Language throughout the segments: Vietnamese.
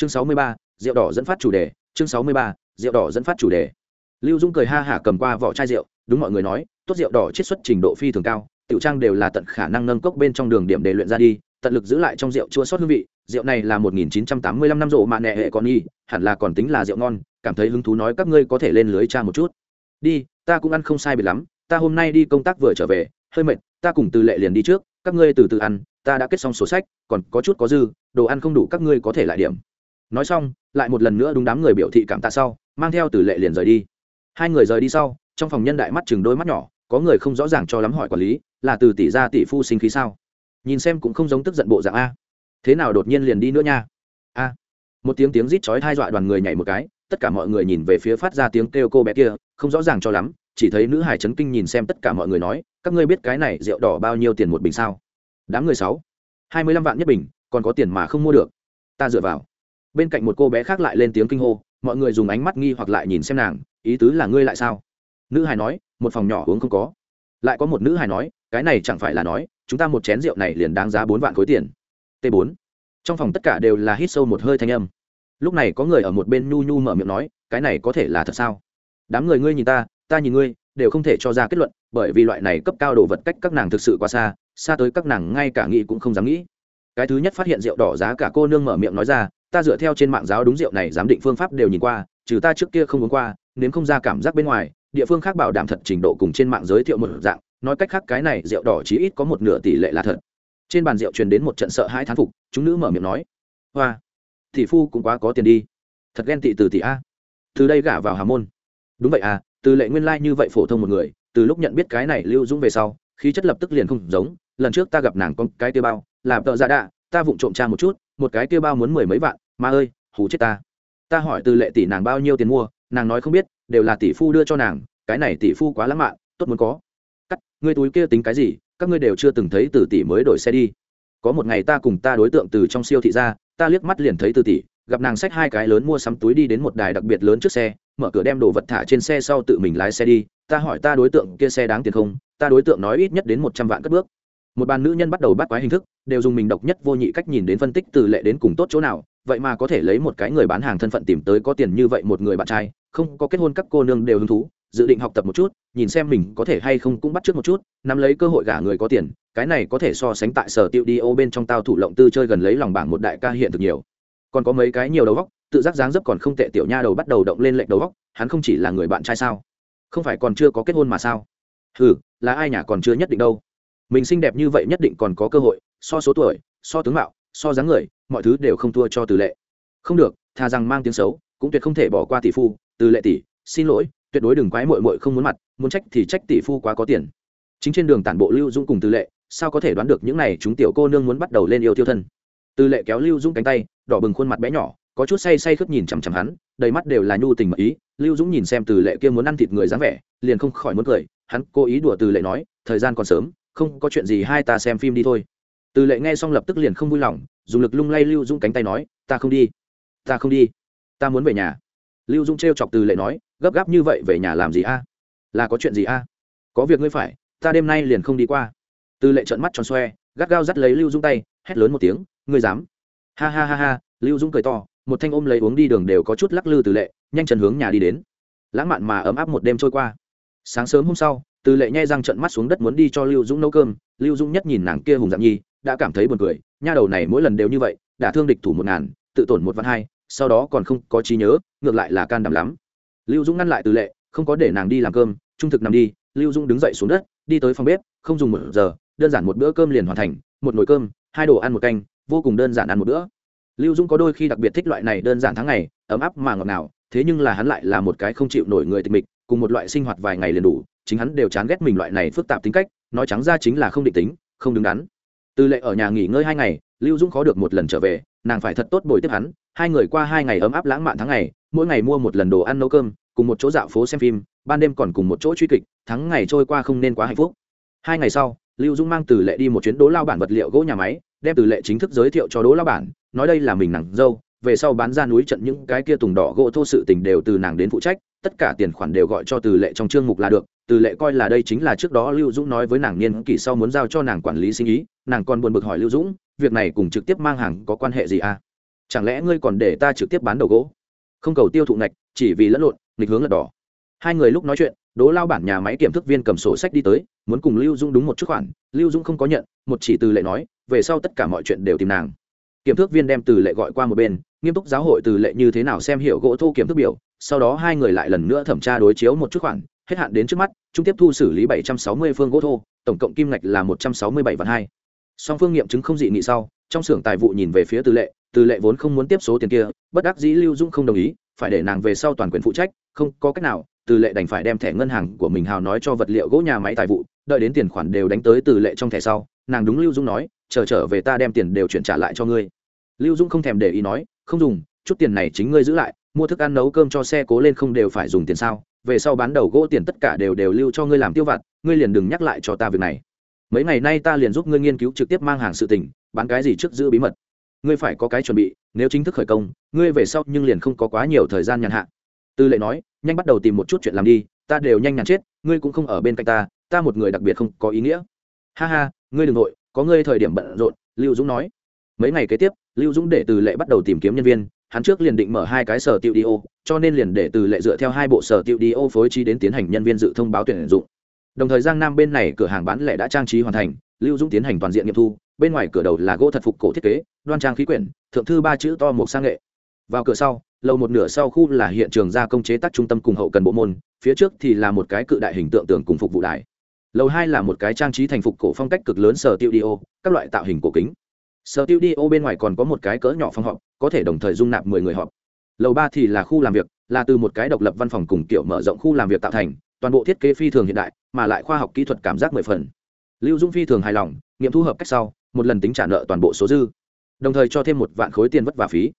chương sáu mươi ba, rượu đỏ dẫn phát chủ đề, chương sáu mươi ba, rượu đỏ dẫn phát chủ đề. Lưu dung cười ha hả cầm qua vỏ chai rượu, đúng mọi người nói, tốt rượu đỏ chiết xuất trình độ phi thường cao, tiểu trang đều là tận khả năng nâng cốc bên trong đường điểm để luyện ra đi, tận lực giữ lại trong rượu chua sót hương vị, rượu này là một nghìn chín trăm tám mươi lăm năm rộ mạ nệ hệ còn y, hẳn là còn tính là rượu ngon, cảm thấy hứng thú nói các ngươi có thể lên lưới cha một chút. Đi, ta cũng ăn không sai biệt lắm, ta hôm nay đi công tác vừa trở về, hơi mệt, ta cùng từ lệ liền đi trước, các ngươi từ từ ăn, ta đã kết xong sổ sách, còn có chút có dư, đồ ăn không đủ các ngươi có thể lại điểm nói xong, lại một lần nữa đúng đám người biểu thị cảm tạ sau, mang theo từ lệ liền rời đi. Hai người rời đi sau, trong phòng nhân đại mắt chừng đôi mắt nhỏ, có người không rõ ràng cho lắm hỏi quản lý, là từ tỷ ra tỷ phu sinh khí sao? Nhìn xem cũng không giống tức giận bộ dạng a. Thế nào đột nhiên liền đi nữa nha? A. Một tiếng tiếng rít chói hai dọa đoàn người nhảy một cái, tất cả mọi người nhìn về phía phát ra tiếng kêu cô bé kia, không rõ ràng cho lắm, chỉ thấy nữ hải chấn kinh nhìn xem tất cả mọi người nói, các ngươi biết cái này rượu đỏ bao nhiêu tiền một bình sao? Đám người sáu. Hai mươi lăm vạn nhất bình, còn có tiền mà không mua được. Ta dựa vào bên cạnh một cô bé khác lại lên tiếng kinh hô, mọi người dùng ánh mắt nghi hoặc lại nhìn xem nàng, ý tứ là ngươi lại sao? Nữ hài nói, một phòng nhỏ uống không có. Lại có một nữ hài nói, cái này chẳng phải là nói, chúng ta một chén rượu này liền đáng giá bốn vạn khối tiền. T 4 trong phòng tất cả đều là hít sâu một hơi thanh âm. Lúc này có người ở một bên nhu nhu mở miệng nói, cái này có thể là thật sao? Đám người ngươi nhìn ta ta nhìn ngươi, đều không thể cho ra kết luận, bởi vì loại này cấp cao đồ vật cách các nàng thực sự quá xa xa tới các nàng ngay cả nghĩ cũng không dám nghĩ. Cái thứ nhất phát hiện rượu đỏ giá cả cô nương mở miệng nói ra ta dựa theo trên mạng giáo đúng rượu này giám định phương pháp đều nhìn qua, trừ ta trước kia không uống qua, nếm không ra cảm giác bên ngoài, địa phương khác bảo đảm thật trình độ cùng trên mạng giới thiệu một dạng, nói cách khác cái này rượu đỏ chí ít có một nửa tỷ lệ là thật. Trên bàn rượu truyền đến một trận sợ hãi thán phục, chúng nữ mở miệng nói, hoa, tỷ phu cũng quá có tiền đi. Thật ghen tị từ tỷ a. Từ đây gả vào hà môn. Đúng vậy à từ lệ nguyên lai như vậy phổ thông một người, từ lúc nhận biết cái này lưu dũng về sau, khí chất lập tức liền không giống, lần trước ta gặp nàng con cái tiêu bao, làm tợ ra đạ, ta vụng trộm cha một chút một cái kia bao muốn mười mấy vạn mà ơi, hù chết ta. Ta hỏi từ lệ tỷ nàng bao nhiêu tiền mua, nàng nói không biết, đều là tỷ phu đưa cho nàng, cái này tỷ phu quá lãng mạn, tốt muốn có. Cắt, ngươi túi kia tính cái gì, các ngươi đều chưa từng thấy từ tỷ mới đổi xe đi. Có một ngày ta cùng ta đối tượng từ trong siêu thị ra, ta liếc mắt liền thấy từ tỷ, gặp nàng xách hai cái lớn mua sắm túi đi đến một đài đặc biệt lớn trước xe, mở cửa đem đồ vật thả trên xe sau tự mình lái xe đi. Ta hỏi ta đối tượng kia xe đáng tiền không, ta đối tượng nói ít nhất đến một trăm vạn cất bước một bàn nữ nhân bắt đầu bắt quái hình thức, đều dùng mình độc nhất vô nhị cách nhìn đến phân tích từ lệ đến cùng tốt chỗ nào, vậy mà có thể lấy một cái người bán hàng thân phận tìm tới có tiền như vậy một người bạn trai, không có kết hôn các cô nương đều hứng thú, dự định học tập một chút, nhìn xem mình có thể hay không cũng bắt trước một chút, nắm lấy cơ hội gả người có tiền, cái này có thể so sánh tại sở tiêu đi ô bên trong tao thủ lộng tư chơi gần lấy lòng bảng một đại ca hiện thực nhiều. Còn có mấy cái nhiều đầu góc tự giác dáng dấp còn không tệ tiểu nha đầu bắt đầu động lên lệnh đầu góc hắn không chỉ là người bạn trai sao? Không phải còn chưa có kết hôn mà sao? Ừ là ai nhà còn chưa nhất định đâu mình xinh đẹp như vậy nhất định còn có cơ hội, so số tuổi, so tướng mạo, so dáng người, mọi thứ đều không thua cho từ lệ. Không được, thà rằng mang tiếng xấu, cũng tuyệt không thể bỏ qua tỷ phu, từ lệ tỷ, xin lỗi, tuyệt đối đừng quái mội mội không muốn mặt, muốn trách thì trách tỷ phu quá có tiền. Chính trên đường tản bộ lưu dung cùng từ lệ, sao có thể đoán được những n à y chúng tiểu cô nương muốn bắt đầu lên yêu tiêu thân? Từ lệ kéo lưu dung cánh tay, đỏ bừng khuôn mặt bé nhỏ, có chút say say khớp nhìn chằm chằm hắn, đầy mắt đều là nhu tình mật ý. Lưu dũng nhìn xem từ lệ kia muốn ăn thịt người dáng vẻ, liền không khỏi muốn cười, hắn cố ý đùa từ lệ nói, thời gian còn sớm không có chuyện gì hai ta xem phim đi thôi. Từ lệ nghe xong lập tức liền không vui lòng, dùng lực lung lay lưu dũng cánh tay nói, ta không đi, ta không đi, ta muốn về nhà. Lưu dũng t chọc từ lệ nói, gấp gáp như vậy về nhà làm gì a? Là có chuyện gì a? Có việc ngươi phải, ta đêm nay liền không đi qua. Từ lệ trợn mắt tròn xoe, gắt gao dắt lấy lưu dũng tay, hét lớn một tiếng, ngươi dám? Ha ha ha ha, lưu dũng cười to, một thanh ôm lấy uống đi đường đều có chút lắc lư từ lệ, nhanh chân hướng nhà đi đến. Lãng mạn mà ấm áp một đêm trôi qua. Sáng sớm hôm sau từ lệ nhai răng trận mắt xuống đất muốn đi cho lưu dũng nấu cơm, lưu dũng nhất nhìn nàng kia hùng dạng nhi, đã cảm thấy buồn cười, nha đầu này mỗi lần đều như vậy, đã thương địch thủ một ngàn, tự tổn một vạn hai, sau đó còn không có trí nhớ, ngược lại là can đảm lắm. Lưu dũng ngăn lại từ lệ, không có để nàng đi làm cơm, trung thực nằm đi, lưu dũng đứng dậy xuống đất, đi tới phòng bếp, không dùng một giờ, đơn giản một bữa cơm liền hoàn thành, một nồi cơm, hai đồ ăn một canh, vô cùng đơn giản ăn một bữa. Lưu dũng có đôi khi đặc biệt thích loại này đơn giản tháng ngày, ấm áp mà ngọt ngào, thế nhưng là hắn lại là một cái không chịu nổi người tịch mịch, cùng một loại sinh hoạt vài ngày liền đủ chính hắn đều chán ghét mình loại này phức tạp tính cách, nói trắng ra chính là không định tính, không đứng đắn. Từ lệ ở nhà nghỉ ngơi hai ngày, lưu dũng khó được một lần trở về, nàng phải thật tốt bồi tiếp hắn, hai người qua hai ngày ấm áp lãng mạn tháng ngày, mỗi ngày mua một lần đồ ăn nấu cơm, cùng một chỗ dạo phố xem phim, ban đêm còn cùng một chỗ truy kịch, tháng ngày trôi qua không nên quá hạnh phúc. Hai ngày sau, lưu dũng mang từ lệ đi một chuyến đố lao bản vật liệu gỗ nhà máy, đem từ lệ chính thức giới thiệu cho đố lao bản, nói đây là mình nàng dâu, về sau bán ra núi trận những cái kia tùng đỏ gỗ thô sự tình đều từ nàng đến phụ trách tất cả tiền khoản đều gọi cho từ lệ trong chương mục là được, từ lệ coi là đây chính là trước đó lưu dũng nói với nàng niên kỷ sau muốn giao cho nàng quản lý sinh ý, nàng còn buồn bực hỏi lưu dũng, việc này cùng trực tiếp mang hàng có quan hệ gì à? Chẳng lẽ ngươi còn để ta trực tiếp bán đầu gỗ? Không cầu tiêu thụ ngạch, chỉ vì lẫn lộn, nghịch hướng lật đỏ. Hai người lúc nói chuyện đố lao bản nhà máy kiểm thức viên cầm sổ sách đi tới, muốn cùng lưu dũng đúng một chút khoản, lưu dũng không có nhận, một chỉ từ lệ nói, về sau tất cả mọi chuyện đều tìm nàng kiểm thước viên đem từ lệ gọi qua một bên, nghiêm túc giáo hội từ lệ như thế nào xem hiểu gỗ thô kiểm thước biểu, sau đó hai người lại lần nữa thẩm tra đối chiếu một chút khoản, hết hạn đến trước mắt, trung tiếp thu xử lý bảy trăm sáu mươi phương gỗ thô, tổng cộng kim ngạch là một trăm sáu mươi bảy vạn hai. Song phương nghiệm chứng không dị nghị sau, trong xưởng tài vụ nhìn về phía từ lệ từ lệ vốn không muốn tiếp số tiền kia, bất đắc dĩ lưu dung không đồng ý, phải để nàng về sau toàn quyền phụ trách, không có cách nào, từ lệ đành phải đem thẻ ngân hàng của mình hào nói cho vật liệu gỗ nhà máy tài vụ, đợi đến tiền khoản đều đánh tới từ lệ trong thẻ sau nàng đúng lưu dung nói, chờ trở về ta đem tiền đều chuyển trả lại cho ngươi. Lưu dung không thèm để ý nói, không dùng, chút tiền này chính ngươi giữ lại, mua thức ăn nấu cơm cho xe cố lên không đều phải dùng tiền sao? Về sau bán đầu gỗ tiền tất cả đều đều lưu cho ngươi làm tiêu vặt, ngươi liền đừng nhắc lại cho ta việc này. Mấy ngày nay ta liền giúp ngươi nghiên cứu trực tiếp mang hàng sự tình, bán cái gì trước giữ bí mật. Ngươi phải có cái chuẩn bị, nếu chính thức khởi công, ngươi về sau nhưng liền không có quá nhiều thời gian nhàn hạ. Tư lệ nói, nhanh bắt đầu tìm một chút chuyện làm đi, ta đều nhanh nhàn chết, ngươi cũng không ở bên cạnh ta ta một người đặc biệt không có ý nghĩa. Ha ha ngươi đ ừ n g nội có ngươi thời điểm bận rộn, lưu dũng nói. Mấy ngày kế tiếp, lưu dũng để từ lệ bắt đầu tìm kiếm nhân viên, hắn trước liền định mở hai cái sở tiêu đi ô cho nên liền để từ lệ dựa theo hai bộ sở tiêu đi ô phối trí đến tiến hành nhân viên dự thông báo tuyển dụng. Đồng thời giang nam bên này cửa hàng bán lẻ đã trang trí hoàn thành, lưu dũng tiến hành toàn diện nghiệm thu, bên ngoài cửa đầu là gỗ thật phục cổ thiết kế, đoan trang khí quyển, thượng thư ba chữ to một sang nghệ. Vào cửa sau lầu một nửa sau khu là hiện trường gia công chế tác trung tâm cùng hậu cần bộ môn, phía trước thì là một cái cự đại hình tượng tường cùng phục vụ đài lầu hai là một cái trang trí thành phục cổ phong cách cực lớn sở tiêu đi ô, các loại tạo hình cổ kính. Sở tiêu đi ô bên ngoài còn có một cái cỡ nhỏ phòng họp, có thể đồng thời dung nạp mười người họp. Lầu ba thì là khu làm việc, là từ một cái độc lập văn phòng cùng kiểu mở rộng khu làm việc tạo thành, toàn bộ thiết kế phi thường hiện đại, mà lại khoa học kỹ thuật cảm giác mười phần. Lưu dung phi thường hài lòng, nghiệm thu hợp cách sau, một lần tính trả nợ toàn bộ số dư, đồng thời cho thêm một vạn khối tiền vất vả phí.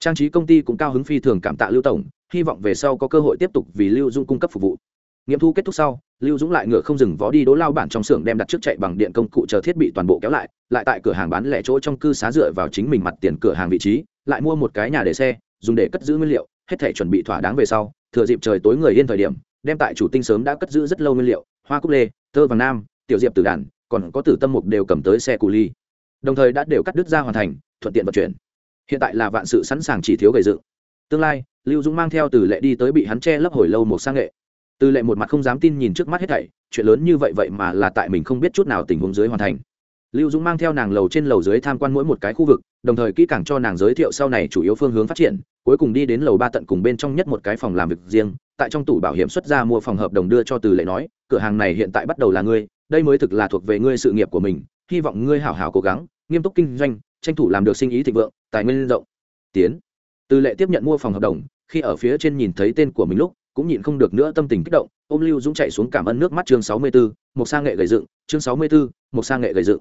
Trang trí công ty cũng cao hứng phi thường cảm tạ lưu tổng, hy vọng về sau có cơ hội tiếp tục vì lưu dung cung cấp phục vụ nghiệm thu kết thúc sau, lưu dũng lại ngựa không dừng vó đi đỗ lao bản trong xưởng đem đặt trước chạy bằng điện công cụ chờ thiết bị toàn bộ kéo lại lại tại cửa hàng bán lẻ chỗ trong cư xá dựa vào chính mình mặt tiền cửa hàng vị trí, lại mua một cái nhà để xe, dùng để cất giữ nguyên liệu, hết thể chuẩn bị thỏa đáng về sau, thừa dịp trời tối người yên thời điểm, đem tại chủ tinh sớm đã cất giữ rất lâu nguyên liệu, hoa cúc lê thơ vàng nam, tiểu diệp Tử đàn, còn có tử tâm mục đều cầm tới xe cù ly. Đồng thời đã đều cắt đứt ra hoàn thành, thuận tiện vận chuyển. Hiện tại là vạn sự sẵn sàng chỉ thiếu gầy dựng. Tương lai, lưu dũng mang theo từ lệ đi tới bị hắn che lấp hồi lâu một sang nghệ từ lệ một mặt không dám tin nhìn trước mắt hết thảy, chuyện lớn như vậy vậy mà là tại mình không biết chút nào tình huống dưới hoàn thành. Lưu dũng mang theo nàng lầu trên lầu dưới tham quan mỗi một cái khu vực, đồng thời kỹ càng cho nàng giới thiệu sau này chủ yếu phương hướng phát triển, cuối cùng đi đến lầu ba tận cùng bên trong nhất một cái phòng làm việc riêng, tại trong tủ bảo hiểm xuất ra mua phòng hợp đồng đưa cho từ lệ nói, cửa hàng này hiện tại bắt đầu là ngươi, đây mới thực là thuộc về ngươi sự nghiệp của mình, hy vọng ngươi hảo hảo cố gắng, nghiêm túc kinh doanh, tranh thủ làm được sinh ý thịnh vượng, tài nguyên rộng. Tiến. Từ lệ tiếp nhận mua phòng hợp đồng, khi ở phía trên nhìn thấy tên của mình lúc cũng nhịn không được nữa tâm tình kích động ôm lưu dũng chạy xuống cảm ơn nước mắt chương sáu mươi 64, một sang nghệ gầy dựng chương sáu mươi 64, một sang nghệ gầy dựng.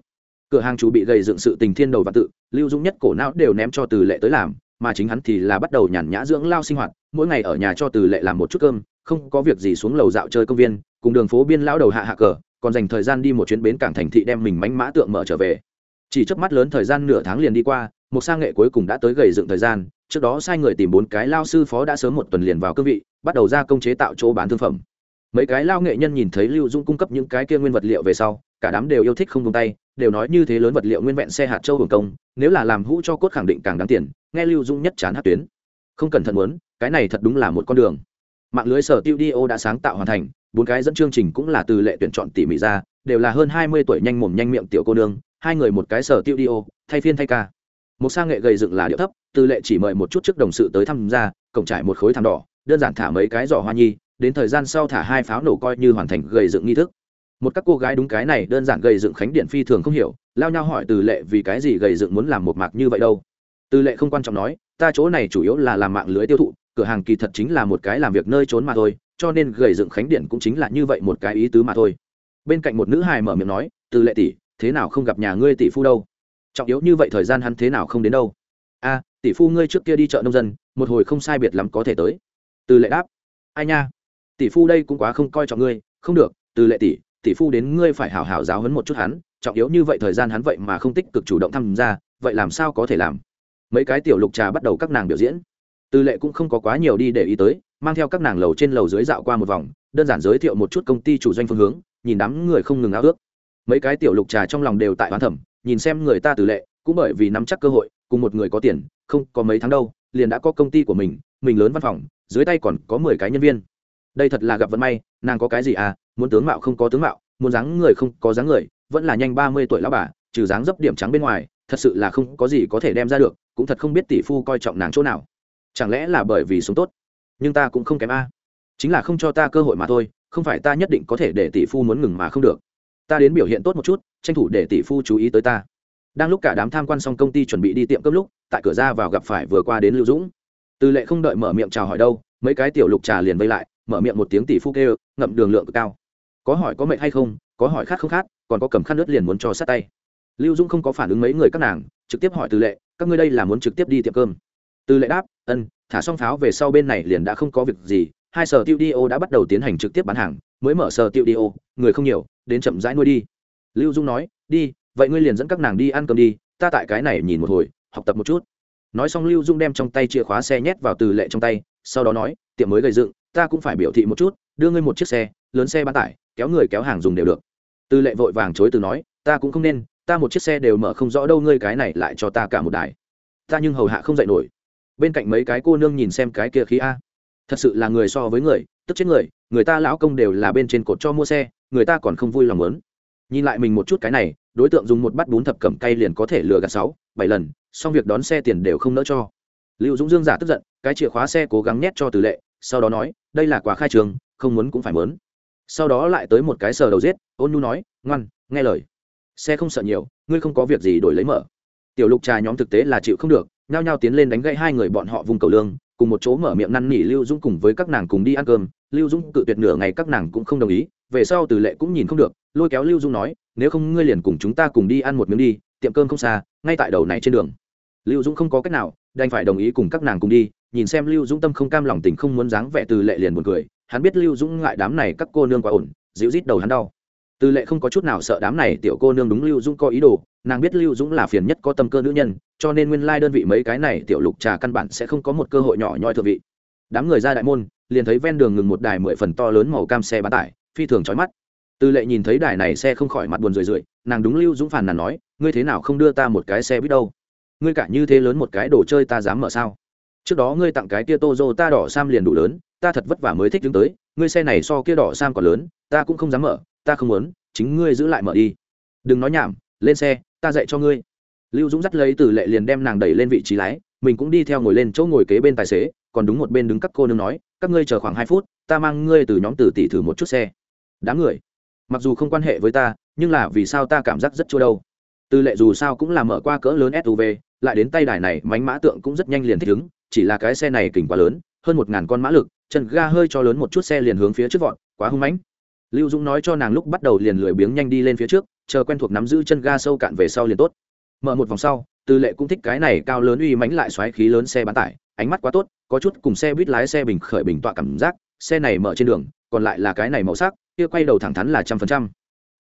Cửa hàng chủ bị gầy dựng sự tình thiên đầu và tự lưu dũng nhất cổ não đều ném cho từ lệ tới làm mà chính hắn thì là bắt đầu nhàn nhã dưỡng lao sinh hoạt mỗi ngày ở nhà cho từ lệ làm một chút cơm không có việc gì xuống lầu dạo chơi công viên cùng đường phố biên lão đầu hạ hạ cờ còn dành thời gian đi một chuyến bến cảng thành thị đem mình mánh mã tượng mở trở về. Chỉ chớp mắt lớn thời gian nửa tháng liền đi qua một sang nghệ cuối cùng đã tới gầy dựng thời gian, trước đó sai người tìm bốn cái lao sư phó đã sớm một tuần liền vào cương vị, bắt đầu ra công chế tạo chỗ bán thương phẩm. Mấy cái lao nghệ nhân nhìn thấy lưu dung cung cấp những cái kia nguyên vật liệu về sau, cả đám đều yêu thích không tung tay, đều nói như thế lớn vật liệu nguyên vẹn xe hạt châu hưởng công, nếu là làm hũ cho cốt khẳng định càng đáng tiền, nghe lưu dung nhất chán hát tuyến. Không cẩn thận muốn, cái này thật đúng là một con đường. Mạng lưới sở tiêu dio đã sáng tạo hoàn thành, bốn cái dẫn chương trình cũng là từ lệ tuyển chọn tỉ mỉ ra, đều là hơn hai mươi tuổi nhanh mồm nhanh miệng tiểu cô nương, hai người một cái sở tiêu dio thay phiên thay ca một sa nghệ gầy dựng là điệu thấp từ lệ chỉ mời một chút trước đồng sự tới tham gia, cổng trải một khối thảm đỏ, đơn giản thả mấy cái giỏ hoa nhi, đến thời gian sau thả hai pháo nổ coi như hoàn thành gầy dựng nghi thức. Một các cô gái đúng cái này đơn giản gầy dựng khánh điện phi thường không hiểu, lao nhau hỏi từ lệ vì cái gì gầy dựng muốn làm một mạc như vậy đâu. Từ lệ không quan trọng nói, ta chỗ này chủ yếu là làm mạng lưới tiêu thụ, cửa hàng kỳ thật chính là một cái làm việc nơi trốn mà thôi, cho nên gầy dựng khánh điện cũng chính là như vậy một cái ý tứ mà thôi. Bên cạnh một nữ hài mở miệng nói từ lệ tỷ, thế nào không gặp nhà ngươi tỷ phu đâu? Trọng yếu như vậy thời gian hắn thế nào không đến đâu. A, tỷ phu ngươi trước kia đi chợ nông dân, một hồi không sai biệt lắm có thể tới. Từ lệ đáp. Ai nha, tỷ phu đây cũng quá không coi trọng ngươi. Không được, từ lệ tỷ tỷ phu đến ngươi phải hảo hảo giáo hấn một chút hắn, trọng yếu như vậy thời gian hắn vậy mà không tích cực chủ động tham gia, vậy làm sao có thể làm? Mấy cái tiểu lục trà bắt đầu các nàng biểu diễn. Từ lệ cũng không có quá nhiều đi để ý tới, mang theo các nàng lầu trên lầu dưới dạo qua một vòng, đơn giản giới thiệu một chút công ty chủ doanh phương hướng, nhìn đám người không ngừng ao ước. Mấy cái tiểu lục trà trong lòng đều tại hoán thẩm nhìn xem người ta từ lệ, cũng bởi vì nắm chắc cơ hội, cùng một người có tiền, không có mấy tháng đâu, liền đã có công ty của mình mình lớn văn phòng, dưới tay còn có mười cái nhân viên. Đây thật là gặp vận may, nàng có cái gì à muốn tướng mạo không có tướng mạo, muốn dáng người không có dáng người, vẫn là nhanh ba mươi tuổi lão bà, trừ dáng dấp điểm trắng bên ngoài, thật sự là không có gì có thể đem ra được, cũng thật không biết tỷ phu coi trọng nàng chỗ nào. Chẳng lẽ là bởi vì sống tốt? Nhưng ta cũng không kém a. Chính là không cho ta cơ hội mà thôi, không phải ta nhất định có thể để tỷ phu muốn ngừng mà không được ta đến biểu hiện tốt một chút, tranh thủ để tỷ phu chú ý tới ta. Đang lúc cả đám tham quan xong công ty chuẩn bị đi tiệm cơm lúc, tại cửa ra vào gặp phải vừa qua đến lưu dũng. Từ lệ không đợi mở miệng chào hỏi đâu, mấy cái tiểu lục trà liền vây lại, mở miệng một tiếng tỷ phu kêu, ngậm đường lượng cực cao. Có hỏi có mệnh hay không, có hỏi khát không khát, còn có cầm khăn nước liền muốn cho sát tay. Lưu dũng không có phản ứng mấy người các nàng, trực tiếp hỏi từ lệ, các ngươi đây là muốn trực tiếp đi tiệm cơm? Từ lệ đáp, ân, thả xong pháo về sau bên này liền đã không có việc gì hai sở tiêu đã bắt đầu tiến hành trực tiếp bán hàng, mới mở sở tiêu người không nhiều, đến chậm rãi nuôi đi. Lưu dung nói, đi, vậy ngươi liền dẫn các nàng đi ăn cơm đi, ta tại cái này nhìn một hồi, học tập một chút. Nói xong lưu dung đem trong tay chìa khóa xe nhét vào từ lệ trong tay, sau đó nói, tiệm mới gây dựng, ta cũng phải biểu thị một chút, đưa ngươi một chiếc xe, lớn xe bán tải, kéo người kéo hàng dùng đều được. Từ lệ vội vàng chối từ nói, ta cũng không nên, ta một chiếc xe đều mở không rõ đâu, ngươi cái này lại cho ta cả một đài. Ta nhưng hầu hạ không dạy nổi. Bên cạnh mấy cái cô nương nhìn xem cái kia khí a thật sự là người so với người, tức chết người người ta lão công đều là bên trên cột cho mua xe, người ta còn không vui lòng lớn nhìn lại mình một chút cái này, đối tượng dùng một bát bún thập cẩm cay liền có thể lừa gạt sáu, bảy lần, xong việc đón xe tiền đều không nỡ cho. Lưu dũng dương giả tức giận, cái chìa khóa xe cố gắng nhét cho từ lệ, sau đó nói, đây là quà khai trường, không muốn cũng phải mớn. Sau đó lại tới một cái sờ đầu giết, ôn nhu nói, ngoan, nghe lời. Xe không sợ nhiều, ngươi không có việc gì đổi lấy mở. Tiểu lục trà nhóm thực tế là chịu không được, nhao nhao tiến lên đánh gãy hai người bọn họ vùng cầu lương cùng một chỗ mở miệng năn nỉ lưu dũng cùng với các nàng cùng đi ăn cơm. Lưu dũng cự tuyệt nửa ngày các nàng cũng không đồng ý, về sau từ lệ cũng nhìn không được, lôi kéo lưu dũng nói, nếu không ngươi liền cùng chúng ta cùng đi ăn một miếng đi, tiệm cơm không xa, ngay tại đầu này trên đường. Lưu dũng không có cách nào, đành phải đồng ý cùng các nàng cùng đi. Nhìn xem lưu dũng tâm không cam lòng tình không muốn dáng vẻ từ lệ liền buồn cười, hắn biết lưu dũng ngại đám này các cô nương quá ổn, dịu rít đầu hắn đau. Từ lệ không có chút nào sợ đám này tiểu cô nương đúng lưu dũng có ý đồ nàng biết lưu dũng là phiền nhất có tâm cơ nữ nhân, cho nên nguyên lai、like、đơn vị mấy cái này tiểu lục trà căn bản sẽ không có một cơ hội nhỏ nhoi thượng vị. Đám người ra đại môn, liền thấy ven đường ngừng một đài mười phần to lớn màu cam xe bán tải, phi thường trói mắt. Từ lệ nhìn thấy đài này xe không khỏi mặt buồn rười rượi, nàng đúng lưu dũng phàn nàn nói, ngươi thế nào không đưa ta một cái xe biết đâu? Ngươi cả như thế lớn một cái đồ chơi ta dám mở sao? Trước đó ngươi tặng cái kia tô dô ta đỏ sam liền đủ lớn, ta thật vất vả mới thích đứng tới, ngươi xe này so kia đỏ sam còn lớn, ta cũng không dám mở, ta không muốn, chính ngươi giữ lại mở đi. Đừng nói nhảm, lên xe ta dạy cho ngươi. Lưu dũng dắt lấy từ lệ liền đem nàng đẩy lên vị trí lái, mình cũng đi theo ngồi lên chỗ ngồi kế bên tài xế, còn đúng một bên đứng các cô nương nói, các ngươi chờ khoảng hai phút, ta mang ngươi từ nhóm từ tỷ thử một chút xe. Đám người, mặc dù không quan hệ với ta, nhưng là vì sao ta cảm giác rất chua đâu. Từ lệ dù sao cũng là mở qua cỡ lớn suv lại đến tay đài này, mánh mã tượng cũng rất nhanh liền thích ứng, chỉ là cái xe này kỉnh quá lớn, hơn một ngàn con mã lực, chân ga hơi cho lớn một chút xe liền hướng phía trước vọt, quá hung mãnh. Lưu dũng nói cho nàng lúc bắt đầu liền lười biếng nhanh đi lên phía trước chờ quen thuộc nắm giữ chân ga sâu cạn về sau liền tốt. Mở một vòng sau tư lệ cũng thích cái này cao lớn uy mãnh lại xoáy khí lớn xe bán tải, ánh mắt quá tốt, có chút cùng xe buýt lái xe bình khởi bình tọa cảm giác, xe này mở trên đường, còn lại là cái này màu sắc, kia quay đầu thẳng thắn là trăm phần trăm.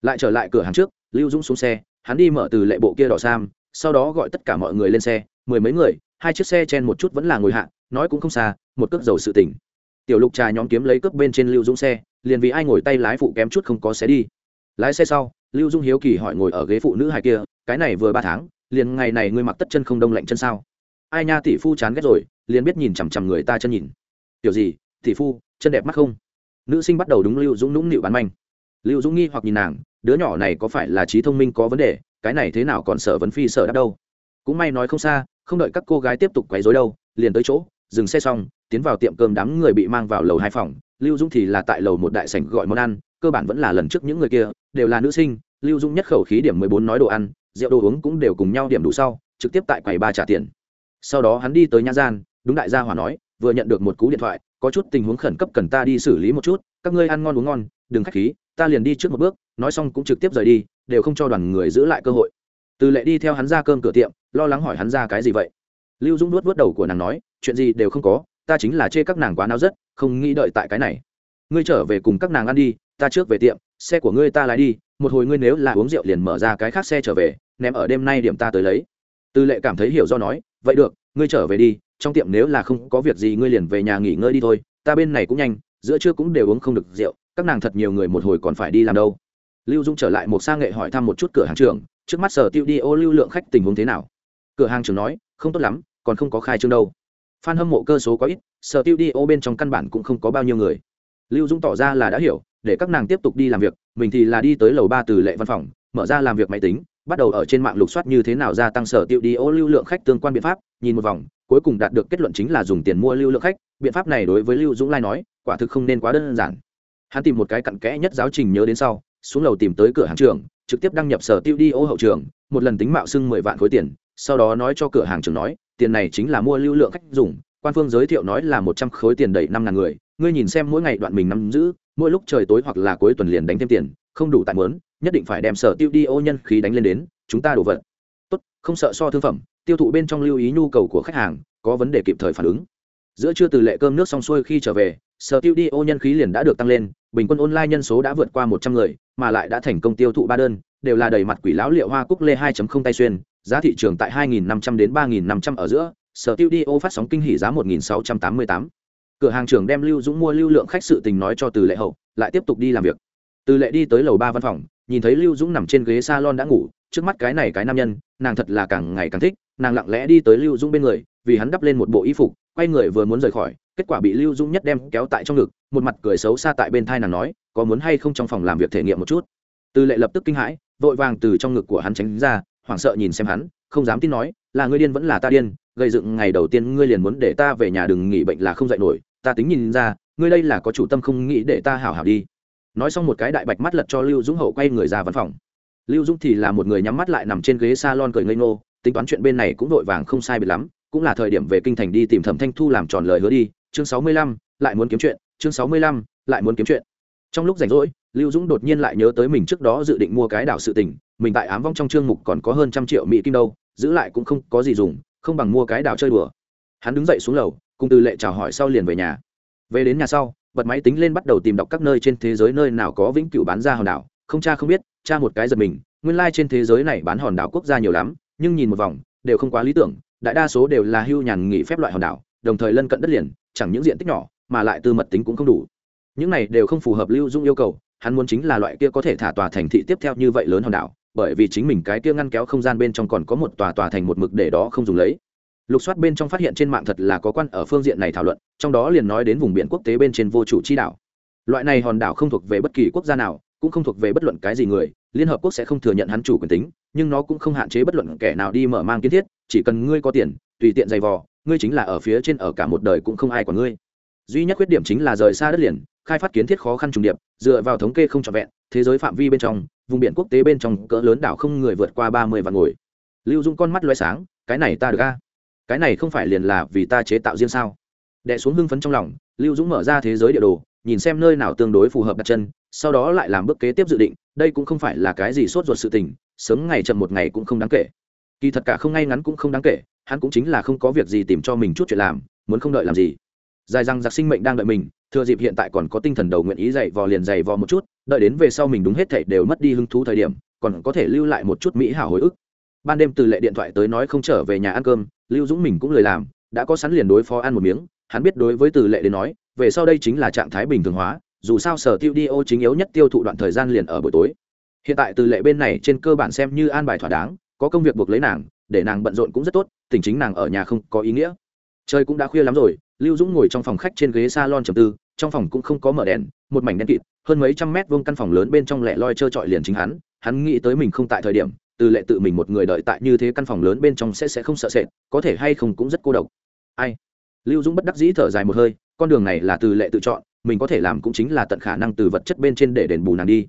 Lại trở lại cửa hàng trước, lưu dũng xuống xe, hắn đi mở từ lệ bộ kia đỏ sam, sau đó gọi tất cả mọi người lên xe, mười mấy người, hai chiếc xe chen một chút vẫn là ngồi hạ, nói cũng không xa, một cước dầu sự tỉnh tiểu lục trà nhóm kiếm lấy cước bên trên lưu dũng xe, liền vì ai ngồi tay lái phụ kém chút không có xe đi. Lái xe sau lưu dung hiếu kỳ hỏi ngồi ở ghế phụ nữ hài kia, cái này vừa ba tháng, liền ngày này ngươi mặc tất chân không đông lạnh chân sao? Ai nha, tỷ phu chán ghét rồi, liền biết nhìn chằm chằm người ta chân nhìn. Tiểu gì, tỷ phu, chân đẹp mắt không? Nữ sinh bắt đầu đúng lưu dũng nũng nịu bán manh. Lưu dũng nghi hoặc nhìn nàng, đứa nhỏ này có phải là trí thông minh có vấn đề, cái này thế nào còn sợ vấn phi sợ đắt đâu? Cũng may nói không xa, không đợi các cô gái tiếp tục quấy rối đâu, liền tới chỗ, dừng xe xong, tiến vào tiệm cơm đám người bị mang vào lầu hai phòng lưu dũng thì là tại lầu một đại sảnh gọi món ăn, cơ bản vẫn là lần trước những người kia, đều là nữ sinh. Lưu dũng nhất khẩu khí điểm mười bốn nói đồ ăn, rượu đồ uống cũng đều cùng nhau điểm đủ sau, trực tiếp tại quầy ba trả tiền. Sau đó hắn đi tới nhã gian, đúng đại gia hỏa nói, vừa nhận được một cú điện thoại, có chút tình huống khẩn cấp cần ta đi xử lý một chút, các ngươi ăn ngon uống ngon, đừng khách khí, ta liền đi trước một bước, nói xong cũng trực tiếp rời đi, đều không cho đoàn người giữ lại cơ hội. Từ lệ đi theo hắn ra cơm cửa tiệm, lo lắng hỏi hắn ra cái gì vậy. Lưu dũng nuốt vớt đầu của nàng nói, chuyện gì đều không có ta chính là chê các nàng quá náo rất, không nghĩ đợi tại cái này. Ngươi trở về cùng các nàng ăn đi, ta trước về tiệm, xe của ngươi ta lái đi, một hồi ngươi nếu là uống rượu liền mở ra cái khác xe trở về, ném ở đêm nay điểm ta tới lấy. Tư lệ cảm thấy hiểu do nói, vậy được, ngươi trở về đi, trong tiệm nếu là không có việc gì ngươi liền về nhà nghỉ ngơi đi thôi, ta bên này cũng nhanh, giữa trưa cũng đều uống không được rượu, các nàng thật nhiều người một hồi còn phải đi làm đâu. Lưu dung trở lại một sang nghệ hỏi thăm một chút cửa hàng trường trước mắt sở tiêu đi ô lưu lượng khách tình huống thế nào. Cửa hàng trưởng nói, không tốt lắm, còn không có khai trương đâu fan hâm mộ cơ số có ít, sở tiêu đi ô bên trong căn bản cũng không có bao nhiêu người. Lưu dũng tỏ ra là đã hiểu, để các nàng tiếp tục đi làm việc, mình thì là đi tới lầu ba từ lệ văn phòng, mở ra làm việc máy tính, bắt đầu ở trên mạng lục soát như thế nào gia tăng sở tiêu đi ô lưu lượng khách tương quan biện pháp, nhìn một vòng, cuối cùng đạt được kết luận chính là dùng tiền mua lưu lượng khách. Biện pháp này đối với lưu dũng lai nói, quả thực không nên quá đơn giản. Hắn tìm một cái cặn kẽ nhất giáo trình nhớ đến sau, xuống lầu tìm tới cửa hàng trường, trực tiếp đăng nhập sở tiêu đi ô hậu trường, một lần tính mạo xưng mười vạn khối tiền, sau đó nói cho cửa hàng trường nói tiền này chính là mua lưu lượng khách dùng, quan phương giới thiệu nói là một trăm khối tiền đầy năm ngàn người, ngươi nhìn xem mỗi ngày đoạn mình nắm giữ, mỗi lúc trời tối hoặc là cuối tuần liền đánh thêm tiền, không đủ tại mớn nhất định phải đem sở tiêu đi ô nhân khí đánh lên đến, chúng ta đổ vật. Tốt, không sợ so thương phẩm, tiêu thụ bên trong lưu ý nhu cầu của khách hàng, có vấn đề kịp thời phản ứng. Giữa trưa từ lệ cơm nước xong xuôi khi trở về, sở tiêu đi ô nhân khí liền đã được tăng lên, bình quân online nhân số đã vượt qua một trăm người, mà lại đã thành công tiêu thụ ba đơn, đều là đầy mặt quỷ lão liệu hoa cúc lê 2.0 tay xuyên giá thị trường tại 2.500 đến 3.500 ở giữa, sở tiêu đi ô phát sóng kinh hỉ giá 1.688 cửa hàng trưởng đem lưu dũng mua lưu lượng khách sự tình nói cho từ lệ hậu, lại tiếp tục đi làm việc. Từ lệ đi tới lầu ba văn phòng, nhìn thấy lưu dũng nằm trên ghế salon đã ngủ, trước mắt cái này cái nam nhân, nàng thật là càng ngày càng thích, nàng lặng lẽ đi tới lưu dũng bên người, vì hắn đắp lên một bộ y phục, quay người vừa muốn rời khỏi, kết quả bị lưu dũng nhất đem kéo tại trong ngực, một mặt cười xấu xa tại bên tai nàng nói, có muốn hay không trong phòng làm việc thể nghiệm một chút? Từ lệ lập tức kinh hãi, vội vàng từ trong ngực của hắn tránh ra hoảng sợ nhìn xem hắn, không dám tin nói, là ngươi điên vẫn là ta điên, gây dựng ngày đầu tiên ngươi liền muốn để ta về nhà đừng nghỉ bệnh là không dạy nổi, ta tính nhìn ra, ngươi đây là có chủ tâm không nghĩ để ta hảo hảo đi. Nói xong một cái đại bạch mắt lật cho lưu dũng hậu quay người ra văn phòng. Lưu dũng thì là một người nhắm mắt lại nằm trên ghế s a lon cười ngây ngô, tính toán chuyện bên này cũng vội vàng không sai biệt lắm, cũng là thời điểm về kinh thành đi tìm thẩm thanh thu làm tròn lời hứa đi, chương sáu mươi lăm, lại muốn kiếm chuyện, chương sáu mươi lăm, lại muốn kiếm chuyện. Trong lúc rảnh rỗi, lưu dũng đột nhiên lại nhớ tới mình trước đó dự định mua cái đảo sự tình mình tại ám vong trong chương mục còn có hơn trăm triệu mỹ kim đâu, giữ lại cũng không có gì dùng, không bằng mua cái đảo chơi đùa. Hắn đứng dậy xuống lầu, cùng từ lệ chào hỏi sau liền về nhà. Về đến nhà sau, bật máy tính lên bắt đầu tìm đọc các nơi trên thế giới nơi nào có vĩnh cửu bán ra hòn đảo. Không cha không biết, cha một cái giật mình, nguyên lai、like、trên thế giới này bán hòn đảo quốc gia nhiều lắm, nhưng nhìn một vòng, đều không quá lý tưởng, đại đa số đều là hưu nhàn nghỉ phép loại hòn đảo, đồng thời lân cận đất liền, chẳng những diện tích nhỏ, mà lại tư mật tính cũng không đủ. Những này đều không phù hợp lưu dung yêu cầu, hắn muốn chính là loại kia có thể thả tòa thành thị tiếp theo như vậy lớn hòn đảo bởi vì chính mình cái kia ngăn kéo không gian bên trong còn có một tòa tòa thành một mực để đó không dùng lấy. Lục soát bên trong phát hiện trên mạng thật là có quan ở phương diện này thảo luận, trong đó liền nói đến vùng biển quốc tế bên trên vô chủ chi đảo. Loại này hòn đảo không thuộc về bất kỳ quốc gia nào, cũng không thuộc về bất luận cái gì người, liên hợp quốc sẽ không thừa nhận hắn chủ quyền tính, nhưng nó cũng không hạn chế bất luận kẻ nào đi mở mang kiến thiết, chỉ cần ngươi có tiền, tùy tiện giày vò, ngươi chính là ở phía trên ở cả một đời cũng không ai quản ngươi. Duy nhất khuyết điểm chính là rời xa đất liền, khai phát kiến thiết khó khăn trùng điệp, dựa vào thống kê không trọn vẹn, thế giới phạm vi bên trong vùng biển quốc tế bên trong cỡ lớn đảo không người vượt qua ba mươi vạn ngồi. Lưu dung con mắt loay sáng, cái này ta được a? Cái này không phải liền là vì ta chế tạo riêng sao? Đẻ xuống hưng phấn trong lòng, lưu dũng mở ra thế giới địa đồ, nhìn xem nơi nào tương đối phù hợp đặt chân, sau đó lại làm bước kế tiếp dự định, đây cũng không phải là cái gì sốt ruột sự tình, sớm ngày chậm một ngày cũng không đáng kể. Kỳ thật cả không ngay ngắn cũng không đáng kể, hắn cũng chính là không có việc gì tìm cho mình chút chuyện làm, muốn không đợi làm gì. Dài răng giặc sinh mệnh đang đợi mình, thừa dịp hiện tại còn có tinh thần đầu nguyện ý dạy vò liền dày vò một chút đợi đến về sau mình đúng hết thảy đều mất đi hứng thú thời điểm, còn có thể lưu lại một chút mỹ hảo hồi ức. Ban đêm từ lệ điện thoại tới nói không trở về nhà ăn cơm, lưu dũng mình cũng lời làm, đã có sẵn liền đối phó ăn một miếng, hắn biết đối với từ lệ đến nói, về sau đây chính là trạng thái bình thường hóa, dù sao sở tiêu đi ô chính yếu nhất tiêu thụ đoạn thời gian liền ở buổi tối. Hiện tại từ lệ bên này trên cơ bản xem như an bài thỏa đáng, có công việc buộc lấy nàng, để nàng bận rộn cũng rất tốt, tình chính nàng ở nhà không có ý nghĩa. Trời cũng đã khuya lắm rồi, lưu dũng ngồi trong phòng khách trên ghế s a lon trầm tư, trong phòng cũng không có mở đèn, một mảnh đen kịt hơn mấy trăm mét vuông căn phòng lớn bên trong lẻ loi trơ trọi liền chính hắn hắn nghĩ tới mình không tại thời điểm, từ lệ tự mình một người đợi tại như thế căn phòng lớn bên trong sẽ sẽ không sợ sệt, có thể hay không cũng rất cô độc. Ai? Lưu dũng bất đắc dĩ thở dài một hơi, con đường này là từ lệ tự chọn, mình có thể làm cũng chính là tận khả năng từ vật chất bên trên để đền bù nàng đi.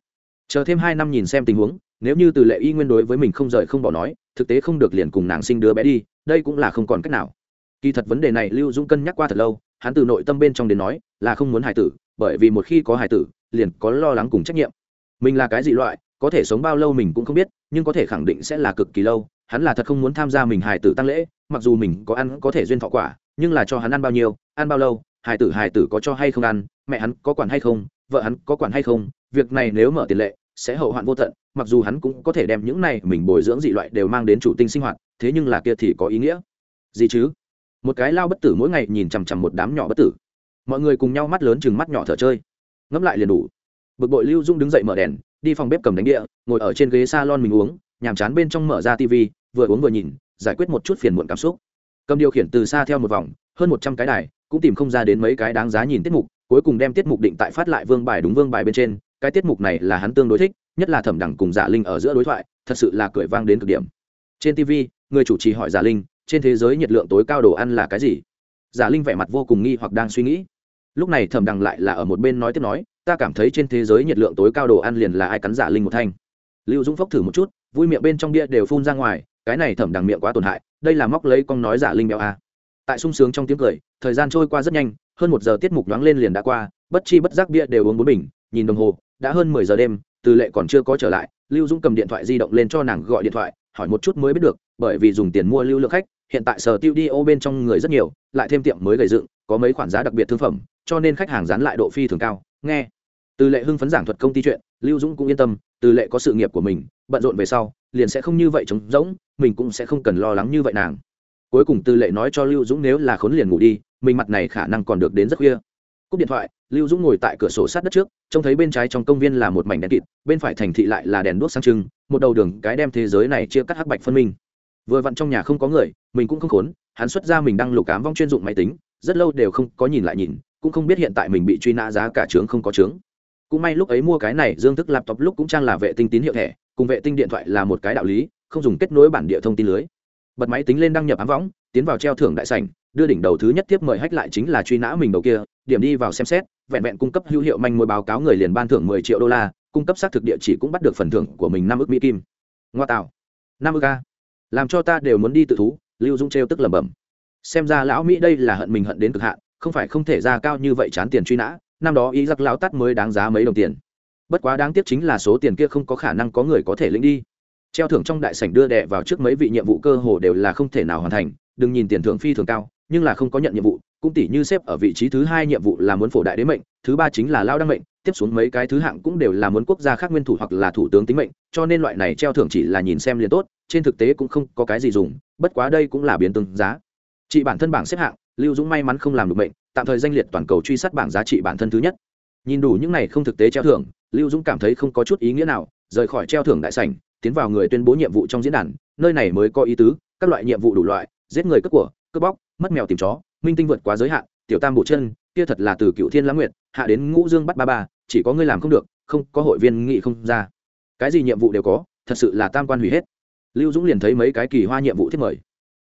Chờ thêm hai năm nhìn xem tình huống, nếu như từ lệ y nguyên đối với mình không rời không bỏ nói, thực tế không được liền cùng nàng sinh đứa bé đi, đây cũng là không còn cách nào. Kỳ thật vấn đề này lưu dũng cân nhắc qua thật lâu, hắn từ nội tâm bên trong đến nói, là không muốn hài tử bởi vì một khi có hài tử, liền có lo lắng cùng trách nhiệm. Mình là cái gì loại, có thể sống bao lâu mình cũng không biết, nhưng có thể khẳng định sẽ là cực kỳ lâu. Hắn là thật không muốn tham gia mình hài tử tăng lễ, mặc dù mình có ăn, có thể duyên thọ quả, nhưng là cho hắn ăn bao nhiêu, ăn bao lâu, hài tử hài tử có cho hay không ăn, mẹ hắn có quản hay không, vợ hắn có quản hay không, việc này nếu mở tiền lệ, sẽ hậu hoạn vô tận. Mặc dù hắn cũng có thể đem những này mình bồi dưỡng dị loại đều mang đến chủ tinh sinh hoạt, thế nhưng là kia thì có ý nghĩa. Gì chứ? Một cái lao bất tử mỗi ngày nhìn chằm chằm một đám nhỏ bất tử mọi người cùng nhau mắt lớn chừng mắt nhỏ thở chơi. Ngẫm lại liền đủ. Bực bội lưu dung đứng dậy mở đèn, đi phòng bếp cầm đánh địa, ngồi ở trên ghế s a lon mình uống, nhàm chán bên trong mở ra tv vừa uống vừa nhìn, giải quyết một chút phiền muộn cảm xúc. Cầm điều khiển từ xa theo một vòng, hơn một trăm cái đài, cũng tìm không ra đến mấy cái đáng giá nhìn tiết mục, cuối cùng đem tiết mục định tại phát lại vương bài đúng vương bài bên trên, cái tiết mục này là hắn tương đối thích, nhất là thẩm đẳng cùng giả linh ở giữa đối thoại, thật sự là cười vang đến cực điểm. Trên tv người chủ trì hỏi giả linh, trên thế giới nhiệt lượng tối cao đồ ăn là cái gì? Giả linh vẻ mặt vô cùng nghi hoặc đang suy nghĩ lúc này thẩm đằng lại là ở một bên nói tiếp nói, ta cảm thấy trên thế giới nhiệt lượng tối cao đồ ăn liền là ai cắn giả linh một thanh. Lưu dũng phốc thử một chút, vui miệng bên trong bia đều phun ra ngoài, cái này thẩm đằng miệng quá tổn hại, đây là móc lấy con nói giả linh béo a tại sung sướng trong tiếng cười, thời gian trôi qua rất nhanh, hơn một giờ tiết mục nhoáng lên liền đã qua, bất chi bất giác bia đều uống bốn bình, nhìn đồng hồ, đã hơn mười giờ đêm, từ lệ còn chưa có trở lại, lưu dũng cầm điện thoại di động lên cho nàng gọi điện thoại, hỏi một chút mới biết được, bởi vì dùng tiền mua lưu lượng khách, hiện tại sở tiêu đi ô bên trong người rất nhiều, lại thêm tiệm mới gầy dựng, có mấy khoản giá đặc biệt thương phẩm cho nên khách hàng dán lại độ phi thường cao. Nghe. Từ lệ hưng phấn giảng thuật công ty chuyện, lưu dũng cũng yên tâm, từ lệ có sự nghiệp của mình, bận rộn về sau, liền sẽ không như vậy trống rỗng, mình cũng sẽ không cần lo lắng như vậy nàng. Cuối cùng từ lệ nói cho lưu dũng nếu là khốn liền ngủ đi, mình mặt này khả năng còn được đến rất khuya. Cúp điện thoại, lưu dũng ngồi tại cửa sổ sát đất trước, trông thấy bên trái trong công viên là một mảnh đèn kịt, bên phải thành thị lại là đèn đuốc sang trưng, một đầu đường cái đem thế giới này chia cắt hắc bạch phân minh. Vừa vặn trong nhà không có người, mình cũng không khốn, hắn xuất ra mình đang lục cám vong chuyên dụng máy tính, rất lâu đều không có nhìn lại nhìn cũng không biết hiện tại mình bị truy nã giá cả trướng không có trướng. Cũng may lúc ấy mua cái này dương thức laptop lúc cũng trang là vệ tinh tín hiệu thẻ, cùng vệ tinh điện thoại là một cái đạo lý, không dùng kết nối bản địa thông tin lưới. Bật máy tính lên đăng nhập ám võng, tiến vào treo thưởng đại sảnh, đưa đỉnh đầu thứ nhất tiếp mời hách lại chính là truy nã mình đầu kia, điểm đi vào xem xét, vẹn vẹn cung cấp hữu hiệu manh mối báo cáo người liền ban thưởng mười triệu đô la, cung cấp xác thực địa chỉ cũng bắt được phần thưởng của mình năm ước mỹ kim. Ngoa tạo. Năm ước a. Làm cho ta đều muốn đi tự thú, lưu dung trêu tức lẩm bẩm. Xem ra lão mỹ đây là hận mình hận đến cực hạn không phải không thể ra cao như vậy chán tiền truy nã, năm đó ý giặc lao tắt mới đáng giá mấy đồng tiền. Bất quá đáng tiếc chính là số tiền kia không có khả năng có người có thể lĩnh đi. Treo thưởng trong đại sảnh đưa đệ vào trước mấy vị nhiệm vụ cơ hồ đều là không thể nào hoàn thành, đừng nhìn tiền thưởng phi thường cao, nhưng là không có nhận nhiệm vụ, cũng tỷ như xếp ở vị trí thứ hai nhiệm vụ là muốn phổ đại đế mệnh, thứ ba chính là lao đăng mệnh, tiếp xuống mấy cái thứ hạng cũng đều là muốn quốc gia khác nguyên thủ hoặc là thủ tướng tính mệnh, cho nên loại này treo thưởng chỉ là nhìn xem liền tốt, trên thực tế cũng không có cái gì dùng, bất quá đây cũng là biến tương giá. Chị bản thân bảng xếp hạng lưu dũng may mắn không làm được mệnh, tạm thời danh liệt toàn cầu truy sát bảng giá trị bản thân thứ nhất. Nhìn đủ những này không thực tế treo thưởng, lưu dũng cảm thấy không có chút ý nghĩa nào, rời khỏi treo thưởng đại sảnh, tiến vào người tuyên bố nhiệm vụ trong diễn đàn, nơi này mới có ý tứ, các loại nhiệm vụ đủ loại, giết người cướp của, cướp bóc, mất mèo tìm chó, minh tinh vượt quá giới hạn, tiểu tam bộ chân, kia thật là từ cựu thiên lãng nguyệt, hạ đến ngũ dương bắt ba ba, chỉ có ngươi làm không được, không có hội viên nghị không ra. Cái gì nhiệm vụ đều có, thật sự là tam quan hủy hết. Lưu dũng liền thấy mấy cái kỳ hoa nhiệm vụ thiết mời.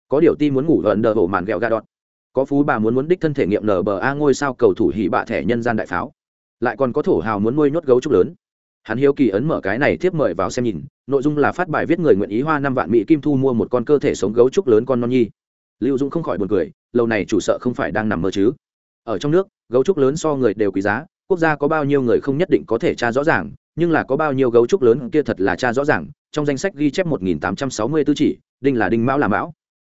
Có điều ti muốn ngủ gần đờ hổ màn ghẹo ga đọt có phú bà muốn muốn đích thân thể nghiệm nở bờ a ngôi sao cầu thủ hỉ bạ thẻ nhân gian đại pháo. Lại còn có thổ hào muốn nuôi nhốt gấu trúc lớn. Hắn hiếu kỳ ấn mở cái này tiếp mời vào xem nhìn, nội dung là phát bài viết người nguyện ý hoa năm vạn mỹ kim thu mua một con cơ thể sống gấu trúc lớn con non nhi. Lưu dũng không khỏi buồn cười, lâu này chủ sợ không phải đang nằm mơ chứ. Ở trong nước, gấu trúc lớn so người đều quý giá, quốc gia có bao nhiêu người không nhất định có thể tra rõ ràng, nhưng là có bao nhiêu gấu trúc lớn kia thật là tra rõ ràng, trong danh sách ghi chép một nghìn tám trăm sáu mươi tư chỉ, đinh là đinh mão là mão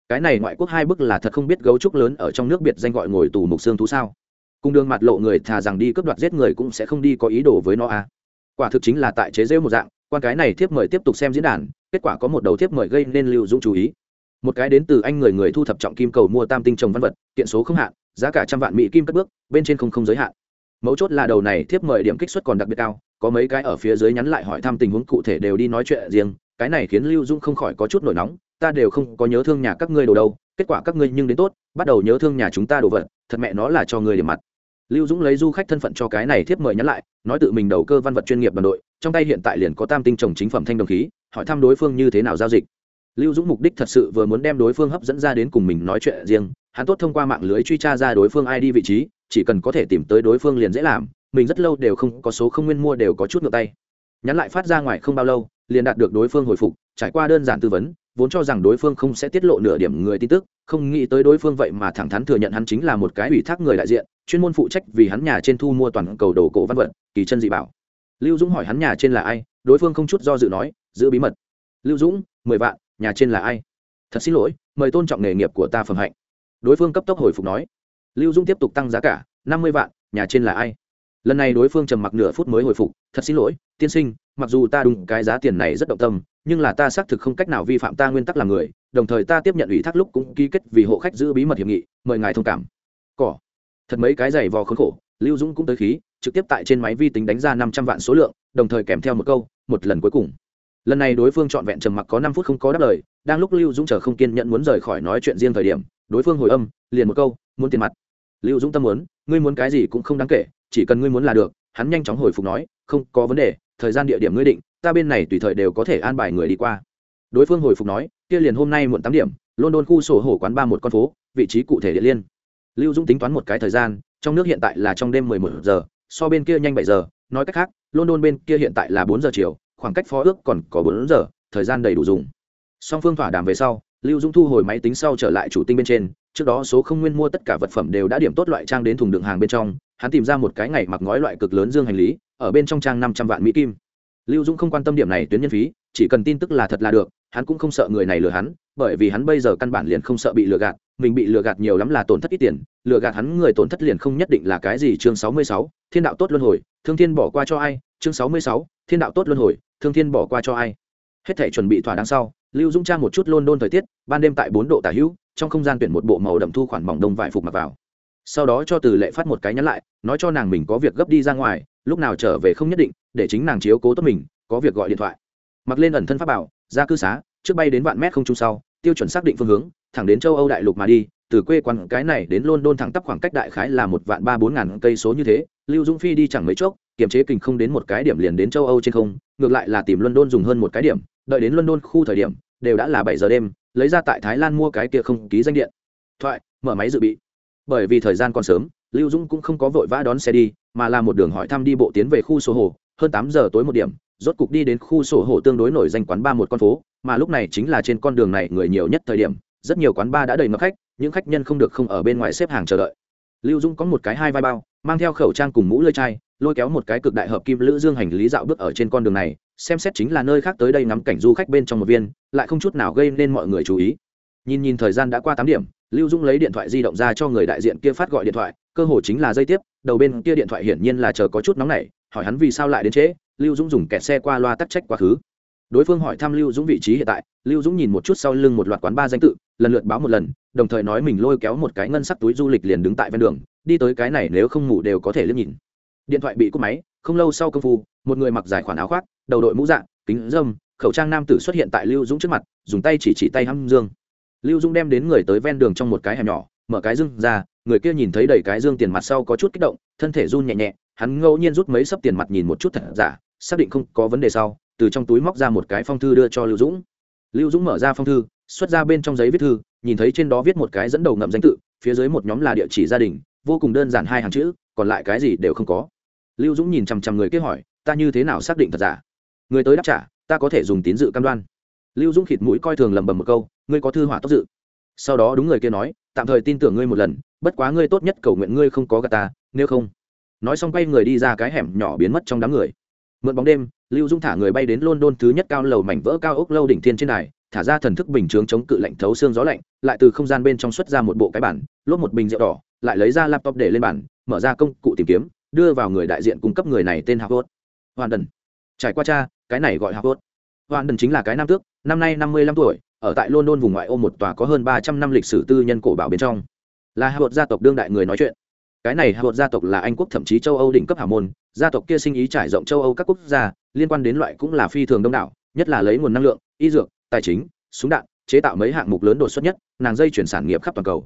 cái này ngoại quốc hai bức là thật không biết gấu trúc lớn ở trong nước biệt danh gọi ngồi tù mục xương thú sao? Cùng đường mặt lộ người thà rằng đi cướp đoạt giết người cũng sẽ không đi có ý đồ với nó à? Quả thực chính là tại chế rêu một dạng, quan cái này thiếp mời tiếp tục xem diễn đàn, kết quả có một đầu thiếp mời gây nên lưu dũng chú ý. Một cái đến từ anh người người thu thập trọng kim cầu mua tam tinh trồng văn vật, kiện số không hạn, giá cả trăm vạn mỹ kim cất bước, bên trên không không giới hạn. Mấu chốt là đầu này thiếp mời điểm kích xuất còn đặc biệt cao, có mấy cái ở phía dưới nhắn lại hỏi thăm tình huống cụ thể đều đi nói chuyện riêng cái này khiến lưu dung không khỏi có chút nổi nóng, ta đều không có nhớ thương nhà các ngươi đồ đâu, kết quả các ngươi nhưng đến tốt, bắt đầu nhớ thương nhà chúng ta đồ vật, thật mẹ nó là cho người để mặt. Lưu dũng lấy du khách thân phận cho cái này thiếp mời nhắn lại, nói tự mình đầu cơ văn vật chuyên nghiệp đoàn đội, trong tay hiện tại liền có tam tinh trồng chính phẩm thanh đồng khí, hỏi thăm đối phương như thế nào giao dịch. Lưu dũng mục đích thật sự vừa muốn đem đối phương hấp dẫn ra đến cùng mình nói chuyện riêng, hắn tốt thông qua mạng lưới truy tra ra đối phương id vị trí, chỉ cần có thể tìm tới đối phương liền dễ làm, mình rất lâu đều không có số không nguyên mua đều có chút ngược tay. Nhắn lại phát ra ngoài không bao lâu liền đạt được đối phương hồi phục, trải qua đơn giản tư vấn, vốn cho rằng đối phương không sẽ tiết lộ nửa điểm người tin tức, không nghĩ tới đối phương vậy mà thẳng thắn thừa nhận hắn chính là một cái ủy thác người đại diện, chuyên môn phụ trách vì hắn nhà trên thu mua toàn cầu đồ cổ văn vật, kỳ chân dị bảo. Lưu dũng hỏi hắn nhà trên là ai, đối phương không chút do dự nói, giữ bí mật. Lưu dũng, mười vạn, nhà trên là ai? Thật xin lỗi, mời tôn trọng nghề nghiệp của ta phẩm hạnh. Đối phương cấp tốc hồi phục nói. Lưu dũng tiếp tục tăng giá cả, năm mươi vạn, nhà trên là ai? Lần này đối phương trầm mặc nửa phút mới hồi phục, thật xin lỗi, tiên sinh, mặc dù ta đúng cái giá tiền này rất động tâm, nhưng là ta xác thực không cách nào vi phạm ta nguyên tắc làm người, đồng thời ta tiếp nhận ủy thác lúc cũng ký kết vì hộ khách giữ bí mật hiệp nghị, mời ngài thông cảm. Cỏ. Thật mấy cái giày vò khốn khổ, lưu dũng cũng tới khí, trực tiếp tại trên máy vi tính đánh ra năm trăm vạn số lượng, đồng thời kèm theo một câu, một lần cuối cùng. Lần này đối phương trọn vẹn trầm mặc có năm phút không có đáp lời, đang lúc lưu dũng chờ không kiên nhận muốn rời khỏi nói chuyện riêng thời điểm, đối phương hồi âm, liền một câu, muốn tiền mặt lưu dũng tâm muốn, ngươi muốn cái gì cũng không đáng kể, chỉ cần ngươi muốn là được, hắn nhanh chóng hồi phục nói, không có vấn đề, thời gian địa điểm ngươi định, ta bên này tùy thời đều có thể an bài người đi qua. Đối phương hồi phục nói, kia liền hôm nay muộn tám điểm, london khu sổ hổ quán ba một con phố, vị trí cụ thể địa liên. Lưu dũng tính toán một cái thời gian, trong nước hiện tại là trong đêm mười một giờ, so bên kia nhanh bảy giờ, nói cách khác, london bên kia hiện tại là bốn giờ chiều, khoảng cách phó ước còn có bốn giờ, thời gian đầy đủ dùng. Song phương thỏa đàm về sau, lưu dũng thu hồi máy tính sau trở lại chủ tinh bên trên trước đó số không nguyên mua tất cả vật phẩm đều đã điểm tốt loại trang đến thùng đựng hàng bên trong, hắn tìm ra một cái ngày mặc ngói loại cực lớn dương hành lý, ở bên trong trang năm trăm vạn mỹ kim. Lưu dũng không quan tâm điểm này tuyến nhân phí, chỉ cần tin tức là thật là được, hắn cũng không sợ người này lừa hắn, bởi vì hắn bây giờ căn bản liền không sợ bị lừa gạt, mình bị lừa gạt nhiều lắm là tổn thất ít tiền, lừa gạt hắn người tổn thất liền không nhất định là cái gì chương sáu mươi sáu, thiên đạo tốt luân hồi, thương thiên bỏ qua cho ai, chương sáu mươi sáu, thiên đạo tốt luân hồi, thương thiên bỏ qua cho ai. Hết thể chuẩn bị thỏa đáng sau lưu dũng tra một chút london thời tiết, ban đêm tại bốn độ tả hữu, trong không gian tuyển một bộ màu đậm thu khoản mỏng đông vải phục mặc vào. Sau đó cho từ lệ phát một cái nhắn lại, nói cho nàng mình có việc gấp đi ra ngoài, lúc nào trở về không nhất định, để chính nàng chiếu cố tốt mình, có việc gọi điện thoại. Mặc lên ẩn thân pháp bảo, ra cư xá, trước bay đến vạn mét không trung sau, tiêu chuẩn xác định phương hướng, thẳng đến châu âu đại lục mà đi, từ quê quán cái này đến london thẳng tắp khoảng cách đại khái là một vạn ba bốn ngàn cây số như thế, lưu dũng phi đi chẳng mấy chốc, kiềm chế kình không đến một cái điểm liền đến châu âu trên không, ngược lại là tìm london dùng hơn một cái điểm đợi đến london khu thời điểm, đều đã là bảy giờ đêm, lấy ra tại thái lan mua cái kia không ký danh điện. Thoại, mở máy dự bị. Bởi vì thời gian còn sớm, lưu dũng cũng không có vội vã đón xe đi, mà là một đường hỏi thăm đi bộ tiến về khu sổ hồ. Hơn tám giờ tối một điểm, rốt cục đi đến khu sổ hồ tương đối nổi danh quán ba một con phố, mà lúc này chính là trên con đường này người nhiều nhất thời điểm. Rất nhiều quán ba đã đầy ngập khách, những khách nhân không được không ở bên ngoài xếp hàng chờ đợi. Lưu dung có một cái hai vai bao, mang theo khẩu trang cùng mũ lơi chai, lôi kéo một cái cực đại hợp kim lữ dương hành lý dạo bước ở trên con đường này xem xét chính là nơi khác tới đây ngắm cảnh du khách bên trong một viên, lại không chút nào gây nên mọi người chú ý. Nhìn nhìn thời gian đã qua tám điểm, lưu dung lấy điện thoại di động ra cho người đại diện kia phát gọi điện thoại, cơ hồ chính là dây tiếp, đầu bên kia điện thoại hiển nhiên là chờ có chút nóng nảy, hỏi hắn vì sao lại đến trễ, lưu dũng dùng kẹt xe qua loa tắc trách quá khứ. Đối phương hỏi thăm lưu dũng vị trí hiện tại, lưu dũng nhìn một chút sau lưng một loạt quán ba danh tự, lần lượt báo một lần, đồng thời nói mình lôi kéo một cái ngân sắc túi du lịch liền đứng tại ven đường, đi tới cái này nếu không ngủ đều có thể liếc nhìn. Điện thoại bị cúp máy không lâu sau công phu, một người mặc dài khoản áo khoác, đầu đội mũ dạng kính dâm khẩu trang nam tử xuất hiện tại lưu dũng trước mặt, dùng tay chỉ chỉ tay hăm dương. Lưu dũng đem đến người tới ven đường trong một cái hẻm nhỏ, mở cái dương ra, người kia nhìn thấy đầy cái dương tiền mặt sau có chút kích động, thân thể run nhẹ nhẹ, hắn ngẫu nhiên rút mấy sấp tiền mặt nhìn một chút thật giả, xác định không có vấn đề sau, từ trong túi móc ra một cái phong thư đưa cho lưu dũng. Lưu dũng mở ra phong thư, xuất ra bên trong giấy viết thư, nhìn thấy trên đó viết một cái dẫn đầu ngậm danh tự, phía dưới một nhóm là địa chỉ gia đình, vô cùng đơn giản hai hàng chữ, còn lại cái gì đều không có lưu dũng nhìn chằm chằm người kia hỏi, ta như thế nào xác định thật giả? Người tới đáp trả, ta có thể dùng tín dự cam đoan. Lưu dũng khịt mũi coi thường lầm bầm một câu, ngươi có thư hỏa tốc dự. Sau đó đúng người kia nói, tạm thời tin tưởng ngươi một lần, bất quá ngươi tốt nhất cầu nguyện ngươi không có gà ta, nếu không. Nói xong quay người đi ra cái hẻm nhỏ biến mất trong đám người. Mượn bóng đêm, lưu dung thả người bay đến london thứ nhất cao lầu mảnh vỡ cao ốc lâu đỉnh thiên trên này thả ra thần thức bình chướng chống cự lạnh thấu xương gió lạnh, lại từ không gian bên trong xuất ra một bộ cái bản lốp một bình rượu đỏ, lại lấy ra laptop để lên bản mở ra công cụ tìm kiếm đưa vào người đại diện cung cấp người này tên Harvard. Hoàn Đần. Trải qua cha, cái này gọi Harvard. Hoàn Đần chính là cái nam tước, năm nay năm mươi lăm tuổi, ở tại London vùng ngoại ô một tòa có hơn ba trăm năm lịch sử tư nhân cổ bảo bên trong. Là Harvard gia tộc đương đại người nói chuyện cái này Harvard gia tộc là anh quốc thậm chí châu âu đỉnh cấp hảo môn gia tộc kia sinh ý trải rộng châu âu các quốc gia liên quan đến loại cũng là phi thường đông đảo nhất là lấy nguồn năng lượng y dược tài chính súng đạn chế tạo mấy hạng mục lớn đột xuất nhất nàng dây chuyển sản nghiệp khắp toàn cầu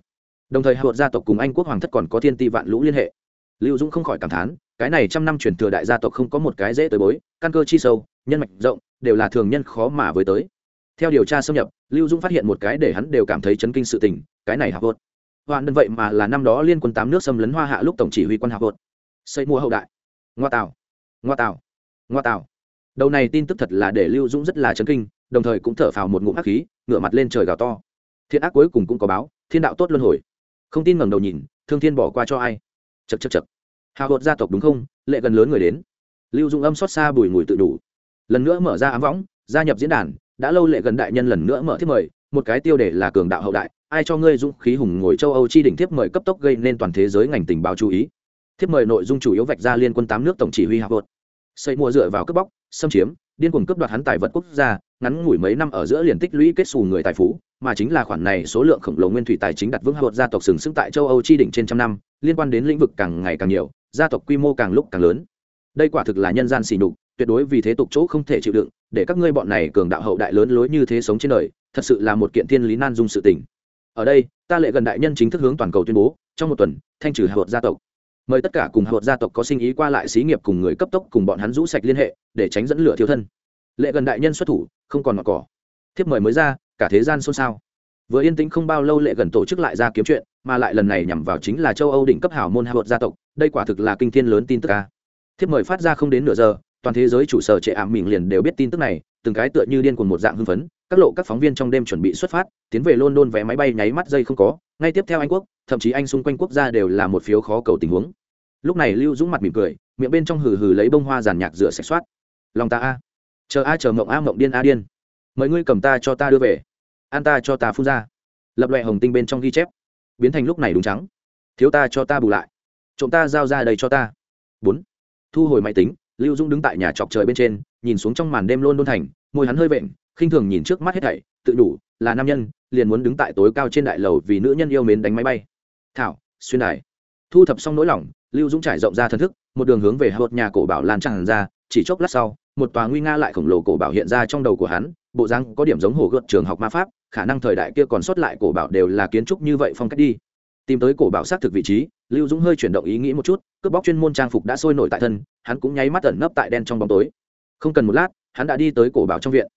đồng thời Harvard gia tộc cùng anh quốc hoàng thất còn có thiên ti vạn lũ liên hệ lưu dũng không khỏi cảm thán, cái này trăm năm truyền thừa đại gia tộc không có một cái dễ tới bối, căn cơ chi sâu, nhân mạch rộng, đều là thường nhân khó mà với tới. Theo điều tra xâm nhập, lưu dũng phát hiện một cái để hắn đều cảm thấy chấn kinh sự tình, cái này hạ vợt hoàn đơn vậy mà là năm đó liên quân tám nước xâm lấn hoa hạ lúc tổng chỉ huy quân hạ vợt xây mua hậu đại. Ngoa tào. Ngoa tào. Ngoa tào. Đầu này tin tức thật là để lưu dũng rất là chấn kinh, đồng thời cũng thở phào một ngụm hắc khí, ngửa mặt lên trời gào to. Thiện ác cuối cùng cũng có báo, thiên đạo tốt luân hồi. Không tin ngẩng đầu nhìn, thương thiên bỏ qua cho ai? Chật chật chật hào hột gia tộc đúng không? Lệ gần lớn người đến. Lưu Dung âm xót xa bùi ngùi tự đủ. Lần nữa mở ra ám võng, gia nhập diễn đàn, đã lâu lệ gần đại nhân lần nữa mở thiết mời, một cái tiêu đề là cường đạo hậu đại, ai cho ngươi dũng khí hùng ngồi châu âu chi đỉnh thiếp mời cấp tốc gây nên toàn thế giới ngành tình báo chú ý. Thiếp mời nội dung chủ yếu vạch ra liên quân tám nước tổng chỉ huy hạ vợt xây mua dựa vào cướp bóc, xâm chiếm, điên cuồng cướp đoạt hắn tài vật quốc gia, ngắn ngủi mấy năm ở giữa liền tích lũy kết xù người tài phú, mà chính là khoản này số lượng khổng lồ nguyên thủy tài chính đặt vững hạ vợt gia tộc sừng sững tại châu âu chi đỉnh trên trăm năm, liên quan đến lĩnh vực càng ngày càng nhiều gia tộc quy mô càng lúc càng lớn. Đây quả thực là nhân gian xỉ nhục, tuyệt đối vì thế tục chỗ không thể chịu đựng, để các ngươi bọn này cường đạo hậu đại lớn lối như thế sống trên đời, thật sự là một kiện thiên lý nan dung sự tình. Ở đây, ta lệ gần đại nhân chính thức hướng toàn cầu tuyên bố, trong một tuần, thanh trừ hạ gia tộc. Mời tất cả cùng hạ gia tộc có sinh ý qua lại xí nghiệp cùng người cấp tốc cùng bọn hắn rũ sạch liên hệ, để tránh dẫn lửa thiếu thân. Lệ gần đại nhân xuất thủ, không còn mặc cỏ. Thiếp mời mới ra, cả thế gian xôn xao. Vừa yên tĩnh không bao lâu lệ gần tổ chức lại ra kiếm chuyện, mà lại lần này nhằm vào chính là châu âu đỉnh cấp hảo môn hạ gia tộc đây quả thực là kinh thiên lớn tin tức a. Thiếp mời phát ra không đến nửa giờ, toàn thế giới chủ sở trệ ảm mình liền đều biết tin tức này, từng cái tựa như điên cuồng một dạng hưng phấn, các lộ các phóng viên trong đêm chuẩn bị xuất phát, tiến về london vé máy bay nháy mắt dây không có, ngay tiếp theo anh quốc, thậm chí anh xung quanh quốc gia đều là một phiếu khó cầu tình huống. Lúc này lưu dũng mặt mỉm cười, miệng bên trong hừ hừ lấy bông hoa giàn nhạc rửa sạch soát. Lòng ta a. Chờ a, chờ mộng a, mộng điên a điên. Mời ngươi cầm ta cho ta đưa về. An ta cho ta phun ra. Lập loại hồng tinh bên trong ghi chép. Biến thành lúc này đúng trắng. Thiếu ta cho ta bù lại trộm ta giao ra đây cho ta. Bốn. Thu hồi máy tính, lưu dũng đứng tại nhà chọc trời bên trên, nhìn xuống trong màn đêm luôn đôn thành, môi hắn hơi vện, khinh thường nhìn trước mắt hết thảy, tự đủ, là nam nhân, liền muốn đứng tại tối cao trên đại lầu vì nữ nhân yêu mến đánh máy bay. Thảo, xuyên đài. Thu thập xong nỗi lòng, lưu dũng trải rộng ra thân thức, một đường hướng về hột nhà cổ bảo lan tràn ra, chỉ chốc lát sau, một tòa nguy nga lại khổng lồ cổ bảo hiện ra trong đầu của hắn, bộ răng có điểm giống hồ gợt trường học ma pháp, khả năng thời đại kia còn sót lại cổ bảo đều là kiến trúc như vậy phong cách đi tìm tới cổ bảo xác thực vị trí, lưu dũng hơi chuyển động ý nghĩ một chút, cướp bóc chuyên môn trang phục đã sôi nổi tại thân, hắn cũng nháy mắt ẩn nấp tại đen trong bóng tối. Không cần một lát, hắn đã đi tới cổ bảo trong viện.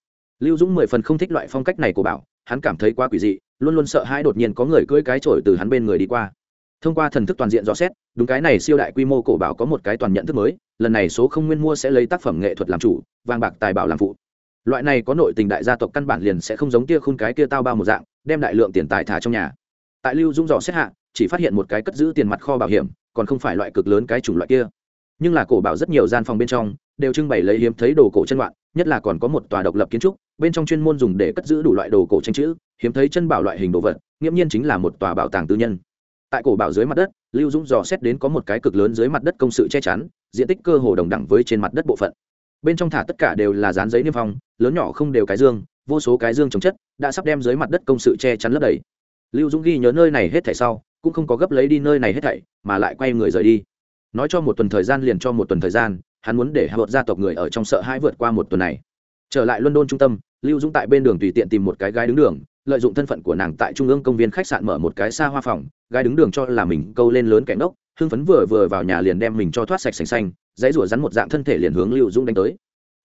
Lưu dũng mười phần không thích loại phong cách này của bảo, hắn cảm thấy quá quỷ dị, luôn luôn sợ hãi đột nhiên có người cưỡi cái trổi từ hắn bên người đi qua. Thông qua thần thức toàn diện rõ xét, đúng cái này siêu đại quy mô cổ bảo có một cái toàn nhận thức mới, lần này số không nguyên mua sẽ lấy tác phẩm nghệ thuật làm chủ, vàng bạc tài bảo làm phụ. Loại này có nội tình đại gia tộc căn bản liền sẽ không giống tia khung cái kia tao bao một dạng, đem đại lượng tiền tài thả trong nhà tại lưu Dung dò xét hạ, chỉ phát hiện một cái cất giữ tiền mặt kho bảo hiểm, còn không phải loại cực lớn cái chủng loại kia. Nhưng là cổ bảo rất nhiều gian phòng bên trong, đều trưng bày lấy hiếm thấy đồ cổ chân loạn, nhất là còn có một tòa độc lập kiến trúc, bên trong chuyên môn dùng để cất giữ đủ loại đồ cổ tranh chữ, hiếm thấy chân bảo loại hình đồ vật, nghiễm nhiên chính là một tòa bảo tàng tư nhân. Tại cổ bảo dưới mặt đất, lưu dũng dò xét đến có một cái cực lớn dưới mặt đất công sự che chắn, diện tích cơ hồ đồng đẳng với trên mặt đất bộ phận. Bên trong thả tất cả đều là dán giấy niêm phong, lớn nhỏ không đều cái dương, vô số cái dương chống chất, đã sắp đem dưới mặt đất công sự che chắn lấp đầy lưu dũng ghi nhớ nơi này hết thảy sau, cũng không có gấp lấy đi nơi này hết thảy, mà lại quay người rời đi. Nói cho một tuần thời gian liền cho một tuần thời gian, hắn muốn để hạ vợt gia tộc người ở trong sợ hãi vượt qua một tuần này. Trở lại london trung tâm, lưu dũng tại bên đường tùy tiện tìm một cái gái đứng đường, lợi dụng thân phận của nàng tại trung ương công viên khách sạn mở một cái xa hoa phòng, gái đứng đường cho là mình câu lên lớn cạnh ốc hưng phấn vừa vừa vào nhà liền đem mình cho thoát sạch sành xanh, dãy rủa rắn một dạng thân thể liền hướng lưu dũng đánh tới.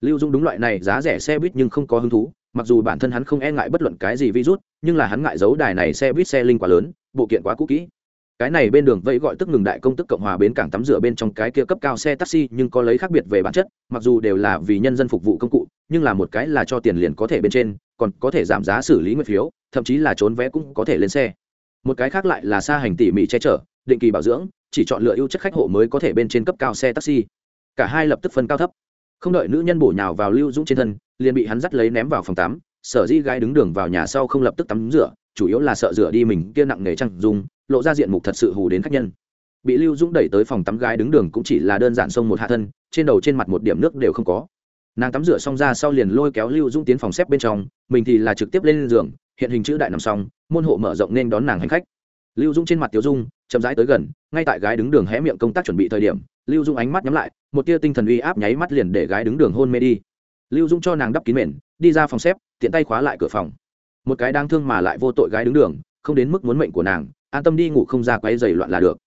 Lưu dũng đúng loại này giá rẻ xe buýt nhưng không có hứng thú mặc dù bản thân hắn không e ngại bất luận cái gì virus, nhưng là hắn ngại giấu đài này xe buýt xe linh quá lớn, bộ kiện quá cũ kỹ. Cái này bên đường vẫy gọi tức ngừng đại công tức cộng hòa bến cảng tắm rửa bên trong cái kia cấp cao xe taxi, nhưng có lấy khác biệt về bản chất, mặc dù đều là vì nhân dân phục vụ công cụ, nhưng là một cái là cho tiền liền có thể bên trên, còn có thể giảm giá xử lý nguyên phiếu, thậm chí là trốn vé cũng có thể lên xe. Một cái khác lại là xa hành tỉ mỉ che chở, định kỳ bảo dưỡng, chỉ chọn lựa ưu chất khách hộ mới có thể bên trên cấp cao xe taxi. Cả hai lập tức phân cao thấp không đợi nữ nhân bổ nhào vào lưu dũng trên thân, liền bị hắn dắt lấy ném vào phòng tắm. Sở di gái đứng đường vào nhà sau không lập tức tắm rửa, chủ yếu là sợ rửa đi mình kia nặng nề trăng dùng lộ ra diện mục thật sự hù đến khách nhân. Bị lưu dũng đẩy tới phòng tắm gái đứng đường cũng chỉ là đơn giản xông một hạ thân, trên đầu trên mặt một điểm nước đều không có. Nàng tắm rửa xong ra sau liền lôi kéo lưu dũng tiến phòng xếp bên trong, mình thì là trực tiếp lên giường, hiện hình chữ đại nằm xong, môn hộ mở rộng nên đón nàng hành khách lưu dũng trên mặt tiểu dung, chậm rãi tới gần, ngay tại gái đứng đường hé miệng công tác chuẩn bị thời điểm, lưu dũng ánh mắt nhắm lại, một tia tinh thần uy áp nháy mắt liền để gái đứng đường hôn mê đi. Lưu dũng cho nàng đắp kín mền, đi ra phòng xếp, tiện tay khóa lại cửa phòng. Một cái đang thương mà lại vô tội gái đứng đường, không đến mức muốn mệnh của nàng, an tâm đi ngủ không ra quấy dày loạn là được.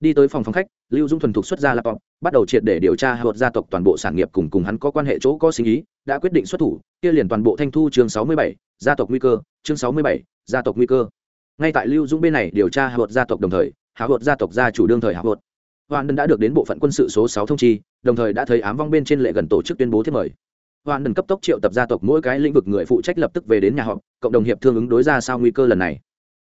Đi tới phòng phòng khách, lưu dung thuần thục xuất ra laptop, bắt đầu triệt để điều tra hợp gia tộc toàn bộ sản nghiệp cùng cùng hắn có quan hệ chỗ có sinh ý, đã quyết định xuất thủ, kia liền toàn bộ thanh thu chương sáu mươi bảy, gia tộc nguy cơ, chương sáu mươi bảy, gia tộc nguy cơ ngay tại lưu dung bên này điều tra hợp gia tộc đồng thời hạ hợp gia tộc gia chủ đương thời hạ hợp hoàn đần đã được đến bộ phận quân sự số sáu thông chi, đồng thời đã thấy ám vong bên trên lệ gần tổ chức tuyên bố thiết mời. Hoàn đần cấp tốc triệu tập gia tộc mỗi cái lĩnh vực người phụ trách lập tức về đến nhà họp, cộng đồng hiệp thương ứng đối ra sao nguy cơ lần này.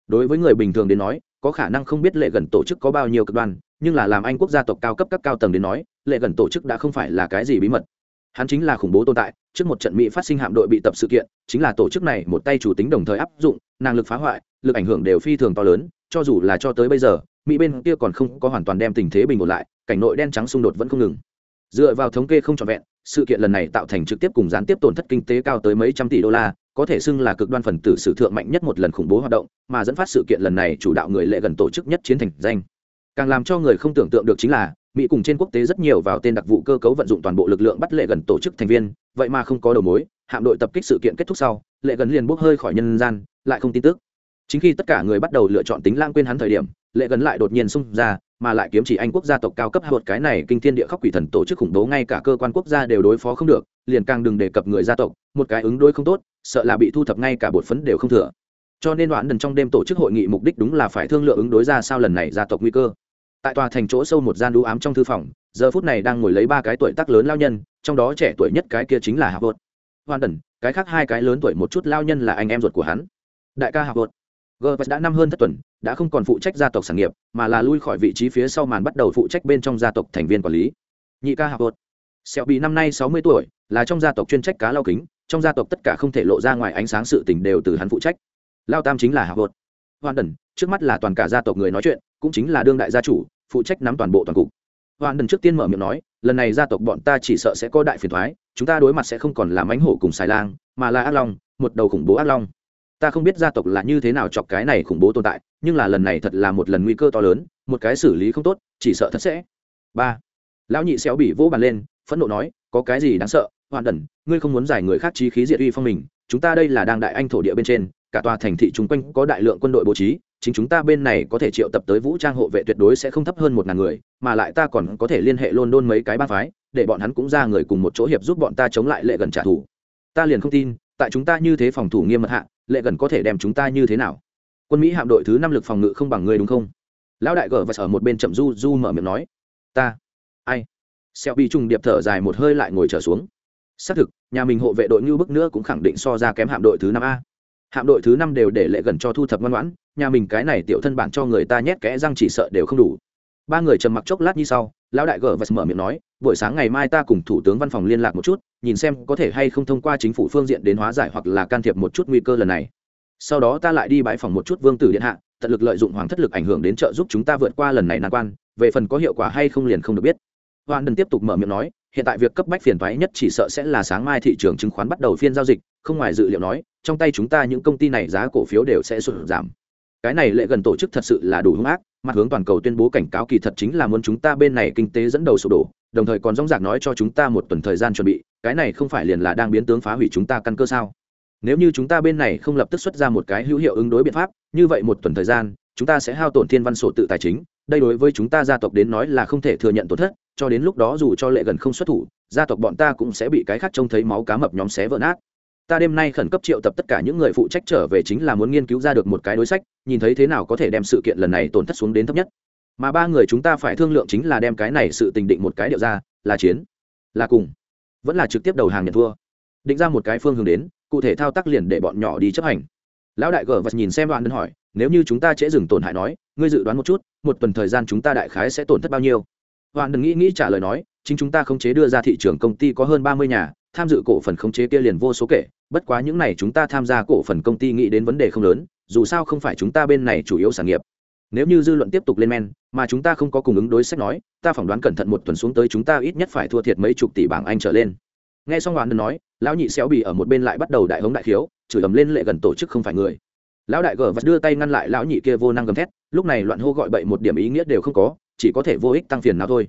Đối với người bình thường đến nói, có khả năng không biết lệ gần tổ chức có bao nhiêu cực đoan, nhưng là làm anh quốc gia tộc cao cấp các cao tầng đến nói, lệ gần tổ chức đã không phải là cái gì bí mật. Hắn chính là khủng bố tồn tại trước một trận mỹ phát sinh hạm đội bị tập sự kiện, chính là tổ chức này một tay chủ tính đồng thời áp dụng, năng lực phá hoại, lực ảnh hưởng đều phi thường to lớn, cho dù là cho tới bây giờ, mỹ bên kia còn không có hoàn toàn đem tình thế bình ổn lại, cảnh nội đen trắng xung đột vẫn không ngừng. Dựa vào thống kê không trọn vẹn, sự kiện lần này tạo thành trực tiếp cùng gián tiếp tổn thất kinh tế cao tới mấy trăm tỷ đô la, có thể xưng là cực đoan phần tử sử thượng mạnh nhất một lần khủng bố hoạt động, mà dẫn phát sự kiện lần này chủ đạo người lệ gần tổ chức nhất chiến thành danh. Càng làm cho người không tưởng tượng được chính là mỹ cùng trên quốc tế rất nhiều vào tên đặc vụ cơ cấu vận dụng toàn bộ lực lượng bắt lệ gần tổ chức thành viên, vậy mà không có đầu mối, hạm đội tập kích sự kiện kết thúc sau, lệ gần liền bốc hơi khỏi nhân gian, lại không tin tức. Chính khi tất cả người bắt đầu lựa chọn tính lãng quên hắn thời điểm, lệ gần lại đột nhiên xung ra, mà lại kiếm chỉ anh quốc gia tộc cao cấp một cái này kinh thiên địa khóc quỷ thần tổ chức khủng bố ngay cả cơ quan quốc gia đều đối phó không được, liền càng đừng đề cập người gia tộc, một cái ứng đối không tốt, sợ là bị thu thập ngay cả bột phấn đều không thừa. Cho nên đoạn đần trong đêm tổ chức hội nghị mục đích đúng là phải thương lượng ứng đối ra sao lần này gia tộc nguy cơ tại tòa thành chỗ sâu một gian đũ ám trong thư phòng, giờ phút này đang ngồi lấy ba cái tuổi tác lớn lao nhân, trong đó trẻ tuổi nhất cái kia chính là hạ vợt hoàn đần cái khác hai cái lớn tuổi một chút lao nhân là anh em ruột của hắn. Đại ca hạ vợt Gervais đã năm hơn thất tuần, đã không còn phụ trách gia tộc sản nghiệp, mà là lui khỏi vị trí phía sau màn bắt đầu phụ trách bên trong gia tộc thành viên quản lý. Nhị ca hạ vợt sẹo bị năm nay sáu mươi tuổi, là trong gia tộc chuyên trách cá lao kính, trong gia tộc tất cả không thể lộ ra ngoài ánh sáng sự tình đều từ hắn phụ trách. Lao tam chính là hạ vợt hoàn đần, trước mắt là toàn cả gia tộc người nói chuyện, cũng chính là đương đại gia chủ, phụ trách nắm toàn bộ toàn cục. Hoàn đần trước tiên mở miệng nói, lần này gia tộc bọn ta chỉ sợ sẽ có đại phiền thoái, chúng ta đối mặt sẽ không còn là mánh hổ cùng xài lang, mà là ác long, một đầu khủng bố ác long. Ta không biết gia tộc là như thế nào chọc cái này khủng bố tồn tại, nhưng là lần này thật là một lần nguy cơ to lớn, một cái xử lý không tốt, chỉ sợ thật sẽ. Ba. Lão nhị xéo bị vỗ bàn lên, phẫn nộ nói, có cái gì đáng sợ? Hoàn đần, ngươi không muốn giải người khác trí khí diệt uy phong mình, chúng ta đây là đang đại anh thổ địa bên trên cả tòa thành thị chung quanh có đại lượng quân đội bố trí, chính chúng ta bên này có thể triệu tập tới vũ trang hộ vệ tuyệt đối sẽ không thấp hơn một ngàn người, mà lại ta còn có thể liên hệ london mấy cái bang phái, để bọn hắn cũng ra người cùng một chỗ hiệp giúp bọn ta chống lại lệ gần trả thù. Ta liền không tin, tại chúng ta như thế phòng thủ nghiêm mật hạ, lệ gần có thể đem chúng ta như thế nào? Quân mỹ hạm đội thứ năm lực phòng ngự không bằng ngươi đúng không? Lão đại gở và sở một bên chậm du du mở miệng nói. Ta. Ai? Xẹo bị trùng điệp thở dài một hơi lại ngồi trở xuống. Xác thực, nhà mình hộ vệ đội như bức nữa cũng khẳng định so ra kém hạm đội thứ năm a hạm đội thứ năm đều để lệ gần cho thu thập ngoan ngoãn, nhà mình cái này tiểu thân bản cho người ta nhét kẽ răng chỉ sợ đều không đủ. Ba người trầm mặc chốc lát như sau, lão đại gờ và mở miệng nói, buổi sáng ngày mai ta cùng thủ tướng văn phòng liên lạc một chút, nhìn xem có thể hay không thông qua chính phủ phương diện đến hóa giải hoặc là can thiệp một chút nguy cơ lần này. Sau đó ta lại đi bãi phòng một chút vương tử điện hạ, tận lực lợi dụng hoàng thất lực ảnh hưởng đến trợ giúp chúng ta vượt qua lần này nan quan, về phần có hiệu quả hay không liền không được biết. Hoàn đần tiếp tục mở miệng nói, hiện tại việc cấp bách phiền thoái nhất chỉ sợ sẽ là sáng mai thị trường chứng khoán bắt đầu phiên giao dịch, không ngoài dự liệu nói trong tay chúng ta những công ty này giá cổ phiếu đều sẽ sụt giảm. Cái này lệ gần tổ chức thật sự là đủ hung ác, mặt hướng toàn cầu tuyên bố cảnh cáo kỳ thật chính là muốn chúng ta bên này kinh tế dẫn đầu sụp đổ, đồng thời còn dóng dạc nói cho chúng ta một tuần thời gian chuẩn bị, cái này không phải liền là đang biến tướng phá hủy chúng ta căn cơ sao? Nếu như chúng ta bên này không lập tức xuất ra một cái hữu hiệu ứng đối biện pháp, như vậy một tuần thời gian, chúng ta sẽ hao tổn thiên văn sổ tự tài chính, đây đối với chúng ta gia tộc đến nói là không thể thừa nhận tổn thất, cho đến lúc đó dù cho lệ gần không xuất thủ, gia tộc bọn ta cũng sẽ bị cái khác trông thấy máu cá mập nhóm xé vỡ nát ta đêm nay khẩn cấp triệu tập tất cả những người phụ trách trở về chính là muốn nghiên cứu ra được một cái đối sách, nhìn thấy thế nào có thể đem sự kiện lần này tổn thất xuống đến thấp nhất. Mà ba người chúng ta phải thương lượng chính là đem cái này sự tình định một cái điệu ra, là chiến, là cùng, vẫn là trực tiếp đầu hàng nhận thua. Định ra một cái phương hướng đến, cụ thể thao tác liền để bọn nhỏ đi chấp hành. Lão đại gờ vật nhìn xem đoạn đơn hỏi, nếu như chúng ta trễ dừng tổn hại nói, ngươi dự đoán một chút, một tuần thời gian chúng ta đại khái sẽ tổn thất bao nhiêu? Đoạn đừng nghĩ nghĩ trả lời nói, chính chúng ta không chế đưa ra thị trường công ty có hơn ba mươi nhà tham dự cổ phần khống chế kia liền vô số kể, bất quá những này chúng ta tham gia cổ phần công ty nghĩ đến vấn đề không lớn, dù sao không phải chúng ta bên này chủ yếu sản nghiệp. Nếu như dư luận tiếp tục lên men, mà chúng ta không có cùng ứng đối sách nói, ta phỏng đoán cẩn thận một tuần xuống tới chúng ta ít nhất phải thua thiệt mấy chục tỷ bảng anh trở lên. Nghe xong hoàn nói, lão nhị xéo bì ở một bên lại bắt đầu đại hống đại khiếu, chửi ầm lên lệ gần tổ chức không phải người. Lão đại gờ vật đưa tay ngăn lại lão nhị kia vô năng gầm thét, lúc này loạn hô gọi bậy một điểm ý nghĩa đều không có, chỉ có thể vô ích tăng phiền nào thôi.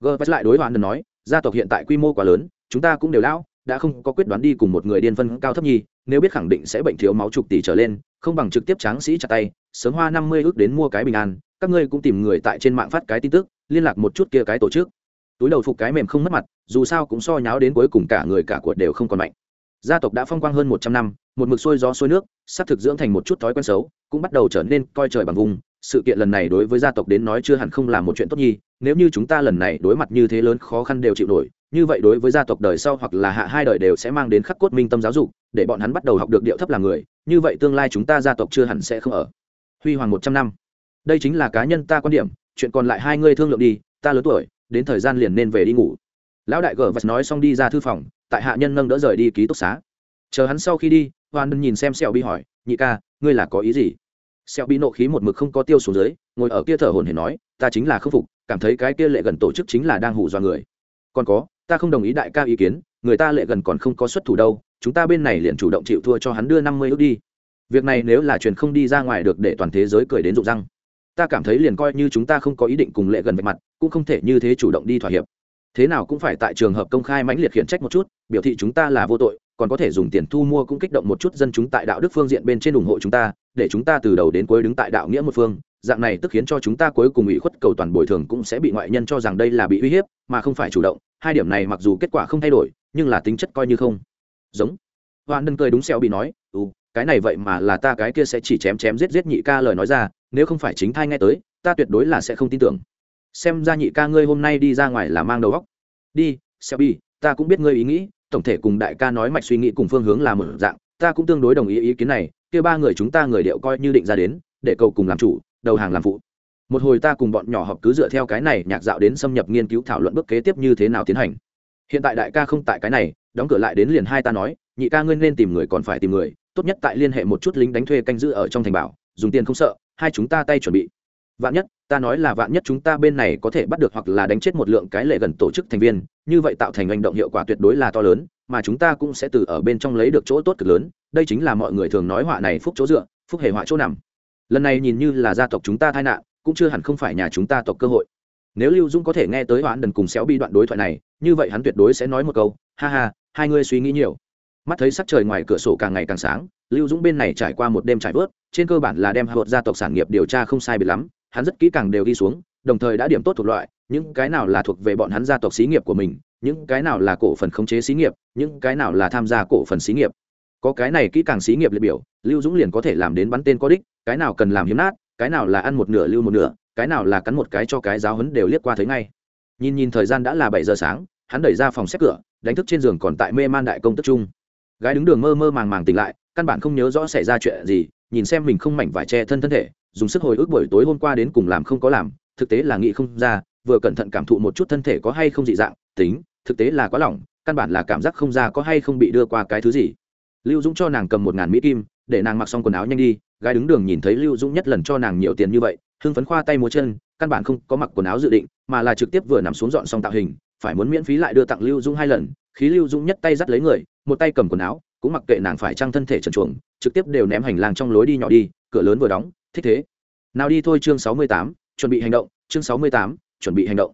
Gờ vật lại đối hoàn nói, gia tộc hiện tại quy mô quá lớn chúng ta cũng đều lão, đã không có quyết đoán đi cùng một người điên phân cao thấp nhi, nếu biết khẳng định sẽ bệnh thiếu máu chục tỷ trở lên, không bằng trực tiếp tráng sĩ chặt tay, sớm hoa năm mươi ước đến mua cái bình an, các ngươi cũng tìm người tại trên mạng phát cái tin tức, liên lạc một chút kia cái tổ chức. Túi đầu phục cái mềm không mất mặt, dù sao cũng so nháo đến cuối cùng cả người cả cuộc đều không còn mạnh. Gia tộc đã phong quang hơn một trăm năm, một mực xuôi gió xuôi nước, sắp thực dưỡng thành một chút thói quen xấu, cũng bắt đầu trở nên coi trời bằng vùng. Sự kiện lần này đối với gia tộc đến nói chưa hẳn không là một chuyện tốt nhi, nếu như chúng ta lần này đối mặt như thế lớn khó khăn đều chịu nổi như vậy đối với gia tộc đời sau hoặc là hạ hai đời đều sẽ mang đến khắc cốt minh tâm giáo dục, để bọn hắn bắt đầu học được điệu thấp là người, như vậy tương lai chúng ta gia tộc chưa hẳn sẽ không ở. Huy hoàng một trăm năm. Đây chính là cá nhân ta quan điểm, chuyện còn lại hai ngươi thương lượng đi, ta lớn tuổi, đến thời gian liền nên về đi ngủ. Lão đại gờ vật nói xong đi ra thư phòng, tại hạ nhân nâng đỡ rời đi ký túc xá. Chờ hắn sau khi đi hoàn đân nhìn xem sẹo bi hỏi, nhị ca, ngươi là có ý gì? Sẹo bi nộ khí một mực không có tiêu xuống dưới, ngồi ở kia thở hồn hển nói, ta chính là khâm phục, cảm thấy cái kia lệ gần tổ chức chính là đang hù dọa người còn có, ta không đồng ý đại ca ý kiến, người ta lệ gần còn không có xuất thủ đâu, chúng ta bên này liền chủ động chịu thua cho hắn đưa năm mươi ước đi. Việc này nếu là truyền không đi ra ngoài được để toàn thế giới cười đến rụng răng. Ta cảm thấy liền coi như chúng ta không có ý định cùng lệ gần vạch mặt, cũng không thể như thế chủ động đi thỏa hiệp. Thế nào cũng phải tại trường hợp công khai mãnh liệt khiển trách một chút, biểu thị chúng ta là vô tội, còn có thể dùng tiền thu mua cũng kích động một chút dân chúng tại đạo đức phương diện bên trên ủng hộ chúng ta, để chúng ta từ đầu đến cuối đứng tại đạo nghĩa một phương dạng này tức khiến cho chúng ta cuối cùng ủy khuất cầu toàn bồi thường cũng sẽ bị ngoại nhân cho rằng đây là bị uy hiếp, mà không phải chủ động. Hai điểm này mặc dù kết quả không thay đổi, nhưng là tính chất coi như không. Giống. Hoan đơn cười đúng xeo bị nói ừ cái này vậy mà là ta cái kia sẽ chỉ chém chém giết giết nhị ca lời nói ra, nếu không phải chính thai nghe tới, ta tuyệt đối là sẽ không tin tưởng. Xem ra nhị ca ngươi hôm nay đi ra ngoài là mang đầu góc đi xeo bi ta cũng biết ngươi ý nghĩ, tổng thể cùng đại ca nói mạch suy nghĩ cùng phương hướng là một dạng, ta cũng tương đối đồng ý ý kiến này, kia ba người chúng ta người điệu coi như định ra đến, để cầu cùng làm chủ đầu hàng làm phụ. Một hồi ta cùng bọn nhỏ họp cứ dựa theo cái này nhạc dạo đến xâm nhập nghiên cứu thảo luận bước kế tiếp như thế nào tiến hành. Hiện tại đại ca không tại cái này, đóng cửa lại đến liền hai ta nói, nhị ca ngươi nên tìm người còn phải tìm người, tốt nhất tại liên hệ một chút lính đánh thuê canh giữ ở trong thành bảo, dùng tiền không sợ, hai chúng ta tay chuẩn bị. Vạn nhất, ta nói là vạn nhất chúng ta bên này có thể bắt được hoặc là đánh chết một lượng cái lệ gần tổ chức thành viên, như vậy tạo thành hành động hiệu quả tuyệt đối là to lớn, mà chúng ta cũng sẽ từ ở bên trong lấy được chỗ tốt cực lớn, đây chính là mọi người thường nói họa này phúc chỗ dựa, phúc hề họa chỗ nằm lần này nhìn như là gia tộc chúng ta tai nạn, cũng chưa hẳn không phải nhà chúng ta tộc cơ hội. Nếu lưu dung có thể nghe tới hoãn đần cùng xéo bi đoạn đối thoại này, như vậy hắn tuyệt đối sẽ nói một câu, ha ha, hai ngươi suy nghĩ nhiều. Mắt thấy sắc trời ngoài cửa sổ càng ngày càng sáng, lưu dũng bên này trải qua một đêm trải vớt, trên cơ bản là đem hạ gia tộc sản nghiệp điều tra không sai biệt lắm, hắn rất kỹ càng đều đi xuống, đồng thời đã điểm tốt thuộc loại, những cái nào là thuộc về bọn hắn gia tộc xí nghiệp của mình, những cái nào là cổ phần khống chế xí nghiệp, những cái nào là tham gia cổ phần xí nghiệp có cái này kỹ càng xí nghiệp liệt biểu, lưu dũng liền có thể làm đến bắn tên có đích, cái nào cần làm hiếm nát, cái nào là ăn một nửa lưu một nửa, cái nào là cắn một cái cho cái giáo hấn đều liếc qua thấy ngay. Nhìn nhìn thời gian đã là bảy giờ sáng, hắn đẩy ra phòng xếp cửa, đánh thức trên giường còn tại mê man đại công tức trung. Gái đứng đường mơ mơ màng màng tỉnh lại, căn bản không nhớ rõ xảy ra chuyện gì, nhìn xem mình không mảnh vải che thân thân thể, dùng sức hồi ức buổi tối hôm qua đến cùng làm không có làm, thực tế là nghĩ không ra, vừa cẩn thận cảm thụ một chút thân thể có hay không dị dạng, tính, thực tế là quá lỏng, căn bản là cảm giác không ra có hay không bị đưa qua cái thứ gì lưu dũng cho nàng cầm một ngàn mỹ kim, để nàng mặc xong quần áo nhanh đi, gái đứng đường nhìn thấy lưu dũng nhất lần cho nàng nhiều tiền như vậy, hưng phấn khoa tay múa chân, căn bản không có mặc quần áo dự định, mà là trực tiếp vừa nằm xuống dọn xong tạo hình, phải muốn miễn phí lại đưa tặng lưu dũng hai lần, khí lưu dũng nhất tay dắt lấy người, một tay cầm quần áo, cũng mặc kệ nàng phải trăng thân thể trần chuồng trực tiếp đều ném hành lang trong lối đi nhỏ đi, cửa lớn vừa đóng, thích thế. Nào đi thôi chương sáu mươi tám, chuẩn bị hành động, chương sáu mươi tám, chuẩn bị hành động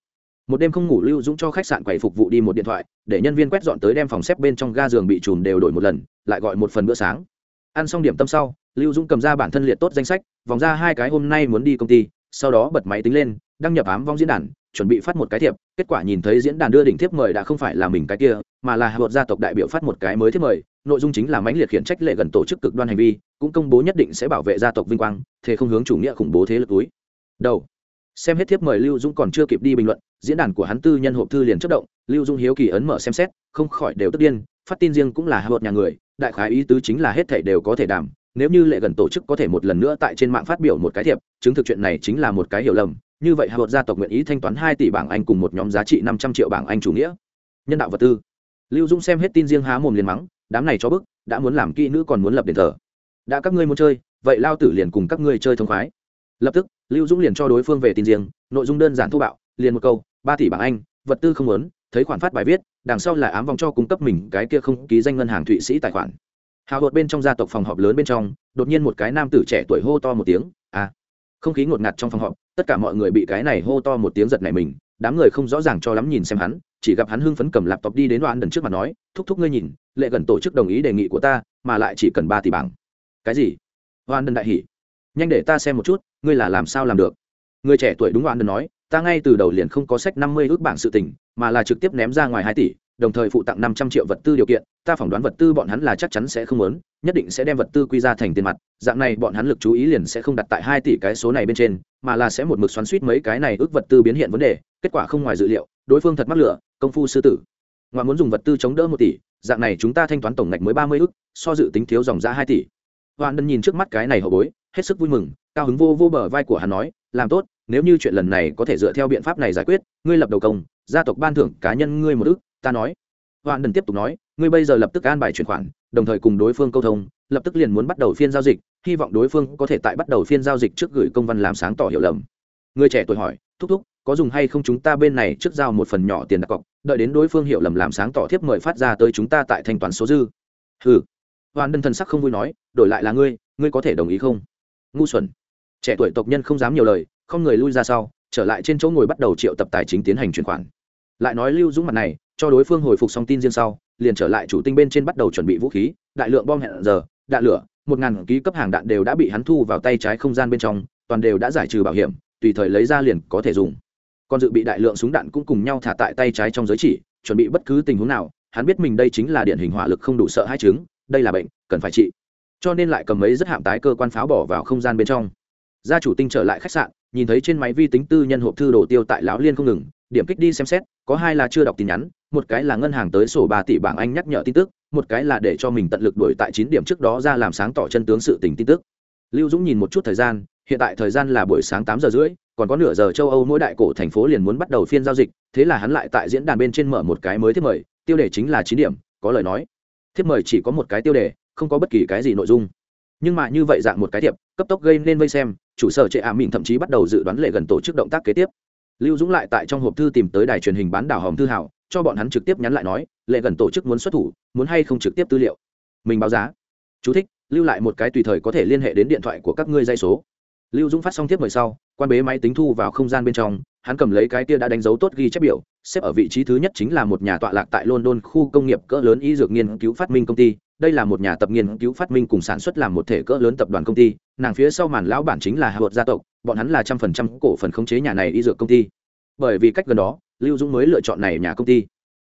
một đêm không ngủ lưu dũng cho khách sạn quầy phục vụ đi một điện thoại, để nhân viên quét dọn tới đem phòng xếp bên trong ga giường bị chùm đều đổi một lần, lại gọi một phần bữa sáng. Ăn xong điểm tâm sau, lưu dũng cầm ra bản thân liệt tốt danh sách, vòng ra hai cái hôm nay muốn đi công ty, sau đó bật máy tính lên, đăng nhập ám vong diễn đàn, chuẩn bị phát một cái thiệp, kết quả nhìn thấy diễn đàn đưa đỉnh thiếp mời đã không phải là mình cái kia, mà là hợp gia tộc đại biểu phát một cái mới thiếp mời, nội dung chính là mãnh liệt khiển trách lệ gần tổ chức cực đoan hành vi, cũng công bố nhất định sẽ bảo vệ gia tộc vinh quang, thế không hướng chủ nghĩa khủng bố thế lực túi. Đầu xem hết thiếp mời lưu dũng còn chưa kịp đi bình luận, diễn đàn của hắn tư nhân hộp thư liền chất động, lưu dũng hiếu kỳ ấn mở xem xét, không khỏi đều tức điên, phát tin riêng cũng là hợp nhà người, đại khái ý tứ chính là hết thảy đều có thể đảm, nếu như lệ gần tổ chức có thể một lần nữa tại trên mạng phát biểu một cái thiệp, chứng thực chuyện này chính là một cái hiểu lầm, như vậy hợp gia tộc nguyện ý thanh toán hai tỷ bảng anh cùng một nhóm giá trị năm trăm triệu bảng anh chủ nghĩa. Nhân đạo vật tư. Lưu dũng xem hết tin riêng há mồm liền mắng, đám này cho bức, đã muốn làm kỹ nữ còn muốn lập đền thờ. Đã các ngươi muốn chơi, vậy lao tử liền cùng các ngươi chơi thông khoái lập tức, lưu dũng liền cho đối phương về tin riêng, nội dung đơn giản thô bạo, liền một câu, ba tỷ bảng anh, vật tư không lớn thấy khoản phát bài viết, đằng sau là ám vòng cho cung cấp mình cái kia không ký danh ngân hàng thụy sĩ tài khoản. Hào hột bên trong gia tộc phòng họp lớn bên trong, đột nhiên một cái nam tử trẻ tuổi hô to một tiếng à! Không khí ngột ngạt trong phòng họp, tất cả mọi người bị cái này hô to một tiếng giật này mình, đám người không rõ ràng cho lắm nhìn xem hắn, chỉ gặp hắn hưng phấn cầm lạp tộc đi đến đoạn đần trước mặt nói, thúc thúc ngươi nhìn, lệ gần tổ chức đồng ý đề nghị của ta, mà lại chỉ cần ba tỷ bảng. Cái gì? Đoạn đần đại hỉ. Nhanh để ta xem một chút ngươi là làm sao làm được? Người trẻ tuổi đúng đoạn đừng nói, ta ngay từ đầu liền không có sách năm mươi ước bảng sự tình, mà là trực tiếp ném ra ngoài hai tỷ, đồng thời phụ tặng năm trăm triệu vật tư điều kiện, ta phỏng đoán vật tư bọn hắn là chắc chắn sẽ không muốn nhất định sẽ đem vật tư quy ra thành tiền mặt, dạng này bọn hắn lực chú ý liền sẽ không đặt tại hai tỷ cái số này bên trên, mà là sẽ một mực xoắn suýt mấy cái này ước vật tư biến hiện vấn đề, kết quả không ngoài dự liệu, đối phương thật mắc lửa, công phu sư tử. Ngoại muốn dùng vật tư chống đỡ một tỷ, dạng này chúng ta thanh toán tổng ngạch mới ba mươi ước, so dự tính thiếu dòng ra hai tỷ. Hoàn đân nhìn trước mắt cái này hậu bối hết sức vui mừng, cao hứng vô vô bờ vai của hắn nói, làm tốt, nếu như chuyện lần này có thể dựa theo biện pháp này giải quyết, ngươi lập đầu công, gia tộc ban thưởng cá nhân ngươi một ước ta nói. Hoàn đần tiếp tục nói, ngươi bây giờ lập tức an bài chuyển khoản, đồng thời cùng đối phương câu thông, lập tức liền muốn bắt đầu phiên giao dịch, hy vọng đối phương có thể tại bắt đầu phiên giao dịch trước gửi công văn làm sáng tỏ hiểu lầm. Người trẻ tuổi hỏi, thúc thúc, có dùng hay không chúng ta bên này trước giao một phần nhỏ tiền đặt cọc, đợi đến đối phương hiểu lầm làm sáng tỏ thiếp mời phát ra tới chúng ta tại thanh toán số dư? Hừ. Hoàn đần thần sắc không vui nói, đổi lại là ngươi ngươi có thể đồng ý không? Ngu xuẩn. Trẻ tuổi tộc nhân không dám nhiều lời, không người lui ra sau, trở lại trên chỗ ngồi bắt đầu triệu tập tài chính tiến hành chuyển khoản. Lại nói lưu dũng mặt này, cho đối phương hồi phục xong tin riêng sau, liền trở lại chủ tinh bên trên bắt đầu chuẩn bị vũ khí, đại lượng bom hẹn giờ, đạn lửa, một ngàn ký cấp hàng đạn đều đã bị hắn thu vào tay trái không gian bên trong, toàn đều đã giải trừ bảo hiểm, tùy thời lấy ra liền có thể dùng. Còn dự bị đại lượng súng đạn cũng cùng nhau thả tại tay trái trong giới chỉ, chuẩn bị bất cứ tình huống nào, hắn biết mình đây chính là điển hình hỏa lực không đủ sợ hai chứng, đây là bệnh, cần phải trị cho nên lại cầm mấy rất hạm tái cơ quan pháo bỏ vào không gian bên trong. Gia chủ tinh trở lại khách sạn, nhìn thấy trên máy vi tính tư nhân hộp thư đồ tiêu tại lão liên không ngừng, điểm kích đi xem xét, có hai là chưa đọc tin nhắn, một cái là ngân hàng tới sổ ba tỷ bảng anh nhắc nhở tin tức, một cái là để cho mình tận lực đuổi tại chín điểm trước đó ra làm sáng tỏ chân tướng sự tình tin tức. Lưu dũng nhìn một chút thời gian, hiện tại thời gian là buổi sáng tám giờ rưỡi, còn có nửa giờ châu âu mỗi đại cổ thành phố liền muốn bắt đầu phiên giao dịch, thế là hắn lại tại diễn đàn bên trên mở một cái mới thiết mời, tiêu đề chính là chín điểm, có lời nói. Thiết mời chỉ có một cái tiêu đề không có bất kỳ cái gì nội dung. Nhưng mà như vậy dạng một cái thiệp cấp tốc gây nên vây xem chủ sở chệ ả mình thậm chí bắt đầu dự đoán lệ gần tổ chức động tác kế tiếp. Lưu dũng lại tại trong hộp thư tìm tới đài truyền hình bán đảo hòm thư hảo cho bọn hắn trực tiếp nhắn lại nói lệ gần tổ chức muốn xuất thủ muốn hay không trực tiếp tư liệu. Mình báo giá. Chú thích, lưu lại một cái tùy thời có thể liên hệ đến điện thoại của các ngươi dây số. Lưu dũng phát xong tiếp mời sau quan bế máy tính thu vào không gian bên trong hắn cầm lấy cái kia đã đánh dấu tốt ghi chép biểu xếp ở vị trí thứ nhất chính là một nhà tọa lạc tại london khu công nghiệp cỡ lớn y dược nghiên cứu phát minh công ty đây là một nhà tập nghiên cứu phát minh cùng sản xuất làm một thể cỡ lớn tập đoàn công ty, nàng phía sau màn lão bản chính là hạ gia tộc, bọn hắn là trăm phần trăm cổ phần khống chế nhà này y dược công ty. Bởi vì cách gần đó, lưu dũng mới lựa chọn này nhà công ty.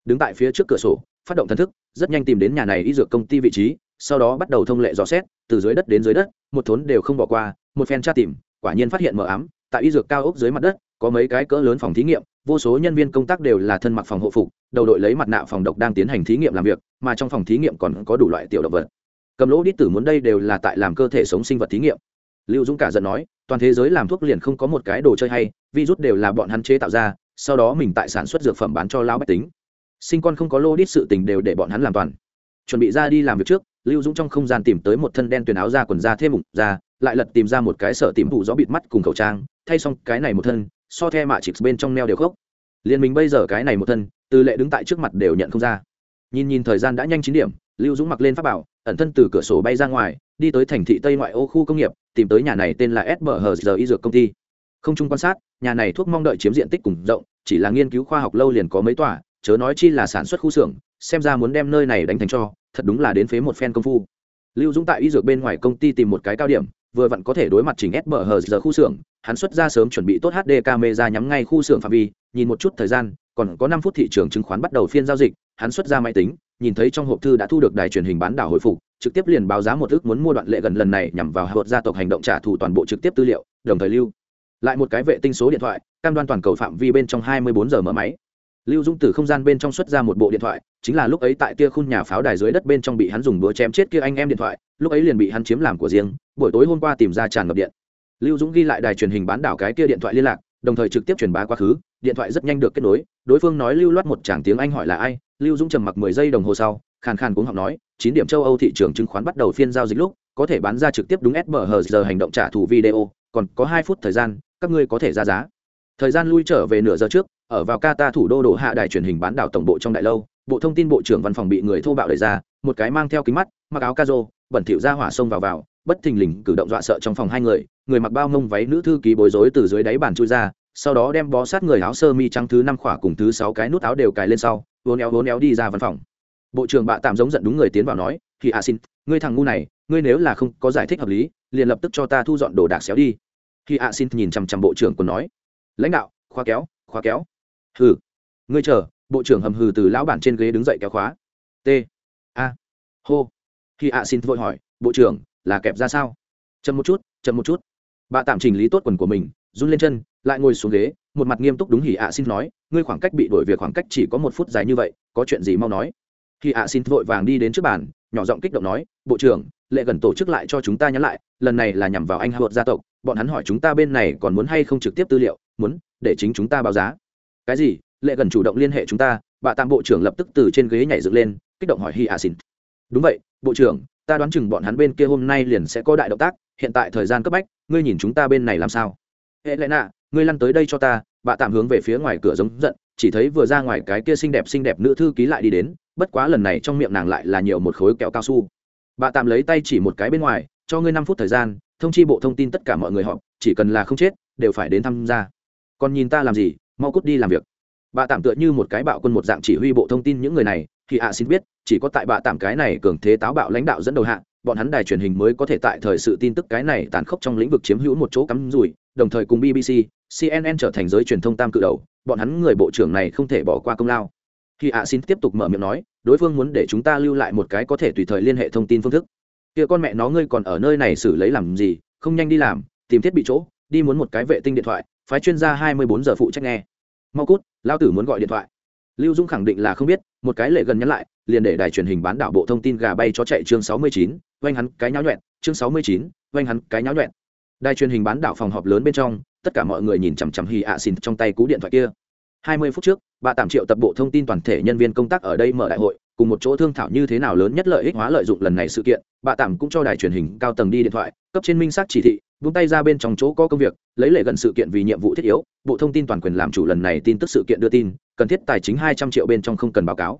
Đứng tại phía trước cửa sổ, phát động thần thức, rất nhanh tìm đến nhà này y dược công ty vị trí, sau đó bắt đầu thông lệ dò xét, từ dưới đất đến dưới đất, một thốn đều không bỏ qua, một phen tra tìm, quả nhiên phát hiện mờ ám, tại y dược cao ốc dưới mặt đất có mấy cái cỡ lớn phòng thí nghiệm vô số nhân viên công tác đều là thân mặc phòng hộ phục đầu đội lấy mặt nạ phòng độc đang tiến hành thí nghiệm làm việc mà trong phòng thí nghiệm còn có đủ loại tiểu động vật. Cầm lỗ đít tử muốn đây đều là tại làm cơ thể sống sinh vật thí nghiệm. Lưu dũng cả giận nói toàn thế giới làm thuốc liền không có một cái đồ chơi hay virus đều là bọn hắn chế tạo ra sau đó mình tại sản xuất dược phẩm bán cho lão bách tính. Sinh con không có lô đít sự tình đều để bọn hắn làm toàn. Chuẩn bị ra đi làm việc trước lưu dũng trong không gian tìm tới một thân đen tuyền áo da quần da thêm bụng, da lại lật tìm ra một cái sợ tìm vụ gió bịt mắt cùng khẩu trang thay xong cái này một thân so the mạ chịp bên trong neo đều khốc. Liên minh bây giờ cái này một thân, từ lệ đứng tại trước mặt đều nhận không ra. Nhìn nhìn thời gian đã nhanh chín điểm, lưu dũng mặc lên pháp bảo, ẩn thân từ cửa sổ bay ra ngoài, đi tới thành thị tây ngoại ô khu công nghiệp, tìm tới nhà này tên là sbhg y dược công ty. Không chung quan sát, nhà này thuốc mong đợi chiếm diện tích cùng rộng, chỉ là nghiên cứu khoa học lâu liền có mấy tòa, chớ nói chi là sản xuất khu xưởng, xem ra muốn đem nơi này đánh thành cho, thật đúng là đến phế một phen công phu. Lưu dũng tại y dược bên ngoài công ty tìm một cái cao điểm, vừa vặn có thể đối mặt chỉnh sbhg khu xưởng hắn xuất ra sớm chuẩn bị tốt hd camera nhắm ngay khu xưởng phạm vi, nhìn một chút thời gian, còn có năm phút thị trường chứng khoán bắt đầu phiên giao dịch, hắn xuất ra máy tính, nhìn thấy trong hộp thư đã thu được đài truyền hình bán đảo hồi phục, trực tiếp liền báo giá một ước muốn mua đoạn lệ gần lần này nhằm vào hợp gia tộc hành động trả thù toàn bộ trực tiếp tư liệu, đồng thời lưu lại một cái vệ tinh số điện thoại, cam đoan toàn cầu phạm vi bên trong 24 giờ mở máy. Lưu dung từ không gian bên trong xuất ra một bộ điện thoại, chính là lúc ấy tại tia khung nhà pháo đài dưới đất bên trong bị hắn dùng búa chém chết kia anh em điện thoại, lúc ấy liền bị hắn chiếm làm của riêng, buổi tối hôm qua tìm ra tràn ngập điện lưu dũng ghi lại đài truyền hình bán đảo cái kia điện thoại liên lạc, đồng thời trực tiếp truyền bá quá khứ, điện thoại rất nhanh được kết nối, đối phương nói lưu loát một tràng tiếng anh hỏi là ai, lưu dũng trầm mặc mười giây đồng hồ sau, khàn khàn cũng học nói, chín điểm châu âu thị trường chứng khoán bắt đầu phiên giao dịch lúc, có thể bán ra trực tiếp đúng sbh giờ hành động trả thù video, còn có hai phút thời gian, các ngươi có thể ra giá. Thời gian lui trở về nửa giờ trước, ở vào Qatar thủ đô đổ hạ đài truyền hình bán đảo tổng bộ trong đại lâu, bộ thông tin bộ trưởng văn phòng bị người thô bạo đẩy ra, một cái mang theo kính mắt, mặc áo ca rô bẩn thỉu ra hỏa sông vào vào bất thình lình cử động dọa sợ trong phòng hai người người mặc bao mông váy nữ thư ký bối rối từ dưới đáy bàn chui ra, sau đó đem bó sát người áo sơ mi trắng thứ năm khỏa cùng thứ sáu cái nút áo đều cài lên sau, vốn éo vốn éo đi ra văn phòng. Bộ trưởng bạ tạm giống giận đúng người tiến vào nói, thì a xin, ngươi thằng ngu này, ngươi nếu là không có giải thích hợp lý, liền lập tức cho ta thu dọn đồ đạc xéo đi. Khi a à xin nhìn chằm chằm bộ trưởng còn nói, lãnh đạo, khóa kéo khóa kéo. Hừ, ngươi chờ. Bộ trưởng hầm hừ từ lão bản trên ghế đứng dậy kéo khóa. T, a, hô. Khi a à xin vội hỏi, bộ trưởng là kẹp ra sao? Chậm một chút, chậm một chút. Bà tạm chỉnh lý tốt quần của mình, run lên chân, lại ngồi xuống ghế, một mặt nghiêm túc đúng hỉ ạ xin nói, ngươi khoảng cách bị đổi việc khoảng cách chỉ có một phút dài như vậy, có chuyện gì mau nói. Hỉ ạ xin vội vàng đi đến trước bàn, nhỏ giọng kích động nói, bộ trưởng, lệ gần tổ chức lại cho chúng ta nhắn lại, lần này là nhằm vào anh hạ gia tộc, bọn hắn hỏi chúng ta bên này còn muốn hay không trực tiếp tư liệu, muốn để chính chúng ta báo giá. Cái gì? Lệ gần chủ động liên hệ chúng ta? Bà tạm bộ trưởng lập tức từ trên ghế nhảy dựng lên, kích động hỏi hi a xin. Đúng vậy, bộ trưởng ta đoán chừng bọn hắn bên kia hôm nay liền sẽ có đại động tác, hiện tại thời gian cấp bách, ngươi nhìn chúng ta bên này làm sao? Hệ lẽ nạ ngươi lăn tới đây cho ta, bà tạm hướng về phía ngoài cửa giống giận, chỉ thấy vừa ra ngoài cái kia xinh đẹp xinh đẹp nữ thư ký lại đi đến, bất quá lần này trong miệng nàng lại là nhiều một khối kẹo cao su. Bà tạm lấy tay chỉ một cái bên ngoài, cho ngươi năm phút thời gian, thông chi bộ thông tin tất cả mọi người họp, chỉ cần là không chết, đều phải đến tham gia. Còn nhìn ta làm gì, mau cút đi làm việc. Bà tạm tựa như một cái bạo quân một dạng chỉ huy bộ thông tin những người này, thì ạ xin biết chỉ có tại bà tạm cái này cường thế táo bạo lãnh đạo dẫn đầu hạ, bọn hắn đài truyền hình mới có thể tại thời sự tin tức cái này tàn khốc trong lĩnh vực chiếm hữu một chỗ cắm rủi, đồng thời cùng bbc cnn trở thành giới truyền thông tam cự đầu, bọn hắn người bộ trưởng này không thể bỏ qua công lao. Khi ạ xin tiếp tục mở miệng nói, đối phương muốn để chúng ta lưu lại một cái có thể tùy thời liên hệ thông tin phương thức. Kia con mẹ nó ngươi còn ở nơi này xử lấy làm gì, không nhanh đi làm, tìm thiết bị chỗ, đi muốn một cái vệ tinh điện thoại, phái chuyên gia hai mươi bốn giờ phụ trách nghe. Mau cút lao tử muốn gọi điện thoại. Lưu dung khẳng định là không biết, một cái lệ gần nhắn lại liền để đài truyền hình bán đảo bộ thông tin gà bay cho chạy chương sáu mươi chín, oanh hắn cái nháo nhuẹn, chương sáu mươi chín, oanh hắn cái nháo nhuẹn. Đài truyền hình bán đảo phòng họp lớn bên trong, tất cả mọi người nhìn chằm chằm hy ạ xin trong tay cú điện thoại kia. hai mươi phút trước, bà tạm triệu tập bộ thông tin toàn thể nhân viên công tác ở đây mở đại hội, cùng một chỗ thương thảo như thế nào lớn nhất lợi ích hóa lợi dụng lần này sự kiện, bà tạm cũng cho đài truyền hình cao tầng đi điện thoại, cấp trên minh xác chỉ thị buông tay ra bên trong chỗ có công việc, lấy lệ gần sự kiện vì nhiệm vụ thiết yếu, bộ thông tin toàn quyền làm chủ lần này tin tức sự kiện đưa tin, cần thiết tài chính hai trăm triệu bên trong không cần báo cáo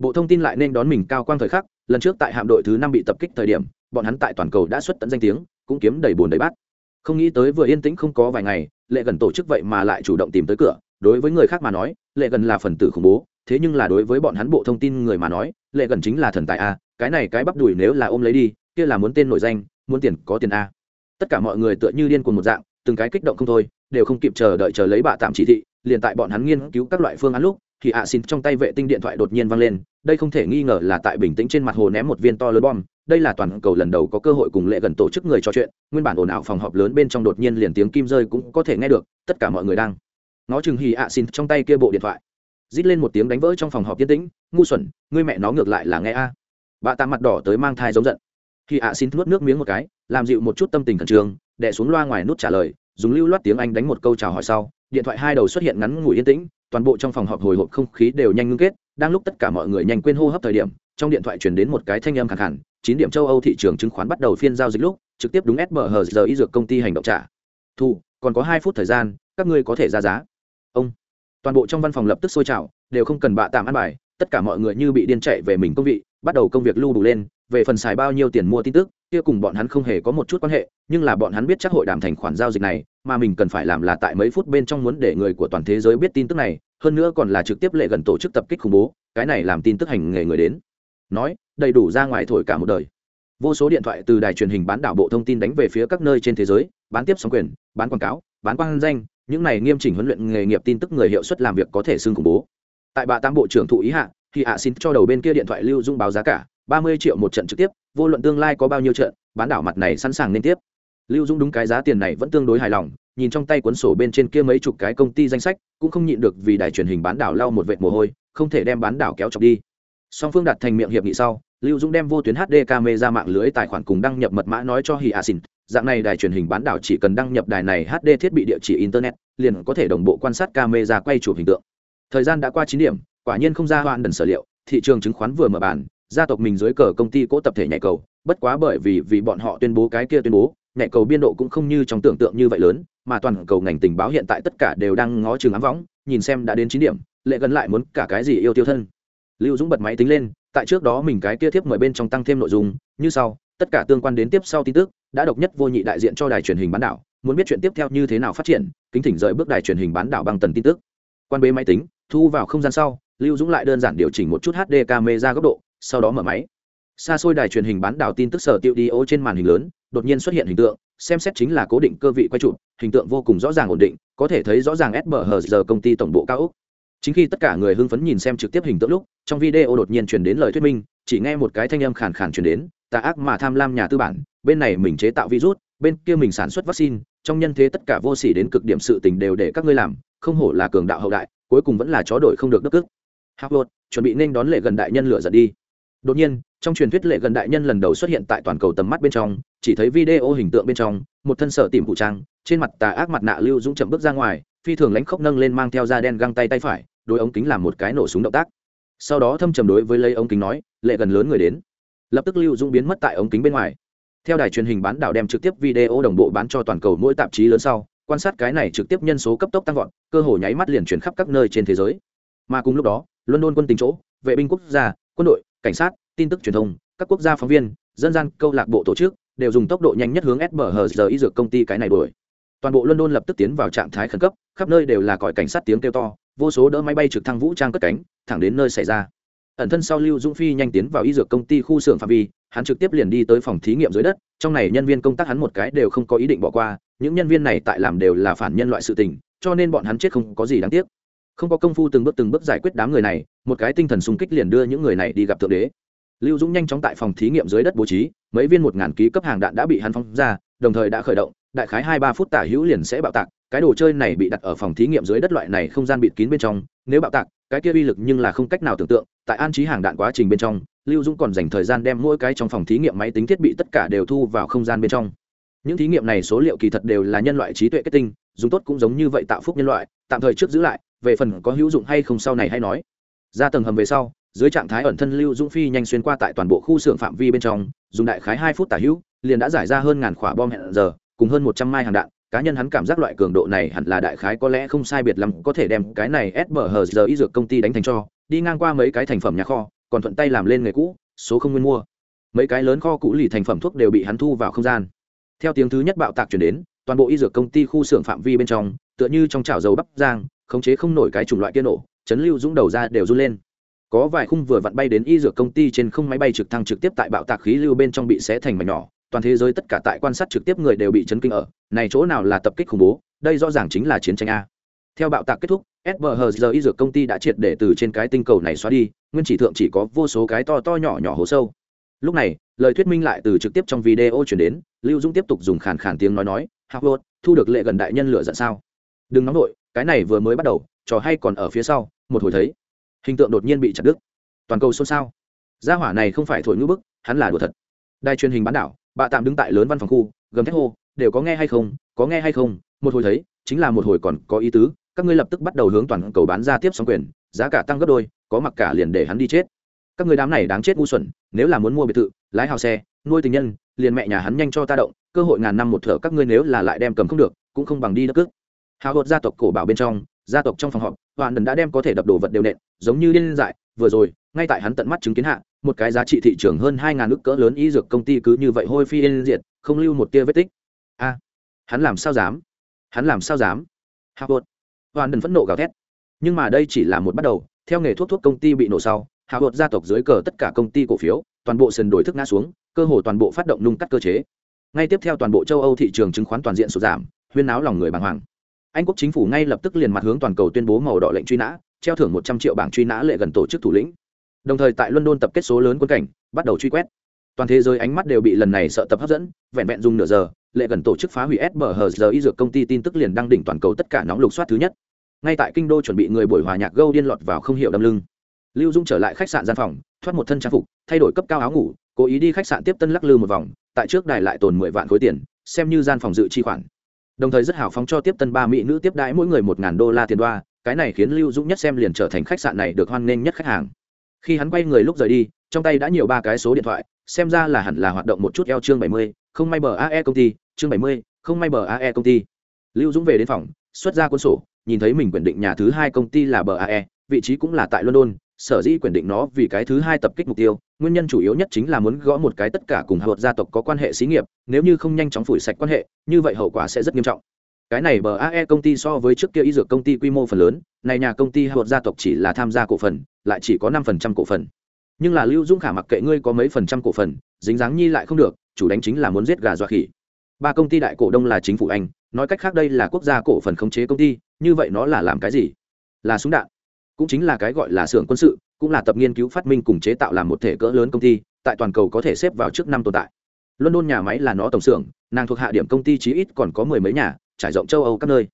bộ thông tin lại nên đón mình cao quang thời khắc, lần trước tại hạm đội thứ năm bị tập kích thời điểm, bọn hắn tại toàn cầu đã xuất tận danh tiếng, cũng kiếm đầy bồn đầy bát. Không nghĩ tới vừa yên tĩnh không có vài ngày, lệ gần tổ chức vậy mà lại chủ động tìm tới cửa. Đối với người khác mà nói, lệ gần là phần tử khủng bố, thế nhưng là đối với bọn hắn bộ thông tin người mà nói, lệ gần chính là thần tài a, cái này cái bắp đùi nếu là ôm lấy đi, kia là muốn tên nổi danh, muốn tiền có tiền a. Tất cả mọi người tựa như điên cuồng một dạng, từng cái kích động không thôi, đều không kịp chờ đợi chờ lấy bạ tạm chỉ thị, liền tại bọn hắn nghiên cứu các loại phương án lúc thì ạ xin trong tay vệ tinh điện thoại đột nhiên vang lên, đây không thể nghi ngờ là tại bình tĩnh trên mặt hồ ném một viên to lớn bom, đây là toàn cầu lần đầu có cơ hội cùng lệ gần tổ chức người trò chuyện, nguyên bản ồn ào phòng họp lớn bên trong đột nhiên liền tiếng kim rơi cũng có thể nghe được, tất cả mọi người đang nó chừng hì ạ xin trong tay kia bộ điện thoại rít lên một tiếng đánh vỡ trong phòng họp yên tĩnh, ngu xuẩn, ngươi mẹ nó ngược lại là nghe a à. bà ta mặt đỏ tới mang thai giống giận thì ạ xin nuốt nước miếng một cái, làm dịu một chút tâm tình khẩn trương đẻ xuống loa ngoài nút trả lời, dùng lưu loát tiếng anh đánh một câu chào hỏi sau, điện thoại hai đầu xuất hiện ngắn ngủi yên tĩnh toàn bộ trong phòng họp hồi hộp không khí đều nhanh ngưng kết, đang lúc tất cả mọi người nhanh quên hô hấp thời điểm, trong điện thoại truyền đến một cái thanh âm khẳng hẳn chín điểm châu âu thị trường chứng khoán bắt đầu phiên giao dịch lúc, trực tiếp đúng sbh giờ y dược công ty hành động trả. Thu, còn có hai phút thời gian, các ngươi có thể ra giá. Ông, toàn bộ trong văn phòng lập tức sôi trào, đều không cần bạ tạm ăn bài, tất cả mọi người như bị điên chạy về mình công vị, bắt đầu công việc lưu đủ lên về phần xài bao nhiêu tiền mua tin tức, kia cùng bọn hắn không hề có một chút quan hệ, nhưng là bọn hắn biết chắc hội đàm thành khoản giao dịch này, mà mình cần phải làm là tại mấy phút bên trong muốn để người của toàn thế giới biết tin tức này, hơn nữa còn là trực tiếp lệ gần tổ chức tập kích khủng bố, cái này làm tin tức hành nghề người đến. Nói, đầy đủ ra ngoài thổi cả một đời. Vô số điện thoại từ đài truyền hình bán đảo bộ thông tin đánh về phía các nơi trên thế giới, bán tiếp sóng quyền, bán quảng cáo, bán quang danh, những này nghiêm chỉnh huấn luyện nghề nghiệp tin tức người hiệu suất làm việc có thể xưng khủng bố. Tại bà tam bộ trưởng thụ ý hạ, thì hạ xin cho đầu bên kia điện thoại lưu dung báo giá cả ba mươi triệu một trận trực tiếp, vô luận tương lai có bao nhiêu trận, bán đảo mặt này sẵn sàng nên tiếp. Lưu dung đúng cái giá tiền này vẫn tương đối hài lòng, nhìn trong tay cuốn sổ bên trên kia mấy chục cái công ty danh sách, cũng không nhịn được vì đài truyền hình bán đảo lau một vệt mồ hôi, không thể đem bán đảo kéo chọc đi. Song phương đặt thành miệng hiệp nghị sau, lưu dung đem vô tuyến hd camera mạng lưới tài khoản cùng đăng nhập mật mã nói cho hi a xin dạng này đài truyền hình bán đảo chỉ cần đăng nhập đài này hd thiết bị địa chỉ internet, liền có thể đồng bộ quan sát camera quay chụp hình tượng. Thời gian đã qua chín điểm, quả nhiên không ra hoạn đần sở liệu, thị trường chứng khoán vừa mở bàn gia tộc mình dưới cờ công ty cố tập thể nhảy cầu, bất quá bởi vì vì bọn họ tuyên bố cái kia tuyên bố, nhảy cầu biên độ cũng không như trong tưởng tượng như vậy lớn, mà toàn cầu ngành tình báo hiện tại tất cả đều đang ngó chừng ám võng, nhìn xem đã đến chín điểm, lệ gần lại muốn cả cái gì yêu tiêu thân. Lưu dũng bật máy tính lên, tại trước đó mình cái kia tiếp mời bên trong tăng thêm nội dung, như sau, tất cả tương quan đến tiếp sau tin tức, đã độc nhất vô nhị đại diện cho đài truyền hình bán đảo, muốn biết chuyện tiếp theo như thế nào phát triển, kính thỉnh rời bước đài truyền hình bán đảo bằng tần tin tức. Quan bế máy tính, thu vào không gian sau, lưu dũng lại đơn giản điều chỉnh một chút hd camera góc độ sau đó mở máy. Xa xôi đài truyền hình bán đảo tin tức sở tiệu đi ô trên màn hình lớn, đột nhiên xuất hiện hình tượng, xem xét chính là cố định cơ vị quay chụp, hình tượng vô cùng rõ ràng ổn định, có thể thấy rõ ràng sbh giờ công ty tổng bộ cao úc. Chính khi tất cả người hưng phấn nhìn xem trực tiếp hình tượng lúc, trong video đột nhiên truyền đến lời thuyết minh, chỉ nghe một cái thanh âm khàn khàn truyền đến, tà ác mà tham lam nhà tư bản, bên này mình chế tạo virus, bên kia mình sản xuất vaccine, trong nhân thế tất cả vô sỉ đến cực điểm sự tình đều để các ngươi làm, không hổ là cường đạo hậu đại, cuối cùng vẫn là chó đổi không được đất cức Harvard chuẩn bị nên đón lệ gần đại nhân lửa giận đi đột nhiên, trong truyền thuyết lệ gần đại nhân lần đầu xuất hiện tại toàn cầu tầm mắt bên trong, chỉ thấy video hình tượng bên trong, một thân sở tìm phụ trang, trên mặt tà ác mặt nạ lưu dũng chậm bước ra ngoài, phi thường lánh khốc nâng lên mang theo da đen găng tay tay phải, đôi ống kính làm một cái nổ súng động tác. Sau đó thâm trầm đối với lấy ống kính nói, lệ gần lớn người đến. Lập tức lưu dũng biến mất tại ống kính bên ngoài. Theo đài truyền hình bán đảo đem trực tiếp video đồng bộ bán cho toàn cầu mỗi tạp chí lớn sau, quan sát cái này trực tiếp nhân số cấp tốc tăng vọt, cơ hội nháy mắt liền chuyển khắp các nơi trên thế giới. Mà cùng lúc đó, london quân tình chỗ, vệ binh quốc gia, quân đội cảnh sát, tin tức truyền thông, các quốc gia phóng viên, dân gian câu lạc bộ tổ chức đều dùng tốc độ nhanh nhất hướng sbhg y dược công ty cái này đuổi. Toàn bộ london lập tức tiến vào trạng thái khẩn cấp, khắp nơi đều là còi cảnh sát tiếng kêu to, vô số đỡ máy bay trực thăng vũ trang cất cánh, thẳng đến nơi xảy ra. Ẩn thân sau lưu dũng phi nhanh tiến vào y dược công ty khu xưởng phạm vi, hắn trực tiếp liền đi tới phòng thí nghiệm dưới đất, trong này nhân viên công tác hắn một cái đều không có ý định bỏ qua, những nhân viên này tại làm đều là phản nhân loại sự tình, cho nên bọn hắn chết không có gì đáng tiếc. Không có công phu từng bước từng bước giải quyết đám người này một cái tinh thần sung kích liền đưa những người này đi gặp thượng đế. Lưu dũng nhanh chóng tại phòng thí nghiệm dưới đất bố trí, mấy viên một ngàn ký cấp hàng đạn đã bị hắn phóng ra, đồng thời đã khởi động, đại khái hai ba phút tả hữu liền sẽ bạo tạc, cái đồ chơi này bị đặt ở phòng thí nghiệm dưới đất loại này không gian bịt kín bên trong, nếu bạo tạc, cái kia uy lực nhưng là không cách nào tưởng tượng, tại an trí hàng đạn quá trình bên trong, lưu dũng còn dành thời gian đem mỗi cái trong phòng thí nghiệm máy tính thiết bị tất cả đều thu vào không gian bên trong. Những thí nghiệm này số liệu kỳ thật đều là nhân loại trí tuệ kết tinh, dùng tốt cũng giống như vậy tạo phúc nhân loại, tạm thời trước giữ lại, về phần có hữu dụng hay không sau này hay nói ra tầng hầm về sau, dưới trạng thái ẩn thân lưu dũng phi nhanh xuyên qua tại toàn bộ khu xưởng phạm vi bên trong, dùng đại khái hai phút tả hữu, liền đã giải ra hơn ngàn quả bom hẹn giờ, cùng hơn một trăm mai hàng đạn. Cá nhân hắn cảm giác loại cường độ này hẳn là đại khái có lẽ không sai biệt lắm, có thể đem cái này SBH giờ y dược công ty đánh thành cho, đi ngang qua mấy cái thành phẩm nhà kho, còn thuận tay làm lên người cũ, số không nguyên mua. Mấy cái lớn kho cũ lì thành phẩm thuốc đều bị hắn thu vào không gian. Theo tiếng thứ nhất bạo tạc chuyển đến, toàn bộ y dược công ty khu xưởng phạm vi bên trong, tựa như trong chảo dầu bắp giang khống chế không nổi cái chủng loại kia nổ chấn lưu dũng đầu ra đều run lên. Có vài khung vừa vặn bay đến y dược công ty trên không máy bay trực thăng trực tiếp tại bạo tạc khí lưu bên trong bị xé thành mảnh nhỏ, toàn thế giới tất cả tại quan sát trực tiếp người đều bị chấn kinh ở, này chỗ nào là tập kích khủng bố, đây rõ ràng chính là chiến tranh a. Theo bạo tạc kết thúc sbhz y dược công ty đã triệt để từ trên cái tinh cầu này xóa đi, nguyên chỉ thượng chỉ có vô số cái to to nhỏ nhỏ hố sâu. Lúc này, lời thuyết minh lại từ trực tiếp trong video chuyển đến, lưu dung tiếp tục dùng khàn khàn tiếng nói nói howard thu được lệ gần đại nhân lựa giận sao? Đừng nóng nổi cái này vừa mới bắt đầu trò hay còn ở phía sau, một hồi thấy, hình tượng đột nhiên bị chặt đứt. Toàn cầu xôn xao. Gia hỏa này không phải thổi ngữ bức, hắn là đùa thật. Đài truyền hình bán đảo, bà tạm đứng tại lớn văn phòng khu, gầm thét hô, đều có nghe hay không, có nghe hay không? Một hồi thấy, chính là một hồi còn có ý tứ, các ngươi lập tức bắt đầu hướng toàn cầu bán ra tiếp sóng quyền, giá cả tăng gấp đôi, có mặc cả liền để hắn đi chết. Các người đám này đáng chết ngu xuẩn, nếu là muốn mua biệt thự, lái hào xe, nuôi tình nhân, liền mẹ nhà hắn nhanh cho ta động, cơ hội ngàn năm một thở các ngươi nếu là lại đem cầm không được, cũng không bằng đi đất cước. Hào hột gia tộc cổ bảo bên trong gia tộc trong phòng họp hoàn đần đã đem có thể đập đồ vật đều nện, giống như điên dại, vừa rồi, ngay tại hắn tận mắt chứng kiến hạ, một cái giá trị thị trường hơn hai ngàn ước cỡ lớn y dược công ty cứ như vậy hôi phi yên diệt, không lưu một tia vết tích. A, hắn làm sao dám? Hắn làm sao dám? Howard hoàn đần phẫn nộ gào thét. Nhưng mà đây chỉ là một bắt đầu, theo nghề thuốc thuốc công ty bị nổ sau howard gia tộc dưới cờ tất cả công ty cổ phiếu, toàn bộ sần đổi thức ngã xuống, cơ hồ toàn bộ phát động nung cắt cơ chế. Ngay tiếp theo toàn bộ châu âu thị trường chứng khoán toàn diện sụt giảm, huyên náo lòng người bàng hoàng anh quốc chính phủ ngay lập tức liền mặt hướng toàn cầu tuyên bố màu đỏ lệnh truy nã, treo thưởng một trăm triệu bảng truy nã lệ gần tổ chức thủ lĩnh. Đồng thời tại london tập kết số lớn quân cảnh, bắt đầu truy quét. Toàn thế giới ánh mắt đều bị lần này sợ tập hấp dẫn, vẹn vẹn dùng nửa giờ, lệ gần tổ chức phá hủy sbhg y dược công ty tin tức liền đăng đỉnh toàn cầu tất cả nóng lục soát thứ nhất. Ngay tại kinh đô chuẩn bị người buổi hòa nhạc gâu điên lọt vào không hiệu đâm lưng. Lưu dung trở lại khách sạn gian phòng, thoát một thân trang phục, thay đổi cấp cao áo ngủ, cố ý đi khách sạn tiếp tân lắc lư một vòng, tại trước đài lại tồn mười vạn khối tiền, xem như gian phòng dự chi khoản đồng thời rất hào phóng cho tiếp tân ba mỹ nữ tiếp đãi mỗi người một ngàn đô la tiền đoa, cái này khiến lưu dũng nhất xem liền trở thành khách sạn này được hoan nghênh nhất khách hàng. Khi hắn quay người lúc rời đi, trong tay đã nhiều ba cái số điện thoại, xem ra là hẳn là hoạt động một chút eo chương bảy mươi, không may bờ ae công ty, chương bảy mươi, không may bờ ae công ty. Lưu dũng về đến phòng, xuất ra cuốn sổ, nhìn thấy mình quyền định nhà thứ hai công ty là bờ ae vị trí cũng là tại london sở dĩ quyền định nó vì cái thứ hai tập kích mục tiêu, nguyên nhân chủ yếu nhất chính là muốn gõ một cái tất cả cùng hợp gia tộc có quan hệ xí nghiệp, nếu như không nhanh chóng phủi sạch quan hệ, như vậy hậu quả sẽ rất nghiêm trọng. Cái này bờ ae công ty so với trước kia y dược công ty quy mô phần lớn, này nhà công ty hợp gia tộc chỉ là tham gia cổ phần, lại chỉ có năm phần trăm cổ phần. Nhưng là lưu dũng khả mặc kệ ngươi có mấy phần trăm cổ phần, dính dáng nhi lại không được, chủ đánh chính là muốn giết gà dọa khỉ. Ba công ty đại cổ đông là chính phủ anh, nói cách khác đây là quốc gia cổ phần khống chế công ty, như vậy nó là làm cái gì? Là súng đạn cũng chính là cái gọi là xưởng quân sự, cũng là tập nghiên cứu phát minh cùng chế tạo làm một thể cỡ lớn công ty, tại toàn cầu có thể xếp vào trước năm tồn tại. London nhà máy là nó tổng xưởng, nàng thuộc hạ điểm công ty chí ít còn có mười mấy nhà, trải rộng châu âu các nơi.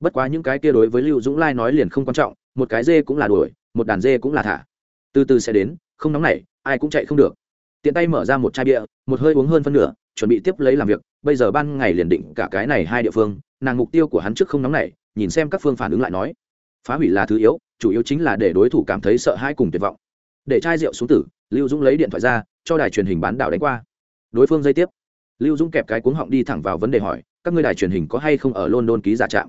Bất quá những cái kia đối với lưu dũng lai nói liền không quan trọng, một cái dê cũng là đuổi, một đàn dê cũng là thả. Từ từ sẽ đến, không nóng nảy, ai cũng chạy không được. Tiện tay mở ra một chai bia, một hơi uống hơn phân nửa, chuẩn bị tiếp lấy làm việc, bây giờ ban ngày liền định cả cái này hai địa phương, nàng mục tiêu của hắn trước không nóng nảy, nhìn xem các phương phản ứng lại nói. Phá hủy là thứ yếu chủ yếu chính là để đối thủ cảm thấy sợ hãi cùng tuyệt vọng. Để chai rượu xuống tử, lưu dũng lấy điện thoại ra, cho đài truyền hình bán đảo đánh qua. Đối phương dây tiếp. Lưu dũng kẹp cái cuống họng đi thẳng vào vấn đề hỏi, các ngươi đài truyền hình có hay không ở london ký giả trạm?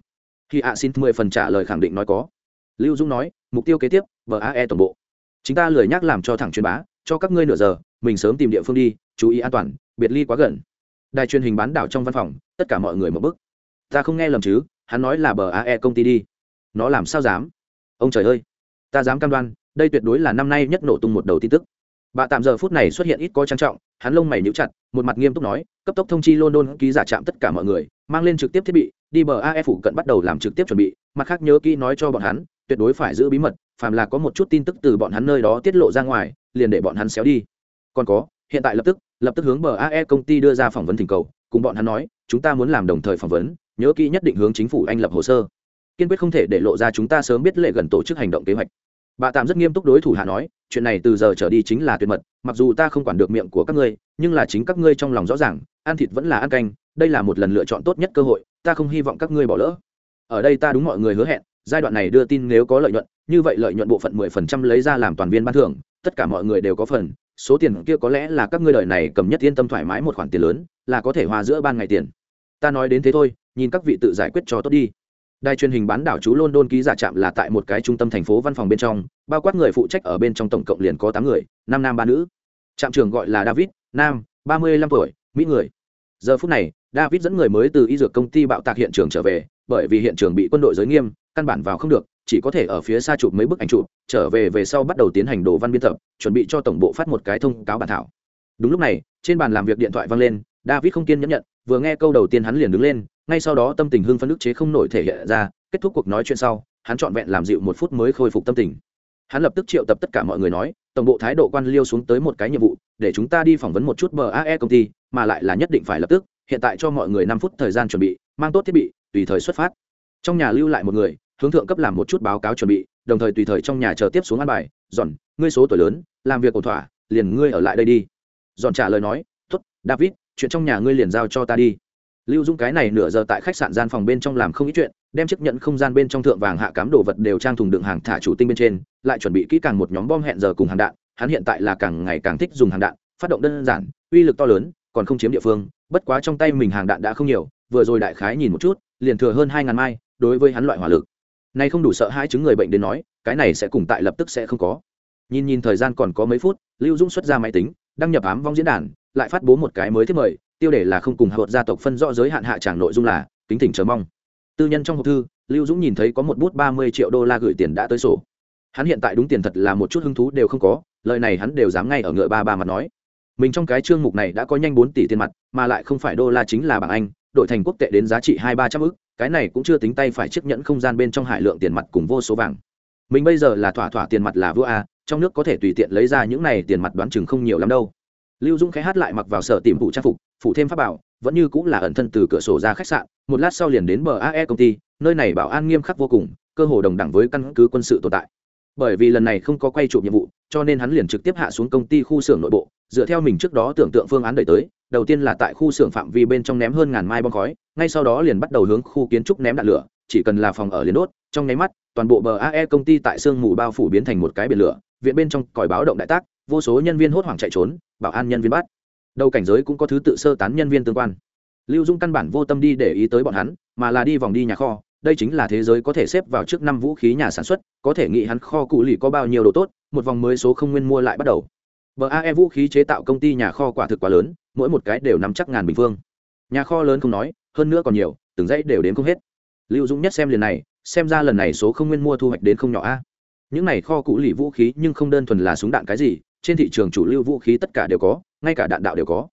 Khi ạ xin mười phần trả lời khẳng định nói có. Lưu dũng nói, mục tiêu kế tiếp vae tổng bộ. Chúng ta lười nhắc làm cho thẳng truyền bá, cho các ngươi nửa giờ, mình sớm tìm địa phương đi, chú ý an toàn, biệt ly quá gần. Đài truyền hình bán đảo trong văn phòng, tất cả mọi người một bức ta không nghe lầm chứ, hắn nói là bờ ae công ty đi. Nó làm sao dám? Ông trời ơi! Ta dám cam đoan, đây tuyệt đối là năm nay nhất nổ tung một đầu tin tức. Bà tạm giờ phút này xuất hiện ít có trang trọng, hắn lông mày nhíu chặt, một mặt nghiêm túc nói, cấp tốc thông chi london ký giả chạm tất cả mọi người, mang lên trực tiếp thiết bị, đi bờ af phủ cận bắt đầu làm trực tiếp chuẩn bị, mặt khác nhớ kỹ nói cho bọn hắn, tuyệt đối phải giữ bí mật, phàm là có một chút tin tức từ bọn hắn nơi đó tiết lộ ra ngoài, liền để bọn hắn xéo đi. Còn có, hiện tại lập tức lập tức hướng bờ ae công ty đưa ra phỏng vấn thỉnh cầu, cùng bọn hắn nói, chúng ta muốn làm đồng thời phỏng vấn, nhớ kỹ nhất định hướng chính phủ anh lập hồ sơ kiên quyết không thể để lộ ra chúng ta sớm biết lệ gần tổ chức hành động kế hoạch. Bà tạm rất nghiêm túc đối thủ hạ nói, chuyện này từ giờ trở đi chính là tuyệt mật, mặc dù ta không quản được miệng của các ngươi, nhưng là chính các ngươi trong lòng rõ ràng, ăn thịt vẫn là ăn canh, đây là một lần lựa chọn tốt nhất cơ hội, ta không hy vọng các ngươi bỏ lỡ. Ở đây ta đúng mọi người hứa hẹn, giai đoạn này đưa tin nếu có lợi nhuận, như vậy lợi nhuận bộ phận mười phần trăm lấy ra làm toàn viên ban thưởng, tất cả mọi người đều có phần, số tiền kia có lẽ là các ngươi đời này cầm nhất yên tâm thoải mái một khoản tiền lớn, là có thể hòa giữa ban ngày tiền. Ta nói đến thế thôi, nhìn các vị tự giải quyết cho tốt đi đài truyền hình bán đảo chú london ký giả trạm là tại một cái trung tâm thành phố văn phòng bên trong, bao quát người phụ trách ở bên trong tổng cộng liền có tám người, năm nam ba nữ. Trạm trưởng gọi là david, nam, ba mươi lăm tuổi, mỹ người. Giờ phút này, david dẫn người mới từ y dược công ty bạo tạc hiện trường trở về, bởi vì hiện trường bị quân đội giới nghiêm, căn bản vào không được, chỉ có thể ở phía xa chụp mấy bức ảnh chụp, trở về về sau bắt đầu tiến hành đồ văn biên tập, chuẩn bị cho tổng bộ phát một cái thông cáo bản thảo. Đúng lúc này, trên bàn làm việc điện thoại vang lên, david không kiên nhẫn nhận vừa nghe câu đầu tiên hắn liền đứng lên, ngay sau đó tâm tình hưng phấn ức chế không nổi thể hiện ra, kết thúc cuộc nói chuyện sau, hắn trọn vẹn làm dịu một phút mới khôi phục tâm tình. Hắn lập tức triệu tập tất cả mọi người nói, tổng bộ thái độ quan liêu xuống tới một cái nhiệm vụ, để chúng ta đi phỏng vấn một chút bờ ae công ty, mà lại là nhất định phải lập tức, hiện tại cho mọi người năm phút thời gian chuẩn bị, mang tốt thiết bị, tùy thời xuất phát. Trong nhà lưu lại một người, hướng thượng cấp làm một chút báo cáo chuẩn bị, đồng thời tùy thời trong nhà chờ tiếp xuống ăn bài, dọn, ngươi số tuổi lớn, làm việc ổn thỏa, liền ngươi ở lại đây đi. Dọn trả lời nói, tốt, david chuyện trong nhà ngươi liền giao cho ta đi. Lưu dung cái này nửa giờ tại khách sạn gian phòng bên trong làm không ít chuyện, đem chiếc nhận không gian bên trong thượng vàng hạ cám đồ vật đều trang thùng đựng hàng thả chủ tinh bên trên, lại chuẩn bị kỹ càng một nhóm bom hẹn giờ cùng hàng đạn. Hắn hiện tại là càng ngày càng thích dùng hàng đạn, phát động đơn giản, uy lực to lớn, còn không chiếm địa phương, bất quá trong tay mình hàng đạn đã không nhiều, vừa rồi đại khái nhìn một chút, liền thừa hơn hai ngàn mai, đối với hắn loại hỏa lực. Nay không đủ sợ hai chứng người bệnh đến nói, cái này sẽ cùng tại lập tức sẽ không có. Nhìn nhìn thời gian còn có mấy phút, lưu dung xuất ra máy tính đăng nhập ám vong diễn đàn, lại phát bố một cái mới thiết mời, tiêu đề là không cùng hợp gia tộc phân rõ giới hạn hạ tràng nội dung là, kính thỉnh chờ mong. Tư nhân trong hộp thư, lưu dũng nhìn thấy có một bút ba mươi triệu đô la gửi tiền đã tới sổ. Hắn hiện tại đúng tiền thật là một chút hứng thú đều không có, lời này hắn đều dám ngay ở ngựa ba ba mặt nói. Mình trong cái chương mục này đã có nhanh bốn tỷ tiền mặt, mà lại không phải đô la chính là bảng anh đổi thành quốc tệ đến giá trị hai ba trăm ức, cái này cũng chưa tính tay phải chiếc nhẫn không gian bên trong hải lượng tiền mặt cùng vô số vàng. Mình bây giờ là thỏa thỏa tiền mặt là vua a trong nước có thể tùy tiện lấy ra những này tiền mặt đoán chừng không nhiều lắm đâu. Lưu dũng khẽ hát lại mặc vào sở tìm phụ trang phục, phụ thêm pháp bảo, vẫn như cũng là ẩn thân từ cửa sổ ra khách sạn, một lát sau liền đến bờ ae công ty, nơi này bảo an nghiêm khắc vô cùng, cơ hồ đồng đẳng với căn cứ quân sự tồn tại. Bởi vì lần này không có quay chụp nhiệm vụ, cho nên hắn liền trực tiếp hạ xuống công ty khu xưởng nội bộ, dựa theo mình trước đó tưởng tượng phương án đẩy tới, đầu tiên là tại khu xưởng phạm vi bên trong ném hơn ngàn mai bom khói, ngay sau đó liền bắt đầu hướng khu kiến trúc ném đạn lửa, chỉ cần là phòng ở liền đốt, trong nháy mắt, toàn bộ bờ ae công ty tại sương mù bao phủ biến thành một cái biển lửa viện bên trong còi báo động đại tác, vô số nhân viên hốt hoảng chạy trốn, bảo an nhân viên bắt. Đầu cảnh giới cũng có thứ tự sơ tán nhân viên tương quan. Lưu dung căn bản vô tâm đi để ý tới bọn hắn, mà là đi vòng đi nhà kho. Đây chính là thế giới có thể xếp vào trước năm vũ khí nhà sản xuất, có thể nghĩ hắn kho cụ lì có bao nhiêu đồ tốt, một vòng mới số không nguyên mua lại bắt đầu. Bờ ae vũ khí chế tạo công ty nhà kho quả thực quá lớn, mỗi một cái đều nắm chắc ngàn bình phương. Nhà kho lớn không nói, hơn nữa còn nhiều, từng dãy đều đến không hết. Lưu dũng nhất xem liền này, xem ra lần này số không nguyên mua thu hoạch đến không nhỏ a những này kho cụ lì vũ khí nhưng không đơn thuần là súng đạn cái gì, trên thị trường chủ lưu vũ khí tất cả đều có, ngay cả đạn đạo đều có.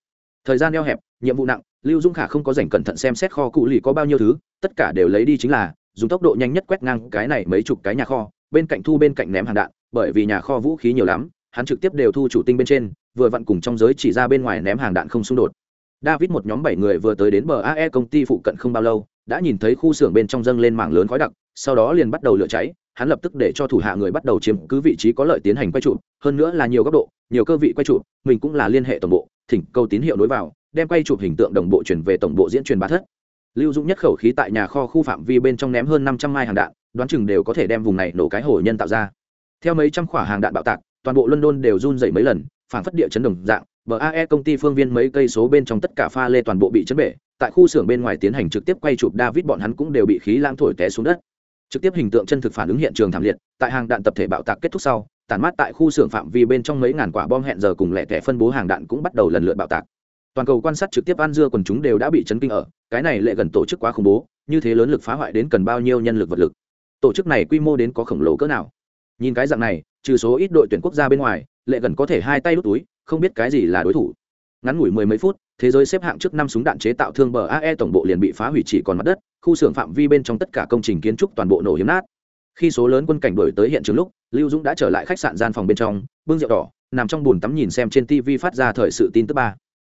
Thời gian eo hẹp, nhiệm vụ nặng, lưu dung khả không có dành cẩn thận xem xét kho cụ lì có bao nhiêu thứ, tất cả đều lấy đi chính là, dùng tốc độ nhanh nhất quét ngang cái này mấy chục cái nhà kho, bên cạnh thu bên cạnh ném hàng đạn, bởi vì nhà kho vũ khí nhiều lắm, hắn trực tiếp đều thu chủ tinh bên trên, vừa vặn cùng trong giới chỉ ra bên ngoài ném hàng đạn không xung đột. David một nhóm bảy người vừa tới đến bờ ae công ty phụ cận không bao lâu, đã nhìn thấy khu xưởng bên trong dâng lên mảng lớn khói đặc, sau đó liền bắt đầu lửa cháy hắn lập tức để cho thủ hạ người bắt đầu chiếm cứ vị trí có lợi tiến hành quay trụ, hơn nữa là nhiều góc độ, nhiều cơ vị quay trụ, mình cũng là liên hệ tổng bộ, thỉnh câu tín hiệu nối vào, đem quay chụp hình tượng đồng bộ chuyển về tổng bộ diễn truyền bá thất. Lưu dũng nhất khẩu khí tại nhà kho khu phạm vi bên trong ném hơn năm trăm mai hàng đạn, đoán chừng đều có thể đem vùng này nổ cái hổ nhân tạo ra. Theo mấy trăm khỏa hàng đạn bạo tạc, toàn bộ london đều run dậy mấy lần, phản phất địa chấn đồng dạng, bờ ae công ty phương viên mấy cây số bên trong tất cả pha lê toàn bộ bị chấn bể, tại khu xưởng bên ngoài tiến hành trực tiếp quay chụp david bọn hắn cũng đều bị khí lãng thổi té xuống đất trực tiếp hình tượng chân thực phản ứng hiện trường thảm liệt, tại hàng đạn tập thể bạo tạc kết thúc sau tàn mát tại khu xưởng phạm vi bên trong mấy ngàn quả bom hẹn giờ cùng lẻ tẻ phân bố hàng đạn cũng bắt đầu lần lượt bạo tạc. Toàn cầu quan sát trực tiếp ăn dưa quần chúng đều đã bị chấn kinh ở, cái này lệ gần tổ chức quá khủng bố, như thế lớn lực phá hoại đến cần bao nhiêu nhân lực vật lực. Tổ chức này quy mô đến có khổng lồ cỡ nào? Nhìn cái dạng này, trừ số ít đội tuyển quốc gia bên ngoài, lệ gần có thể hai tay đút túi, không biết cái gì là đối thủ. Ngắn ngủi mười mấy phút, thế giới xếp hạng trước năm súng đạn chế tạo thương bờ ae tổng bộ liền bị phá hủy chỉ còn mặt đất khu xưởng phạm vi bên trong tất cả công trình kiến trúc toàn bộ nổ hiếm nát. Khi số lớn quân cảnh đổi tới hiện trường lúc, lưu dũng đã trở lại khách sạn gian phòng bên trong, bưng rượu đỏ, nằm trong bùn tắm nhìn xem trên tv phát ra thời sự tin tức ba.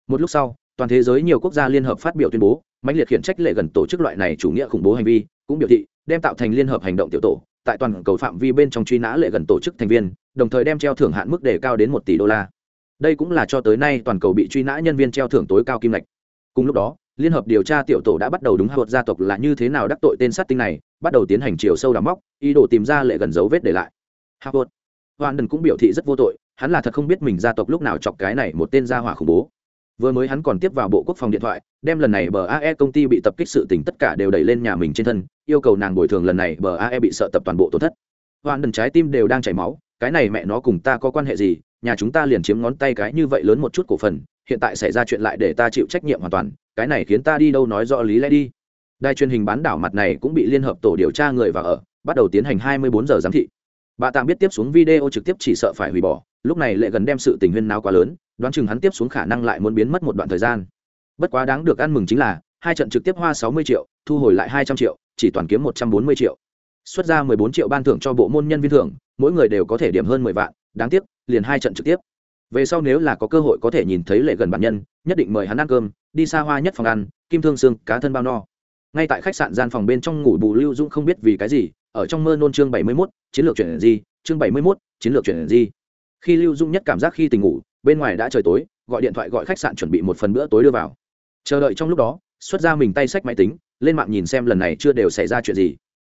Một lúc sau, toàn thế giới nhiều quốc gia liên hợp phát biểu tuyên bố, mãnh liệt khiển trách lệ gần tổ chức loại này chủ nghĩa khủng bố hành vi, cũng biểu thị đem tạo thành liên hợp hành động tiểu tổ, tại toàn cầu phạm vi bên trong truy nã lệ gần tổ chức thành viên, đồng thời đem treo thưởng hạn mức đề cao đến một tỷ đô la. Đây cũng là cho tới nay toàn cầu bị truy nã nhân viên treo thưởng tối cao kim lệch cùng lúc đó liên hợp điều tra tiểu tổ đã bắt đầu đúng hợp gia tộc là như thế nào đắc tội tên sát tinh này, bắt đầu tiến hành chiều sâu đào móc, ý đồ tìm ra lệ gần dấu vết để lại. Harvard hoàn đần cũng biểu thị rất vô tội, hắn là thật không biết mình gia tộc lúc nào chọc cái này một tên gia hỏa khủng bố. Vừa mới hắn còn tiếp vào bộ quốc phòng điện thoại, đem lần này bờ ae công ty bị tập kích sự tình tất cả đều đẩy lên nhà mình trên thân, yêu cầu nàng bồi thường lần này bờ ae bị sợ tập toàn bộ tổn thất. Hoàn đần trái tim đều đang chảy máu, cái này mẹ nó cùng ta có quan hệ gì, nhà chúng ta liền chiếm ngón tay cái như vậy lớn một chút cổ phần, hiện tại xảy ra chuyện lại để ta chịu trách nhiệm hoàn toàn cái này khiến ta đi đâu nói rõ lý lẽ đi. Đài truyền hình bán đảo mặt này cũng bị liên hợp tổ điều tra người và ở, bắt đầu tiến hành 24 giờ giám thị. Bà tạm biết tiếp xuống video trực tiếp chỉ sợ phải hủy bỏ, lúc này lệ gần đem sự tình huyên nào quá lớn, đoán chừng hắn tiếp xuống khả năng lại muốn biến mất một đoạn thời gian. Bất quá đáng được ăn mừng chính là, hai trận trực tiếp hoa 60 triệu, thu hồi lại 200 triệu, chỉ toàn kiếm 140 triệu. Xuất ra 14 triệu ban thưởng cho bộ môn nhân viên thưởng, mỗi người đều có thể điểm hơn 10 vạn, đáng tiếc, liền hai trận trực tiếp. Về sau nếu là có cơ hội có thể nhìn thấy lệ gần bản nhân, nhất định mời hắn ăn cơm đi xa hoa nhất phòng ăn kim thương xương cá thân bao no. Ngay tại khách sạn gian phòng bên trong ngủ bù lưu dũng không biết vì cái gì ở trong mơ nôn chương bảy mươi 71, chiến lược chuyển gì chương bảy mươi 71, chiến lược chuyển gì khi lưu dung nhất cảm giác khi tỉnh ngủ bên ngoài đã trời tối gọi điện thoại gọi khách sạn chuẩn bị một phần bữa tối đưa vào. Chờ đợi trong lúc đó xuất ra mình tay sách máy tính lên mạng nhìn xem lần này chưa đều xảy ra chuyện gì.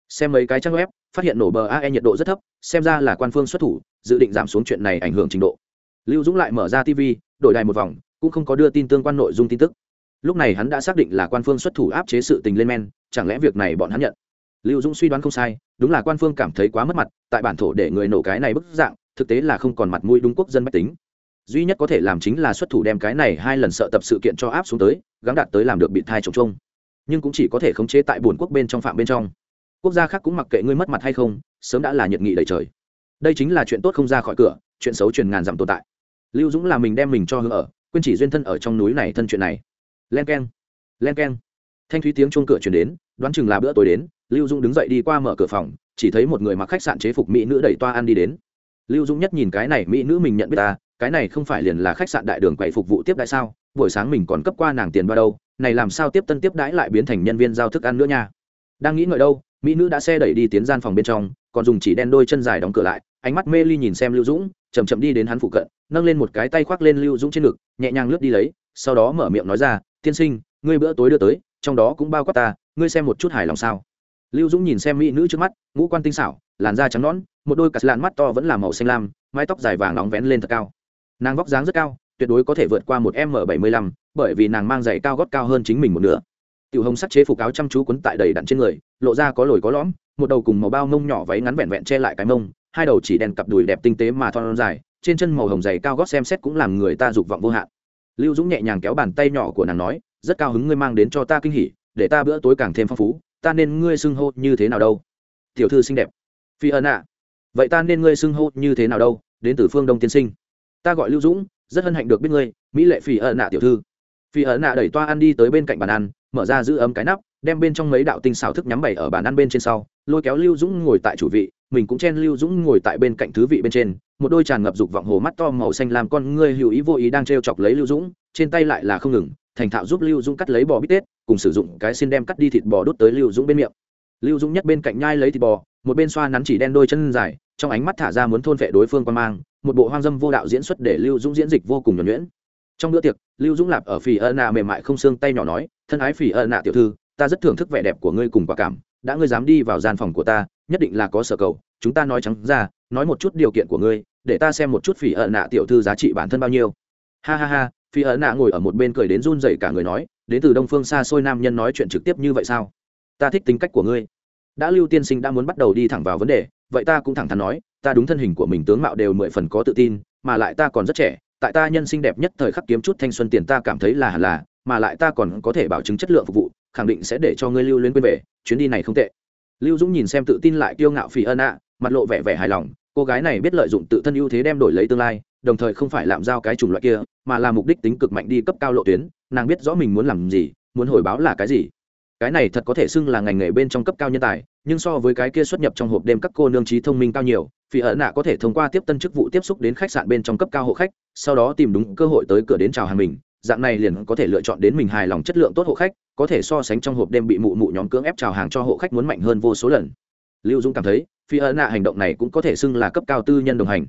Xem mấy cái trang web phát hiện nổ bờ ae nhiệt độ rất thấp xem ra là quan phương xuất thủ dự định giảm xuống chuyện này ảnh hưởng trình độ. Lưu dũng lại mở ra tv đổi đài một vòng cũng không có đưa tin tương quan nội dung tin tức lúc này hắn đã xác định là quan phương xuất thủ áp chế sự tình lên men, chẳng lẽ việc này bọn hắn nhận? Lưu dũng suy đoán không sai, đúng là quan phương cảm thấy quá mất mặt, tại bản thổ để người nổ cái này bức dạng, thực tế là không còn mặt mũi đúng quốc dân mách tính. Duy nhất có thể làm chính là xuất thủ đem cái này hai lần sợ tập sự kiện cho áp xuống tới gắn đạt tới làm được bị thai trồng trông nhưng cũng chỉ có thể khống chế tại buồn quốc bên trong phạm bên trong. Quốc gia khác cũng mặc kệ ngươi mất mặt hay không, sớm đã là nhiệt nghị đầy trời. Đây chính là chuyện tốt không ra khỏi cửa, chuyện xấu truyền ngàn dặm tồn tại. Lưu dũng là mình đem mình cho hướng ở, quên chỉ duyên thân ở trong núi này thân chuyện này len keng. Len keng. Thanh thúy tiếng chuông cửa chuyển đến, đoán chừng là bữa tối đến, lưu dũng đứng dậy đi qua mở cửa phòng, chỉ thấy một người mặc khách sạn chế phục mỹ nữ đẩy toa ăn đi đến. Lưu dũng nhất nhìn cái này, mỹ nữ mình nhận biết ta, cái này không phải liền là khách sạn đại đường quậy phục vụ tiếp đại sao? Buổi sáng mình còn cấp qua nàng tiền bao đâu, này làm sao tiếp tân tiếp đãi lại biến thành nhân viên giao thức ăn nữa nha. Đang nghĩ ngợi đâu, mỹ nữ đã xe đẩy đi tiến gian phòng bên trong, còn dùng chỉ đen đôi chân dài đóng cửa lại, ánh mắt mê ly nhìn xem lưu dũng chầm chậm đi đến hắn phụ cận, nâng lên một cái tay khoác lên lưu dũng trên ngực, nhẹ nhàng lướt đi lấy, sau đó mở miệng nói ra tiên sinh, ngươi bữa tối đưa tới, trong đó cũng bao quát ta, ngươi xem một chút hài lòng sao? Lưu dũng nhìn xem mỹ nữ trước mắt, ngũ quan tinh xảo, làn da trắng nõn, một đôi cặp làn mắt to vẫn là màu xanh lam, mái tóc dài vàng nóng vén lên thật cao. Nàng vóc dáng rất cao, tuyệt đối có thể vượt qua một m bảy mươi lăm, bởi vì nàng mang giày cao gót cao hơn chính mình một nửa. Tiểu hồng sắc chế phục áo chăm chú quấn tại đầy đặn trên người, lộ ra có lồi có lõm, một đầu cùng màu bao mông nhỏ váy ngắn vẹn vẹn che lại cái mông, hai đầu chỉ đèn cặp đùi đẹp tinh tế mà thon dài, trên chân màu hồng dày cao gót xem xét cũng làm người ta dục vọng vô hạn lưu dũng nhẹ nhàng kéo bàn tay nhỏ của nàng nói, rất cao hứng ngươi mang đến cho ta kinh hỉ, để ta bữa tối càng thêm phong phú, ta nên ngươi xưng hô như thế nào đâu? Tiểu thư xinh đẹp. Phi ân ạ. Vậy ta nên ngươi xưng hô như thế nào đâu, đến từ phương đông tiên sinh. Ta gọi lưu dũng, rất hân hạnh được biết ngươi, mỹ lệ phi ân ạ tiểu thư. Phi ân ạ đẩy toa ăn đi tới bên cạnh bàn ăn, mở ra giữ ấm cái nắp, đem bên trong mấy đạo tinh xào thức nhắm bày ở bàn ăn bên trên sau, lôi kéo lưu dũng ngồi tại chủ vị mình cũng chen lưu dũng ngồi tại bên cạnh thứ vị bên trên, một đôi tràn ngập dục vọng hồ mắt to màu xanh làm con ngươi hữu ý vô ý đang t r e o chọc lấy lưu dũng, trên tay lại là không ngừng, thành thạo giúp lưu dũng cắt lấy bò bít tết, cùng sử dụng cái xin đem cắt đi thịt bò đốt tới lưu dũng bên miệng. Lưu dũng nhất bên cạnh nhai lấy thịt bò, một bên xoa nắn chỉ đen đôi chân dài, trong ánh mắt thả ra muốn thôn vệ đối phương quan mang, một bộ hoang dâm vô đạo diễn xuất để lưu dũng diễn dịch vô cùng nhuẩn nhuyễn. Trong bữa tiệc, lưu dũng lạp ở phì ơ nạ mềm mại không xương tay nhỏ nói, thân ái phì ơ nạ tiểu thư, ta rất thưởng thức vẻ đẹp của ngươi cùng quả cảm, đã ngươi dám đi vào gian phòng của ta nhất định là có sở cầu, chúng ta nói trắng ra, nói một chút điều kiện của ngươi, để ta xem một chút phỉ ợ nạ tiểu thư giá trị bản thân bao nhiêu. Ha ha ha, phỉ ợ nạ ngồi ở một bên cười đến run dậy cả người nói, đến từ đông phương xa xôi nam nhân nói chuyện trực tiếp như vậy sao? Ta thích tính cách của ngươi. Đã lưu tiên sinh đã muốn bắt đầu đi thẳng vào vấn đề, vậy ta cũng thẳng thắn nói, ta đúng thân hình của mình tướng mạo đều mười phần có tự tin, mà lại ta còn rất trẻ, tại ta nhân sinh đẹp nhất thời khắc kiếm chút thanh xuân tiền ta cảm thấy là hẳn là, mà lại ta còn có thể bảo chứng chất lượng phục vụ, khẳng định sẽ để cho ngươi lưu luyến quên về, chuyến đi này không tệ lưu dũng nhìn xem tự tin lại kiêu ngạo phỉ ân ạ, mặt lộ vẻ vẻ hài lòng, cô gái này biết lợi dụng tự thân ưu thế đem đổi lấy tương lai, đồng thời không phải làm giao cái chủng loại kia, mà là mục đích tính cực mạnh đi cấp cao lộ tuyến, nàng biết rõ mình muốn làm gì, muốn hồi báo là cái gì. Cái này thật có thể xưng là ngành nghề bên trong cấp cao nhân tài, nhưng so với cái kia xuất nhập trong hộp đêm các cô nương trí thông minh cao nhiều phi ẩn nạ có thể thông qua tiếp tân chức vụ tiếp xúc đến khách sạn bên trong cấp cao hộ khách, sau đó tìm đúng cơ hội tới cửa đến chào hàng mình dạng này liền có thể lựa chọn đến mình hài lòng chất lượng tốt hộ khách, có thể so sánh trong hộp đêm bị mụ mụ nhóm cưỡng ép chào hàng cho hộ khách muốn mạnh hơn vô số lần. Lưu dũng cảm thấy phi ân nạ hành động này cũng có thể xưng là cấp cao tư nhân đồng hành.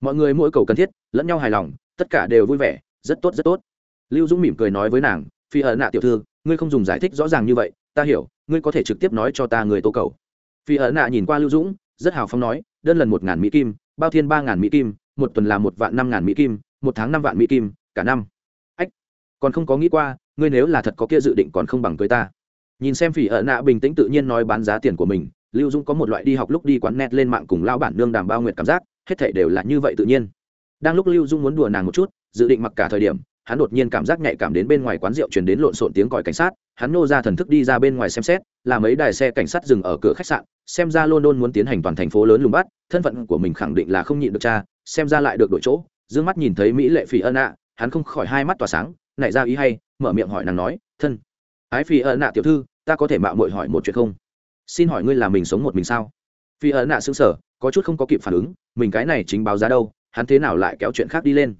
Mọi người mỗi cầu cần thiết, lẫn nhau hài lòng, tất cả đều vui vẻ, rất tốt rất tốt. Lưu dũng mỉm cười nói với nàng, phi ân nạ tiểu thư, ngươi không dùng giải thích rõ ràng như vậy, ta hiểu, ngươi có thể trực tiếp nói cho ta người tố cầu. Phi ân nạ nhìn qua lưu dũng, rất hào phóng nói, đơn lần một ngàn mỹ kim, bao thiên ba ngàn mỹ kim, một tuần là một vạn năm ngàn mỹ kim, một tháng năm vạn mỹ kim, cả năm còn không có nghĩ qua, ngươi nếu là thật có kia dự định còn không bằng cưới ta. Nhìn xem phỉ ẩn nạ bình tĩnh tự nhiên nói bán giá tiền của mình, lưu dũng có một loại đi học lúc đi quán net lên mạng cùng lao bản nương đàm bao nguyệt cảm giác, hết thể đều là như vậy tự nhiên. Đang lúc lưu dung muốn đùa nàng một chút, dự định mặc cả thời điểm, hắn đột nhiên cảm giác nhạy cảm đến bên ngoài quán rượu truyền đến lộn xộn tiếng còi cảnh sát, hắn nô ra thần thức đi ra bên ngoài xem xét, là mấy đài xe cảnh sát dừng ở cửa khách sạn, xem ra london muốn tiến hành toàn thành phố lớn lùng bắt, thân phận của mình khẳng định là không nhịn được cha, xem ra lại được đổi chỗ d mắt nhìn thấy mỹ lệ phỉ ân ạ hắn không khỏi hai mắt tỏa sáng nảy ra ý hay, mở miệng hỏi nàng nói, thân, ái phi ợ nạ tiểu thư, ta có thể mạo muội hỏi một chuyện không? Xin hỏi ngươi là mình sống một mình sao? Phi ợ nạ xứng sở có chút không có kịp phản ứng, mình cái này chính báo giá đâu, hắn thế nào lại kéo chuyện khác đi lên?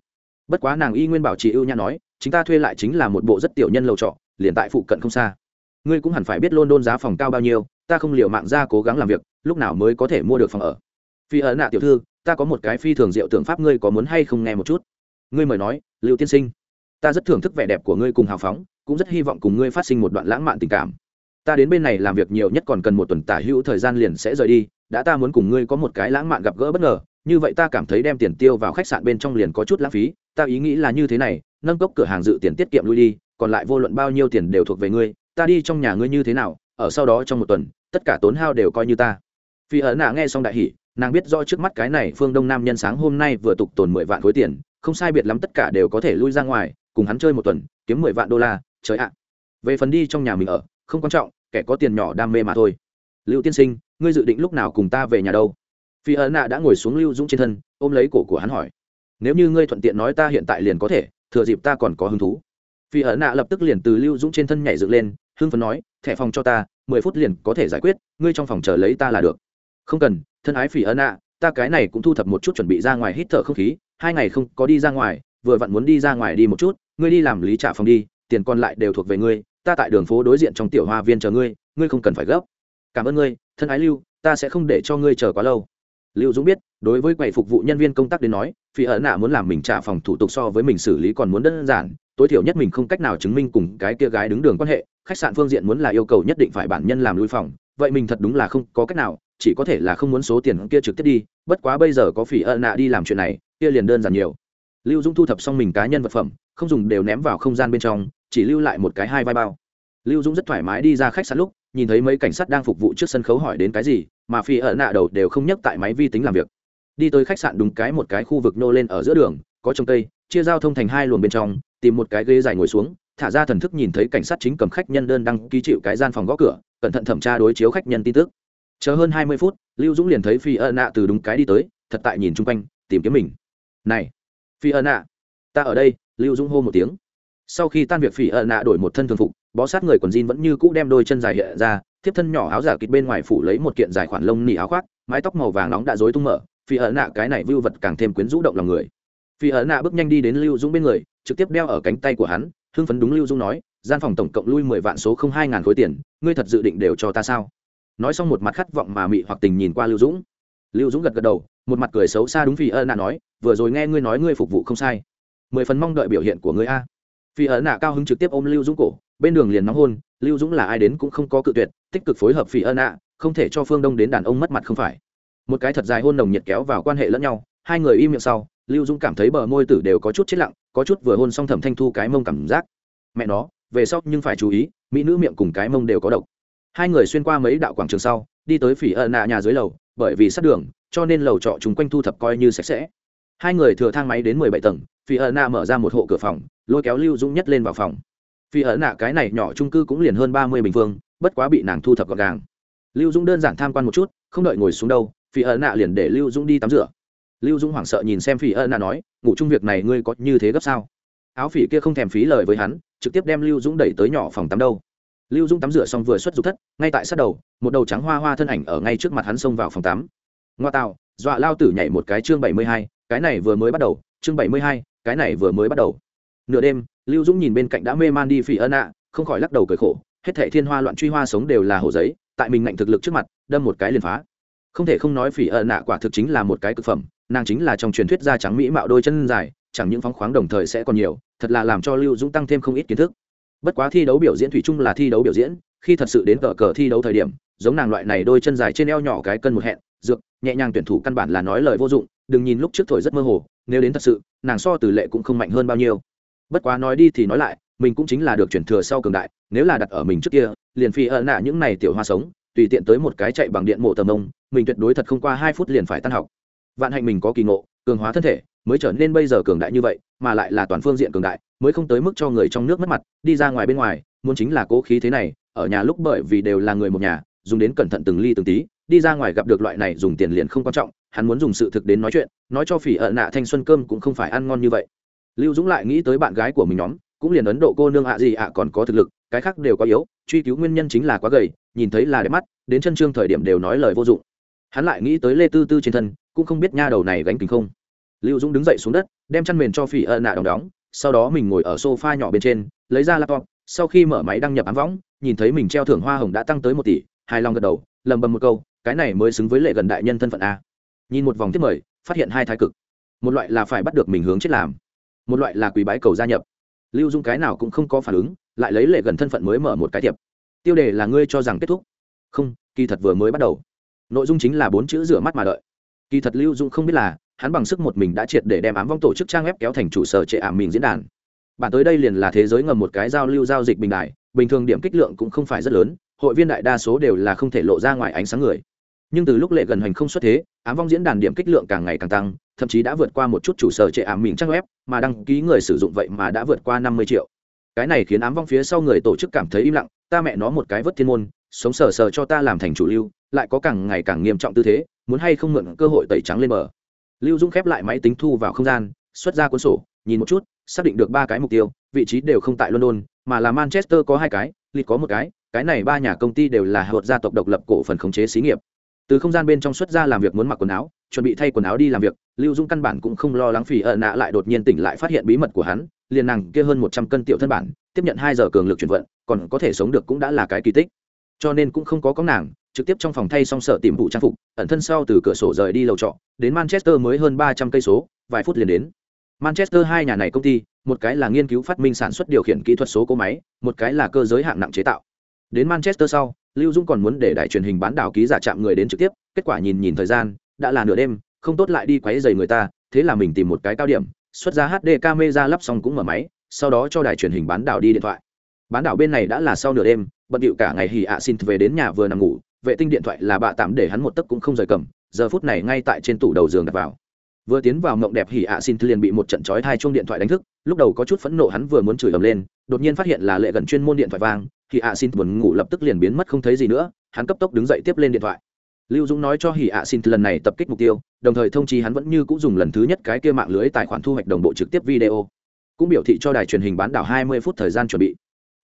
Bất quá nàng y nguyên bảo trì ưu nhã nói chúng ta thuê lại chính là một bộ rất tiểu nhân lầu trọ, liền tại phụ cận không xa. Ngươi cũng hẳn phải biết london giá phòng cao bao nhiêu, ta không liệu mạng ra cố gắng làm việc, lúc nào mới có thể mua được phòng ở. Phi ợ nạ tiểu thư, ta có một cái phi thường diệu tưởng pháp, ngươi có muốn hay không nghe một chút? Ngươi mời nói, lưu tiên sinh ta rất thưởng thức vẻ đẹp của ngươi cùng hào phóng, cũng rất hy vọng cùng ngươi phát sinh một đoạn lãng mạn tình cảm. Ta đến bên này làm việc nhiều nhất còn cần một tuần tả hữu thời gian liền sẽ rời đi, đã ta muốn cùng ngươi có một cái lãng mạn gặp gỡ bất ngờ, như vậy ta cảm thấy đem tiền tiêu vào khách sạn bên trong liền có chút lãng phí, ta ý nghĩ là như thế này, nâng cốc cửa hàng dự tiền tiết kiệm lui đi, còn lại vô luận bao nhiêu tiền đều thuộc về ngươi, ta đi trong nhà ngươi như thế nào, ở sau đó trong một tuần, tất cả tốn hao đều coi như ta. Phi ấn nạ nghe xong đại hỷ nàng biết rõ trước mắt cái này phương đông nam nhân sáng hôm nay vừa tục tồn mười vạn khối tiền, không sai biệt lắm tất cả đều có thể lui ra ngoài cùng hắn chơi một tuần, kiếm mười vạn đô la, trời ạ. Về phần đi trong nhà mình ở, không quan trọng, kẻ có tiền nhỏ đam mê mà thôi. Lưu tiên sinh, ngươi dự định lúc nào cùng ta về nhà đâu? Phi ấn nạ đã ngồi xuống lưu dũng trên thân, ôm lấy cổ của hắn hỏi. Nếu như ngươi thuận tiện nói ta hiện tại liền có thể, thừa dịp ta còn có hứng thú. Phi ấn nạ lập tức liền từ lưu dũng trên thân nhảy dựng lên, hưng phấn nói, thẻ phòng cho ta, mười phút liền có thể giải quyết, ngươi trong phòng chờ lấy ta là được. Không cần, thân ái phi ấn nạ, ta cái này cũng thu thập một chút chuẩn bị ra ngoài hít thở không khí, hai ngày không có đi ra ngoài, vừa vặn muốn đi ra ngoài đi một chút ngươi đi làm lý trả phòng đi, tiền còn lại đều thuộc về ngươi, ta tại đường phố đối diện trong tiểu hoa viên chờ ngươi ngươi không cần phải gấp. Cảm ơn ngươi, thân ái lưu, ta sẽ không để cho ngươi chờ quá lâu. Lưu dũng biết, đối với quầy phục vụ nhân viên công tác đến nói, phi ẩn nạ muốn làm mình trả phòng thủ tục so với mình xử lý còn muốn đơn giản, tối thiểu nhất mình không cách nào chứng minh cùng cái kia gái đứng đường quan hệ, khách sạn phương diện muốn là yêu cầu nhất định phải bản nhân làm lui phòng, vậy mình thật đúng là không có cách nào, chỉ có thể là không muốn số tiền kia trực tiếp đi, bất quá bây giờ có phỉ ẩn nạ đi làm chuyện này, kia liền đơn giản nhiều lưu Dung thu thập xong mình cá nhân vật phẩm, không dùng đều ném vào không gian bên trong, chỉ lưu lại một cái hai vai bao. Lưu Dung rất thoải mái đi ra khách sạn lúc, nhìn thấy mấy cảnh sát đang phục vụ trước sân khấu hỏi đến cái gì, mà phi ở nạ đầu đều không nhấc tại máy vi tính làm việc. Đi tới khách sạn đúng cái một cái khu vực nô lên ở giữa đường, có trồng cây, chia giao thông thành hai luồng bên trong, tìm một cái ghế dài ngồi xuống, thả ra thần thức nhìn thấy cảnh sát chính cầm khách nhân đơn đăng ký chịu cái gian phòng gõ cửa, cẩn thận thẩm tra đối chiếu khách nhân tin tức. Chờ hơn hai mươi phút, lưu dũng liền thấy phi ơ nạ từ đúng cái đi tới, thật tại nhìn chung quanh, tìm kiếm mình. Này! Phi ân ạ. Ta ở đây, lưu dũng hô một tiếng. Sau khi tan việc phi ân ạ đổi một thân thường phục, bó sát người quần jean vẫn như cũ đem đôi chân dài hiện ra, thiếp thân nhỏ áo giả kịch bên ngoài phủ lấy một kiện dài khoản lông nỉ áo khoác, mái tóc màu vàng nóng đã rối tung mở. Phi ân ạ cái này vưu vật càng thêm quyến rũ động lòng người. Phi ân ạ bước nhanh đi đến lưu dũng bên người, trực tiếp đeo ở cánh tay của hắn, hưng phấn đúng lưu dũng nói, gian phòng tổng cộng lui mười vạn số không hai ngàn khối tiền, ngươi thật dự định đều cho ta sao? Nói xong một mặt khát vọng mà mị hoặc tình nhìn qua lưu dũng. Lưu dũng gật gật đầu một mặt cười xấu xa đúng phi ấn nạ nói, vừa rồi nghe ngươi nói ngươi phục vụ không sai. Mười phần mong đợi biểu hiện của ngươi a. Phi ấn nạ cao hứng trực tiếp ôm lưu dũng cổ, bên đường liền nóng hôn, lưu dũng là ai đến cũng không có cự tuyệt, tích cực phối hợp phi ân nạ, không thể cho phương đông đến đàn ông mất mặt không phải. Một cái thật dài hôn nồng nhiệt kéo vào quan hệ lẫn nhau, hai người im miệng sau, lưu dũng cảm thấy bờ môi tử đều có chút chết lặng, có chút vừa hôn xong thẩm thanh thu cái mông cảm giác. Mẹ nó, về sau nhưng phải chú ý, mỹ nữ miệng cùng cái mông đều có độc. Hai người xuyên qua mấy đạo quảng trường sau, đi tới phỉ ợ nạ nhà dưới lầu, bởi vì sát đường cho nên lầu trọ chúng quanh thu thập coi như sạch sẽ. Hai người thừa thang máy đến mười bảy tầng, phi ẩn nạ mở ra một hộ cửa phòng, lôi kéo lưu dũng nhất lên vào phòng. Phi ẩn nạ cái này nhỏ trung cư cũng liền hơn ba mươi bình phương, bất quá bị nàng thu thập gọn gàng. Lưu dũng đơn giản tham quan một chút, không đợi ngồi xuống đâu, phi ẩn nạ liền để lưu dũng đi tắm rửa. Lưu dũng hoảng sợ nhìn xem phi ẩn nạ nói, ngủ chung việc này ngươi có như thế gấp sao? Áo phỉ kia không thèm phí lời với hắn, trực tiếp đem lưu dũng đẩy tới nhỏ phòng tắm đâu. Lưu dũng tắm rửa xong vừa xuất dục thất, ngay tại sát đầu, một đầu trắng hoa hoa thân ảnh ở ngay trước mặt hắn xông vào phòng tắm ngoa tạo dọa lao tử nhảy một cái chương bảy mươi hai, cái này vừa mới bắt đầu, chương bảy mươi hai, cái này vừa mới bắt đầu. Nửa đêm, lưu dũng nhìn bên cạnh đã mê man đi phỉ ân ạ, không khỏi lắc đầu cười khổ, hết thệ thiên hoa loạn truy hoa sống đều là hồ giấy, tại mình ngạnh thực lực trước mặt, đâm một cái liền phá. Không thể không nói phỉ ân ạ quả thực chính là một cái cực phẩm, nàng chính là trong truyền thuyết da trắng mỹ mạo đôi chân dài, chẳng những phóng khoáng đồng thời sẽ còn nhiều, thật là làm cho lưu dũng tăng thêm không ít kiến thức. Bất quá thi đấu biểu diễn thủy chung là thi đấu biểu diễn, khi thật sự đến cờ cờ thi đấu thời điểm, giống nàng loại này đôi chân dài trên eo nhỏ cái cân một hẹn, dược nhẹ nhàng tuyển thủ căn bản là nói lời vô dụng, đừng nhìn lúc trước thổi rất mơ hồ, nếu đến thật sự, nàng so từ lệ cũng không mạnh hơn bao nhiêu. Bất quá nói đi thì nói lại, mình cũng chính là được chuyển thừa sau cường đại, nếu là đặt ở mình trước kia, liền phi ợ nạ những này tiểu hoa sống, tùy tiện tới một cái chạy bằng điện mộ tầm ông, mình tuyệt đối thật không qua hai phút liền phải tan học. Vạn hạnh mình có kỳ ngộ, cường hóa thân thể, mới trở nên bây giờ cường đại như vậy, mà lại là toàn phương diện cường đại, mới không tới mức cho người trong nước mất mặt, đi ra ngoài bên ngoài, muốn chính là cố khí thế này, ở nhà lúc bởi vì đều là người một nhà, dùng đến cẩn thận từng ly từng tí đi ra ngoài gặp được loại này dùng tiền liền không quan trọng, hắn muốn dùng sự thực đến nói chuyện, nói cho phỉ ợ nạ thanh xuân cơm cũng không phải ăn ngon như vậy. Lưu dũng lại nghĩ tới bạn gái của mình nhóm, cũng liền ấn độ cô nương ạ gì ạ còn có thực lực, cái khác đều quá yếu, truy cứu nguyên nhân chính là quá gầy, nhìn thấy là đẹp mắt, đến chân trương thời điểm đều nói lời vô dụng. Hắn lại nghĩ tới lê tư tư trên thân, cũng không biết nha đầu này gánh kính không. Lưu dũng đứng dậy xuống đất, đem chăn mền cho phỉ ợ nạ đóng đóng, sau đó mình ngồi ở sofa nhỏ bên trên, lấy ra laptop, sau khi mở máy đăng nhập ám võng, nhìn thấy mình treo thưởng hoa hồng đã tăng tới một tỷ, hài lòng gật đầu lầm bầm một câu cái này mới xứng với lệ gần đại nhân thân phận a. Nhìn một vòng tiếp mời, phát hiện hai thái cực. Một loại là phải bắt được mình hướng chết làm, một loại là quý bái cầu gia nhập. Lưu dung cái nào cũng không có phản ứng, lại lấy lệ gần thân phận mới mở một cái tiệp. Tiêu đề là ngươi cho rằng kết thúc. Không, kỳ thật vừa mới bắt đầu. Nội dung chính là bốn chữ rửa mắt mà đợi. Kỳ thật lưu dung không biết là, hắn bằng sức một mình đã triệt để đem ám vong tổ chức trang web kéo thành chủ sở trệ ảm mình diễn đàn. Bản tới đây liền là thế giới ngầm một cái giao lưu giao dịch bình đại, bình thường điểm kích lượng cũng không phải rất lớn, hội viên đại đa số đều là không thể lộ ra ngoài ánh sáng người nhưng từ lúc lệ gần hành không xuất thế, ám vong diễn đàn điểm kích lượng càng ngày càng tăng, thậm chí đã vượt qua một chút chủ sở trệ ảm mình trang web, mà đăng ký người sử dụng vậy mà đã vượt qua năm mươi triệu. Cái này khiến ám vong phía sau người tổ chức cảm thấy im lặng, ta mẹ nó một cái vớt thiên môn, sống sờ sờ cho ta làm thành chủ lưu, lại có càng ngày càng nghiêm trọng tư thế, muốn hay không mượn cơ hội tẩy trắng lên bờ. Lưu dũng khép lại máy tính thu vào không gian, xuất ra cuốn sổ, nhìn một chút, xác định được ba cái mục tiêu, vị trí đều không tại london, mà là manchester có hai cái lịch có một cái cái này ba nhà công ty đều là hợp gia tộc độc lập cổ phần khống chế xí nghiệp từ không gian bên trong xuất ra làm việc muốn mặc quần áo, chuẩn bị thay quần áo đi làm việc, lưu dung căn bản cũng không lo lắng phỉ ợ nạ lại đột nhiên tỉnh lại phát hiện bí mật của hắn, liền nàng kia hơn một trăm cân tiểu thân bản, tiếp nhận hai giờ cường lực chuyển vận, còn có thể sống được cũng đã là cái kỳ tích. Cho nên cũng không có có nàng, trực tiếp trong phòng thay xong sợ tìm vụ trang phục, ẩn thân sau từ cửa sổ rời đi lầu trọ, đến manchester mới hơn ba trăm cây số, vài phút liền đến. Manchester hai nhà này công ty, một cái là nghiên cứu phát minh sản xuất điều khiển kỹ thuật số cỗ máy, một cái là cơ giới hạng nặng chế tạo đến manchester sau, lưu dung còn muốn để đài truyền hình bán đảo ký giả chạm người đến trực tiếp, kết quả nhìn nhìn thời gian, đã là nửa đêm, không tốt lại đi quấy dày người ta, thế là mình tìm một cái cao điểm, xuất ra hd camera lắp xong cũng mở máy, sau đó cho đài truyền hình bán đảo đi điện thoại. Bán đảo bên này đã là sau nửa đêm, bận điệu cả ngày hì ạ xin về đến nhà vừa nằm ngủ, vệ tinh điện thoại là bạ tạm để hắn một tấc cũng không rời cầm, giờ phút này ngay tại trên tủ đầu giường đặt vào. Vừa tiến vào mộng đẹp hỉ ạ xin liền bị một trận chói thai chuông điện thoại đánh thức, lúc đầu có chút phẫn nộ hắn vừa muốn chửi ầm lên, đột nhiên phát hiện là lệ gần chuyên môn điện thoại vang hỉ ạ xin buồn ngủ lập tức liền biến mất không thấy gì nữa hắn cấp tốc đứng dậy tiếp lên điện thoại. Lưu dũng nói cho hỉ ạ xin lần này tập kích mục tiêu đồng thời thông chi hắn vẫn như cũng dùng lần thứ nhất cái kia mạng lưới tài khoản thu hoạch đồng bộ trực tiếp video. Cũng biểu thị cho đài truyền hình bán đảo hai mươi phút thời gian chuẩn bị.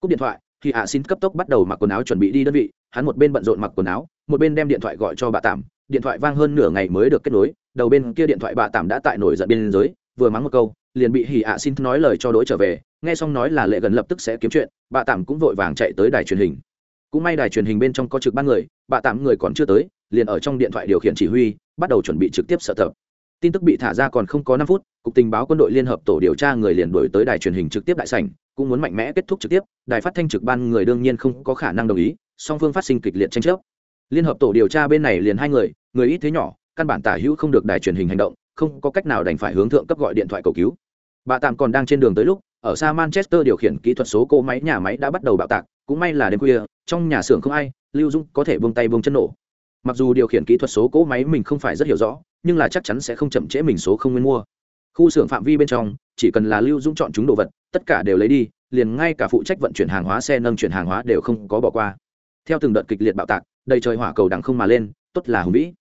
Cúp điện thoại thì ạ xin cấp tốc bắt đầu mặc quần áo chuẩn bị đi đơn vị hắn một bên bận rộn mặc quần áo một bên đem điện thoại gọi cho bà tạm. Điện thoại vang hơn nửa ngày mới được kết nối đầu bên kia điện thoại bà tạm đã tại nổi giận bên dưới, vừa mắng một câu liền bị hỉ ạ xin nói lời cho đối trở về nghe xong nói là lệ gần lập tức sẽ kiếm chuyện bà tạm cũng vội vàng chạy tới đài truyền hình. Cũng may đài truyền hình bên trong có trực ban người bà tạm người còn chưa tới, liền ở trong điện thoại điều khiển chỉ huy, bắt đầu chuẩn bị trực tiếp sợ tập. Tin tức bị thả ra còn không có năm phút, cục tình báo quân đội liên hợp tổ điều tra người liền đổi tới đài truyền hình trực tiếp đại sảnh, cũng muốn mạnh mẽ kết thúc trực tiếp, đài phát thanh trực ban người đương nhiên không có khả năng đồng ý, song phương phát sinh kịch liệt tranh chấp. Liên hợp tổ điều tra bên này liền hai người người ít thế nhỏ, căn bản tả hữu không được đài truyền hình hành động, không có cách nào đành phải hướng thượng cấp gọi điện thoại cầu cứu. Bà tạm còn đang trên đường tới lúc ở xa manchester điều khiển kỹ thuật số cỗ máy nhà máy đã bắt đầu bạo tạc, cũng may là đêm khuya, trong nhà xưởng không ai, lưu dung có thể buông tay buông chân nổ. Mặc dù điều khiển kỹ thuật số cỗ máy mình không phải rất hiểu rõ, nhưng là chắc chắn sẽ không chậm trễ mình số không nguyên mua. Khu xưởng phạm vi bên trong, chỉ cần là lưu dũng chọn chúng đồ vật, tất cả đều lấy đi, liền ngay cả phụ trách vận chuyển hàng hóa xe nâng chuyển hàng hóa đều không có bỏ qua. Theo từng đợt kịch liệt bạo tạc, đầy trời hỏa cầu đằng không mà lên, tốt là hùng vĩ.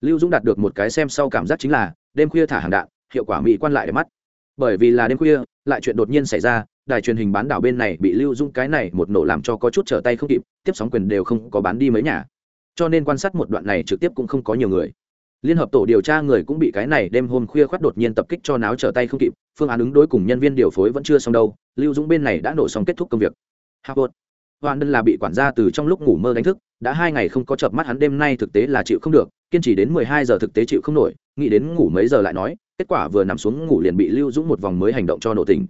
Lưu dũng đạt được một cái xem sau cảm giác chính là, đêm khuya thả hàng đạn, hiệu quả mỹ quan lại để mắt bởi vì là đêm khuya, lại chuyện đột nhiên xảy ra, đài truyền hình bán đảo bên này bị lưu Dung cái này một nổ làm cho có chút trở tay không kịp, tiếp sóng quyền đều không có bán đi mấy nhà. Cho nên quan sát một đoạn này trực tiếp cũng không có nhiều người. Liên hợp tổ điều tra người cũng bị cái này đêm hôm khuya khoát đột nhiên tập kích cho náo trở tay không kịp, phương án ứng đối cùng nhân viên điều phối vẫn chưa xong đâu, lưu dũng bên này đã nổ xong kết thúc công việc. Harvard hoàn đơn là bị quản gia từ trong lúc ngủ mơ đánh thức, đã hai ngày không có chợp mắt hắn đêm nay thực tế là chịu không được, kiên trì đến mười hai giờ thực tế chịu không nổi, nghĩ đến ngủ mấy giờ lại nói kết quả vừa nằm xuống ngủ liền bị lưu dũng một vòng mới hành động cho nổ tình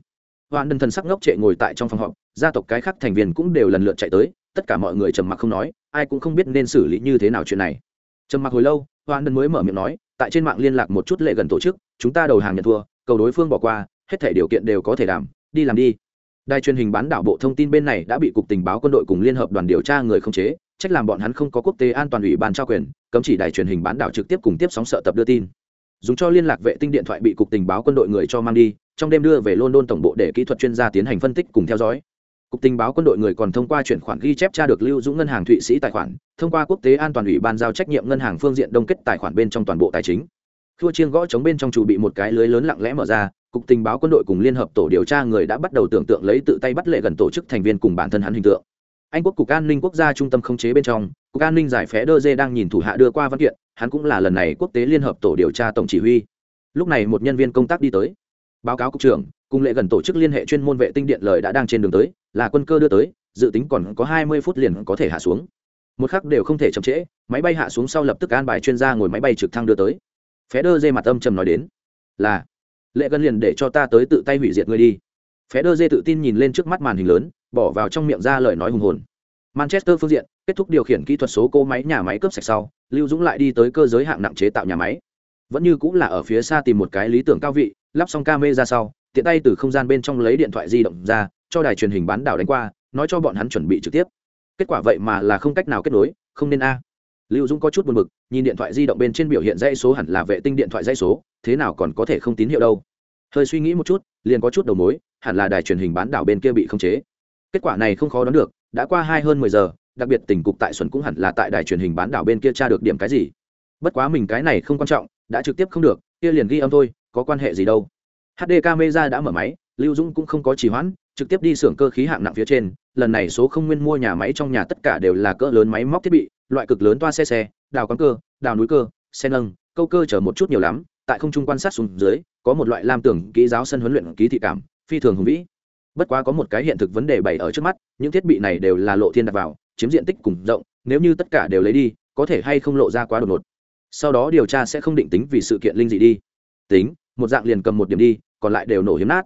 hoàn đơn thần sắc ngốc trệ ngồi tại trong phòng họp, gia tộc cái khác thành viên cũng đều lần lượt chạy tới, tất cả mọi người trầm mặc không nói, ai cũng không biết nên xử lý như thế nào chuyện này. Trầm mặc hồi lâu hoàn đơn mới mở miệng nói, tại trên mạng liên lạc một chút lệ gần tổ chức, chúng ta đầu hàng nhận thua, cầu đối phương bỏ qua, hết thể điều kiện đều có thể đảm, đi làm đi. Đài truyền hình bán đảo bộ thông tin bên này đã bị cục tình báo quân đội cùng liên hợp đoàn điều tra người không chế, trách làm bọn hắn không có quốc tế an toàn ủy ban trao quyền, cấm chỉ đài truyền hình bán đảo trực tiếp cùng tiếp sóng sợ tập đưa tin dùng cho liên lạc vệ tinh điện thoại bị cục tình báo quân đội người cho mang đi, trong đêm đưa về london tổng bộ để kỹ thuật chuyên gia tiến hành phân tích cùng theo dõi. Cục tình báo quân đội người còn thông qua chuyển khoản ghi chép tra được lưu dũng ngân hàng thụy sĩ tài khoản, thông qua quốc tế an toàn ủy ban giao trách nhiệm ngân hàng phương diện đông kết tài khoản bên trong toàn bộ tài chính. Thua chiên gõ chống bên trong chủ bị một cái lưới lớn lặng lẽ mở ra, cục tình báo quân đội cùng liên hợp tổ điều tra người đã bắt đầu tưởng tượng lấy tự tay bắt lệ gần tổ chức thành viên cùng bản thân hắn hình tượng. Anh quốc cục an ninh quốc gia trung tâm khống chế bên trong, cục an ninh giải phé đơ dê đang nhìn thủ hạ đưa qua văn kiện hắn cũng là lần này quốc tế liên hợp tổ điều tra tổng chỉ huy. Lúc này một nhân viên công tác đi tới. Báo cáo cục trưởng, cùng lệ gần tổ chức liên hệ chuyên môn vệ tinh điện lời đã đang trên đường tới, là quân cơ đưa tới, dự tính còn có hai mươi phút liền có thể hạ xuống. Một khắc đều không thể chậm trễ, máy bay hạ xuống sau lập tức an bài chuyên gia ngồi máy bay trực thăng đưa tới. Phé đơ dê mặt âm trầm nói đến, là, lệ gần liền để cho ta tới tự tay hủy diệt ngươi đi. Phé đơ dê tự tin nhìn lên trước mắt màn hình lớn, bỏ vào trong miệng ra lời nói hùng hồn manchester phương diện, kết thúc điều khiển kỹ thuật số cô máy nhà máy cướp sạch sau, lưu dũng lại đi tới cơ giới hạng nặng chế tạo nhà máy. Vẫn như cũng là ở phía xa tìm một cái lý tưởng cao vị, lắp xong ca mê ra sau, tiện tay từ không gian bên trong lấy điện thoại di động ra, cho đài truyền hình bán đảo đánh qua, nói cho bọn hắn chuẩn bị trực tiếp. Kết quả vậy mà là không cách nào kết nối, không nên a. Lưu dũng có chút buồn b ự c nhìn điện thoại di động bên trên biểu hiện dãy số hẳn là vệ tinh điện thoại dãy số, thế nào còn có thể không tín hiệu đâu. Hơi suy nghĩ một chút, liền có chút đầu mối, hẳn là đài truyền hình bán đảo bên kia bị khống chế. Kết quả này không khó đoán được đã qua hai hơn mười giờ, đặc biệt tỉnh cục tại xuân cũng hẳn là tại đài truyền hình bán đảo bên kia tra được điểm cái gì. Bất quá mình cái này không quan trọng, đã trực tiếp không được, kia liền ghi âm thôi, có quan hệ gì đâu. Hd camera đã mở máy, lưu dũng cũng không có trì hoãn, trực tiếp đi xưởng cơ khí hạng nặng phía trên, lần này số không nguyên mua nhà máy trong nhà tất cả đều là cỡ lớn máy móc thiết bị, loại cực lớn toa xe xe, đào quán cơ, đào núi cơ, xe nâng, câu cơ chở một chút nhiều lắm, tại không trung quan sát xuống dưới, có một loại lam tưởng kỹ giáo sân huấn luyện ký thị cảm, phi thường hùng vĩ. Bất quá có một cái hiện thực vấn đề bày ở trước mắt những thiết bị này đều là lộ thiên đặt vào, chiếm diện tích cùng rộng, nếu như tất cả đều lấy đi, có thể hay không lộ ra quá đột ngột. Sau đó điều tra sẽ không định tính vì sự kiện linh dị đi. Tính, một dạng liền cầm một điểm đi, còn lại đều nổ hiếm nát.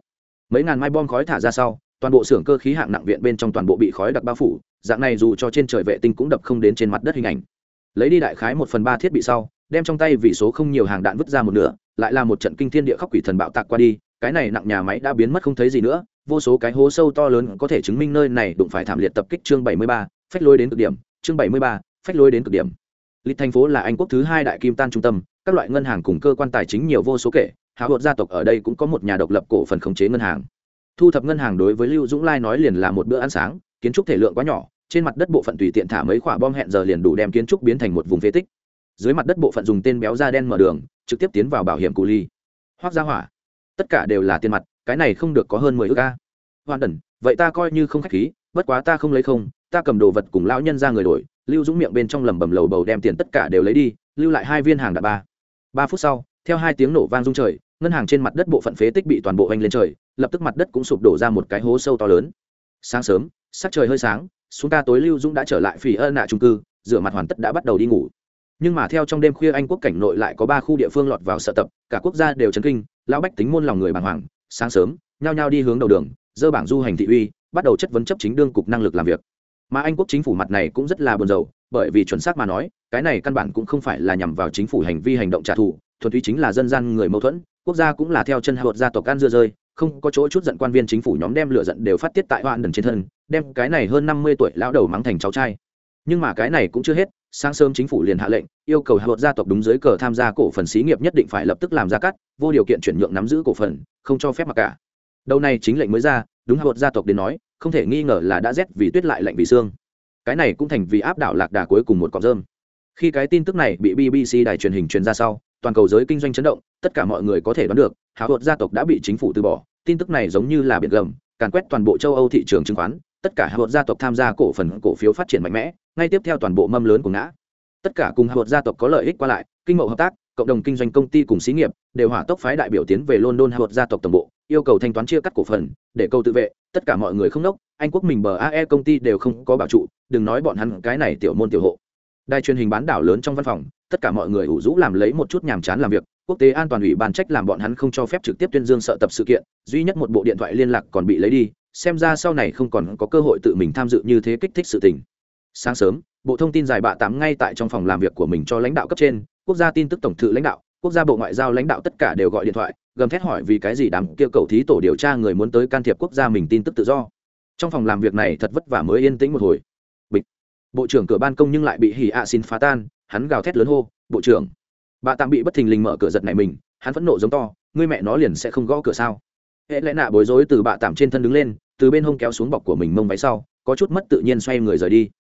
Mấy ngàn mai bom khói thả ra sau, toàn bộ xưởng cơ khí hạng nặng viện bên trong toàn bộ bị khói đặc bao phủ, dạng này dù cho trên trời vệ tinh cũng đập không đến trên mặt đất hình ảnh. Lấy đi đại khái một phần ba thiết bị sau, đem trong tay vì số không nhiều hàng đạn vứt ra một nửa, lại là một trận kinh thiên địa khóc quỷ thần bạo tạc qua đi cái này nặng nhà máy đã biến mất không thấy gì nữa vô số cái hố sâu to lớn có thể chứng minh nơi này đụng phải thảm liệt tập kích chương 73, phách lối đến cực điểm chương 73, phách lối đến cực điểm. Lịch thành phố là anh quốc thứ hai đại kim tan trung tâm các loại ngân hàng cùng cơ quan tài chính nhiều vô số kể hào hột gia tộc ở đây cũng có một nhà độc lập cổ phần khống chế ngân hàng. Thu thập ngân hàng đối với lưu dũng lai nói liền là một bữa ăn sáng kiến trúc thể lượng quá nhỏ trên mặt đất bộ phận tùy tiện thả mấy quả bom hẹn giờ liền đủ đem kiến trúc biến thành một vùng phế tích. Dưới mặt đất bộ phận dùng tên béo da đen mở đường trực tiếp tiến vào bảo hiểm cù ly. Hoác ra hỏa tất cả đều là tiền mặt, cái này không được có hơn mười ước ca hoàn đần, vậy ta coi như không k h á c h khí, bất quá ta không lấy không, ta cầm đồ vật cùng lão nhân ra người đổi, lưu dũng miệng bên trong lầm bầm lầu bầu đem tiền tất cả đều lấy đi, lưu lại hai viên hàng đạn ba. Ba phút sau, theo hai tiếng nổ vang rung trời, ngân hàng trên mặt đất bộ phận phế tích bị toàn bộ anh lên trời, lập tức mặt đất cũng sụp đổ ra một cái hố sâu to lớn. Sáng sớm, sắc trời hơi sáng, xuống ta tối lưu dũng đã trở lại phỉ ơ nạ trung cư, rửa mặt hoàn tất đã bắt đầu đi ngủ nhưng mà theo trong đêm khuya anh quốc cảnh nội lại có ba khu địa phương lọt vào sợ tập, cả quốc gia đều chấn kinh, lão bách tính môn lòng người bàng hoàng, sáng sớm, nhao nhao đi hướng đầu đường, dơ bảng du hành thị uy, bắt đầu chất vấn chấp chính đương cục năng lực làm việc. Mà anh quốc chính phủ mặt này cũng rất là buồn rầu, bởi vì chuẩn xác mà nói, cái này căn bản cũng không phải là nhằm vào chính phủ hành vi hành động trả thù, thuần túy chính là dân gian người mâu thuẫn, quốc gia cũng là theo chân hạ gia tộc can dưa rơi, không có chỗ chút giận quan viên chính phủ nhóm đem lửa giận đều phát tiết tại hoạn đần trên thân, đem cái này hơn năm mươi tuổi lão đầu mắng thành cháu trai. Nhưng mà cái này cũng chưa hết sáng sớm chính phủ liền hạ lệnh, yêu cầu hạ luật gia tộc đúng dưới cờ tham gia cổ phần xí nghiệp nhất định phải lập tức làm ra cắt, vô điều kiện chuyển nhượng nắm giữ cổ phần, không cho phép mặc cả. Đầu này chính lệnh mới ra, đúng hạ luật gia tộc đến nói, không thể nghi ngờ là đã rét vì tuyết lại lạnh vì xương. Cái này cũng thành vì áp đảo lạc đà cuối cùng một cọc rơm. Khi cái tin tức này bị bbc đài truyền hình truyền ra sau, toàn cầu giới kinh doanh chấn động, tất cả mọi người có thể đoán được hạ luật gia tộc đã bị chính phủ từ bỏ. Tin tức này giống như là biển gầm, càn quét toàn bộ châu âu thị trường chứng khoán tất cả hạ vợt gia tộc tham gia cổ phần cổ phiếu phát triển mạnh mẽ, ngay tiếp theo toàn bộ mâm lớn của ngã. Tất cả cùng hạ vợt gia tộc có lợi ích qua lại, kinh mậu hợp tác, cộng đồng kinh doanh công ty cùng xí nghiệp đều hỏa tốc phái đại biểu tiến về london hạ vợt gia tộc tổng bộ, yêu cầu thanh toán chia cắt cổ phần, để câu tự vệ, tất cả mọi người không nốc, anh quốc mình bờ ae công ty đều không có bảo trụ, đừng nói bọn hắn cái này tiểu môn tiểu hộ. Đài truyền hình bán đảo lớn trong văn phòng, tất cả mọi người ủ rũ làm lấy một chút nhàm chán làm việc, quốc tế an toàn ủy ban trách làm bọn hắn không cho phép trực tiếp tuyên dương sợ tập sự kiện, duy nhất một bộ điện thoại liên lạc còn bị lấy đi xem ra sau này không còn có cơ hội tự mình tham dự như thế kích thích sự tình. Sáng sớm, bộ thông tin dài bạ tám ngay tại trong phòng làm việc của mình cho lãnh đạo cấp trên, quốc gia tin tức tổng thự lãnh đạo, quốc gia bộ ngoại giao lãnh đạo tất cả đều gọi điện thoại, gầm thét hỏi vì cái gì đám kia cầu thí tổ điều tra người muốn tới can thiệp quốc gia mình tin tức tự do. Trong phòng làm việc này thật vất vả mới yên tĩnh một hồi. Bịch. Bộ trưởng cửa ban công nhưng lại bị hỉ ạ xin phá tan, hắn gào thét lớn hô, bộ trưởng! Bà tạm bị bất thình lình mở cửa giật này mình, hắn phẫn nộ giống to, ngươi mẹ nó liền sẽ không gõ cửa sao? Hệ lẽ nạ bối rối từ bạ tạm trên thân đứng lên từ bên hông kéo xuống bọc của mình mông váy sau, có chút mất tự nhiên xoay người rời đi.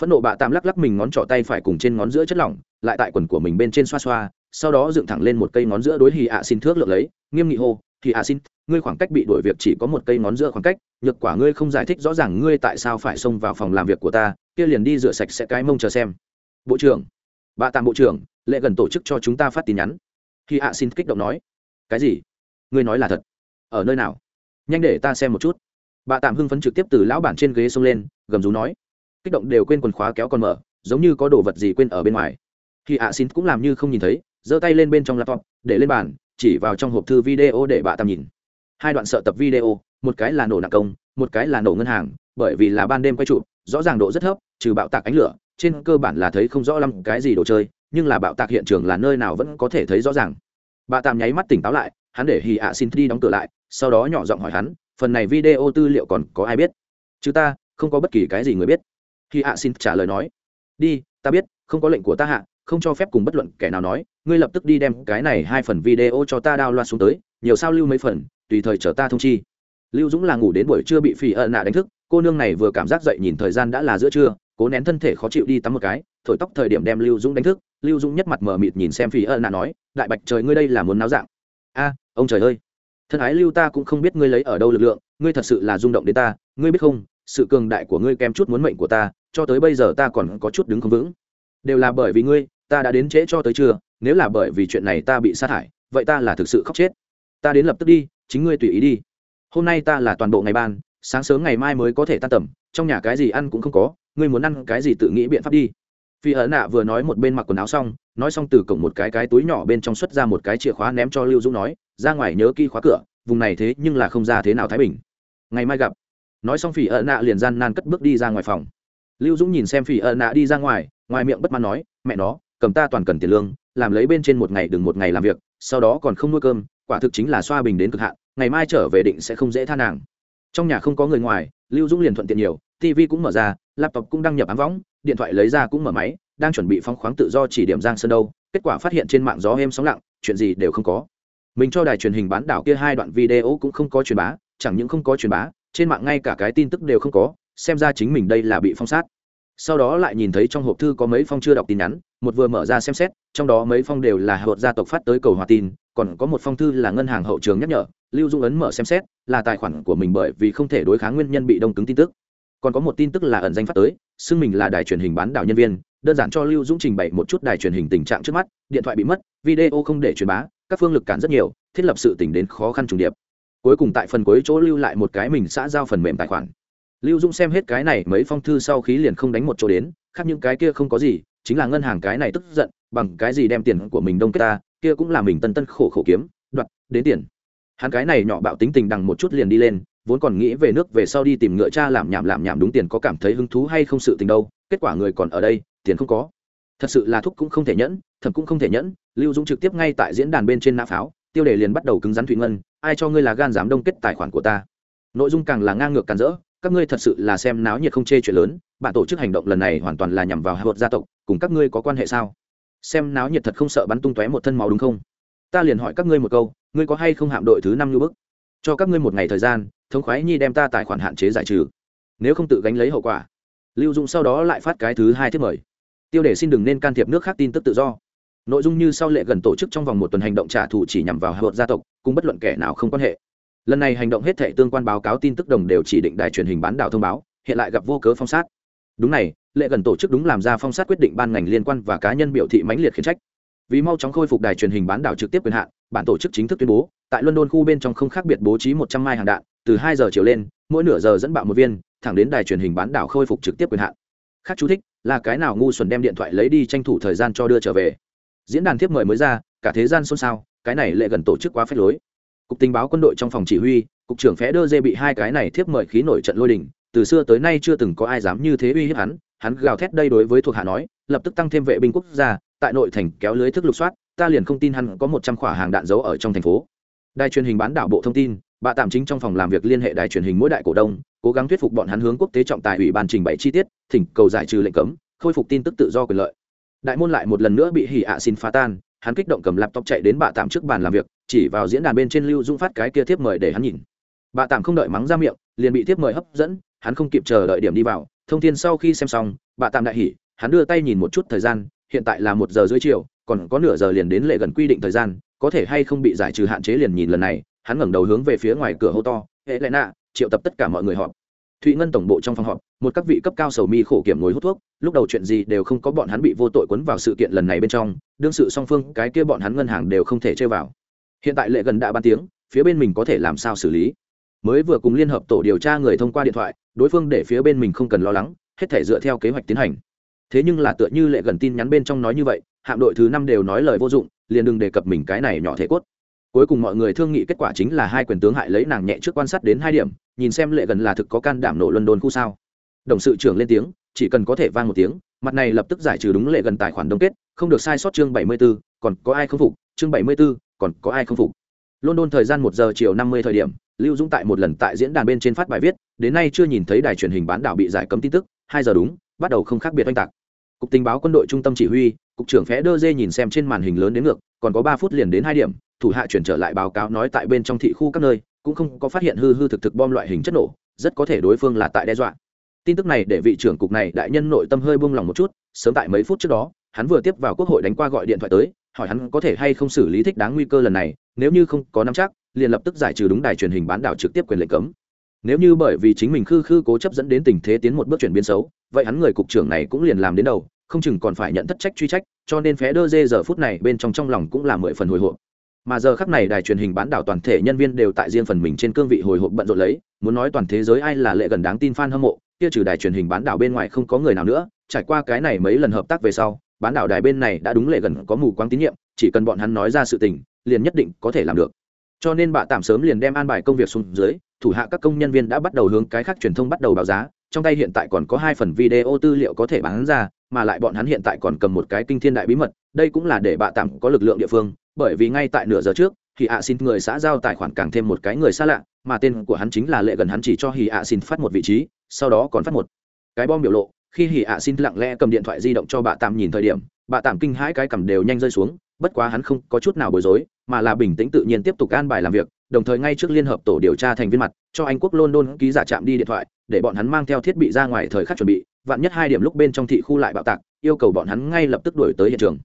Phẫn nộ bạ tạm lắc lắc mình ngón trỏ tay phải cùng trên ngón giữa chất lỏng, lại tại quần của mình bên trên xoa xoa, sau đó dựng thẳng lên một cây ngón giữa đối hì ạ xin thước lượng lấy, nghiêm nghị hô thì ạ xin, ngươi khoảng cách bị đuổi việc chỉ có một cây ngón giữa khoảng cách, nhược quả ngươi không giải thích rõ ràng ngươi tại sao phải xông vào phòng làm việc của ta, kia liền đi rửa sạch sẽ cái mông chờ xem. Bộ trưởng. Bà tạm bộ trưởng, lệ gần tổ chức cho chúng ta phát tin nhắn. Thì ạ xin kích động nói. Cái gì? Ngươi nói là thật. Ở nơi nào? Nhanh để ta xem một chút bà tạm hưng phấn trực tiếp từ lão bản trên ghế xông lên, gầm rú nói. Kích động đều quên quần khóa kéo còn mở, giống như có đồ vật gì quên ở bên ngoài. Khi ạ xin cũng làm như không nhìn thấy, giơ tay lên bên trong laptop, để lên bàn, chỉ vào trong hộp thư video để bà tạm nhìn. Hai đoạn sợ tập video, một cái là nổ nặng công, một cái là nổ ngân hàng, bởi vì là ban đêm quay trụ rõ ràng độ rất thấp, trừ bạo tạc ánh lửa, trên cơ bản là thấy không rõ lắm cái gì đồ chơi, nhưng là bạo tạc hiện trường là nơi nào vẫn có thể thấy rõ ràng. Bà tạm nháy mắt tỉnh táo lại, hắn để hì ạ xin đi đóng cửa lại, sau đó nhỏ giọng hỏi hắn phần này video tư liệu còn có ai biết? Chứ ta, không có bất kỳ cái gì người biết. Khi hạ xin trả lời nói, đi, ta biết, không có lệnh của ta hạ, không cho phép cùng bất luận kẻ nào nói. Ngươi lập tức đi đem cái này hai phần video cho ta đao loa xuống tới, nhiều sao lưu mấy phần, tùy thời chờ ta thông chi. Lưu dũng là ngủ đến buổi trưa bị phỉ ợ nạ đánh thức, cô nương này vừa cảm giác dậy nhìn thời gian đã là giữa trưa, cố nén thân thể khó chịu đi tắm một cái, thổi tóc thời điểm đem lưu dũng đánh thức. Lưu dũng nhất mặt mờ mịt nhìn xem phỉ ợ nạ nói, đại bạch trời, ngươi đây là muốn náo dạng. A, ông trời ơi thân ái lưu ta cũng không biết ngươi lấy ở đâu lực lượng, ngươi thật sự là rung động đến ta, ngươi biết không, sự cường đại của ngươi kém chút muốn mệnh của ta, cho tới bây giờ ta còn có chút đứng không vững. Đều là bởi vì ngươi, ta đã đến trễ cho tới chưa? nếu là bởi vì chuyện này ta bị sát hại vậy ta là thực sự khóc chết. Ta đến lập tức đi, chính ngươi tùy ý đi. Hôm nay ta là toàn bộ ngày ban, sáng sớm ngày mai mới có thể tan tầm, trong nhà cái gì ăn cũng không có, ngươi muốn ăn cái gì tự nghĩ biện pháp đi. Phi ấn nạ vừa nói một bên mặc quần áo xong, nói xong từ cổng một cái cái túi nhỏ bên trong xuất ra một cái chìa khóa ném cho lưu dũng nói ra ngoài nhớ kỹ khóa cửa, vùng này thế nhưng là không ra thế nào thái bình. Ngày mai gặp. Nói xong phỉ ợ nạ liền gian nan cất bước đi ra ngoài phòng. Lưu dũng nhìn xem phỉ ợ nạ đi ra ngoài ngoài miệng bất mãn nói, mẹ nó, cầm ta toàn cần tiền lương, làm lấy bên trên một ngày đừng một ngày làm việc, sau đó còn không nuôi cơm, quả thực chính là xoa bình đến cực hạn, ngày mai trở về định sẽ không dễ tha nàng. Trong nhà không có người ngoài, lưu dũng liền thuận tiện nhiều tv cũng mở ra, laptop cũng đăng nhập ám võng, điện thoại lấy ra cũng mở máy, đang chuẩn bị phóng khoáng tự do chỉ điểm giang sơn đâu, kết quả phát hiện trên mạng gió êm sóng lặng, chuyện gì đều không có mình cho đài truyền hình bán đảo kia hai đoạn video cũng không có truyền bá, chẳng những không có truyền bá, trên mạng ngay cả cái tin tức đều không có, xem ra chính mình đây là bị phong sát. Sau đó lại nhìn thấy trong hộp thư có mấy phong chưa đọc tin nhắn, một vừa mở ra xem xét, trong đó mấy phong đều là hợp gia tộc phát tới cầu hòa tin, còn có một phong thư là ngân hàng hậu trường nhắc nhở, lưu dung ấn mở xem xét, là tài khoản của mình bởi vì không thể đối kháng nguyên nhân bị đông cứng tin tức. Còn có một tin tức là ẩn danh phát tới, xưng mình là đài truyền hình bán đảo nhân viên, đơn giản cho lưu dũng trình bày một chút đài truyền hình tình trạng trước mắt, điện thoại bị mất, video không để truyền bá các phương lực cản rất nhiều, thiết lập sự tỉnh đến khó khăn trùng điệp. Cuối cùng tại phần cuối chỗ lưu lại một cái mình xã giao phần mềm tài khoản. Lưu dũng xem hết cái này, mấy phong thư sau khí liền không đánh một chỗ đến, khác những cái kia không có gì, chính là ngân hàng cái này tức giận, bằng cái gì đem tiền của mình đông kết ta, kia cũng là mình tân tân khổ khổ kiếm, đoạt, đến tiền. Hắn cái này nhỏ bạo tính tình đằng một chút liền đi lên, vốn còn nghĩ về nước về sau đi tìm ngựa cha làm nhảm làm nhảm đúng tiền có cảm thấy hứng thú hay không sự tình đâu, kết quả người còn ở đây, tiền không có thật sự là thúc cũng không thể nhẫn thật cũng không thể nhẫn, lưu dũng trực tiếp ngay tại diễn đàn bên trên nã pháo, tiêu đề liền bắt đầu cứng rắn thủy ngân, ai cho ngươi là gan dám đông kết tài khoản của ta? Nội dung càng là ngang ngược càng rỡ, các ngươi thật sự là xem náo nhiệt không chê chuyện lớn, bạn tổ chức hành động lần này hoàn toàn là nhằm vào hạ gia tộc, cùng các ngươi có quan hệ sao? Xem náo nhiệt thật không sợ bắn tung tóe một thân máu đúng không? Ta liền hỏi các ngươi một câu, ngươi có hay không hạm đội thứ năm như bức? Cho các ngươi một ngày thời gian, thống khoái nhi đem ta tài khoản hạn chế giải trừ. Nếu không tự gánh lấy hậu quả. Lưu dung sau đó lại phát cái thứ hai thiết mời tiêu đề xin đừng nên can thiệp nước khác tin tức tự do. Nội dung như sau lệ gần tổ chức trong vòng một tuần hành động trả thù chỉ nhằm vào hợp gia tộc, cùng bất luận kẻ nào không quan hệ. Lần này hành động hết thể tương quan báo cáo tin tức đồng đều chỉ định đài truyền hình bán đảo thông báo, hiện lại gặp vô cớ phong sát. Đúng này, lệ gần tổ chức đúng làm ra phong sát quyết định ban ngành liên quan và cá nhân biểu thị mãnh liệt khiển trách. Vì mau chóng khôi phục đài truyền hình bán đảo trực tiếp quyền hạn, bản tổ chức chính thức tuyên bố, tại london khu bên trong không khác biệt bố trí một trăm mai hàng đạn, từ hai giờ chiều lên, mỗi nửa giờ dẫn bạo một viên, thẳng đến đài truyền hình bán đảo khôi phục trực tiếp quyền hạn. Khác chú thích là cái nào ngu xuẩn đem điện thoại lấy đi tranh thủ thời gian cho đưa trở về. Diễn đàn tiếp mời mới ra, cả thế gian xôn xao, cái này lệ gần tổ chức quá phép lối. Cục tình báo quân đội trong phòng chỉ huy, cục trưởng phé đơ dê bị hai cái này thiếp mời khí nổi trận lôi đình, từ xưa tới nay chưa từng có ai dám như thế uy hiếp hắn hắn gào thét đây đối với thuộc hạ nói, lập tức tăng thêm vệ binh quốc gia, tại nội thành kéo lưới thức lục soát, ta liền không tin hắn có một trăm khỏa hàng đạn giấu ở trong thành phố. Đài truyền hình bán đảo bộ thông tin, bà tạm chính trong phòng làm việc liên hệ đài truyền hình mỗi đại cổ đông cố gắng thuyết phục bọn hắn hướng quốc tế trọng tài ủy ban trình bày chi tiết, thỉnh cầu giải trừ lệnh cấm, khôi phục tin tức tự do quyền lợi. Đại môn lại một lần nữa bị hỉ ạ xin phá tan, hắn kích động cầm laptop chạy đến bà tạm trước bàn làm việc, chỉ vào diễn đàn bên trên lưu dung phát cái kia tiếp mời để hắn nhìn. Bà tạm không đợi mắng ra miệng, liền bị tiếp mời hấp dẫn, hắn không kịp chờ đợi điểm đi vào, thông tin sau khi xem xong, bà tạm đại hỉ, hắn đưa tay nhìn một chút thời gian, hiện tại là một giờ rưỡi chiều, còn có nửa giờ liền đến lệ gần quy định thời gian, có thể hay không bị giải trừ hạn chế liền nhìn lần này, hắn ngẩng đầu hướng về phía ngoài cửa hô to hệ lệ nạ triệu tập tất cả mọi người họp. Thụy ngân tổng bộ trong phòng họp, một các vị cấp cao sầu mi khổ kiểm ngồi hút thuốc, lúc đầu chuyện gì đều không có bọn hắn bị vô tội quấn vào sự kiện lần này bên trong, đương sự song phương, cái kia bọn hắn ngân hàng đều không thể chơi vào. Hiện tại lệ gần đã ban tiếng, phía bên mình có thể làm sao xử lý? Mới vừa cùng liên hợp tổ điều tra người thông qua điện thoại, đối phương để phía bên mình không cần lo lắng, hết thể dựa theo kế hoạch tiến hành. Thế nhưng là tựa như lệ gần tin nhắn bên trong nói như vậy, hạm đội thứ năm đều nói lời vô dụng, liền đừng đề cập mình cái này nhỏ thể cốt cuối cùng mọi người thương nghị kết quả chính là hai quyền tướng hại lấy nàng nhẹ trước quan sát đến hai điểm nhìn xem lệ gần là thực có can đảm nổ london khu sao. Đồng sự trưởng lên tiếng chỉ cần có thể vang một tiếng mặt này lập tức giải trừ đúng lệ gần tài khoản đông kết không được sai sót chương 74, còn có ai không phục chương 74, còn có ai không phục. London thời gian một giờ chiều 50 thời điểm lưu dũng tại một lần tại diễn đàn bên trên phát bài viết đến nay chưa nhìn thấy đài truyền hình bán đảo bị giải cấm tin tức hai giờ đúng bắt đầu không khác biệt oanh tạc. Cục tình báo quân đội trung tâm chỉ huy cục trưởng phé đơ dê nhìn xem trên màn hình lớn đến ngược còn có ba phút liền đến hai điểm thủ hạ chuyển trở lại báo cáo nói tại bên trong thị khu các nơi, cũng không có phát hiện hư hư thực thực bom loại hình chất nổ, rất có thể đối phương là tại đe dọa. Tin tức này để vị trưởng cục này đại nhân nội tâm hơi buông lòng một chút, sớm tại mấy phút trước đó, hắn vừa tiếp vào quốc hội đánh qua gọi điện thoại tới, hỏi hắn có thể hay không xử lý thích đáng nguy cơ lần này, nếu như không có nắm chắc, liền lập tức giải trừ đúng đài truyền hình bán đảo trực tiếp quyền lệnh cấm. Nếu như bởi vì chính mình khư khư cố chấp dẫn đến tình thế tiến một bước chuyển biến xấu, vậy hắn người cục trưởng này cũng liền làm đến đầu, không chừng còn phải nhận thất trách truy trách, cho nên phé đơ dê giờ phút này bên trong trong lòng cũng là mười phần hồi hộp mà giờ khắc này đài truyền hình bán đảo toàn thể nhân viên đều tại riêng phần mình trên cương vị hồi hộp bận rộn lấy, muốn nói toàn thế giới ai là lệ gần đáng tin fan hâm mộ, kia trừ đài truyền hình bán đảo bên ngoài không có người nào nữa, trải qua cái này mấy lần hợp tác về sau, bán đảo đài bên này đã đúng lệ gần có mù quáng tín nhiệm, chỉ cần bọn hắn nói ra sự tình, liền nhất định có thể làm được. Cho nên bà tạm sớm liền đem an bài công việc xuống dưới, thủ hạ các công nhân viên đã bắt đầu hướng cái khác truyền thông bắt đầu báo giá, trong tay hiện tại còn có hai phần video tư liệu có thể bán ra, mà lại bọn hắn hiện tại còn cầm một cái kinh thiên đại bí mật, đây cũng là để bà tạm có lực lượng địa phương bởi vì ngay tại nửa giờ trước thì ạ xin người xã giao tài khoản càng thêm một cái người xa lạ, mà tên của hắn chính là lệ gần hắn chỉ cho hì ạ xin phát một vị trí, sau đó còn phát một cái bom biểu lộ. Khi hì ạ xin lặng lẽ cầm điện thoại di động cho bà tạm nhìn thời điểm, bà tạm kinh hãi cái cầm đều nhanh rơi xuống, bất quá hắn không có chút nào bối rối, mà là bình tĩnh tự nhiên tiếp tục an bài làm việc, đồng thời ngay trước liên hợp tổ điều tra thành viên mặt, cho anh quốc london ký giả chạm đi điện thoại, để bọn hắn mang theo thiết bị ra ngoài thời khắc chuẩn bị, vạn nhất hai điểm lúc bên trong thị khu lại bạo tạc, yêu cầu bọn hắn ngay lập tức đuổi tới hiện trường.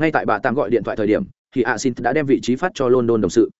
Ngay tại bà tạm gọi điện thoại thời điểm thì a xin đã đem vị trí phát cho london đồng sự.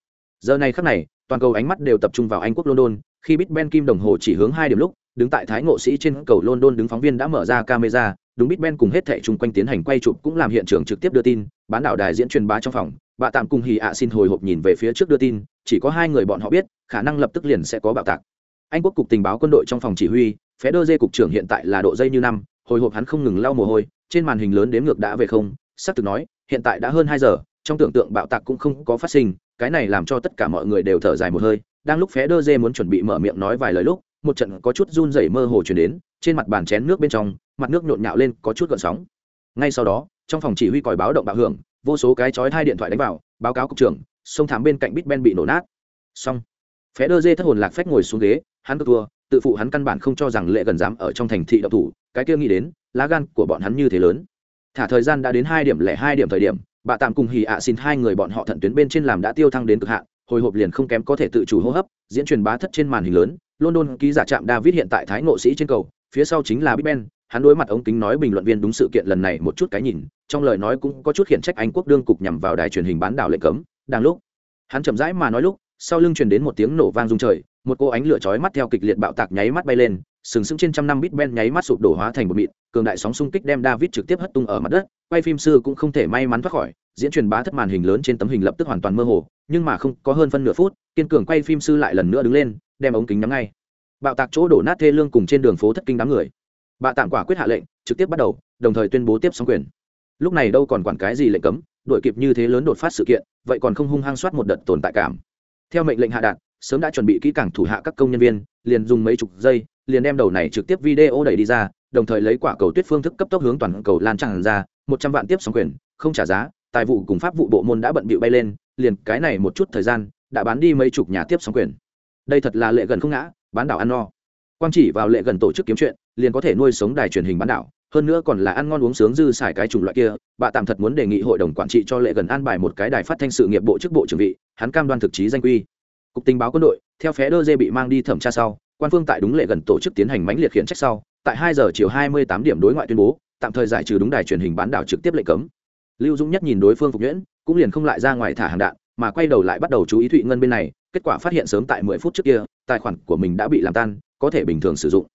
Giờ này khắc này, toàn cầu ánh mắt đều tập trung vào anh quốc london. Khi bít ben kim đồng hồ chỉ hướng hai điểm lúc, đứng tại thái ngộ sĩ trên cầu london đứng phóng viên đã mở ra camera, đúng bít ben cùng hết thẻ chung quanh tiến hành quay chụp cũng làm hiện trường trực tiếp đưa tin, bán đảo đài diễn truyền bá trong phòng. Bà tạm cùng hì ạ xin hồi hộp nhìn về phía trước đưa tin, chỉ có hai người bọn họ biết, khả năng lập tức liền sẽ có bạo tạc. Anh quốc cục tình báo quân đội trong phòng chỉ huy phé đơ dê cục trưởng hiện tại là độ dây như năm, hồi hộp hắn không ngừng lau mồ hôi, trên màn hình lớn đếm ngược đã về không sắp từ nói, hiện tại đã hơn hai giờ trong tưởng tượng bạo tạc cũng không có phát sinh, cái này làm cho tất cả mọi người đều thở dài một hơi, đang lúc phé đơ dê muốn chuẩn bị mở miệng nói vài lời lúc, một trận có chút run rẩy mơ hồ chuyển đến, trên mặt bàn chén nước bên trong, mặt nước nhộn nhạo lên, có chút gợn sóng. Ngay sau đó, trong phòng chỉ huy còi báo động bạo hưởng, vô số cái chói hai điện thoại đánh vào, báo cáo cục trưởng, sông thảm bên cạnh bít ben bị nổ nát. Xong. Phé đơ dê thất hồn lạc phách ngồi xuống ghế, hắn cực thua, tự phụ hắn căn bản không cho rằng lệ gần dám ở trong thành thị độc thủ, cái kia nghĩ đến, lá gan của bọn hắn như thế lớn. Thả thời gian đã đến hai điểm lẻ hai điểm thời điểm bà tạm cùng hì ạ xin hai người bọn họ thận tuyến bên trên làm đã tiêu thăng đến cực hạn, hồi hộp liền không kém có thể tự chủ hô hấp, diễn truyền bá thất trên màn hình lớn, london ký giả trạm david hiện tại thái ngộ sĩ trên cầu, phía sau chính là big ben, hắn đối mặt ống kính nói bình luận viên đúng sự kiện lần này một chút cái nhìn, trong lời nói cũng có chút khiển trách anh quốc đương cục nhằm vào đài truyền hình bán đảo lệnh cấm, đang lúc, hắn chậm rãi mà nói lúc, sau lưng truyền đến một tiếng nổ vang rung trời, một cô ánh lửa chói mắt theo kịch liệt bạo tạc nháy mắt bay lên, sừng sững trên trăm năm bít ben nháy mắt sụp đổ hóa thành một mịn, cường đại sóng xung kích đem david trực tiếp hất tung ở mặt đất quay phim sư cũng không thể may mắn thoát khỏi, diễn truyền bá thất màn hình lớn trên tấm hình lập tức hoàn toàn mơ hồ, nhưng mà không có hơn phân nửa phút, kiên cường quay phim sư lại lần nữa đứng lên, đem ống kính nhắm ngay. Bạo tạc chỗ đổ nát thê lương cùng trên đường phố thất kinh đám người. Bà tạm quả quyết hạ lệnh, trực tiếp bắt đầu, đồng thời tuyên bố tiếp sóng quyền. Lúc này đâu còn quản cái gì lệnh cấm, đội kịp như thế lớn đột phát sự kiện, vậy còn không hung hăng soát một đợt tồn tại cảm. Theo mệnh lệnh hạ đạt, sớm đã chuẩn bị kỹ càng thủ hạ các công nhân viên, liền dùng mấy chục giây, liền đem đầu này trực tiếp video đẩy đi ra, đồng thời lấy quả cầu tuyết phương thức cấp tốc hướng toàn cầu lan tràn ra một trăm vạn tiếp sóng quyền, không trả giá, tài vụ cùng pháp vụ bộ môn đã bận bịu bay lên, liền cái này một chút thời gian, đã bán đi mấy chục nhà tiếp sóng quyền. Đây thật là lệ gần không ngã, bán đảo ăn no. Quang chỉ vào lệ gần tổ chức kiếm chuyện, liền có thể nuôi sống đài truyền hình bán đảo, hơn nữa còn là ăn ngon uống sướng dư xài cái chủng loại kia. Bà tạm thật muốn đề nghị hội đồng quản trị cho lệ gần an bài một cái đài phát thanh sự nghiệp bộ chức bộ trưởng vị, hắn cam đoan thực chí danh quy. Cục tình báo quân đội, theo phé đơ dê bị mang đi thẩm tra sau, quan phương tại đúng lệ gần tổ chức tiến hành mãnh liệt khiển trách sau, tại hai giờ chiều hai mươi tám điểm đối ngoại tuyên bố tạm thời giải trừ đúng đài truyền hình bán đảo trực tiếp lệnh cấm. Lưu dũng nhất nhìn đối phương phục nhuyễn, cũng liền không lại ra ngoài thả hàng đạn, mà quay đầu lại bắt đầu chú ý thụy ngân bên này, kết quả phát hiện sớm tại mười phút trước kia, tài khoản của mình đã bị làm tan, có thể bình thường sử dụng.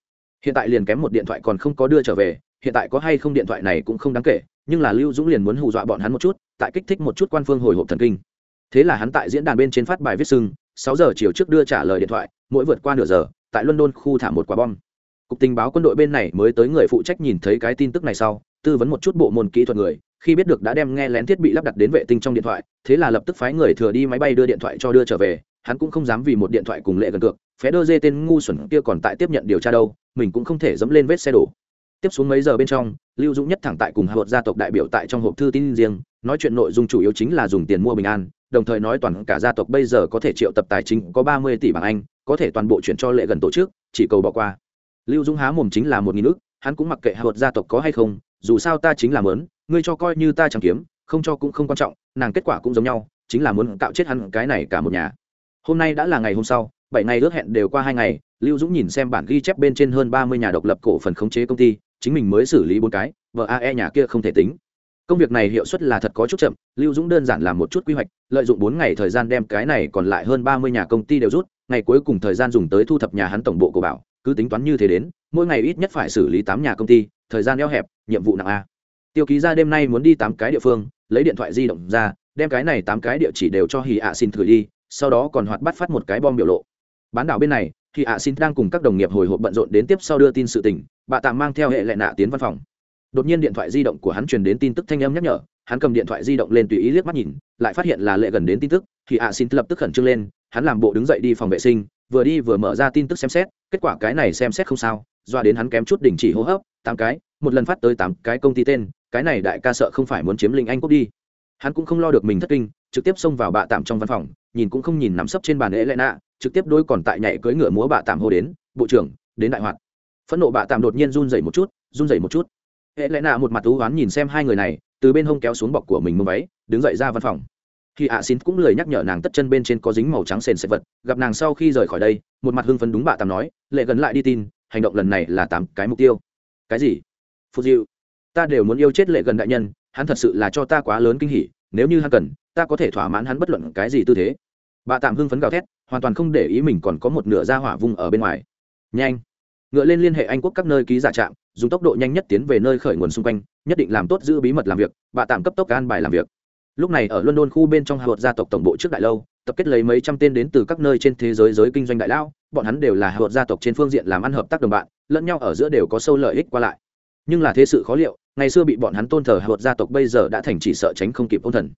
Hiện tại liền kém một điện thoại còn không có đưa trở về, hiện tại có hay không điện thoại này cũng không đáng kể, nhưng là lưu dũng liền muốn hù dọa bọn hắn một chút, tại kích thích một chút quan phương hồi hộp thần kinh. Thế là hắn tại diễn đàn bên trên phát bài viết sưng, sáu giờ chiều trước đưa trả lời điện thoại, mỗi vượt qua nửa giờ, tại london khu thả một quả bom cục tình báo quân đội bên này mới tới người phụ trách nhìn thấy cái tin tức này sau, tư vấn một chút bộ môn kỹ thuật người, khi biết được đã đem nghe lén thiết bị lắp đặt đến vệ tinh trong điện thoại, thế là lập tức phái người thừa đi máy bay đưa điện thoại cho đưa trở về, hắn cũng không dám vì một điện thoại cùng lệ gần cược, phé đơ dê tên ngu xuẩn kia còn tại tiếp nhận điều tra đâu, mình cũng không thể dẫm lên vết xe đổ. Tiếp xuống mấy giờ bên trong, lưu dũng nhất thẳng tại cùng hợp gia tộc đại biểu tại trong hộp thư tin riêng, nói chuyện nội dung chủ yếu chính là dùng tiền mua bình an, đồng thời nói toàn cả gia tộc bây giờ có thể triệu tập tài chính có ba mươi tỷ bảng anh, có thể toàn bộ chuyển cho lệ gần tổ chức, chỉ cầu bỏ qua lưu dũng há mồm chính là một nghìn ước hắn cũng mặc kệ hạ vật gia tộc có hay không, dù sao ta chính là mớn, ngươi cho coi như ta chẳng kiếm, không cho cũng không quan trọng, nàng kết quả cũng giống nhau, chính là muốn tạo chết hắn cái này cả một nhà. Hôm nay đã là ngày hôm sau, bảy ngày ước hẹn đều qua hai ngày, lưu dũng nhìn xem bản ghi chép bên trên hơn ba mươi nhà độc lập cổ phần khống chế công ty, chính mình mới xử lý bốn cái, vợ ae nhà kia không thể tính. Công việc này hiệu suất là thật có chút chậm, lưu dũng đơn giản làm một chút quy hoạch, lợi dụng bốn ngày thời gian đem cái này còn lại hơn ba mươi nhà công ty đều rút, ngày cuối cùng thời gian dùng tới thu thập nhà hắn tổng bộ của bảo cứ tính toán như thế đến, mỗi ngày ít nhất phải xử lý tám nhà công ty, thời gian eo hẹp, nhiệm vụ nặng a. Tiêu ký ra đêm nay muốn đi tám cái địa phương, lấy điện thoại di động ra, đem cái này tám cái địa chỉ đều cho hì ạ xin thử đi, sau đó còn hoạt bắt phát một cái bom biểu lộ. Bán đảo bên này thì ạ xin đang cùng các đồng nghiệp hồi hộp bận rộn đến tiếp sau đưa tin sự tình, bà tạm mang theo hệ lệ nạ tiến văn phòng. Đột nhiên điện thoại di động của hắn truyền đến tin tức thanh âm nhắc nhở, hắn cầm điện thoại di động lên tùy ý liếc mắt nhìn, lại phát hiện là lệ gần đến tin tức thì ạ xin lập tức khẩn trương lên, hắn làm bộ đứng dậy đi phòng vệ sinh vừa đi vừa mở ra tin tức xem xét, kết quả cái này xem xét không sao, doa đến hắn kém chút đình chỉ hô hấp, tám cái, một lần phát tới tám cái công ty tên, cái này đại ca sợ không phải muốn chiếm lĩnh anh quốc đi. Hắn cũng không lo được mình thất kinh, trực tiếp xông vào bạ tạm trong văn phòng, nhìn cũng không nhìn nắm sấp trên bàn ế lẽ nạ, trực tiếp đôi còn tại nhảy cưỡi ngựa múa bạ tạm hô đến, bộ trưởng, đến đại hoạt. Phẫn nộ bạ tạm đột nhiên run dậy một chút, run dậy một chút. Ế lẽ nạ một mặt thú oán nhìn xem hai người này, từ bên hông kéo xuống bọc của mình mông váy, đứng dậy ra văn phòng khi ạ xin cũng lười nhắc nhở nàng tất chân bên trên có dính màu trắng sền sệt vật, gặp nàng sau khi rời khỏi đây, một mặt hưng phấn đúng bạ tạm nói, lệ gần lại đi tin, hành động lần này là tám cái mục tiêu. Cái gì? Phù diệu, ta đều muốn yêu chết lệ gần đại nhân, hắn thật sự là cho ta quá lớn kinh hỉ, nếu như hắn cần, ta có thể thỏa mãn hắn bất luận cái gì tư thế. Bà tạm hưng phấn gào thét, hoàn toàn không để ý mình còn có một nửa ra hỏa vùng ở bên ngoài. Nhanh, ngựa lên liên hệ anh quốc các nơi ký giả trạm, dùng tốc độ nhanh nhất tiến về nơi khởi nguồn xung quanh, nhất định làm tốt giữ bí mật làm việc. Bà tạm cấp tốc an bài làm việc lúc này ở london khu bên trong hạ gia tộc tổng bộ trước đại lâu, tập kết lấy mấy trăm tên đến từ các nơi trên thế giới giới kinh doanh đại lao, bọn hắn đều là hạ gia tộc trên phương diện làm ăn hợp tác đồng bạn, lẫn nhau ở giữa đều có sâu lợi ích qua lại. Nhưng là thế sự khó liệu, ngày xưa bị bọn hắn tôn thờ hạ gia tộc bây giờ đã thành chỉ sợ tránh không kịp ôn thần.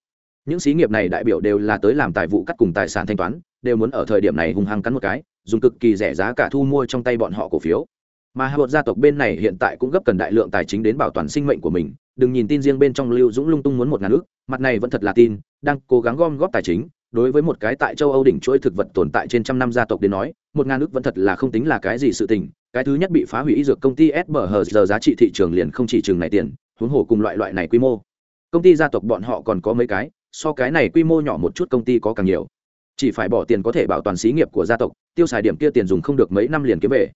Những xí nghiệp này đại biểu đều là tới làm tài vụ cắt cùng tài sản thanh toán, đều muốn ở thời điểm này hung hăng cắn một cái, dùng cực kỳ rẻ giá cả thu mua trong tay bọn họ cổ phiếu mà hạ gia tộc bên này hiện tại cũng gấp cần đại lượng tài chính đến bảo toàn sinh mệnh của mình. Đừng nhìn tin riêng bên trong lưu dũng lung tung muốn một ngàn ước mặt này vẫn thật là tin, đang cố gắng gom góp tài chính. Đối với một cái tại châu âu đỉnh chuỗi thực vật tồn tại trên trăm năm gia tộc đến nói, một ngàn ước vẫn thật là không tính là cái gì sự tình. Cái thứ nhất bị phá hủy y dược công ty sbh giờ giá trị thị trường liền không chỉ chừng này tiền, huống hồ cùng loại loại này quy mô. Công ty gia tộc bọn họ còn có mấy cái, so cái này quy mô nhỏ một chút công ty có càng nhiều. Chỉ phải bỏ tiền có thể bảo toàn xí nghiệp của gia tộc, tiêu xài điểm kia tiền dùng không được mấy năm liền kiếm về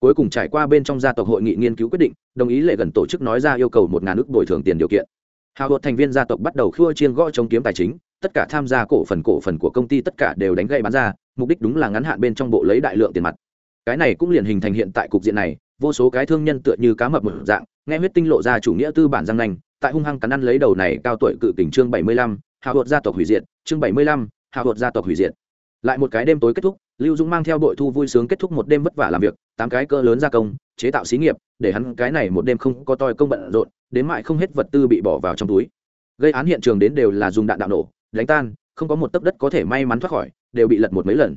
cuối cùng trải qua bên trong gia tộc hội nghị nghiên cứu quyết định, đồng ý lệ gần tổ chức nói ra yêu cầu một ngàn ước bồi thường tiền điều kiện. Hào hột thành viên gia tộc bắt đầu khua chiên gõ chống kiếm tài chính, tất cả tham gia cổ phần cổ phần của công ty tất cả đều đánh gậy bán ra, mục đích đúng là ngắn hạn bên trong bộ lấy đại lượng tiền mặt. Cái này cũng liền hình thành hiện tại cục diện này, vô số cái thương nhân tựa như cá mập một dạng, nghe huyết tinh lộ ra chủ nghĩa tư bản giang nành tại hung hăng cắn ăn lấy đầu này cao tuổi cự kình chương bảy mươi lăm, hào hột gia tộc hủy diệt, chương bảy mươi lăm, hào hột gia tộc hủy diệt lại một cái đêm tối kết thúc, lưu dũng mang theo đội thu vui sướng kết thúc một đêm vất vả làm việc, tám cái cỡ lớn gia công, chế tạo xí nghiệp, để hắn cái này một đêm không có toi công bận rộn, đến mại không hết vật tư bị bỏ vào trong túi. Gây án hiện trường đến đều là dùng đạn đạo nổ, đánh tan, không có một tấc đất có thể may mắn thoát khỏi, đều bị lật một mấy lần.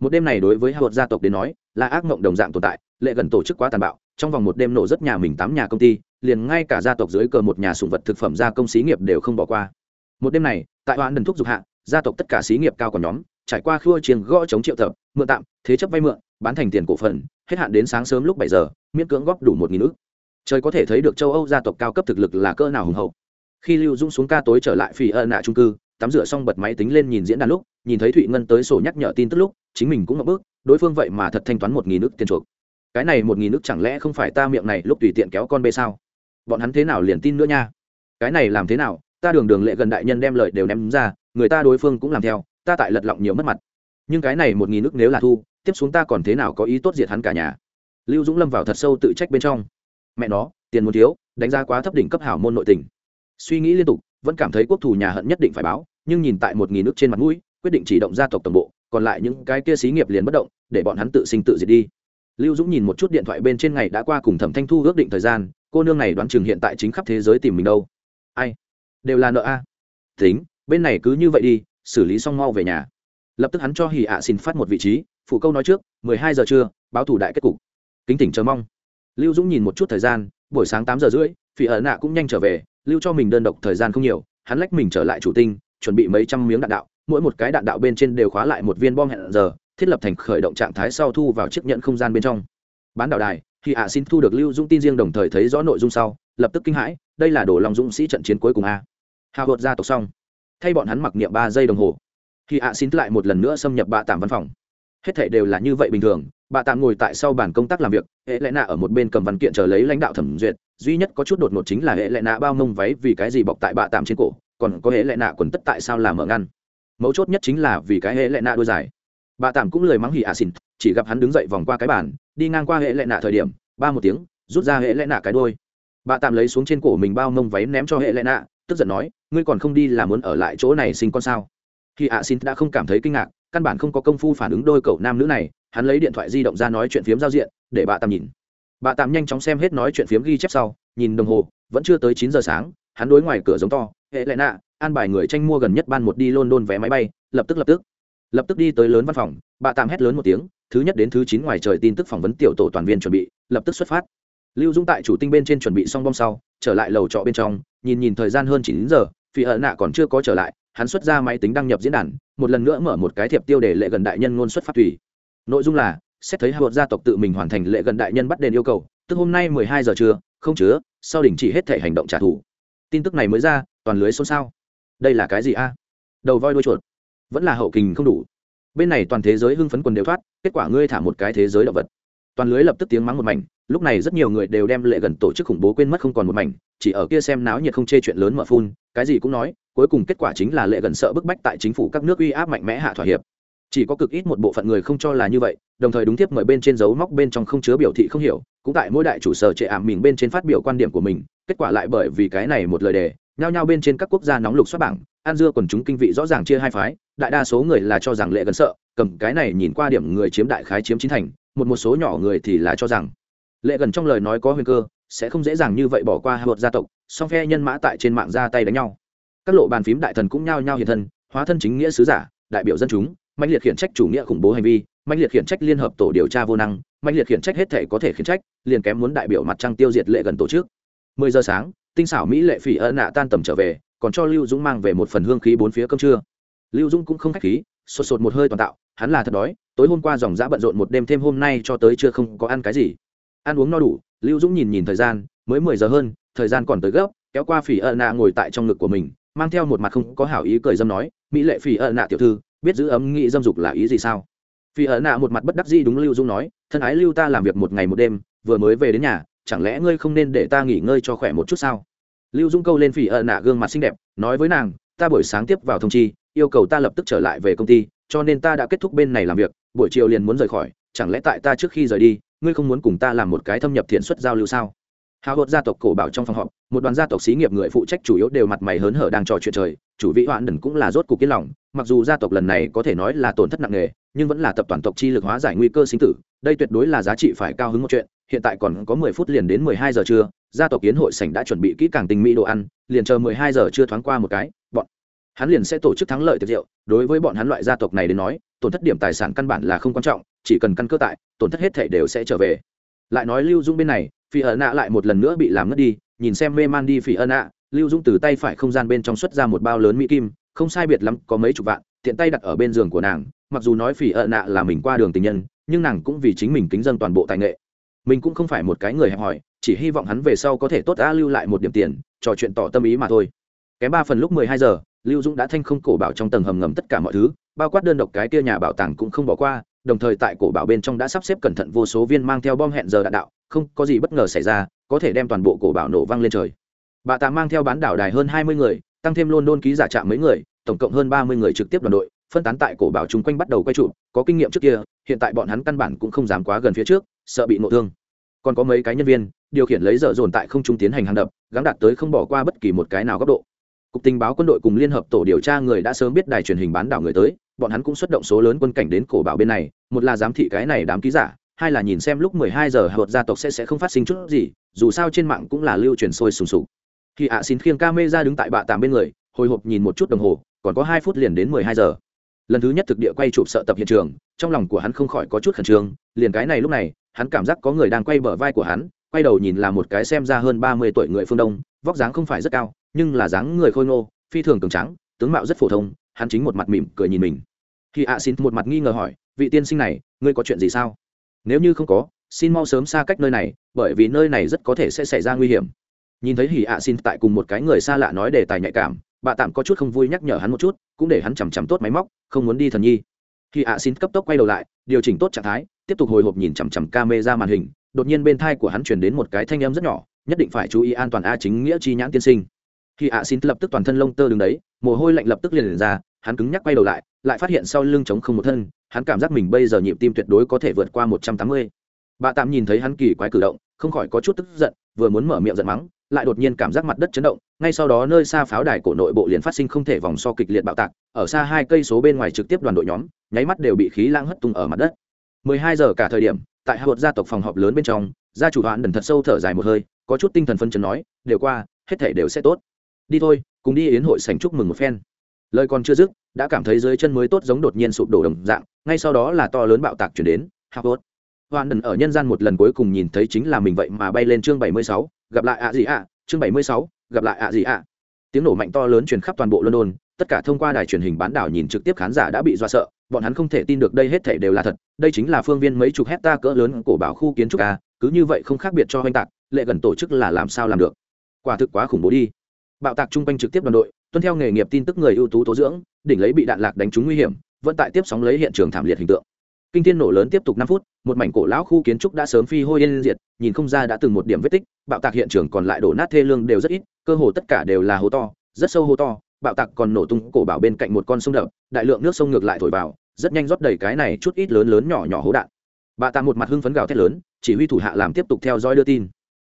Một đêm này đối với hạ gia tộc đến nói, là ác mộng đồng dạng tồn tại, lệ gần tổ chức quá tàn bạo, trong vòng một đêm nổ rất nhà mình tám nhà công ty, liền ngay cả gia tộc dưới cờ một nhà sùng vật thực phẩm gia công xí nghiệp đều không bỏ qua. Một đêm này, tại hoãn đần thúc dục hạ, gia tộc tất cả xí nghiệp cao còn nhóm trải qua khua chiêng gõ chống triệu tập, mượn tạm, thế chấp vay mượn, bán thành tiền cổ phần, hết hạn đến sáng sớm lúc bảy giờ, miễn cưỡng góp đủ một nghìn ước trời có thể thấy được châu âu gia tộc cao cấp thực lực là cỡ nào hùng hậu. Khi lưu dũng xuống ca tối trở lại phi ân nạ trung cư, tắm rửa xong bật máy tính lên nhìn diễn đàn lúc, nhìn thấy thụy ngân tới sổ nhắc nhở tin tức lúc, chính mình cũng ngập bước, đối phương vậy mà thật thanh toán một nghìn nước tiền chuộc. Cái này một nghìn nước chẳng lẽ không phải ta miệng này lúc tùy tiện kéo con bê sao? Bọn hắn thế nào liền tin nữa nha? Cái này làm thế nào? Ta đường đường lệ gần đại nhân đem lời đều ném ra, người ta đối phương cũng làm theo ta tại lật lọng nhiều mất mặt. Nhưng cái này một nghìn nước nếu là thu, tiếp xuống ta còn thế nào có ý tốt diệt hắn cả nhà? Lưu dũng lâm vào thật sâu tự trách bên trong. Mẹ nó, tiền muốn thiếu, đánh giá quá thấp đỉnh cấp hảo môn nội tình. Suy nghĩ liên tục, vẫn cảm thấy quốc thủ nhà hận nhất định phải báo, nhưng nhìn tại một nghìn nước trên mặt mũi, quyết định chỉ động gia tộc tổng bộ, còn lại những cái kia xí nghiệp liền bất động, để bọn hắn tự sinh tự diệt đi. Lưu dũng nhìn một chút điện thoại bên trên ngày đã qua cùng thẩm thanh thu ước định thời gian, cô nương này đoán chừng hiện tại chính khắp thế giới tìm mình đâu. Ai? Đều là nợ a. Tính, bên này cứ như vậy đi xử lý xong mau về nhà. Lập tức hắn cho hì ạ xin phát một vị trí, phụ câu nói trước, mười hai giờ trưa, báo thủ đại kết cục. Kính tỉnh chờ mong. Lưu dũng nhìn một chút thời gian, buổi sáng tám giờ rưỡi, phỉ ở nạ cũng nhanh trở về, lưu cho mình đơn độc thời gian không nhiều, hắn lách mình trở lại chủ tinh, chuẩn bị mấy trăm miếng đạn đạo, mỗi một cái đạn đạo bên trên đều khóa lại một viên bom hẹn giờ, thiết lập thành khởi động trạng thái sau thu vào chiếc nhận không gian bên trong. Bán đạo đài khi ạ xin thu được lưu dũng tin riêng đồng thời thấy rõ nội dung sau, lập tức kinh hãi, đây là đồ lòng dũng sĩ trận chiến cuối cùng a. Hào hột ra tộc xong thay bọn hắn mặc niệm ba giây đồng hồ. Khi ạ xin lại một lần nữa xâm nhập bạ tạm văn phòng. Hết thể đều là như vậy bình thường bà tạm ngồi tại sau bàn công tác làm việc, hệ lẽ nạ ở một bên cầm văn kiện chờ lấy lãnh đạo thẩm duyệt, duy nhất có chút đột ngột chính là hệ lẽ nạ bao mông váy vì cái gì bọc tại bà tạm trên cổ, còn có hệ lẽ nạ quần tất tại sao làm ở ngăn. Mấu chốt nhất chính là vì cái hệ lẽ nạ đôi dài bà tạm cũng lời mắng hỉ ạ xin, chỉ gặp hắn đứng dậy vòng qua cái bàn, đi ngang qua hệ lẽ nạ thời điểm, ba một tiếng, rút ra hệ lẽ nạ cái đôi bà tạm lấy xuống trên cổ mình bao mông váy ném cho hệ lẽ nạ, tức giận nói ngươi còn không đi là muốn ở lại chỗ này sinh con sao? Khi ạ xin đã không cảm thấy kinh ngạc, căn bản không có công phu phản ứng đôi cậu nam nữ này, hắn lấy điện thoại di động ra nói chuyện phiếm giao diện, để bà tạm nhìn. Bà tạm nhanh chóng xem hết nói chuyện phiếm ghi chép sau, nhìn đồng hồ, vẫn chưa tới chín giờ sáng, hắn đối ngoài cửa giống to, hệ lệ nạ, an bài người tranh mua gần nhất ban một đi london vé máy bay, lập tức lập tức. Lập tức đi tới lớn văn phòng, bà tạm hét lớn một tiếng, thứ nhất đến thứ chín ngoài trời tin tức phỏng vấn tiểu tổ toàn viên chuẩn bị, lập tức xuất phát. Lưu dung tại chủ tinh bên trên chuẩn bị xong bom sau, trở lại lầu trọ bên trong, nhìn nhìn thời gian hơn chín giờ phi ợ nạ còn chưa có trở lại, hắn xuất ra máy tính đăng nhập diễn đàn, một lần nữa mở một cái thiệp tiêu để lệ gần đại nhân ngôn xuất phát tùy. Nội dung là, xét thấy hai gia tộc tự mình hoàn thành lệ gần đại nhân bắt đền yêu cầu, tức hôm nay mười hai giờ trưa, không chứa, sau đình chỉ hết thể hành động trả thù. Tin tức này mới ra, toàn lưới xôn xao. Đây là cái gì a? Đầu voi đuôi chuột. Vẫn là hậu kình không đủ. Bên này toàn thế giới hưng phấn quần đều thoát, kết quả ngươi thả một cái thế giới động vật toàn lưới lập tức tiếng mắng một mảnh, lúc này rất nhiều người đều đem lệ gần tổ chức khủng bố quên mất không còn một mảnh, chỉ ở kia xem náo nhiệt không chê chuyện lớn mở phun, cái gì cũng nói, cuối cùng kết quả chính là lệ gần sợ bức bách tại chính phủ các nước uy áp mạnh mẽ hạ thỏa hiệp. Chỉ có cực ít một bộ phận người không cho là như vậy, đồng thời đúng tiếp mời bên trên dấu móc bên trong không chứa biểu thị không hiểu, cũng tại mỗi đại chủ sở trệ ảm mình bên trên phát biểu quan điểm của mình, kết quả lại bởi vì cái này một lời đề, nhao nhao bên trên các quốc gia nóng lục xuất bảng an dưa quần chúng kinh vị rõ ràng chia hai phái, đại đa số người là cho rằng lệ gần sợ, cầm cái này nhìn qua điểm người chiếm đại khái chiếm chính thành một một số nhỏ người thì là cho rằng, lệ gần trong lời nói có huyền cơ, sẽ không dễ dàng như vậy bỏ qua hai gia tộc, song phe nhân mã tại trên mạng ra tay đánh nhau. Các lộ bàn phím đại thần cũng nhao nhao hiện thân, hóa thân chính nghĩa sứ giả, đại biểu dân chúng mạnh liệt khiển trách chủ nghĩa khủng bố hành vi mạnh liệt khiển trách liên hợp tổ điều tra vô năng mạnh liệt khiển trách hết thể có thể khiển trách, liền kém muốn đại biểu mặt trăng tiêu diệt lệ gần tổ chức. Mười giờ sáng, tinh xảo mỹ lệ phỉ ân nạ tan tầm trở về, còn cho lưu dũng mang về một phần hương khí bốn phía cơm trưa. Lưu dũng cũng không khách khí sột sột một hơi toàn tạo, hắn là thật đói, tối hôm qua dòng dã bận rộn một đêm thêm hôm nay cho tới chưa không có ăn cái gì. Ăn uống no đủ, lưu dũng nhìn nhìn thời gian, mới mười giờ hơn, thời gian còn tới gấp, kéo qua phỉ ợ nạ ngồi tại trong ngực của mình, mang theo một mặt không có hảo ý cười dâm nói, mỹ lệ phỉ ợ nạ tiểu thư, biết giữ ấm nghĩ dâm dục là ý gì sao? Phỉ ợ nạ một mặt bất đắc dĩ đúng lưu dũng nói, thân ái lưu ta làm việc một ngày một đêm, vừa mới về đến nhà, chẳng lẽ ngươi không nên để ta nghỉ ngơi cho khỏe một chút sao? Lưu dũng câu lên phỉ ợ nạ gương mặt xinh đẹp, nói với nàng, ta buổi sáng tiếp vào thông chi yêu cầu ta lập tức trở lại về công ty, cho nên ta đã kết thúc bên này làm việc, buổi chiều liền muốn rời khỏi, chẳng lẽ tại ta trước khi rời đi, ngươi không muốn cùng ta làm một cái thâm nhập thiện suất giao lưu sao? Hào hột gia tộc cổ bảo trong phòng họp, một đoàn gia tộc xí nghiệp người phụ trách chủ yếu đều mặt mày hớn hở đang trò chuyện trời, chủ vị hoạn đần cũng là rốt cục yên lòng, mặc dù gia tộc lần này có thể nói là tổn thất nặng nề, nhưng vẫn là tập toàn tộc chi lực hóa giải nguy cơ sinh tử, đây tuyệt đối là giá trị phải cao hứng một chuyện, hiện tại còn có mười phút liền đến mười hai giờ trưa, gia tộc kiến hội sảnh đã chuẩn bị kỹ càng tình mỹ đồ ăn, liền chờ mười hai giờ chưa thoáng qua một cái hắn liền sẽ tổ chức thắng lợi tiệc rượu. Đối với bọn hắn loại gia tộc này đến nói, tổn thất điểm tài sản căn bản là không quan trọng, chỉ cần căn cơ tại, tổn thất hết thể đều sẽ trở về. Lại nói lưu dung bên này, phi ẩn nạ lại một lần nữa bị làm ngất đi, nhìn xem mê man đi phi ẩn nạ, lưu dung từ tay phải không gian bên trong xuất ra một bao lớn mỹ kim, không sai biệt lắm, có mấy chục vạn, tiện tay đặt ở bên giường của nàng, mặc dù nói phi ẩn nạ là mình qua đường tình nhân, nhưng nàng cũng vì chính mình kính dân toàn bộ tài nghệ. Mình cũng không phải một cái người hẹp hòi, chỉ hy vọng hắn về sau có thể tốt đã lưu lại một điểm tiền, trò chuyện tỏ tâm ý mà thôi. Kém ba phần lúc mười hai giờ lưu dũng đã thanh không cổ bảo trong tầng hầm ngầm tất cả mọi thứ, bao quát đơn độc cái kia nhà bảo tàng cũng không bỏ qua, đồng thời tại cổ bảo bên trong đã sắp xếp cẩn thận vô số viên mang theo bom hẹn giờ đạn đạo, không có gì bất ngờ xảy ra, có thể đem toàn bộ cổ bảo nổ văng lên trời. Bà tạ mang theo bán đảo đài hơn hai mươi người, tăng thêm london ký giả trạm mấy người, tổng cộng hơn ba mươi người trực tiếp đoàn đội, phân tán tại cổ bảo chung quanh bắt đầu quay trụ có kinh nghiệm trước kia, hiện tại bọn hắn căn bản cũng không dám quá gần phía trước, sợ bị nộ thương. Còn có mấy cái nhân viên, điều khiển lấy dở dồn tại không trung tiến hành hàng đập gắn đạt tới không bỏ qua bất kỳ một cái nào góc độ cục tình báo quân đội cùng liên hợp tổ điều tra người đã sớm biết đài truyền hình bán đảo người tới, bọn hắn cũng xuất động số lớn quân cảnh đến cổ bảo bên này, một là giám thị cái này đám ký giả, hai là nhìn xem lúc mười hai giờ hợp gia tộc sẽ sẽ không phát sinh chút gì, dù sao trên mạng cũng là lưu truyền sôi sùng sục. Khi ạ xin khiêng ca mê ra đứng tại bạ tạm bên người, hồi hộp nhìn một chút đồng hồ, còn có hai phút liền đến mười hai giờ. Lần thứ nhất thực địa quay chụp sợ tập hiện trường, trong lòng của hắn không khỏi có chút khẩn trương, liền cái này lúc này, hắn cảm giác có người đang quay bờ vai của hắn, quay đầu nhìn là một cái xem ra hơn ba mươi tuổi người phương đông vóc dáng không phải rất cao, nhưng là dáng người khôi ngô, phi thường cường trắng tướng mạo rất phổ thông, hắn chính một mặt mỉm cười nhìn mình. Khi ạ xin một mặt nghi ngờ hỏi, vị tiên sinh này, ngươi có chuyện gì sao? Nếu như không có, xin mau sớm xa cách nơi này, bởi vì nơi này rất có thể sẽ xảy ra nguy hiểm. Nhìn thấy hỉ ạ xin tại cùng một cái người xa lạ nói đề tài nhạy cảm, bà tạm có chút không vui nhắc nhở hắn một chút, cũng để hắn chằm chằm tốt máy móc, không muốn đi thần nhi. Khi ạ xin cấp tốc quay đầu lại, điều chỉnh tốt trạng thái, tiếp tục hồi hộp nhìn chằm chằm ca mê ra màn hình, đột nhiên bên thai của hắn chuyển đến một cái thanh âm rất nhỏ nhất định phải chú ý an toàn a chính nghĩa chi nhãn tiên sinh. Khi ạ xin lập tức toàn thân lông tơ đứng đấy mồ hôi lạnh lập tức liền, liền ra hắn cứng nhắc quay đầu lại lại phát hiện sau lưng trống không một thân hắn cảm giác mình bây giờ nhịp tim tuyệt đối có thể vượt qua một trăm tám mươi. Bà tạm nhìn thấy hắn kỳ quái cử động không khỏi có chút tức giận vừa muốn mở miệng giận mắng lại đột nhiên cảm giác mặt đất chấn động ngay sau đó nơi xa pháo đài cổ nội bộ liền phát sinh không thể vòng so kịch liệt bạo tạc ở xa hai cây số bên ngoài trực tiếp đoàn đội nhóm nháy mắt đều bị khí lãng hất tung ở mặt đất. 12 giờ cả thời điểm tại hạ gia tộc phòng họp lớn bên trong gia chủ hoạn đần thật sâu thở dài một hơi có chút tinh thần phân chấn nói đều qua hết thể đều sẽ tốt. Đi thôi cùng đi yến hội sành chúc mừng một phen. Lời còn chưa dứt đã cảm thấy dưới chân mới tốt giống đột nhiên sụp đổ đồng dạng ngay sau đó là to lớn bạo tạc chuyển đến hạ hốt hoàn đần ở nhân gian một lần cuối cùng nhìn thấy chính là mình vậy mà bay lên chương 76, gặp lại ạ gì ạ chương 76, gặp lại ạ gì ạ. Tiếng nổ mạnh to lớn truyền khắp toàn bộ london tất cả thông qua đài truyền hình bán đảo nhìn trực tiếp khán giả đã bị do sợ bọn hắn không thể tin được đây hết thể đều là thật đây chính là phương viên mấy chục hecta cỡ lớn của bảo khu kiến trúc a cứ như vậy không khác biệt cho oanh tạc lệ gần tổ chức là làm sao làm được? Quả thực quá khủng bố đi. Bạo tạc chung quanh trực tiếp đoàn đội, tuân theo nghề nghiệp tin tức người ưu tú tố dưỡng, đỉnh lấy bị đạn lạc đánh trúng nguy hiểm, vẫn tại tiếp sóng lấy hiện trường thảm liệt hình tượng. Kinh thiên nổ lớn tiếp tục năm phút, một mảnh cổ lão khu kiến trúc đã sớm phi hôi yên diệt, nhìn không ra đã từng một điểm vết tích, bạo tạc hiện trường còn lại đổ nát thê lương đều rất ít, cơ hồ tất cả đều là hố to, rất sâu hố to, bạo tạc còn nổ tung cổ bảo bên cạnh một con sông đập, đại lượng nước sông ngược lại thổi vào, rất nhanh rót đầy cái này chút ít lớn lớn nhỏ nhỏ hố đạn. Bà ta một mặt hưng phấn gào thét lớn, chỉ huy thủ hạ làm tiếp tục theo dõi đưa tin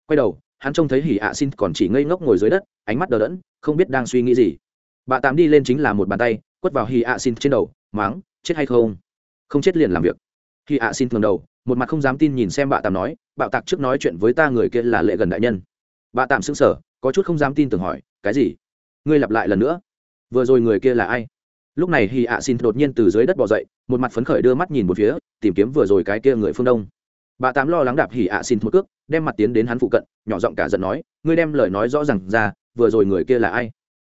quay đầu, hắn trông thấy hỉ ạ xin còn chỉ ngây ngốc ngồi dưới đất, ánh mắt đờ đẫn, không biết đang suy nghĩ gì. Bà tám đi lên chính là một bàn tay, quất vào hỉ ạ xin trên đầu, máng, chết hay không? Không chết liền làm việc. Hỉ ạ xin thường đầu, một mặt không dám tin nhìn xem bà tám nói, bạo tạc trước nói chuyện với ta người kia là lệ gần đại nhân. Bà tạm sững sờ, có chút không dám tin tưởng hỏi, cái gì? Ngươi lặp lại lần nữa? Vừa rồi người kia là ai? Lúc này hì ạ xin đột nhiên từ dưới đất bỏ dậy, một mặt phấn khởi đưa mắt nhìn một phía, tìm kiếm vừa rồi cái kia người phương đông bà tám lo lắng đạp hỉ ạ xin một cước, đem mặt tiến đến hắn phụ cận, nhỏ giọng cả giận nói, ngươi đem lời nói rõ r à n g ra, vừa rồi người kia là ai?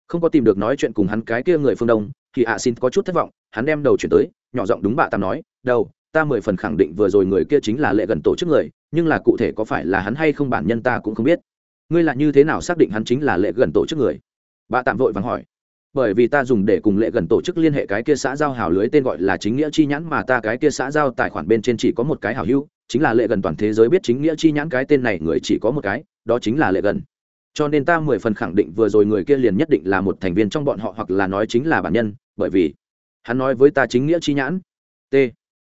Không có tìm được nói chuyện cùng hắn cái kia người phương đông, thì ạ xin có chút thất vọng, hắn đem đầu chuyển tới, nhỏ giọng đúng bà tạm nói đâu ta mười phần khẳng định vừa rồi người kia chính là lệ gần tổ chức người, nhưng là cụ thể có phải là hắn hay không bản nhân ta cũng không biết. Ngươi là như thế nào xác định hắn chính là lệ gần tổ chức người? Bà tạm vội vàng hỏi, bởi vì ta dùng để cùng lệ gần tổ chức liên hệ cái kia xã giao hào lưới tên gọi là chính nghĩa chi nhãn mà ta cái kia xã giao tài khoản bên trên chỉ có một cái hào hữu chính là lệ gần toàn thế giới biết chính nghĩa chi nhãn cái tên này người chỉ có một cái, đó chính là lệ gần. Cho nên ta mười phần khẳng định vừa rồi người kia liền nhất định là một thành viên trong bọn họ hoặc là nói chính là bản nhân, bởi vì hắn nói với ta chính nghĩa chi nhãn. T.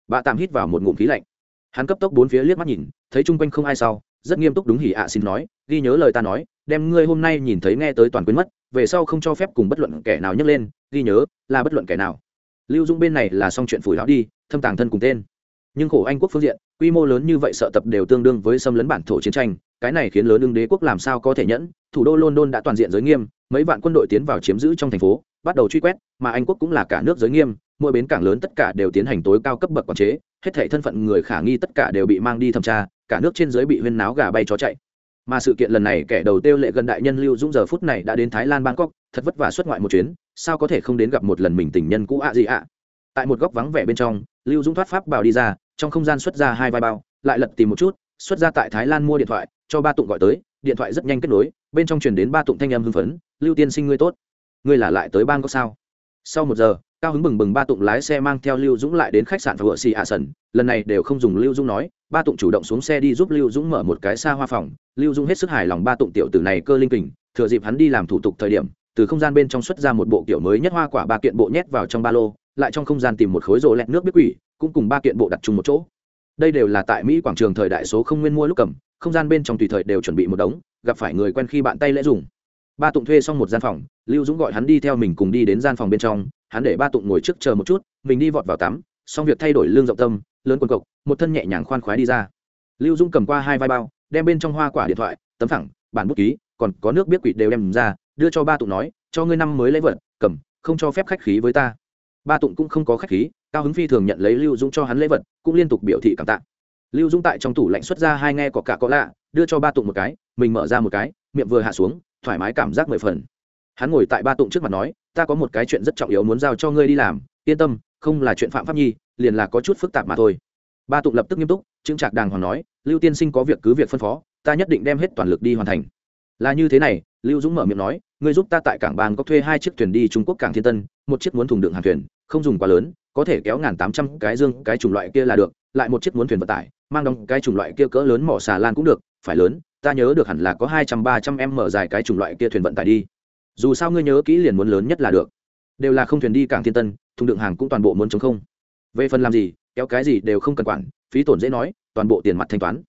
Bà tạm hít vào một ngụm khí lạnh. Hắn cấp tốc bốn phía liếc mắt nhìn, thấy chung quanh không ai sau, rất nghiêm túc đúng hỉ ạ xin nói, ghi nhớ lời ta nói, đem ngươi hôm nay nhìn thấy nghe tới toàn quên mất, về sau không cho phép cùng bất luận kẻ nào nhấc lên, ghi nhớ là bất luận kẻ nào. Lưu dung bên này là xong chuyện phủi lão đi, thâm tàng thân cùng tên nhưng khổ anh quốc phương diện, quy mô lớn như vậy sợ tập đều tương đương với xâm lấn bản thổ chiến tranh, cái này khiến lớn ưng đế quốc làm sao có thể nhẫn, thủ đô london đã toàn diện giới nghiêm, mấy vạn quân đội tiến vào chiếm giữ trong thành phố, bắt đầu truy quét, mà anh quốc cũng là cả nước giới nghiêm, mỗi bến cảng lớn tất cả đều tiến hành tối cao cấp bậc quản chế, hết thể thân phận người khả nghi tất cả đều bị mang đi thẩm tra, cả nước trên giới bị huyên náo gà bay chó chạy. Mà sự kiện lần này kẻ đầu tiêu lệ gần đại nhân lưu dũng giờ phút này đã đến thái lan, bangkok, thật vất vả xuất ngoại một chuyến, sao có thể không đến gặp một lần mình tình nhân cũ ạ gì ạ? Tại một góc vắng vẻ bên trong, lưu dũng thoát pháp bào đi ra, trong không gian xuất ra hai vai bao, lại lật tìm một chút, xuất ra tại thái lan mua điện thoại, cho ba tụng gọi tới, điện thoại rất nhanh kết nối, bên trong truyền đến ba tụng thanh âm hưng phấn, lưu tiên sinh ngươi tốt, ngươi là lại tới bang có sao? Sau một giờ, cao hứng bừng bừng ba tụng lái xe mang theo lưu dũng lại đến khách sạn và vựa xì ạ sần lần này đều không dùng lưu dũng nói, ba tụng chủ động xuống xe đi giúp lưu dũng mở một cái xa hoa phòng, lưu dũng hết sức hài lòng ba tụng tiểu tử này cơ linh kình, thừa dịp hắn đi làm thủ tục thời điểm, từ không gian bên trong xuất ra một bộ kiểu mới nhất hoa quả ba kiện bộ nhét vào trong ba lô lại trong không gian tìm một khối rổ lẹt nước biết quỷ, cũng cùng ba kiện bộ đặt chung một chỗ. Đây đều là tại mỹ quảng trường thời đại số không nguyên mua lúc cầm, không gian bên trong tùy thời đều chuẩn bị một đống, gặp phải người quen khi bạn tay lễ dùng. Ba tụng thuê xong một gian phòng, lưu dũng gọi hắn đi theo mình cùng đi đến gian phòng bên trong, hắn để ba tụng ngồi trước chờ một chút, mình đi vọt vào tắm, xong việc thay đổi lương rộng tâm, lớn quần cộc, một thân nhẹ nhàng khoan khoái đi ra. Lưu dũng cầm qua hai vai bao, đem bên trong hoa quả điện thoại, tấm thẳng bản bút ký, còn có nước biết quỷ đều đem ra, đưa cho ba tụng nói, cho ngươi năm mới lễ vật, cầm, không cho phép khách khí với ta ba tụng cũng không có khách khí, cao hứng phi thường nhận lấy lưu dũng cho hắn lễ vật, cũng liên tục biểu thị cảm tạ. Lưu dũng tại trong tủ lạnh xuất ra hai nghe có cả có lạ, đưa cho ba tụng một cái, mình mở ra một cái, miệng vừa hạ xuống, thoải mái cảm giác mười phần. Hắn ngồi tại ba tụng trước mặt nói, ta có một cái chuyện rất trọng yếu muốn giao cho ngươi đi làm, yên tâm, không là chuyện phạm pháp nhi, liền là có chút phức tạp mà thôi. Ba tụng lập tức nghiêm túc chứng trạc đàng hoàng nói, lưu tiên sinh có việc cứ việc phân phó, ta nhất định đem hết toàn lực đi hoàn thành. Là như thế này, lưu dũng mở miệng nói ngươi giúp ta tại cảng bang có thuê hai chiếc thuyền đi trung quốc cảng thiên tân, một chiếc muốn thùng đựng hàng thuyền, không dùng quá lớn, có thể kéo ngàn tám trăm cái dương, cái chủng loại kia là được, lại một chiếc muốn thuyền vận tải, mang đóng cái chủng loại kia cỡ lớn mỏ xà lan cũng được, phải lớn, ta nhớ được hẳn là có hai trăm ba trăm em mở dài cái chủng loại kia thuyền vận tải đi. Dù sao ngươi nhớ kỹ liền muốn lớn nhất là được. Đều là không thuyền đi cảng thiên tân, thùng đựng hàng cũng toàn bộ muốn chống không. Về phần làm gì, kéo cái gì đều không cần quản, phí tổn dễ nói, toàn bộ tiền mặt thanh toán.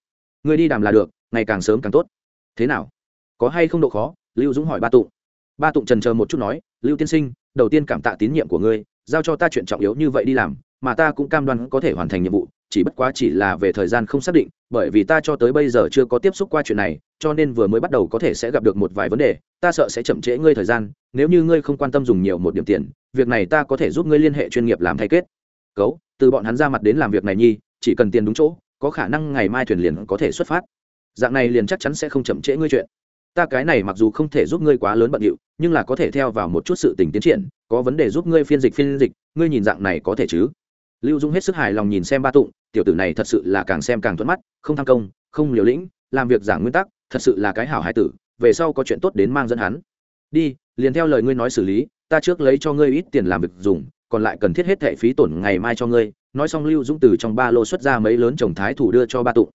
Ngươi đi đàm là được, ngày càng sớm càng tốt. Thế nào? Có hay không độ khó? Lưu dũng hỏi ba tụng ba tụng trần chờ một chút nói, lưu tiên sinh, đầu tiên cảm tạ tín nhiệm của ngươi, giao cho ta chuyện trọng yếu như vậy đi làm, mà ta cũng cam đoan có thể hoàn thành nhiệm vụ, chỉ bất quá chỉ là về thời gian không xác định, bởi vì ta cho tới bây giờ chưa có tiếp xúc qua chuyện này, cho nên vừa mới bắt đầu có thể sẽ gặp được một vài vấn đề, ta sợ sẽ chậm trễ ngươi thời gian, nếu như ngươi không quan tâm dùng nhiều một điểm tiền, việc này ta có thể giúp ngươi liên hệ chuyên nghiệp làm thay kết. Cấu, từ bọn hắn ra mặt đến làm việc này nhi, chỉ cần tiền đúng chỗ, có khả năng ngày mai thuyền liền có thể xuất phát. Dạng này liền chắc chắn sẽ không chậm trễ ngươi chuyện ta cái này mặc dù không thể giúp ngươi quá lớn bận điệu, nhưng là có thể theo vào một chút sự tình tiến triển, có vấn đề giúp ngươi phiên dịch phiên dịch, ngươi nhìn dạng này có thể chứ? Lưu dung hết sức hài lòng nhìn xem ba tụng, tiểu tử này thật sự là càng xem càng thuận mắt, không tham công, không liều lĩnh, làm việc giảng nguyên tắc, thật sự là cái hảo hải tử, về sau có chuyện tốt đến mang dẫn hắn. Đi, liền theo lời ngươi nói xử lý, ta trước lấy cho ngươi ít tiền làm việc dùng, còn lại cần thiết hết thệ phí tổn ngày mai cho ngươi. Nói xong lưu dũng từ trong ba lô xuất ra mấy lớn chồng thái thủ đưa cho ba tụng.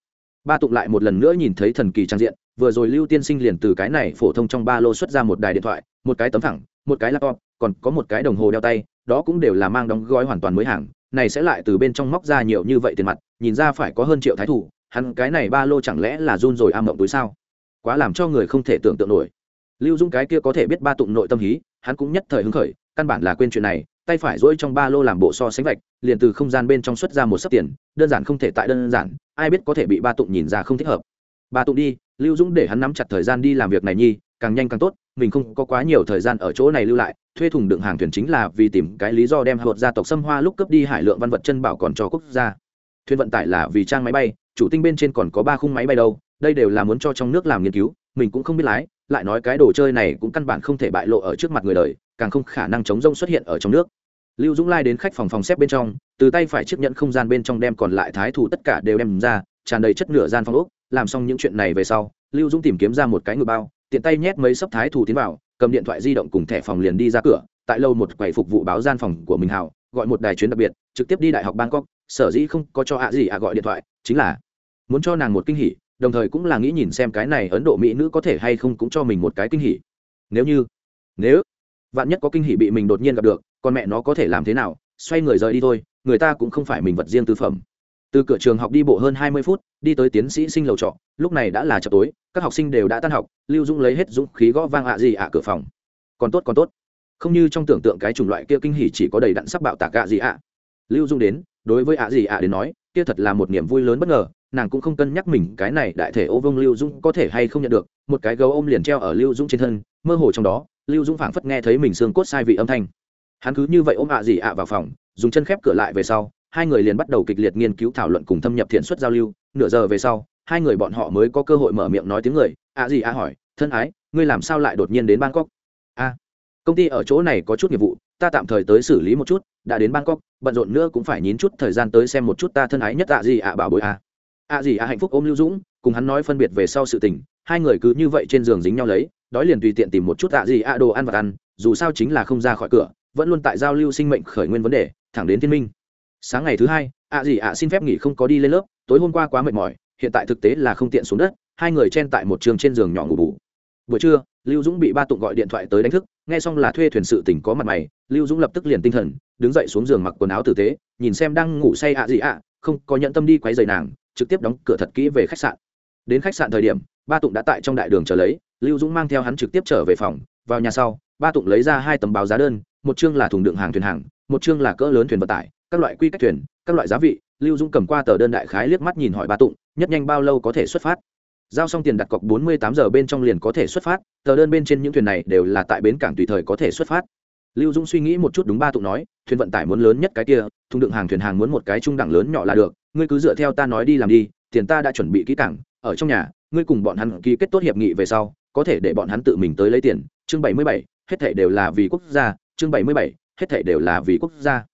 Ba tụng lại một lần nữa nhìn thấy thần kỳ trang diện vừa rồi lưu tiên sinh liền từ cái này phổ thông trong ba lô xuất ra một đài điện thoại, một cái tấm thẳng, một cái laptop, còn có một cái đồng hồ đeo tay, đó cũng đều là mang đóng gói hoàn toàn mới hàng, này sẽ lại từ bên trong móc ra nhiều như vậy tiền mặt, nhìn ra phải có hơn triệu thái thủ, hắn cái này ba lô chẳng lẽ là run rồi am mộng túi sao? Quá làm cho người không thể tưởng tượng nổi. Lưu dung cái kia có thể biết ba tụng nội tâm hí, hắn cũng nhất thời hứng khởi, căn bản là quên chuyện này, tay phải dỗi trong ba lô làm bộ so sánh vạch, liền từ không gian bên trong xuất ra một sấp tiền, đơn giản không thể tại đơn giản, ai biết có thể bị ba tụng nhìn ra không thích hợp. Ba tụng đi lưu dũng để hắn nắm chặt thời gian đi làm việc này nhi, càng nhanh càng tốt, mình không có quá nhiều thời gian ở chỗ này lưu lại, thuê thùng đựng hàng thuyền chính là vì tìm cái lý do đem hợp gia tộc xâm hoa lúc cấp đi hải lượng văn vật chân bảo còn cho quốc gia. Thuyền vận tải là vì trang máy bay, chủ tinh bên trên còn có ba khung máy bay đâu, đây đều là muốn cho trong nước làm nghiên cứu, mình cũng không biết lái, lại nói cái đồ chơi này cũng căn bản không thể bại lộ ở trước mặt người đời, càng không khả năng chống rông xuất hiện ở trong nước. Lưu dũng lai đến khách phòng phòng xếp bên trong, từ tay phải chiếc nhẫn không gian bên trong đem còn lại thái thủ tất cả đều đem ra, tràn đầy chất nửa gian phòng ốc làm xong những chuyện này về sau, lưu dũng tìm kiếm ra một cái ngựa bao, tiện tay nhét mấy sấp thái thủ tiến vào, cầm điện thoại di động cùng thẻ phòng liền đi ra cửa, tại lâu một quầy phục vụ báo gian phòng của mình hào, gọi một đài chuyến đặc biệt, trực tiếp đi đại học bangkok, sở dĩ không có cho ạ gì ạ gọi điện thoại, chính là muốn cho nàng một kinh hỉ, đồng thời cũng là nghĩ nhìn xem cái này ấn độ mỹ nữ có thể hay không cũng cho mình một cái kinh hỉ. Nếu như, nếu vạn nhất có kinh hỉ bị mình đột nhiên gặp được, con mẹ nó có thể làm thế nào, xoay người rời đi thôi, người ta cũng không phải mình vật riêng tư phẩm từ cửa trường học đi bộ hơn hai mươi phút, đi tới tiến sĩ sinh lầu trọ. Lúc này đã là chợ tối, các học sinh đều đã tan học, lưu dũng lấy hết dũng khí gõ vang ạ gì ạ cửa phòng. Còn tốt còn tốt. Không như trong tưởng tượng cái chủng loại kia kinh hỉ chỉ có đầy đặn sắc bạo tạc ạ gì ạ. Lưu dung đến, đối với ạ gì ạ đến nói, kia thật là một niềm vui lớn bất ngờ, nàng cũng không cân nhắc mình cái này đại thể ô vông lưu dung có thể hay không nhận được. Một cái gấu ôm liền treo ở lưu dung trên thân, mơ hồ trong đó, lưu dung phảng phất nghe thấy mình xương cốt sai vị âm thanh. Hắn cứ như vậy ôm ạ gì ạ vào phòng, dùng chân khép cửa lại về sau hai người liền bắt đầu kịch liệt nghiên cứu thảo luận cùng thâm nhập thiện xuất giao lưu. Nửa giờ về sau, hai người bọn họ mới có cơ hội mở miệng nói tiếng người. Ạ gì ạ hỏi, thân ái, ngươi làm sao lại đột nhiên đến bangkok? A, công ty ở chỗ này có chút nghiệp vụ, ta tạm thời tới xử lý một chút, đã đến bangkok, bận rộn nữa cũng phải nhín chút thời gian tới xem một chút ta thân ái nhất ạ gì ạ bảo bối a. Ạ gì ạ hạnh phúc ôm lưu dũng, cùng hắn nói phân biệt về sau sự tình. Hai người cứ như vậy trên giường dính nhau lấy, đói liền tùy tiện tìm một chút ạ gì ạ đồ ăn và ăn, dù sao chính là không ra khỏi cửa, vẫn luôn tại giao lưu sinh mệnh khởi nguyên vấn đề, thẳng đến thiên minh sáng ngày thứ hai, ạ gì ạ xin phép nghỉ không có đi lên lớp, tối hôm qua quá mệt mỏi, hiện tại thực tế là không tiện xuống đất, hai người chen tại một trường trên giường nhỏ ngủ bù. Buổi trưa, lưu dũng bị ba tụng gọi điện thoại tới đánh thức, nghe xong là thuê thuyền sự tỉnh có mặt mày, lưu dũng lập tức liền tinh thần, đứng dậy xuống giường mặc quần áo tử tế, nhìn xem đang ngủ say ạ gì ạ, không có nhận tâm đi quấy giày nàng, trực tiếp đóng cửa thật kỹ về khách sạn. Đến khách sạn thời điểm, ba tụng đã tại trong đại đường chờ lấy, lưu dũng mang theo hắn trực tiếp trở về phòng, vào nhà sau, ba tụng lấy ra hai tấm báo giá đơn, một chương là thùng đựng hàng thuyền hàng, một chương là cỡ lớn thuyền vận tải các loại quy cách thuyền các loại giá vị lưu dũng cầm qua tờ đơn đại khái liếc mắt nhìn hỏi ba tụng nhất nhanh bao lâu có thể xuất phát? Giao xong tiền đặt cọc 48 giờ bên trong liền có thể xuất phát tờ đơn bên trên những thuyền này đều là tại bến cảng tùy thời có thể xuất phát. Lưu dũng suy nghĩ một chút đúng ba tụng nói thuyền vận tải muốn lớn nhất cái kia thùng đựng hàng thuyền hàng muốn một cái trung đẳng lớn nhỏ là được ngươi cứ dựa theo ta nói đi làm đi tiền ta đã chuẩn bị kỹ cảng ở trong nhà ngươi cùng bọn hắn ký kết tốt hiệp nghị về sau có thể để bọn hắn tự mình tới lấy tiền. Chương 77, hết thảy đều là vì quốc gia chương 77, hết thảy đều là vì quốc gia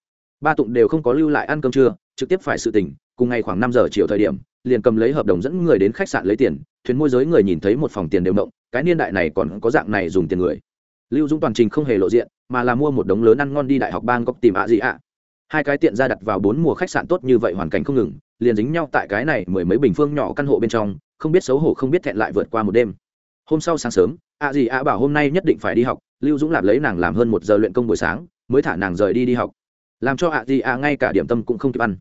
ba tụng đều không có lưu lại ăn cơm trưa, trực tiếp phải sự tình cùng ngày khoảng năm giờ chiều thời điểm, liền cầm lấy hợp đồng dẫn người đến khách sạn lấy tiền, thuyền môi giới người nhìn thấy một phòng tiền đều động, cái niên đại này còn có dạng này dùng tiền người. Lưu dũng toàn trình không hề lộ diện, mà là mua một đống lớn ăn ngon đi đại học bang cóc tìm ạ gì ạ. Hai cái tiện ra đặt vào bốn mùa khách sạn tốt như vậy hoàn cảnh không ngừng, liền dính nhau tại cái này mười mấy bình phương nhỏ căn hộ bên trong, không biết xấu hổ không biết thẹn lại vượt qua một đêm. Hôm sau sáng sớm, ạ gì ạ bảo hôm nay nhất định phải đi học, lưu dũng lạp lấy nàng làm hơn một giờ luyện công buổi sáng, mới thả nàng rời đi đi học làm cho ạ gì ạ ngay cả điểm tâm cũng không kịp ăn.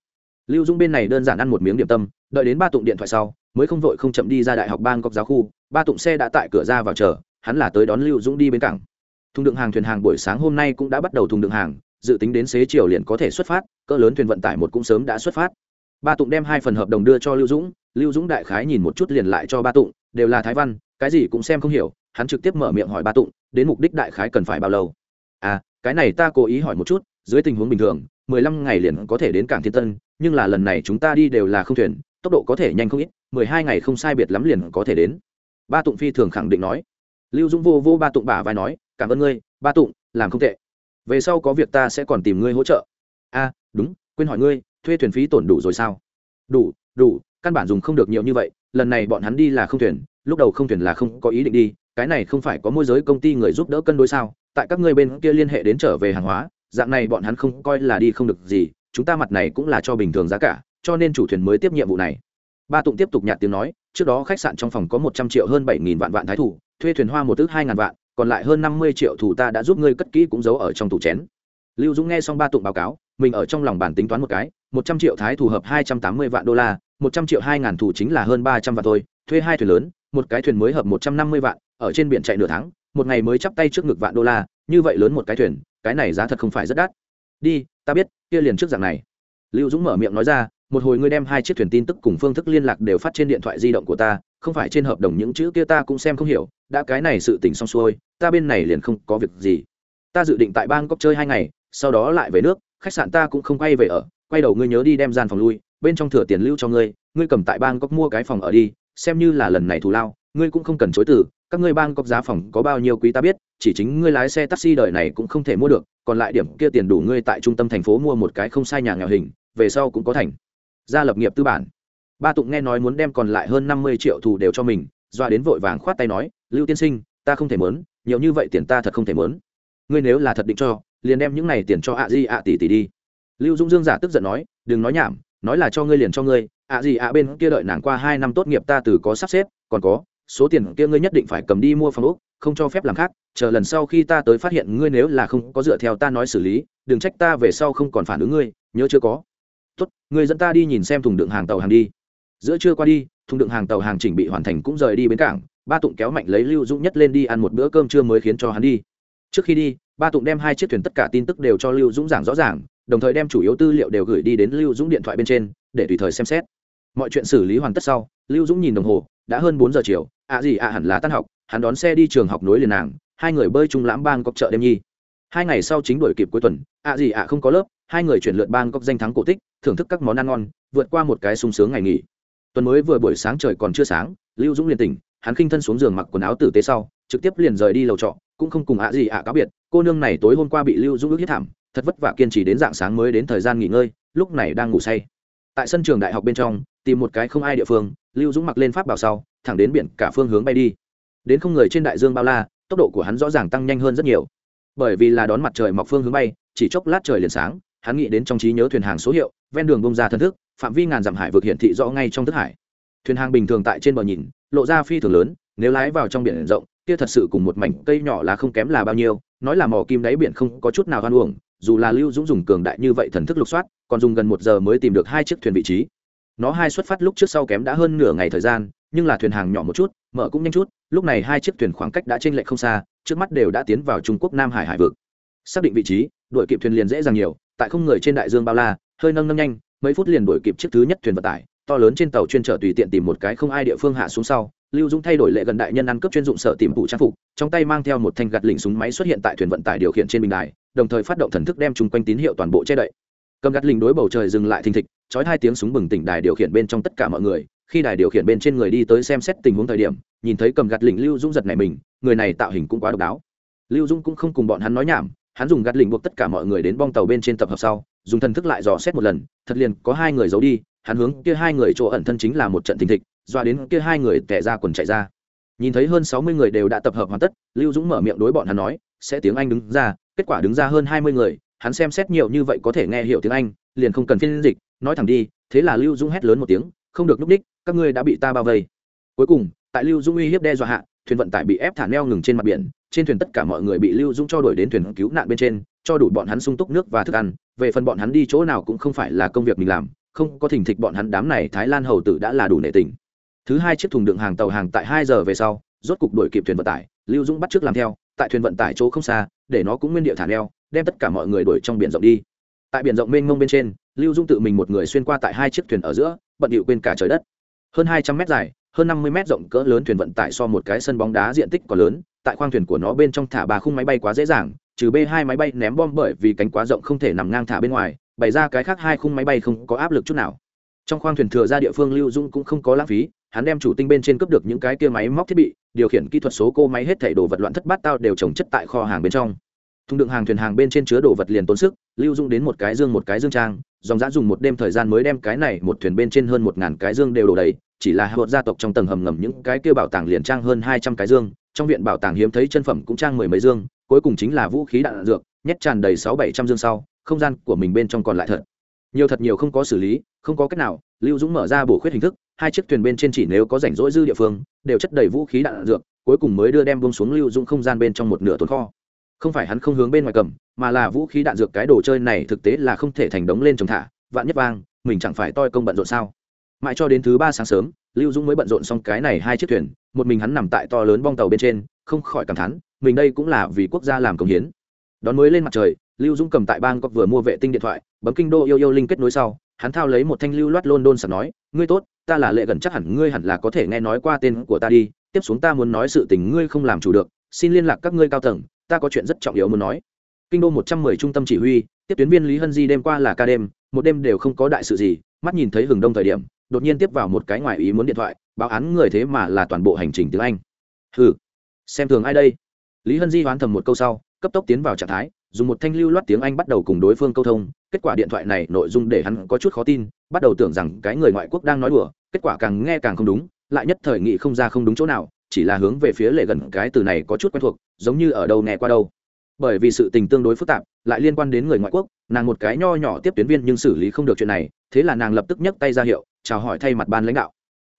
Lưu dũng bên này đơn giản ăn một miếng điểm tâm, đợi đến ba tụng điện thoại sau, mới không vội không chậm đi ra đại học bang cọc giáo khu, ba tụng xe đã tại cửa ra vào chờ, hắn là tới đón lưu dũng đi bên cảng. Thùng đựng hàng thuyền hàng buổi sáng hôm nay cũng đã bắt đầu thùng đựng hàng, dự tính đến xế chiều liền có thể xuất phát, cỡ lớn thuyền vận tải một cũng sớm đã xuất phát. Ba tụng đem hai phần hợp đồng đưa cho lưu dũng lưu dũng đại khái nhìn một chút liền lại cho ba tụng, đều là thái văn, cái gì cũng xem không hiểu, hắn trực tiếp mở miệng hỏi ba tụng, đến mục đích đại khái cần phải bao lâu? À cái này ta cố ý hỏi một chút dưới tình huống bình thường, mười lăm ngày liền có thể đến cảng thiên tân, nhưng là lần này chúng ta đi đều là không thuyền, tốc độ có thể nhanh không ít, mười hai ngày không sai biệt lắm liền có thể đến. Ba tụng phi thường khẳng định nói. Lưu dũng vô vô ba tụng bả vai nói, cảm ơn ngươi, ba tụng, làm không tệ. Về sau có việc ta sẽ còn tìm ngươi hỗ trợ. A, đúng, quên hỏi ngươi, thuê thuyền phí tổn đủ rồi sao? Đủ đủ, căn bản dùng không được nhiều như vậy, lần này bọn hắn đi là không thuyền, lúc đầu không thuyền là không có ý định đi, cái này không phải có môi giới công ty người giúp đỡ cân đối sao? Tại các ngươi bên kia liên hệ đến trở về hàng hóa dạng này bọn hắn không coi là đi không được gì, chúng ta mặt này cũng là cho bình thường giá cả, cho nên chủ thuyền mới tiếp nhiệm vụ này. Ba tụng tiếp tục nhạt tiếng nói, trước đó khách sạn trong phòng có một trăm triệu hơn bảy nghìn vạn vạn thái thủ, thuê thuyền hoa một tức hai ngàn vạn, còn lại hơn năm mươi triệu thủ ta đã giúp ngươi cất kỹ cũng giấu ở trong tủ chén. Lưu dũng nghe xong ba tụng báo cáo, mình ở trong lòng bản tính toán một cái, một trăm triệu thái thủ hợp hai trăm tám mươi vạn đô la, một trăm triệu hai ngàn thủ chính là hơn ba trăm vạn thôi, thuê hai thuyền lớn, một cái thuyền mới hợp một trăm năm mươi vạn, ở trên biển chạy nửa tháng, một ngày mới chắp tay trước ngực vạn đô la, như vậy lớn một cái thuyền cái này giá thật không phải rất đắt. Đi, ta biết, kia liền trước dạng này. Lưu dũng mở miệng nói ra, một hồi ngươi đem hai chiếc thuyền tin tức cùng phương thức liên lạc đều phát trên điện thoại di động của ta, không phải trên hợp đồng những chữ kia ta cũng xem không hiểu, đã cái này sự tình xong xuôi, ta bên này liền không có việc gì. Ta dự định tại bang cốc chơi hai ngày, sau đó lại về nước, khách sạn ta cũng không quay về ở, quay đầu ngươi nhớ đi đem gian phòng lui, bên trong thừa tiền lưu cho ngươi ngươi cầm tại bang cốc mua cái phòng ở đi, xem như là lần này thù lao, ngươi cũng không cần chối từ các ngươi bang cọc giá phòng có bao nhiêu quý ta biết, chỉ chính ngươi lái xe taxi đời này cũng không thể mua được, còn lại điểm kia tiền đủ ngươi tại trung tâm thành phố mua một cái không sai nhà nghèo hình, về sau cũng có thành. Gia lập nghiệp tư bản. Ba tụng nghe nói muốn đem còn lại hơn năm mươi triệu thù đều cho mình, doa đến vội vàng khoát tay nói, lưu tiên sinh, ta không thể mớn nhiều như vậy tiền ta thật không thể mớn ngươi nếu là thật định cho, liền đem những này tiền cho ạ di ạ tỷ tỷ đi. Lưu dũng dương giả tức giận nói, đừng nói nhảm, nói là cho ngươi liền cho ngươi ạ gì ạ bên kia đợi nàng qua hai năm tốt nghiệp ta từ có sắp xếp, còn có số tiền kia ngươi nhất định phải cầm đi mua phòng ốc, không cho phép làm khác, chờ lần sau khi ta tới phát hiện ngươi nếu là không có dựa theo ta nói xử lý, đừng trách ta về sau không còn phản ứng ngươi, nhớ chưa có. Tốt, ngươi dẫn ta đi nhìn xem thùng đựng hàng tàu hàng đi. Giữa trưa qua đi, thùng đựng hàng tàu hàng chỉnh bị hoàn thành cũng rời đi bến cảng, ba tụng kéo mạnh lấy lưu dũng nhất lên đi ăn một bữa cơm trưa mới khiến cho hắn đi. Trước khi đi, ba tụng đem hai chiếc thuyền tất cả tin tức đều cho lưu dũng giảng rõ ràng, đồng thời đem chủ yếu tư liệu đều gửi đi đến lưu dũng điện thoại bên trên, để tùy thời xem xét. Mọi chuyện xử lý hoàn tất sau, lưu dũng nhìn đồng hồ đã hơn bốn giờ chiều, ạ gì ạ hẳn là tan học, hắn đón xe đi trường học nối liền nàng, hai người bơi chung lãm bang cọc chợ đêm nhi. Hai ngày sau chính đổi kịp cuối tuần, ạ gì ạ không có lớp, hai người chuyển lượt bang cọc danh thắng cổ tích, thưởng thức các món ăn ngon, vượt qua một cái sung sướng ngày nghỉ. Tuần mới vừa buổi sáng trời còn chưa sáng, lưu dũng liền tỉnh, hắn khinh thân xuống giường mặc quần áo tử tế sau, trực tiếp liền rời đi lầu trọ, cũng không cùng ạ gì ạ cáo biệt, cô nương này tối hôm qua bị lưu dũng ước hiếp thảm, thật vất vả kiên trì đến dạng sáng mới đến thời gian nghỉ ngơi, lúc này đang ngủ say. Tại sân trường đại học bên trong tìm một cái không ai địa phương, lưu dũng mặc lên pháp bảo sau, thẳng đến biển cả phương hướng bay đi. Đến không người trên đại dương bao la, tốc độ của hắn rõ ràng tăng nhanh hơn rất nhiều. Bởi vì là đón mặt trời mọc phương hướng bay, chỉ chốc lát trời liền sáng, hắn nghĩ đến trong trí nhớ thuyền hàng số hiệu, ven đường bông ra thân thức, phạm vi ngàn dặm hải vực hiển thị rõ ngay trong thức hải. Thuyền hàng bình thường tại trên bờ nhìn, lộ ra phi thường lớn, nếu lái vào trong biển rộng, kia thật sự cùng một mảnh cây nhỏ là không kém là bao nhiêu, nói là mỏ kim đáy biển không có chút nào hoan uổng, dù là lưu dũng dùng cường đại như vậy thần thức lục soát, còn dùng gần một giờ mới tìm được hai chiếc thuyền vị trí nó hai xuất phát lúc trước sau kém đã hơn nửa ngày thời gian, nhưng là thuyền hàng nhỏ một chút, mở cũng nhanh chút, lúc này hai chiếc thuyền khoảng cách đã t r ê n lệch không xa, trước mắt đều đã tiến vào trung quốc nam hải hải vực. Xác định vị trí đội kịp thuyền liền dễ dàng nhiều, tại không người trên đại dương bao la, hơi nâng nâng nhanh, mấy phút liền đổi kịp chiếc thứ nhất thuyền vận tải, to lớn trên tàu chuyên trở tùy tiện tìm một cái không ai địa phương hạ xuống sau, lưu dũng thay đổi lệ gần đại nhân ăn cướp chuyên dụng sở tìm phụ trang phục, trong tay mang theo một thanh gạt lỉnh súng máy xuất hiện tại thuyền vận tải điều khiển trên bình đài, đồng thời phát động thần thức đem chung quanh tín hiệu toàn bộ che đậy cầm gạt linh đối bầu trời dừng lại thình thịch, chói hai tiếng súng bừng tỉnh đài điều khiển bên trong tất cả mọi người. Khi đài điều khiển bên trên người đi tới xem xét tình huống thời điểm, nhìn thấy cầm gạt lỉnh lưu dũng giật này mình, người này tạo hình cũng quá độc đáo. Lưu dũng cũng không cùng bọn hắn nói nhảm, hắn dùng gạt lỉnh buộc tất cả mọi người đến bong tàu bên trên tập hợp sau, dùng thần thức lại dò xét một lần, thật liền có hai người giấu đi, hắn hướng kia hai người chỗ ẩn thân chính là một trận thình thịch, doa đến kia hai người tẻ ra quần chạy ra. Nhìn thấy hơn sáu mươi người đều đã tập hợp hoàn tất, lưu dũng mở miệng đối bọn hắn nói, sẽ tiếng anh đứng ra, kết quả đứng ra hơn hai mươi người hắn xem xét nhiều như vậy có thể nghe hiểu tiếng anh, liền không cần phiên dịch, nói thẳng đi, thế là lưu dũng hét lớn một tiếng, không được núp đích, các ngươi đã bị ta bao vây. Cuối cùng, tại lưu dũng uy hiếp đe dọa hạ, thuyền vận tải bị ép thả neo ngừng trên mặt biển, trên thuyền tất cả mọi người bị lưu dũng cho đuổi đến thuyền cứu nạn bên trên, cho đủ bọn hắn sung túc nước và thức ăn, về phần bọn hắn đi chỗ nào cũng không phải là công việc mình làm, không có thỉnh thịch bọn hắn đám này thái lan hầu tử đã là đủ nệ tình. Thứ hai chiếc thùng đựng hàng tàu hàng tại hai giờ về sau, rốt cục đuổi kịp thuyền vận tải, lưu dũng bắt trước làm theo, tại thuyền vận tải chỗ không xa để nó cũng nguyên địa thả neo, đem tất cả mọi người đuổi trong biển rộng đi. Tại biển rộng mênh mông bên trên, lưu Dung tự mình một người xuyên qua tại hai chiếc thuyền ở giữa, bận điệu quên cả trời đất. Hơn hai trăm mét dài, hơn năm mươi mét rộng cỡ lớn thuyền vận tải so một cái sân bóng đá diện tích còn lớn, tại khoang thuyền của nó bên trong thả ba khung máy bay quá dễ dàng, trừ b hai máy bay ném bom bởi vì cánh quá rộng không thể nằm ngang thả bên ngoài, bày ra cái khác hai khung máy bay không có áp lực chút nào. Trong khoang thuyền thừa ra địa phương lưu dung cũng không có lãng phí hắn đem chủ tinh bên trên cướp được những cái kia máy móc thiết bị, điều khiển kỹ thuật số cô máy hết thảy đồ vật loạn thất bát tao đều trồng chất tại kho hàng bên trong. Thùng đựng hàng thuyền hàng bên trên chứa đồ vật liền tốn sức, lưu dung đến một cái dương một cái dương trang, dòng giã dùng một đêm thời gian mới đem cái này một thuyền bên trên hơn một ngàn cái dương đều đổ đầy, chỉ là hợp gia tộc trong tầng hầm ngầm những cái kia bảo tàng liền trang hơn hai trăm cái dương, trong viện bảo tàng hiếm thấy chân phẩm cũng trang mười mấy dương, cuối cùng chính là vũ khí đạn dược, nhét tràn đầy sáu bảy trăm dương sau, không gian của mình bên trong còn lại thật. Nhiều thật nhiều không có xử lý, không có cách nào, lưu dũng mở ra bổ khuyết hình thức hai chiếc thuyền bên trên chỉ nếu có rảnh rỗi dư địa phương, đều chất đầy vũ khí đạn dược, cuối cùng mới đưa đem bông xuống lưu dụng không gian bên trong một nửa tồn kho. Không phải hắn không hướng bên ngoài cầm, mà là vũ khí đạn dược cái đồ chơi này thực tế là không thể thành đống lên trồng thả, vạn nhất vang, mình chẳng phải toi công bận rộn sao? Mãi cho đến thứ ba sáng sớm, lưu dũng mới bận rộn xong cái này hai chiếc thuyền, một mình hắn nằm tại to lớn bong tàu bên trên, không khỏi cảm thán, mình đây cũng là vì quốc gia làm công hiến. Đón mới lên mặt trời, lưu dũng cầm tại bang có vừa mua vệ tinh điện thoại, bấm kinh đô yêu yêu linh kết nối sau, hắn thao lấy một thanh lưu loát london sẵn nói ngươi tốt, ta là lệ gần chắc hẳn ngươi hẳn là có thể nghe nói qua tên của ta đi, tiếp xuống ta muốn nói sự tình ngươi không làm chủ được, xin liên lạc các ngươi cao tầng, ta có chuyện rất trọng yếu muốn nói. Kinh đô một trăm mười trung tâm chỉ huy, tiếp tuyến viên lý hân di đêm qua là ca đêm, một đêm đều không có đại sự gì, mắt nhìn thấy hừng đông thời điểm, đột nhiên tiếp vào một cái ngoài ý muốn điện thoại, báo án người thế mà là toàn bộ hành trình tiếng anh. Ừ xem thường ai đây? Lý hân di hoán thầm một câu sau, cấp tốc tiến vào trạng thái, dùng một thanh lưu loát tiếng anh bắt đầu cùng đối phương câu thông, kết quả điện thoại này nội dung để hắn có chút khó tin bắt đầu tưởng rằng cái người ngoại quốc đang nói đùa, kết quả càng nghe càng không đúng, lại nhất thời nghị không ra không đúng chỗ nào, chỉ là hướng về phía lệ gần cái từ này có chút quen thuộc, giống như ở đâu nghe qua đâu. Bởi vì sự tình tương đối phức tạp, lại liên quan đến người ngoại quốc, nàng một cái nho nhỏ tiếp tuyến viên nhưng xử lý không được chuyện này, thế là nàng lập tức nhấc tay ra hiệu, chào hỏi thay mặt ban lãnh đạo.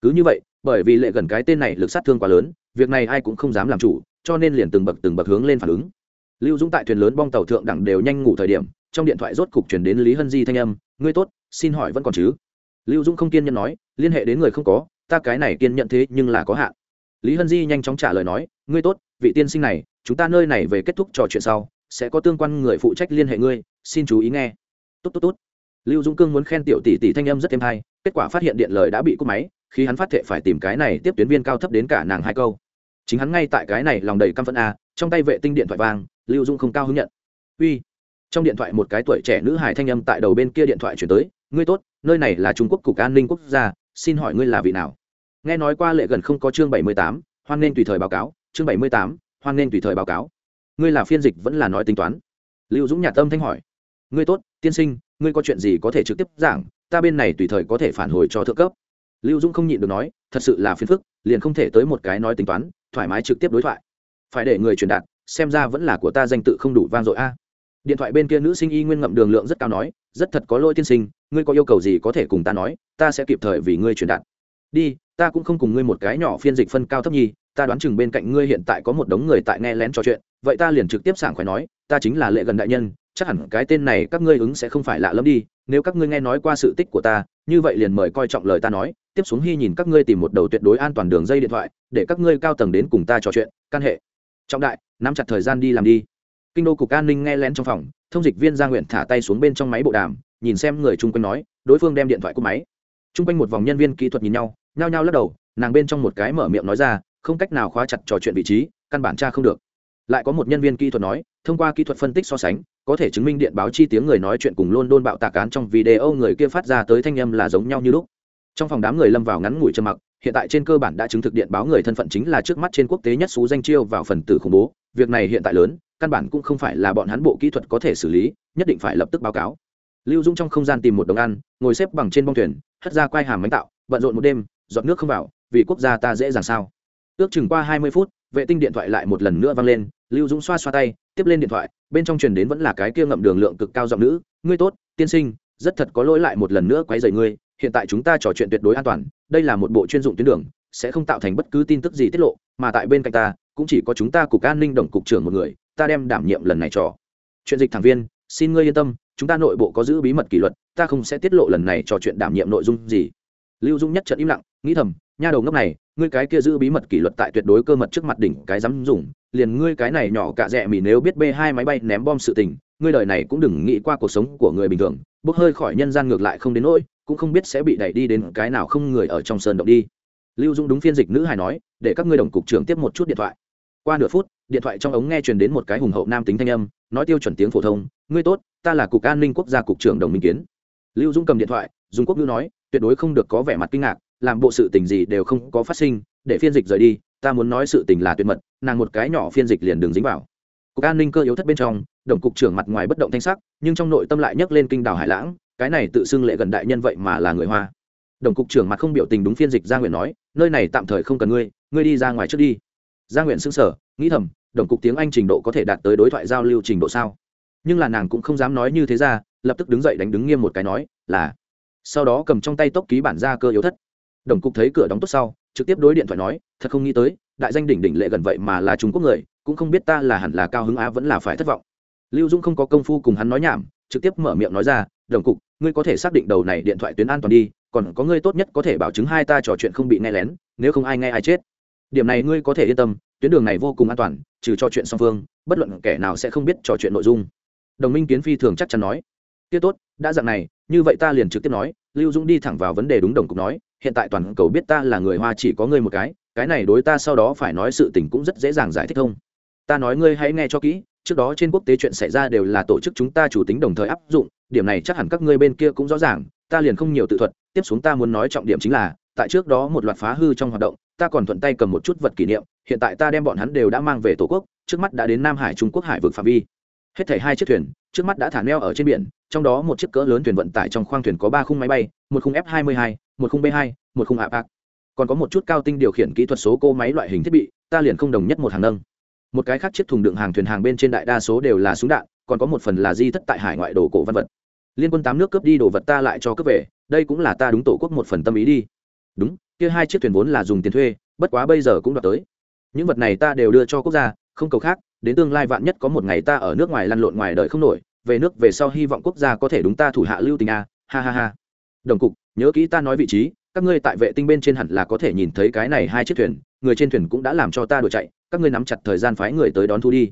Cứ như vậy, bởi vì lệ gần cái tên này lực sát thương quá lớn, việc này ai cũng không dám làm chủ, cho nên liền từng bậc từng bậc hướng lên phản ứng. Lưu dũng tại thuyền lớn bong tàu thượng đẳng đều nhanh ngủ thời điểm, trong điện thoại rốt cục chuyển đến lý hân di thanh âm ngươi tốt xin hỏi vẫn còn chứ? Lưu dũng không kiên nhẫn nói liên hệ đến người không có ta cái này kiên nhận thế nhưng là có hạn. Lý hân di nhanh chóng trả lời nói ngươi tốt vị tiên sinh này chúng ta nơi này về kết thúc trò chuyện sau sẽ có tương quan người phụ trách liên hệ ngươi xin chú ý nghe. Tốt tốt tốt. Lưu dũng cương muốn khen tiểu tỷ tỷ thanh âm rất êm hay kết quả phát hiện điện lời đã bị cúp máy khi hắn phát thệ phải tìm cái này tiếp tuyến viên cao thấp đến cả nàng hai câu. Chính hắn ngay tại cái này lòng đầy căm phẫn a trong tay vệ tinh điện thoại vàng, lưu dũng không cao hứng nhận. Uy trong điện thoại một cái tuổi trẻ nữ hài thanh âm tại đầu bên kia điện thoại chuyển tới, ngươi tốt, nơi này là trung quốc cục an ninh quốc gia, xin hỏi ngươi là vị nào? Nghe nói qua lệ gần không có chương bảy mươi tám, hoan nên tùy thời báo cáo, chương bảy mươi tám, hoan nên tùy thời báo cáo. Ngươi là phiên dịch vẫn là nói tính toán? Lưu dũng nhà tâm thanh hỏi. Ngươi tốt, tiên sinh, ngươi có chuyện gì có thể trực tiếp giảng, ta bên này tùy thời có thể phản hồi cho thượng cấp. Lưu dũng không nhịn được nói, thật sự là phiền phức, liền không thể tới một cái nói tính toán, thoải mái trực tiếp đối thoại. Phải để người truyền đạt, xem ra vẫn là của ta danh tự không đủ vang dội a điện thoại bên kia nữ sinh y nguyên ngậm đường lượng rất cao nói, rất thật có lỗi tiên sinh, ngươi có yêu cầu gì có thể cùng ta nói, ta sẽ kịp thời vì ngươi truyền đạt. Đi, ta cũng không cùng ngươi một cái nhỏ phiên dịch phân cao thấp nhi ta đoán chừng bên cạnh ngươi hiện tại có một đống người tại nghe lén trò chuyện, vậy ta liền trực tiếp sảng khoái nói, ta chính là lệ gần đại nhân, chắc hẳn cái tên này các ngươi ứng sẽ không phải lạ lẫm đi, nếu các ngươi nghe nói qua sự tích của ta, như vậy liền mời coi trọng lời ta nói, tiếp xuống hy nhìn các ngươi tìm một đầu tuyệt đối an toàn đường dây điện thoại, để các ngươi cao tầng đến cùng ta trò chuyện căn hệ. Trọng đại, nắm chặt thời gian đi làm đi kinh đô cục an ninh nghe lén trong phòng, thông dịch viên gia nguyện thả tay xuống bên trong máy bộ đàm, nhìn xem người chung quanh nói, đối phương đem điện thoại cúp máy. Chung quanh một vòng nhân viên kỹ thuật nhìn nhau, nhao nhao lắc đầu, nàng bên trong một cái mở miệng nói ra, không cách nào khóa chặt trò chuyện vị trí, căn bản tra không được. Lại có một nhân viên kỹ thuật nói, thông qua kỹ thuật phân tích so sánh, có thể chứng minh điện báo chi tiếng người nói chuyện cùng luôn đôn bạo tạc án trong video người kia phát ra tới thanh âm là giống nhau như lúc. Trong phòng đám người lâm vào ngắn ngủi trầm mặc, hiện tại trên cơ bản đã chứng thực điện báo người thân phận chính là trước mắt trên quốc tế nhất xú danh chiêu vào phần tử khủng bố, việc này hiện tại lớn căn bản cũng không phải là bọn hắn bộ kỹ thuật có thể xử lý, nhất định phải lập tức báo cáo. Lưu dung trong không gian tìm một đồng ăn, ngồi xếp bằng trên bông thuyền, hất ra quai hàm bánh tạo, bận rộn một đêm dọn nước không vào, vì quốc gia ta dễ dàng sao? Ước chừng qua hai mươi phút, vệ tinh điện thoại lại một lần nữa vang lên, lưu dũng xoa xoa tay, tiếp lên điện thoại, bên trong truyền đến vẫn là cái kia ngậm đường lượng cực cao giọng nữ, ngươi tốt, tiên sinh, rất thật có lỗi lại một lần nữa quấy rầy ngươi, hiện tại chúng ta trò chuyện tuyệt đối an toàn, đây là một bộ chuyên dụng tuyến đường, sẽ không tạo thành bất cứ tin tức gì tiết lộ, mà tại bên cạnh ta, cũng chỉ có chúng ta cục an ninh đồng cục trưởng một người ta đem đảm nhiệm lần này trò. Chuyện dịch thẳng viên, xin ngươi yên tâm, chúng ta nội bộ có giữ bí mật kỷ luật, ta không sẽ tiết lộ lần này trò chuyện đảm nhiệm nội dung gì. Lưu dung nhất trận im lặng, nghĩ thầm, nha đầu ngốc này, ngươi cái kia giữ bí mật kỷ luật tại tuyệt đối cơ mật trước mặt đỉnh cái dám dùng, liền ngươi cái này nhỏ cả rẻ mỉ nếu biết b hai máy bay ném bom sự tình, ngươi đời này cũng đừng nghĩ qua cuộc sống của người bình thường, bốc hơi khỏi nhân gian ngược lại không đến nỗi, cũng không biết sẽ bị đẩy đi đến cái nào không người ở trong sơn động đi. Lưu dung đúng phiên dịch nữ hài nói, để các ngươi đồng cục trưởng tiếp một chút điện thoại. Qua nửa phút điện thoại trong ống nghe truyền đến một cái hùng hậu nam tính thanh âm, nói tiêu chuẩn tiếng phổ thông, ngươi tốt, ta là cục an ninh quốc gia cục trưởng đồng minh kiến. Lưu dung cầm điện thoại, dùng quốc ngữ nói, tuyệt đối không được có vẻ mặt kinh ngạc, làm bộ sự tình gì đều không có phát sinh, để phiên dịch rời đi, ta muốn nói sự tình là tuyệt mật, nàng một cái nhỏ phiên dịch liền đường dính vào. Cục an ninh cơ yếu thất bên trong, đồng cục trưởng mặt ngoài bất động thanh sắc, nhưng trong nội tâm lại nhấc lên kinh đảo hải lãng, cái này tự xưng lệ gần đại nhân vậy mà là người hoa. Đồng cục trưởng mặt không biểu tình đúng phiên dịch gia nguyện nói, nơi này tạm thời không cần ngươi ngươi đi ra ngoài trước đi. Gia nguyện xưng sở nghĩ thầm đồng cục tiếng anh trình độ có thể đạt tới đối thoại giao lưu trình độ sao? Nhưng là nàng cũng không dám nói như thế ra, lập tức đứng dậy đánh đứng nghiêm một cái nói, là, sau đó cầm trong tay tốc ký bản ra cơ yếu thất. Đồng cục thấy cửa đóng tốt sau, trực tiếp đối điện thoại nói, thật không nghĩ tới, đại danh đỉnh đỉnh lệ gần vậy mà là trung quốc người, cũng không biết ta là hẳn là cao hứng á vẫn là phải thất vọng. Lưu dung không có công phu cùng hắn nói nhảm, trực tiếp mở miệng nói ra, đồng cục, ngươi có thể xác định đầu này điện thoại tuyến an toàn đi, còn có ngươi tốt nhất có thể bảo chứng hai ta trò chuyện không bị nghe lén, nếu không ai nghe ai chết. Điểm này ngươi có thể yên tâm tuyến đường này vô cùng an toàn, trừ cho chuyện song phương, bất luận kẻ nào sẽ không biết trò chuyện nội dung đồng minh kiến phi thường chắc chắn nói, kia tốt, đã dạng này, như vậy ta liền trực tiếp nói, lưu dũng đi thẳng vào vấn đề đúng đồng cục nói, hiện tại toàn cầu biết ta là người hoa chỉ có ngươi một cái cái này đối ta sau đó phải nói sự tình cũng rất dễ dàng giải thích không. ta nói ngươi hãy nghe cho kỹ, trước đó trên quốc tế chuyện xảy ra đều là tổ chức chúng ta chủ tính đồng thời áp dụng, điểm này chắc hẳn các ngươi bên kia cũng rõ ràng, ta liền không nhiều tự thuật, tiếp xuống ta muốn nói trọng điểm chính là, tại trước đó một loạt phá hư trong hoạt động, ta còn thuận tay cầm một chút vật kỷ niệm hiện tại ta đem bọn hắn đều đã mang về tổ quốc, trước mắt đã đến nam hải trung quốc hải vực phạm vi. Hết thảy hai chiếc thuyền, trước mắt đã thả neo ở trên biển, trong đó một chiếc cỡ lớn thuyền vận tải trong khoang thuyền có ba khung máy bay, một khung f 22 một khung b 2 một khung apac còn có một chút cao tinh điều khiển kỹ thuật số cô máy loại hình thiết bị, ta liền không đồng nhất một hàng nâng. Một cái khác chiếc thùng đựng hàng thuyền hàng bên trên đại đa số đều là súng đạn, còn có một phần là di thất tại hải ngoại đồ cổ văn vật. Liên quân tám nước cướp đi đồ vật ta lại cho cướp về, đây cũng là ta đúng tổ quốc một phần tâm ý đi. Đúng, kia hai chiếc thuyền vốn là dùng tiền thuê, bất quá bây giờ cũng đoạt tới những vật này ta đều đưa cho quốc gia, không cầu khác, đến tương lai vạn nhất có một ngày ta ở nước ngoài lăn lộn ngoài đời không nổi, về nước về sau hy vọng quốc gia có thể đúng ta thủ hạ lưu tình a, ha ha ha. Đồng cục, nhớ kỹ ta nói vị trí, các ngươi tại vệ tinh bên trên hẳn là có thể nhìn thấy cái này hai chiếc thuyền, người trên thuyền cũng đã làm cho ta đuổi chạy, các ngươi nắm chặt thời gian phái người tới đón thu đi.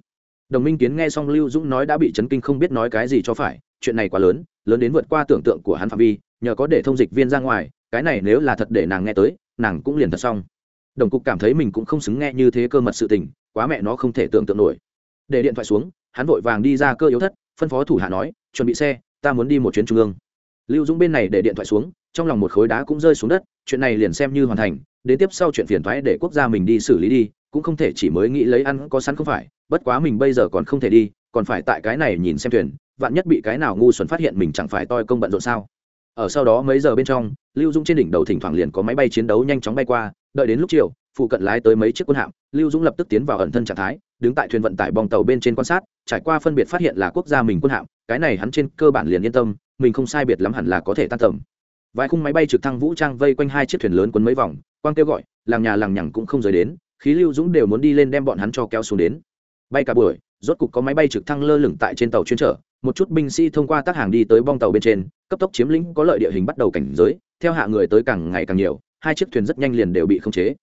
Đồng minh kiến nghe xong lưu dũng nói đã bị chấn kinh không biết nói cái gì cho phải, chuyện này quá lớn lớn đến vượt qua tưởng tượng của hắn phạm vi, nhờ có để thông dịch viên ra ngoài, cái này nếu là thật để nàng nghe tới, nàng cũng liền thật xong đồng cục cảm thấy mình cũng không xứng nghe như thế cơ mật sự tình, quá mẹ nó không thể tưởng tượng nổi. Để điện thoại xuống, hắn vội vàng đi ra cơ yếu thất, phân phó thủ hạ nói, chuẩn bị xe, ta muốn đi một chuyến trung ương. Lưu dũng bên này để điện thoại xuống, trong lòng một khối đá cũng rơi xuống đất, chuyện này liền xem như hoàn thành, đến tiếp sau chuyện phiền thoái để quốc gia mình đi xử lý đi, cũng không thể chỉ mới nghĩ lấy ăn có sẵn không phải, bất quá mình bây giờ còn không thể đi, còn phải tại cái này nhìn xem thuyền, vạn nhất bị cái nào ngu xuẩn phát hiện mình chẳng phải toi công bận rộn sao. Ở sau đó mấy giờ bên trong, lưu dũng trên đỉnh đầu thỉnh thoảng liền có máy bay chiến đấu nhanh chóng bay qua đợi đến lúc chiều, phụ cận lái tới mấy chiếc quân hạm, lưu dũng lập tức tiến vào ẩn thân trạng thái, đứng tại thuyền vận tải bong tàu bên trên quan sát, trải qua phân biệt phát hiện là quốc gia mình quân hạm, cái này hắn trên cơ bản liền yên tâm, mình không sai biệt lắm hẳn là có thể tan tầm. Vài khung máy bay trực thăng vũ trang vây quanh hai chiếc thuyền lớn quấn mấy vòng, quang kêu gọi, làng nhà làng nhằng cũng không rời đến, khí lưu dũng đều muốn đi lên đem bọn hắn cho kéo xuống đến. Bay cả buổi, rốt cục có máy bay trực thăng lơ lửng tại trên tàu chuyên trở một chút binh sĩ thông qua tác hàng đi tới bong tàu bên trên, cấp tốc chiếm lĩnh có lợi địa hình bắt đầu cảnh giới, theo hạ người tới càng ngày càng nhiều hai chiếc thuyền rất nhanh liền đều bị khống chế.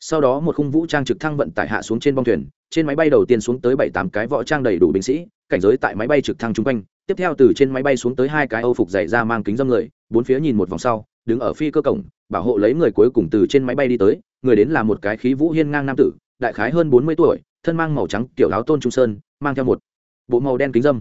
Sau đó một khung vũ trang trực thăng vận tải hạ xuống trên bong thuyền, trên máy bay đầu tiên xuống tới bảy tám cái võ trang đầy đủ binh sĩ, cảnh giới tại máy bay trực thăng chung quanh. Tiếp theo từ trên máy bay xuống tới hai cái âu phục dày ra mang kính dâm người, bốn phía nhìn một vòng sau, đứng ở phi cơ cổng, bảo hộ lấy người cuối cùng từ trên máy bay đi tới. Người đến là một cái khí vũ hiên ngang nam tử, đại khái hơn bốn mươi tuổi, thân mang màu trắng kiểu áo tôn trung sơn, mang theo một bộ màu đen kính dâm.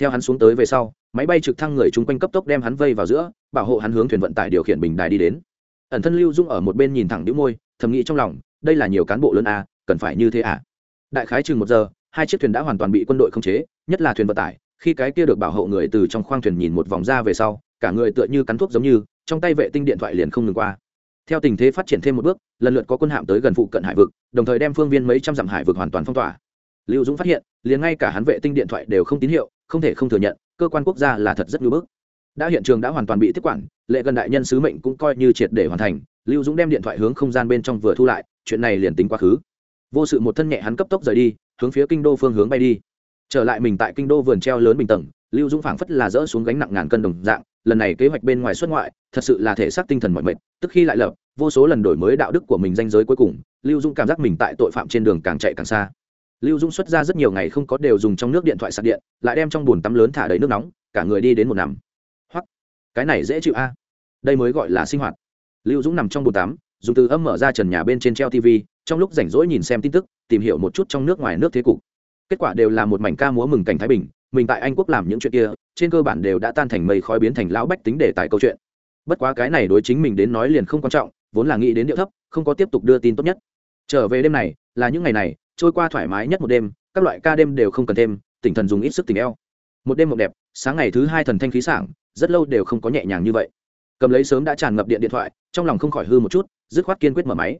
Theo hắn xuống tới về sau, máy bay trực thăng người chung quanh cấp tốc đem hắn vây vào giữa, bảo hộ hắn hướng thuyền vận tải điều khiển bình đài đi đến ẩn thân lưu dung ở một bên nhìn thẳng đĩu môi thầm nghĩ trong lòng đây là nhiều cán bộ lớn à, cần phải như thế à? Đại khái chừng một giờ hai chiếc thuyền đã hoàn toàn bị quân đội khống chế nhất là thuyền vận tải khi cái kia được bảo hộ người từ trong khoang thuyền nhìn một vòng ra về sau cả người tựa như cắn thuốc giống như trong tay vệ tinh điện thoại liền không ngừng qua. Theo tình thế phát triển thêm một bước lần lượt có quân hạm tới gần phụ cận hải vực đồng thời đem phương viên mấy trăm dặm hải vực hoàn toàn phong tỏa. Lưu dũng phát hiện liền ngay cả hắn vệ tinh điện thoại đều không tín hiệu không thể không thừa nhận cơ quan quốc gia là thật rất ngưỡng bức đã hiện trường đã hoàn toàn bị tiếp quản, lệ gần đại nhân sứ mệnh cũng coi như triệt để hoàn thành, lưu dũng đem điện thoại hướng không gian bên trong vừa thu lại, chuyện này liền tính quá khứ. Vô sự một thân nhẹ hắn cấp tốc rời đi, hướng phía kinh đô phương hướng bay đi. Trở lại mình tại kinh đô vườn treo lớn bình tầng, lưu dũng phảng phất là dỡ xuống gánh nặng ngàn cân đồng dạng, lần này kế hoạch bên ngoài xuất ngoại, thật sự là thể xác tinh thần mọi mệt, tức khi lại lập, vô số lần đổi mới đạo đức của mình danh giới cuối cùng, lưu dũng cảm giác mình tại tội phạm trên đường càng chạy càng xa. Lưu dũng xuất ra rất nhiều ngày không có đều dùng trong nước điện thoại sạc điện, lại đem trong bồn tắm lớn thả đầy nước nóng, cả người đi đến một nằm cái này dễ chịu a. Đây mới gọi là sinh hoạt. Lưu dũng nằm trong bồn tắm, dùng từ âm mở ra trần nhà bên trên treo tv trong lúc rảnh rỗi nhìn xem tin tức, tìm hiểu một chút trong nước ngoài nước thế cục. Kết quả đều là một mảnh ca múa mừng cảnh thái bình, mình tại anh quốc làm những chuyện kia, trên cơ bản đều đã tan thành mây khói biến thành lão bách tính để tại câu chuyện. Bất quá cái này đối chính mình đến nói liền không quan trọng, vốn là nghĩ đến điệu thấp, không có tiếp tục đưa tin tốt nhất. Trở về đêm này, là những ngày này, trôi qua thoải mái nhất một đêm, các loại ca đêm đều không cần thêm, tỉnh thần dùng ít sức tỉnh eo. Một đêm mộng đẹp sáng ngày thứ hai thần thanh khí sảng, rất lâu đều không có nhẹ nhàng như vậy. Cầm lấy sớm đã tràn ngập điện điện thoại, trong lòng không khỏi hư một chút, dứt khoát kiên quyết mở máy.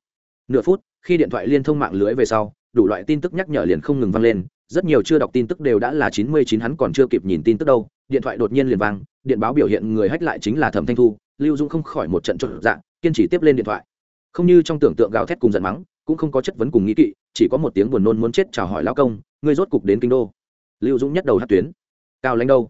Nửa phút, khi điện thoại liên thông mạng lưới về sau, đủ loại tin tức nhắc nhở liền không ngừng vang lên, rất nhiều chưa đọc tin tức đều đã là chín mươi chín, hắn còn chưa kịp nhìn tin tức đâu, điện thoại đột nhiên liền vang, điện báo biểu hiện người hách lại chính là thẩm thanh thu, lưu dung không khỏi một trận trộn dạng kiên trì tiếp lên điện thoại. Không như trong tưởng tượng gào thét cùng giận mắng, cũng không có chất vấn cùng nghĩ kỵ, chỉ có một tiếng buồn nôn muốn chết chào hỏi lao công, ngươi rốt cục đến kinh đô. Lưu dũng nhất đầu hát tuyến. Cao lãnh đâu?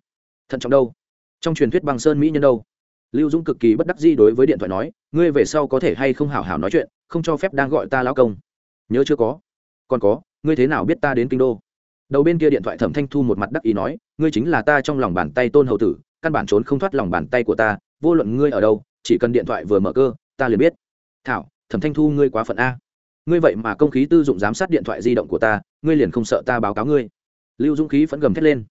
Thận trọng đâu? Trong truyền thuyết băng sơn mỹ nhân đâu? Lưu dũng cực kỳ bất đắc di đối với điện thoại nói, ngươi về sau có thể hay không hảo hảo nói chuyện, không cho phép đang gọi ta lao công. Nhớ chưa có? Còn có, ngươi thế nào biết ta đến kinh đô? Đầu bên kia điện thoại thẩm thanh thu một mặt đắc ý nói, ngươi chính là ta trong lòng bàn tay tôn hậu tử, căn bản trốn không thoát lòng bàn tay của ta, vô luận ngươi ở đâu, chỉ cần điện thoại vừa mở cơ, ta liền biết. Thảo, thẩm thanh thu ngươi quá phận a. Ngươi vậy mà công khí tư dụng giám sát điện thoại di động của ta, ngươi liền không sợ ta báo cáo ngươi. Lưu dũng khí vẫn gầm thét lên.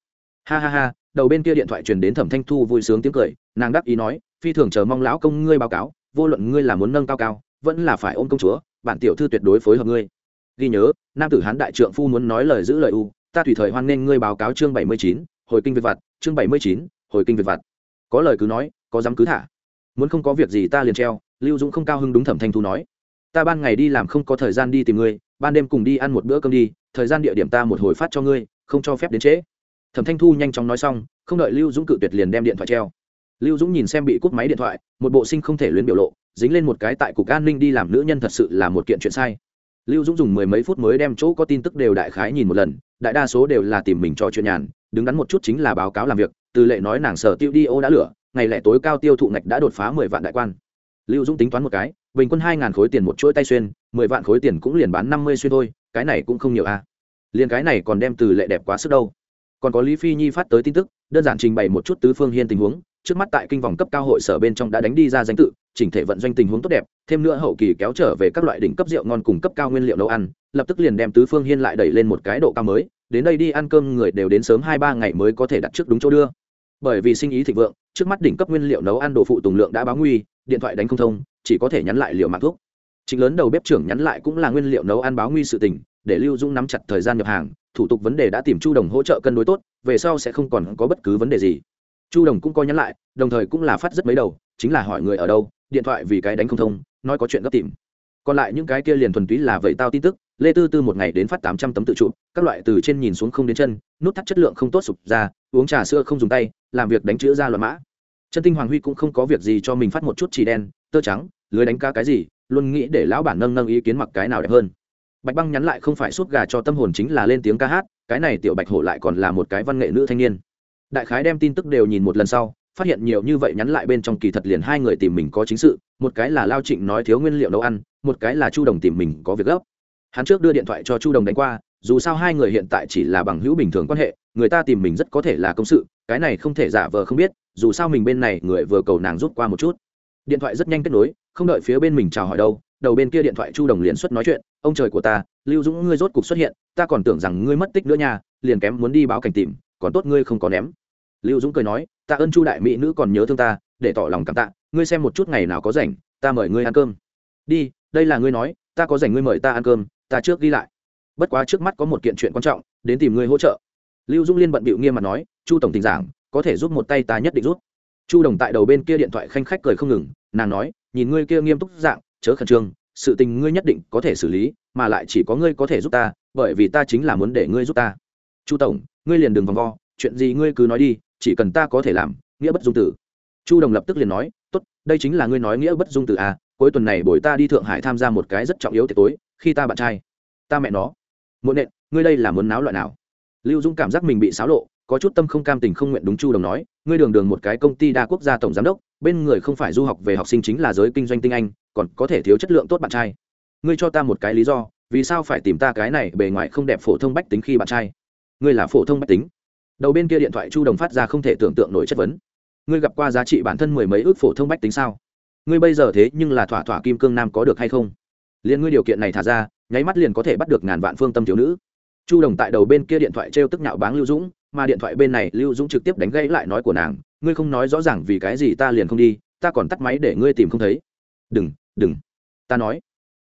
Ha ha ha đầu bên kia điện thoại truyền đến thẩm thanh thu vui sướng tiếng cười, nàng đắc ý nói, phi thường chờ mong lão công ngươi báo cáo, vô luận ngươi là muốn nâng cao cao, vẫn là phải ôm công chúa, bản tiểu thư tuyệt đối phối hợp ngươi. Ghi nhớ, nam tử hán đại trượng phu muốn nói lời giữ lời u, ta tùy thời hoan nghênh ngươi báo cáo chương bảy mươi chín, hồi kinh việt vặt, chương bảy mươi chín, hồi kinh việt vặt. Có lời cứ nói, có dám cứ thả. Muốn không có việc gì ta liền treo, lưu dũng không cao hứng đúng thẩm thanh thu nói. Ta ban ngày đi làm không có thời gian đi tìm ngươi, ban đêm cùng đi ăn một bữa cơm đi, thời gian địa điểm ta một hồi phát cho ngươi, không cho phép đến trễ thẩm thanh thu nhanh chóng nói xong, không đợi lưu dũng cự tuyệt liền đem điện thoại treo. Lưu dũng nhìn xem bị cúp máy điện thoại, một bộ sinh không thể luyến biểu lộ, dính lên một cái tại cục an ninh đi làm nữ nhân thật sự là một kiện chuyện sai. Lưu dũng dùng mười mấy phút mới đem chỗ có tin tức đều đại khái nhìn một lần, đại đa số đều là tìm mình trò chuyện nhàn, đứng đắn một chút chính là báo cáo làm việc, từ lệ nói nàng sở tiêu đi ô đã lửa, ngày lẻ tối cao tiêu thụ ngạch đã đột phá mười vạn đại quan. Lưu dũng tính toán một cái, bình quân hai ngàn khối tiền một chuỗi tay xuyên, mười vạn khối tiền cũng liền bán năm mươi xuyên thôi, cái này cũng không nhiều a. À. liền cái này còn đem từ lệ đẹp quá sức đâu còn có lý phi nhi phát tới tin tức, đơn giản trình bày một chút tứ phương hiên tình huống, trước mắt tại kinh vòng cấp cao hội sở bên trong đã đánh đi ra danh tự, chỉnh thể vận doanh tình huống tốt đẹp, thêm nữa hậu kỳ kéo trở về các loại đỉnh cấp rượu ngon cùng cấp cao nguyên liệu nấu ăn, lập tức liền đem tứ phương hiên lại đẩy lên một cái độ cao mới, đến đây đi ăn cơm người đều đến sớm hai ba ngày mới có thể đặt trước đúng chỗ đưa. Bởi vì sinh ý thịnh vượng, trước mắt đỉnh cấp nguyên liệu nấu ăn đồ phụ tùng lượng đã báo nguy, điện thoại đánh không thông, chỉ có thể nhắn lại liệu mạng thuốc. Chính lớn đầu bếp trưởng nhắn lại cũng là nguyên liệu nấu ăn báo nguy sự tình, để lưu dung nắm chặt thời gian nhập hàng thủ tục vấn đề đã tìm chu đồng hỗ trợ cân đối tốt, về sau sẽ không còn có bất cứ vấn đề gì. Chu đồng cũng coi nhắn lại, đồng thời cũng là phát rất mấy đầu, chính là hỏi người ở đâu, điện thoại vì cái đánh không thông, nói có chuyện gấp tìm. Còn lại những cái kia liền thuần túy là vậy tao tin tức, lê tư tư một ngày đến phát tám trăm tấm tự chụp, các loại từ trên nhìn xuống không đến chân, nút thắt chất lượng không tốt sụp ra, uống trà sữa không dùng tay, làm việc đánh chữ ra loạn mã. Chân tinh hoàng huy cũng không có việc gì cho mình phát một chút chỉ đen, tơ trắng, lưới đánh cá cái gì, luôn nghĩ để lão bản nâng nâng ý kiến mặc cái nào đẹp hơn bạch băng nhắn lại không phải suốt gà cho tâm hồn chính là lên tiếng ca hát, cái này tiểu bạch hổ lại còn là một cái văn nghệ nữ thanh niên. Đại khái đem tin tức đều nhìn một lần sau, phát hiện nhiều như vậy nhắn lại bên trong kỳ thật liền hai người tìm mình có chính sự, một cái là lao trịnh nói thiếu nguyên liệu nấu ăn, một cái là chu đồng tìm mình có việc gấp. Hắn trước đưa điện thoại cho chu đồng đánh qua, dù sao hai người hiện tại chỉ là bằng hữu bình thường quan hệ, người ta tìm mình rất có thể là công sự, cái này không thể giả vờ không biết, dù sao mình bên này người vừa cầu nàng rút qua một chút. Điện thoại rất nhanh kết nối, không đợi phía bên mình chào hỏi đâu đầu bên kia điện thoại chu đồng liền xuất nói chuyện, ông trời của ta, lưu dũng ngươi rốt cục xuất hiện, ta còn tưởng rằng ngươi mất tích nữa nha, liền kém muốn đi báo cảnh tìm, còn tốt ngươi không có ném. Lưu dũng cười nói, ta ơn chu đại mỹ nữ còn nhớ thương ta, để tỏ lòng cảm tạ, ngươi xem một chút ngày nào có rảnh, ta mời ngươi ăn cơm. Đi, đây là ngươi nói, ta có rảnh ngươi mời ta ăn cơm, ta trước ghi lại. Bất quá trước mắt có một kiện chuyện quan trọng, đến tìm ngươi hỗ trợ. Lưu dung liên bận bịu nghiêm mặt nói, chu tổng tình giảng, có thể giúp một tay ta nhất định rút chu đồng tại đầu bên kia điện thoại khanh khách cười không ngừng, nàng nói, nhìn ngươi kia nghiêm túc dạng chớ khẩn trương, sự tình ngươi nhất định có thể xử lý, mà lại chỉ có ngươi có thể giúp ta, bởi vì ta chính là muốn để ngươi giúp ta. Chu tổng, ngươi liền đừng vòng vo, chuyện gì ngươi cứ nói đi, chỉ cần ta có thể làm, nghĩa bất dung tử. Chu đồng lập tức liền nói, tốt, đây chính là ngươi nói nghĩa bất dung tử à cuối tuần này buổi ta đi thượng hải tham gia một cái rất trọng yếu tiệc tối, khi ta bạn trai, ta mẹ nó, muộn nện, ngươi đây là muốn náo loại nào? Lưu dung cảm giác mình bị xáo lộ, có chút tâm không cam tình không nguyện đúng chu đồng nói, ngươi đường đường một cái công ty đa quốc gia tổng giám đốc, bên người không phải du học về học sinh chính là giới kinh doanh tinh anh còn có thể thiếu chất lượng tốt bạn trai. Ngươi cho ta một cái lý do, vì sao phải tìm ta cái này bề ngoài không đẹp phổ thông bách tính khi bạn trai? Ngươi là phổ thông bách tính. Đầu bên kia điện thoại chu đồng phát ra không thể tưởng tượng nổi chất vấn. Ngươi gặp qua giá trị bản thân mười mấy ước phổ thông bách tính sao? Ngươi bây giờ thế nhưng là thỏa thỏa kim cương nam có được hay không? Liền ngươi điều kiện này thả ra, nháy mắt liền có thể bắt được ngàn vạn phương tâm thiếu nữ. Chu đồng tại đầu bên kia điện thoại t r e o tức nhạo báng lưu dũng, mà điện thoại bên này lưu dũng trực tiếp đánh gãy lại nói của nàng, ngươi không nói rõ ràng vì cái gì ta liền không đi, ta còn tắt máy để ngươi tìm không thấy. Đừng đừng. Ta nói,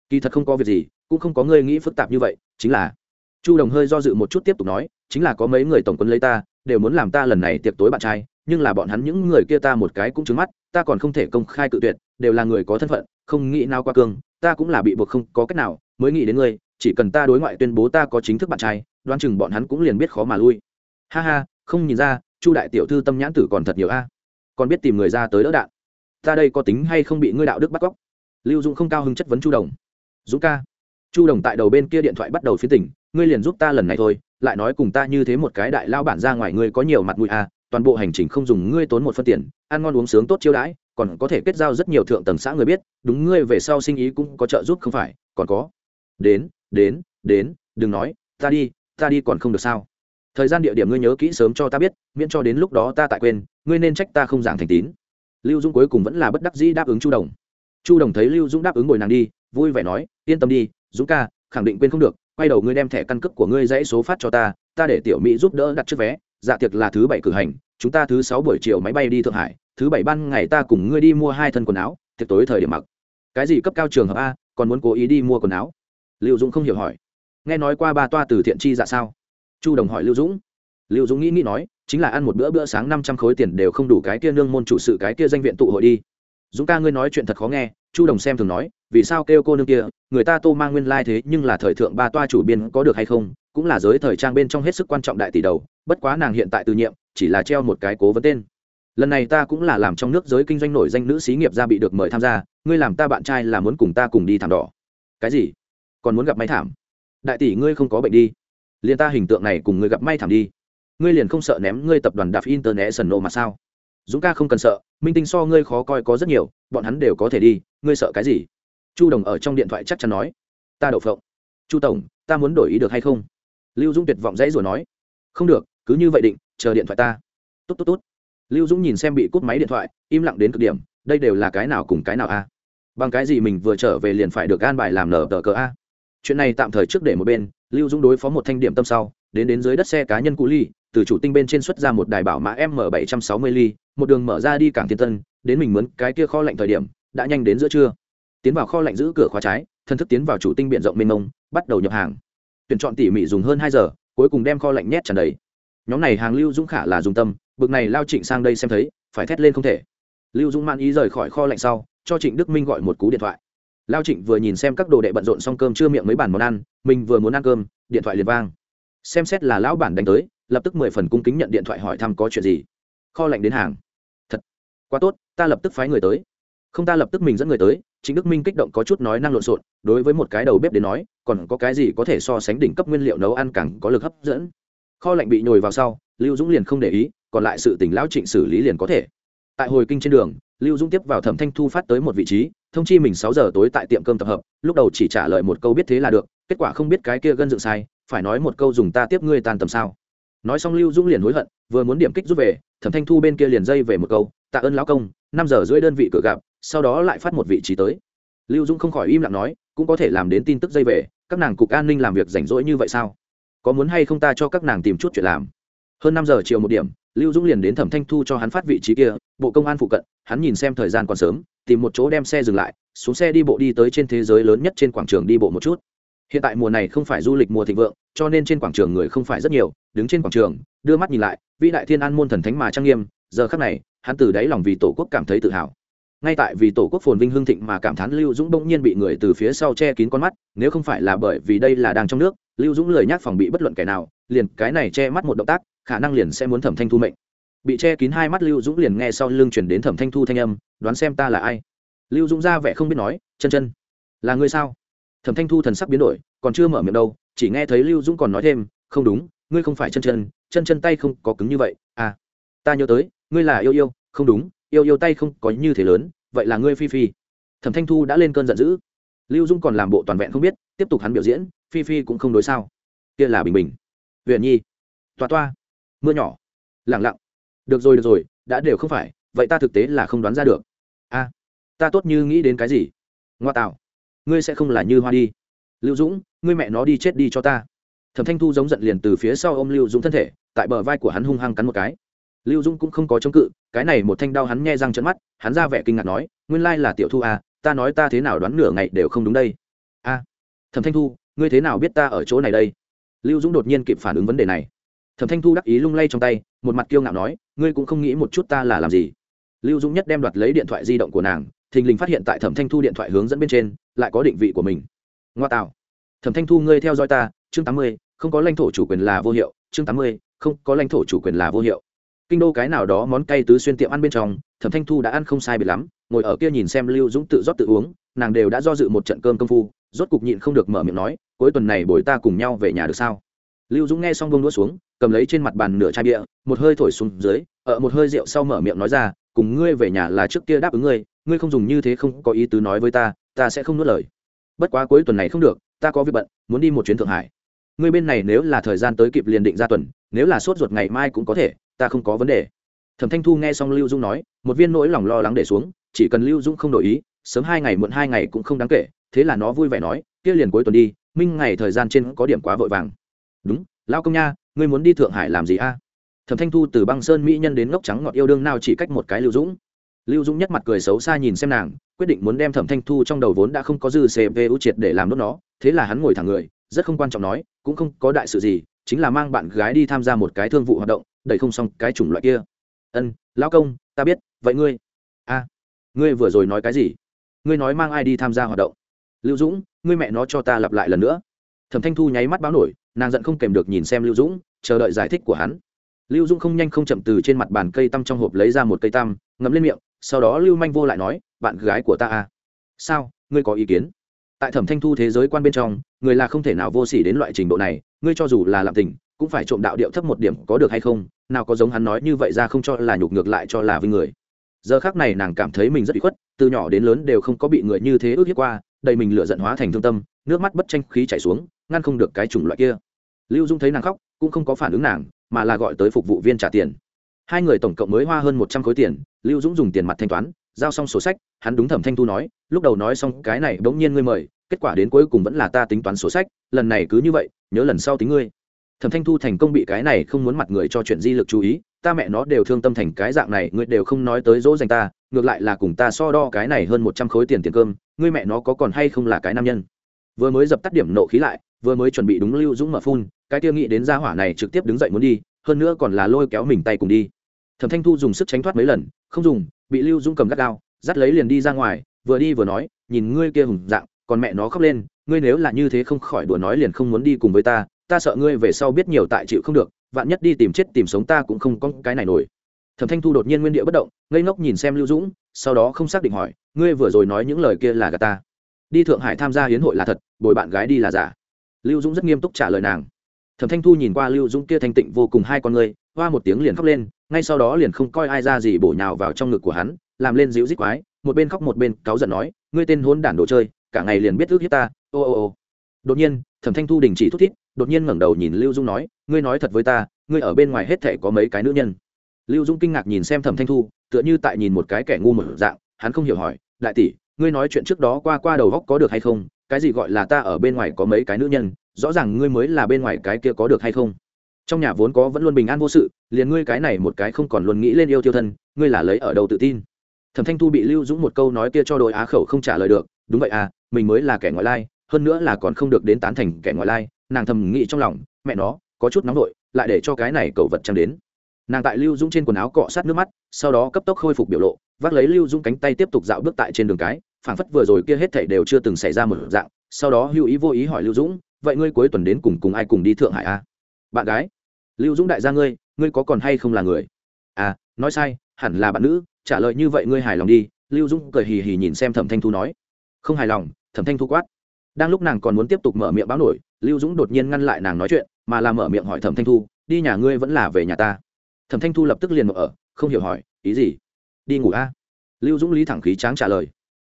kỳ thật không có việc gì, cũng không có ngươi nghĩ phức tạp như vậy, chính là, chu đồng hơi do dự một chút tiếp tục nói, chính là có mấy người tổng quân lấy ta, đều muốn làm ta lần này tiệc tối bạn trai, nhưng là bọn hắn những người kia ta một cái cũng trứng mắt, ta còn không thể công khai cự tuyệt, đều là người có thân phận, không nghĩ nào qua cương, ta cũng là bị buộc không có cách nào, mới nghĩ đến ngươi, chỉ cần ta đối ngoại tuyên bố ta có chính thức bạn trai, đoán chừng bọn hắn cũng liền biết khó mà lui. Ha ha, không nhìn ra, chu đại tiểu thư tâm nhãn tử còn thật nhiều a. Còn biết tìm người ra tới đỡ đạn. Ta đây có tính hay không bị ngươi đạo đức bắt cóc? Lưu dũng không cao hứng chất vấn chu đồng. Dũng ca, chu đồng tại đầu bên kia điện thoại bắt đầu phía tỉnh, ngươi liền giúp ta lần này thôi, lại nói cùng ta như thế một cái đại lao bản ra ngoài ngươi có nhiều mặt mũi à? toàn bộ hành trình không dùng ngươi tốn một phân tiền, ăn ngon uống sướng tốt chiêu đãi, còn có thể kết giao rất nhiều thượng tầng xã người biết, đúng ngươi về sau sinh ý cũng có trợ giúp không phải, còn có. Đến đến đến, đừng nói, ta đi ta đi còn không được sao. Thời gian địa điểm ngươi nhớ kỹ sớm cho ta biết, miễn cho đến lúc đó ta tại quên, ngươi nên trách ta không giảng thành tín. Lưu Dung cuối cùng vẫn là bất đắc dĩ đáp ứng chu đồng chu đồng thấy lưu dũng đáp ứng ngồi nàng đi, vui vẻ nói, yên tâm đi, dũng ca, khẳng định quên không được, quay đầu ngươi đem thẻ căn cước của ngươi dãy số phát cho ta ta để tiểu mỹ giúp đỡ đặt trước vé. Dạ tiệc là thứ bảy cử hành, chúng ta thứ sáu buổi chiều máy bay đi thượng hải, thứ bảy ban ngày ta cùng ngươi đi mua hai thân quần áo, tiệc tối thời điểm mặc. Cái gì cấp cao trường hợp a, còn muốn cố ý đi mua quần áo? Lưu dũng không hiểu hỏi. Nghe nói qua ba toa từ thiện chi dạ sao? Chu đồng hỏi lưu dũng. Lưu dũng nghĩ nghĩ nói, chính là ăn một bữa bữa sáng năm trăm khối tiền đều không đủ cái kia nương môn chủ sự cái kia danh viện tụ hội đi dũng ca ngươi nói chuyện thật khó nghe, chu đồng xem thường nói, vì sao kêu cô nương kia, người ta tô mang nguyên lai、like、thế nhưng là thời thượng ba toa chủ biên có được hay không, cũng là giới thời trang bên trong hết sức quan trọng đại tỷ đầu, bất quá nàng hiện tại từ nhiệm, chỉ là treo một cái cố vấn tên. Lần này ta cũng là làm trong nước giới kinh doanh nổi danh nữ xí nghiệp ra bị được mời tham gia, ngươi làm ta bạn trai là muốn cùng ta cùng đi thảm đỏ. Cái gì? Còn muốn gặp may thảm? Đại tỷ ngươi không có bệnh đi. Liền ta hình tượng này cùng ngươi gặp may thảm đi. Ngươi liền không sợ ném ngươi tập đoàn đạp internet sần nộ mà sao? Dũng ca không cần sợ minh tinh so ngươi khó coi có rất nhiều, bọn hắn đều có thể đi, ngươi sợ cái gì? Chu đồng ở trong điện thoại chắc chắn nói. Ta đậu phộng. Chu tổng, ta muốn đổi ý được hay không? Lưu dũng tuyệt vọng dãy rồi nói. Không được, cứ như vậy định, chờ điện thoại ta. Tốt tốt tốt. Lưu dũng nhìn xem bị cút máy điện thoại, im lặng đến cực điểm, đây đều là cái nào cùng cái nào a? Bằng cái gì mình vừa trở về liền phải được an bài làm nở tờ cờ a? Chuyện này tạm thời trước để một bên, lưu dũng đối phó một thanh điểm tâm sau, đến đến dưới đất xe cá nhân cụ ly từ chủ tinh bên trên xuất ra một đài bảo mã m bảy trăm sáu mươi ly, một đường mở ra đi cảng thiên tân, đến mình mướn cái kia kho lạnh thời điểm, đã nhanh đến giữa trưa. Tiến vào kho lạnh giữ cửa khóa trái, thân thức tiến vào chủ tinh b rộng mênh mông, bắt đầu nhập hàng. Tuyển chọn tỉ mỉ dùng hơn hai giờ, cuối cùng đem kho lạnh nhét tràn đầy. Nhóm này hàng lưu dũng khả là dùng tâm, bực này lao trịnh sang đây xem thấy, phải thét lên không thể. Lưu dũng man ý rời khỏi kho lạnh sau, cho trịnh đức minh gọi một cú điện thoại. Lao trịnh vừa nhìn xem các đồ đệ bận rộn xong cơm chưa miệng mấy bản món ăn, mình vừa muốn ăn cơm, điện thoại liền vang. Xem xét là lão bản đánh tới lập tức mười phần cung kính nhận điện thoại hỏi thăm có chuyện gì. Kho lạnh đến hàng. Thật, quá tốt, ta lập tức phái người tới. Không ta lập tức mình dẫn người tới chính đức minh kích động có chút nói năng lộn xộn, đối với một cái đầu bếp đến nói, còn có cái gì có thể so sánh đỉnh cấp nguyên liệu nấu ăn càng có lực hấp dẫn. Kho lạnh bị nhồi vào sau, lưu dũng liền không để ý, còn lại sự tỉnh lão trịnh xử lý liền có thể. Tại hồi kinh trên đường, lưu dũng tiếp vào thẩm thanh thu phát tới một vị trí, thông chi mình sáu giờ tối tại tiệm cơm tập hợp, lúc đầu chỉ trả lời một câu biết thế là được, kết quả không biết cái kia gân dựng sai, phải nói một câu dùng ta tiếp ngươi tan tầm sao nói xong lưu dũng liền hối hận, vừa muốn điểm kích rút về, thẩm thanh thu bên kia liền dây về một câu, tạ ơn lão công, năm giờ rưỡi đơn vị cửa gặp, sau đó lại phát một vị trí tới. Lưu dũng không khỏi im lặng nói, cũng có thể làm đến tin tức dây về, các nàng cục an ninh làm việc rảnh rỗi như vậy sao? Có muốn hay không ta cho các nàng tìm chút chuyện làm? Hơn năm giờ chiều một điểm, lưu dũng liền đến thẩm thanh thu cho hắn phát vị trí kia, bộ công an phụ cận, hắn nhìn xem thời gian còn sớm, tìm một chỗ đem xe dừng lại, xuống xe đi bộ đi tới trên thế giới lớn nhất trên quảng trường đi bộ một chút hiện tại mùa này không phải du lịch mùa thịnh vượng, cho nên trên quảng trường người không phải rất nhiều, đứng trên quảng trường, đưa mắt nhìn lại, vĩ đại thiên an môn thần thánh mà trang nghiêm, giờ khắc này, hắn từ đáy lòng vì tổ quốc cảm thấy tự hào. Ngay tại vì tổ quốc phồn vinh hưng thịnh mà cảm thán lưu dũng bỗng nhiên bị người từ phía sau che kín con mắt, nếu không phải là bởi vì đây là đang trong nước, lưu dũng lời nhắc phòng bị bất luận kẻ nào, liền cái này che mắt một động tác, khả năng liền sẽ muốn thẩm thanh thu mệnh. Bị che kín hai mắt lưu dũng liền nghe sau lưng chuyển đến thẩm thanh thu thanh âm, đoán xem ta là ai? Lưu dũng ra vẻ không biết nói, chân chân, là ngươi sao? Thẩm thanh thu thần sắc biến đổi, còn chưa mở miệng đâu, chỉ nghe thấy lưu dũng còn nói thêm, không đúng, ngươi không phải chân chân chân chân tay không có cứng như vậy à ta nhớ tới, ngươi là yêu yêu, không đúng, yêu yêu tay không có như thế lớn, vậy là ngươi phi phi. Thẩm thanh thu đã lên cơn giận dữ. Lưu dung còn làm bộ toàn vẹn không biết, tiếp tục hắn biểu diễn, phi phi cũng không đối sao. Kia là bình bình. Huyện nhi. Toa toa. Mưa nhỏ. Lẳng lặng. Được rồi được rồi, đã đều không phải, vậy ta thực tế là không đoán ra được. A ta tốt như nghĩ đến cái gì? Ngoa tạo ngươi sẽ không là như hoa đi. Lưu dũng ngươi mẹ nó đi chết đi cho ta. Thẩm thanh thu giống giận liền từ phía sau ô m lưu dũng thân thể tại bờ vai của hắn hung hăng cắn một cái. Lưu dũng cũng không có chống cự cái này một thanh đau hắn nghe răng trận mắt hắn ra vẻ kinh ngạc nói nguyên lai là tiểu thu à, ta nói ta thế nào đoán nửa ngày đều không đúng đây. A. Thẩm thanh thu ngươi thế nào biết ta ở chỗ này đây? Lưu dũng đột nhiên kịp phản ứng vấn đề này. Thẩm thanh thu đắc ý lung lay trong tay một mặt kiêu ngạo nói ngươi cũng không nghĩ một chút ta là làm gì. Lưu dũng nhất đem đoạt lấy điện thoại di động của nàng thình lình phát hiện tại thẩm thanh thu điện thoại hướng dẫn bên trên, lại có định vị của mình. Ngoa tạo. Thẩm thanh thu, ngươi theo dõi ta, chương tám mươi, không có lãnh thổ chủ quyền là vô hiệu, chương tám mươi, không có lãnh thổ chủ quyền là vô hiệu. Kinh đô cái nào đó món cay tứ xuyên tiệm ăn bên trong, thẩm thanh thu đã ăn không sai biệt lắm, ngồi ở kia nhìn xem lưu dũng tự rót tự uống, nàng đều đã do dự một trận cơm công phu, rốt cục nhịn không được mở miệng nói, cuối tuần này bồi ta cùng nhau về nhà được sao? Lưu dũng nghe xong bông đũa xuống, cầm lấy trên mặt bàn nửa chai bia, một hơi thổi xuống dưới, ở một hơi rượu sau mở miệng nói ra, cùng ngươi về nhà là trước kia đáp ứng ngươi ngươi không dùng như thế không có ý tứ nói với ta ta sẽ không nuốt lời. Bất quá cuối tuần này không được, ta có việc bận, muốn đi một chuyến thượng hải. Ngươi bên này nếu là thời gian tới kịp liền định ra tuần, nếu là sốt ruột ngày mai cũng có thể, ta không có vấn đề. Thẩm thanh thu nghe xong lưu dung nói, một viên nỗi lòng lo lắng để xuống, chỉ cần lưu dung không đổi ý, sớm hai ngày muộn hai ngày cũng không đáng kể, thế là nó vui vẻ nói, kia liền cuối tuần đi, minh ngày thời gian trên có điểm quá vội vàng. Đúng lao công nha, ngươi muốn đi thượng hải làm gì a? Thẩm thanh thu từ băng sơn mỹ nhân đến ngốc trắng ngọt yêu đương nào chỉ cách một cái lưu dũng lưu dũng nhất mặt cười xấu xa nhìn xem nàng, quyết định muốn đem thẩm thanh thu trong đầu vốn đã không có dư cpu triệt để làm đốt nó, thế là hắn ngồi thẳng người, rất không quan trọng nói, cũng không có đại sự gì, chính là mang bạn gái đi tham gia một cái thương vụ hoạt động, đẩy không xong cái chủng loại kia. Ân, lão công, ta biết, vậy ngươi? A, ngươi vừa rồi nói cái gì? Ngươi nói mang ai đi tham gia hoạt động? Lưu dũng, ngươi mẹ nó cho ta lặp lại lần nữa. Thẩm thanh thu nháy mắt báo nổi, nàng giận không kèm được nhìn xem lưu dũng, chờ đợi giải thích của hắn lưu Dung không nhanh không chậm từ trên mặt bàn cây tăm trong hộp lấy ra một cây tăm, ngậm lên miệng, sau đó lưu manh vô lại nói, bạn gái của ta à? Sao? Ngươi có ý kiến? Tại thẩm thanh thu thế giới quan bên trong, người là không thể nào vô s ỉ đến loại trình độ này, ngươi cho dù là làm tình, cũng phải trộm đạo điệu thấp một điểm có được hay không, nào có giống hắn nói như vậy ra không cho là nhục ngược lại cho là vinh người. Giờ khác này nàng cảm thấy mình rất bị khuất, từ nhỏ đến lớn đều không có bị người như thế ước hiếp qua, đầy mình lựa giận hóa thành thương tâm, nước mắt bất tranh khí chảy xuống, ngăn không được cái chủng loại kia. Lưu dung thấy nàng khóc, cũng không có phản ứng nàng mà là gọi tới phục vụ viên trả tiền. Hai người tổng cộng mới hoa hơn một trăm khối tiền, lưu dũng dùng tiền mặt thanh toán, giao xong sổ sách, hắn đúng thẩm thanh thu nói, lúc đầu nói xong, cái này bỗng nhiên ngươi mời, kết quả đến cuối cùng vẫn là ta tính toán sổ sách, lần này cứ như vậy, nhớ lần sau tính ngươi. Thẩm thanh thu thành công bị cái này không muốn mặt người cho chuyện di lực chú ý, ta mẹ nó đều thương tâm thành cái dạng này, ngươi đều không nói tới dỗ dành ta, ngược lại là cùng ta so đo cái này hơn một trăm khối tiền tiền cơm, ngươi mẹ nó có còn hay không là cái nam nhân? Vừa mới dập tắt điểm nộ khí lại vừa mới chuẩn bị đúng lưu dũng mở phun, cái tiêu nghĩ đến gia hỏa này trực tiếp đứng dậy muốn đi, hơn nữa còn là lôi kéo mình tay cùng đi. Thẩm thanh thu dùng sức tránh thoát mấy lần, không dùng, bị lưu dũng cầm gắt gao, dắt lấy liền đi ra ngoài, vừa đi vừa nói, nhìn ngươi kia hùng dạng, còn mẹ nó khóc lên, ngươi nếu là như thế không khỏi đùa nói liền không muốn đi cùng với ta ta sợ ngươi về sau biết nhiều tại chịu không được, vạn nhất đi tìm chết tìm sống ta cũng không có cái này nổi. Thẩm thanh thu đột nhiên nguyên địa bất động, ngây ngốc nhìn xem lưu dũng, sau đó không xác định hỏi, ngươi vừa rồi nói những lời kia là gà ta. Đi thượng hải tham gia hiến hội là thật, bồi bạn gái đi là giả lưu dũng rất nghiêm túc trả lời nàng. Thẩm thanh thu nhìn qua lưu dũng kia thanh tịnh vô cùng hai con người, hoa một tiếng liền khóc lên ngay sau đó liền không coi ai ra gì bổ nhào vào trong ngực của hắn làm lên dịu dít quái một bên khóc một bên cáu giận nói ngươi tên hôn đản đồ chơi cả ngày liền biết ước hiếp ta ô ô ô. Đột nhiên thẩm thanh thu đình chỉ thút thít đột nhiên ngẩng đầu nhìn lưu dung nói ngươi nói thật với ta ngươi ở bên ngoài hết thể có mấy cái nữ nhân? Lưu dung kinh ngạc nhìn xem thẩm thanh thu tựa như tại nhìn một cái kẻ ngu mở dạng hắn không hiểu hỏi đại tỷ ngươi nói chuyện trước đó qua qua đầu góc có được hay không? Cái gì gọi là ta ở bên ngoài có mấy cái nữ nhân, rõ ràng ngươi mới là bên ngoài cái kia có được hay không? Trong nhà vốn có vẫn luôn bình an vô sự, liền ngươi cái này một cái không còn luôn nghĩ lên yêu tiêu thân, ngươi là lấy ở đâu tự tin? Thẩm thanh thu bị lưu dũng một câu nói kia cho đội á khẩu không trả lời được, đúng vậy à mình mới là kẻ ngoại lai, hơn nữa là còn không được đến tán thành kẻ ngoại lai, nàng thầm nghĩ trong lòng, mẹ nó, có chút nóng nổi lại để cho cái này cầu vật trăng đến. Nàng tại lưu dũng trên quần áo cọ sát nước mắt, sau đó cấp tốc khôi phục biểu lộ, vác lấy lưu dũng cánh tay tiếp tục dạo bước tại trên đường cái phảng phất vừa rồi kia hết thảy đều chưa từng xảy ra một dạng, sau đó hữu ý vô ý hỏi lưu dũng, vậy ngươi cuối tuần đến cùng cùng ai cùng đi thượng hải a à? bạn gái. Lưu dũng đại gia ngươi ngươi có còn hay không là người? À nói sai, hẳn là bạn nữ, trả lời như vậy ngươi hài lòng đi. Lưu dũng cười hì hì nhìn xem thẩm thanh thu nói. Không hài lòng, thẩm thanh thu quát. Đang lúc nàng còn muốn tiếp tục mở miệng báo nổi, lưu dũng đột nhiên ngăn lại nàng nói chuyện, mà làm mở miệng hỏi thẩm thanh thu, đi nhà ngươi vẫn là về nhà ta? Thẩm thanh thu lập tức liền mở ở không hiểu hỏi, ý gì? Đi ngủ a. À? lưu dũng lý thẳng khí tráng trả lời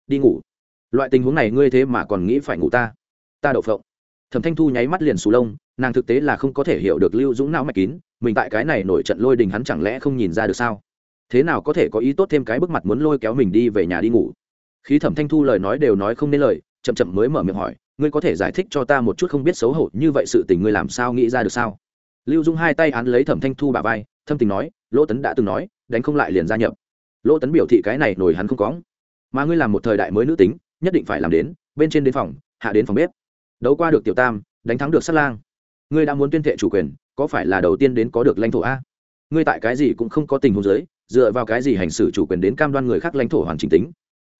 đi ngủ. Loại tình huống này ngươi thế mà còn nghĩ phải ngủ ta? Ta đậu phộng. Thẩm thanh thu nháy mắt liền sù lông, nàng thực tế là không có thể hiểu được lưu dũng não mạch kín, mình tại cái này nổi trận lôi đình hắn chẳng lẽ không nhìn ra được sao? Thế nào có thể có ý tốt thêm cái bức mặt muốn lôi kéo mình đi về nhà đi ngủ? Khí thẩm thanh thu lời nói đều nói không nên lời, chậm chậm mới mở miệng hỏi, ngươi có thể giải thích cho ta một chút không biết xấu hổ như vậy sự tình ngươi làm sao nghĩ ra được sao? Lưu dung hai tay án lấy thẩm thanh thu bà vai, thâm tình nói, lỗ tấn đã từng nói, đánh không lại liền gia nhập. Lỗ tấn biểu thị cái này nổi hắn không có mà ngươi làm một thời đại mới nữ tính, nhất định phải làm đến, bên trên đến phòng, hạ đến phòng bếp. Đấu qua được tiểu tam, đánh thắng được sát lang. Ngươi đã muốn tuyên thệ chủ quyền, có phải là đầu tiên đến có được lãnh thổ a? Ngươi tại cái gì cũng không có tình huống giới dựa vào cái gì hành xử chủ quyền đến cam đoan người khác lãnh thổ hoàn chỉnh tính?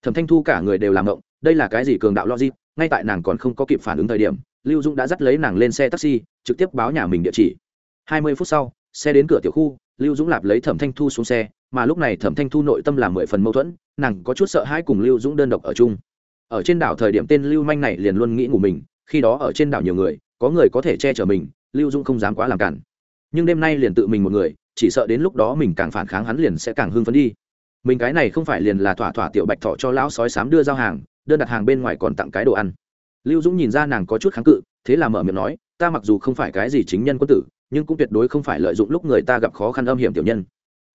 Thẩm thanh thu cả người đều làm ngộng, đây là cái gì cường đạo logic? Ngay tại nàng còn không có kịp phản ứng thời điểm, lưu dũng đã dắt lấy nàng lên xe taxi, trực tiếp báo nhà mình địa chỉ. Hai mươi phút sau, xe đến cửa tiểu khu, lưu dũng lạp lấy thẩm thanh thu xuống xe mà lúc này thẩm thanh thu nội tâm làm mười phần mâu thuẫn, nàng có chút sợ hãi cùng lưu dũng đơn độc ở chung. Ở trên đảo thời điểm tên lưu manh này liền luôn nghĩ ngủ mình, khi đó ở trên đảo nhiều người, có người có thể che chở mình, lưu dũng không dám quá làm cản. Nhưng đêm nay liền tự mình một người, chỉ sợ đến lúc đó mình càng phản kháng hắn liền sẽ càng hưng phấn đi. Mình cái này không phải liền là thỏa thỏa tiểu bạch thọ cho lão sói sám đưa giao hàng đơn đặt hàng bên ngoài còn tặng cái đồ ăn. Lưu dũng nhìn ra nàng có chút kháng cự, thế là mở miệng nói, ta mặc dù không phải cái gì chính nhân quân tử, nhưng cũng tuyệt đối không phải lợi dụng lúc người ta gặp khó khăn âm hiểm tiểu nhân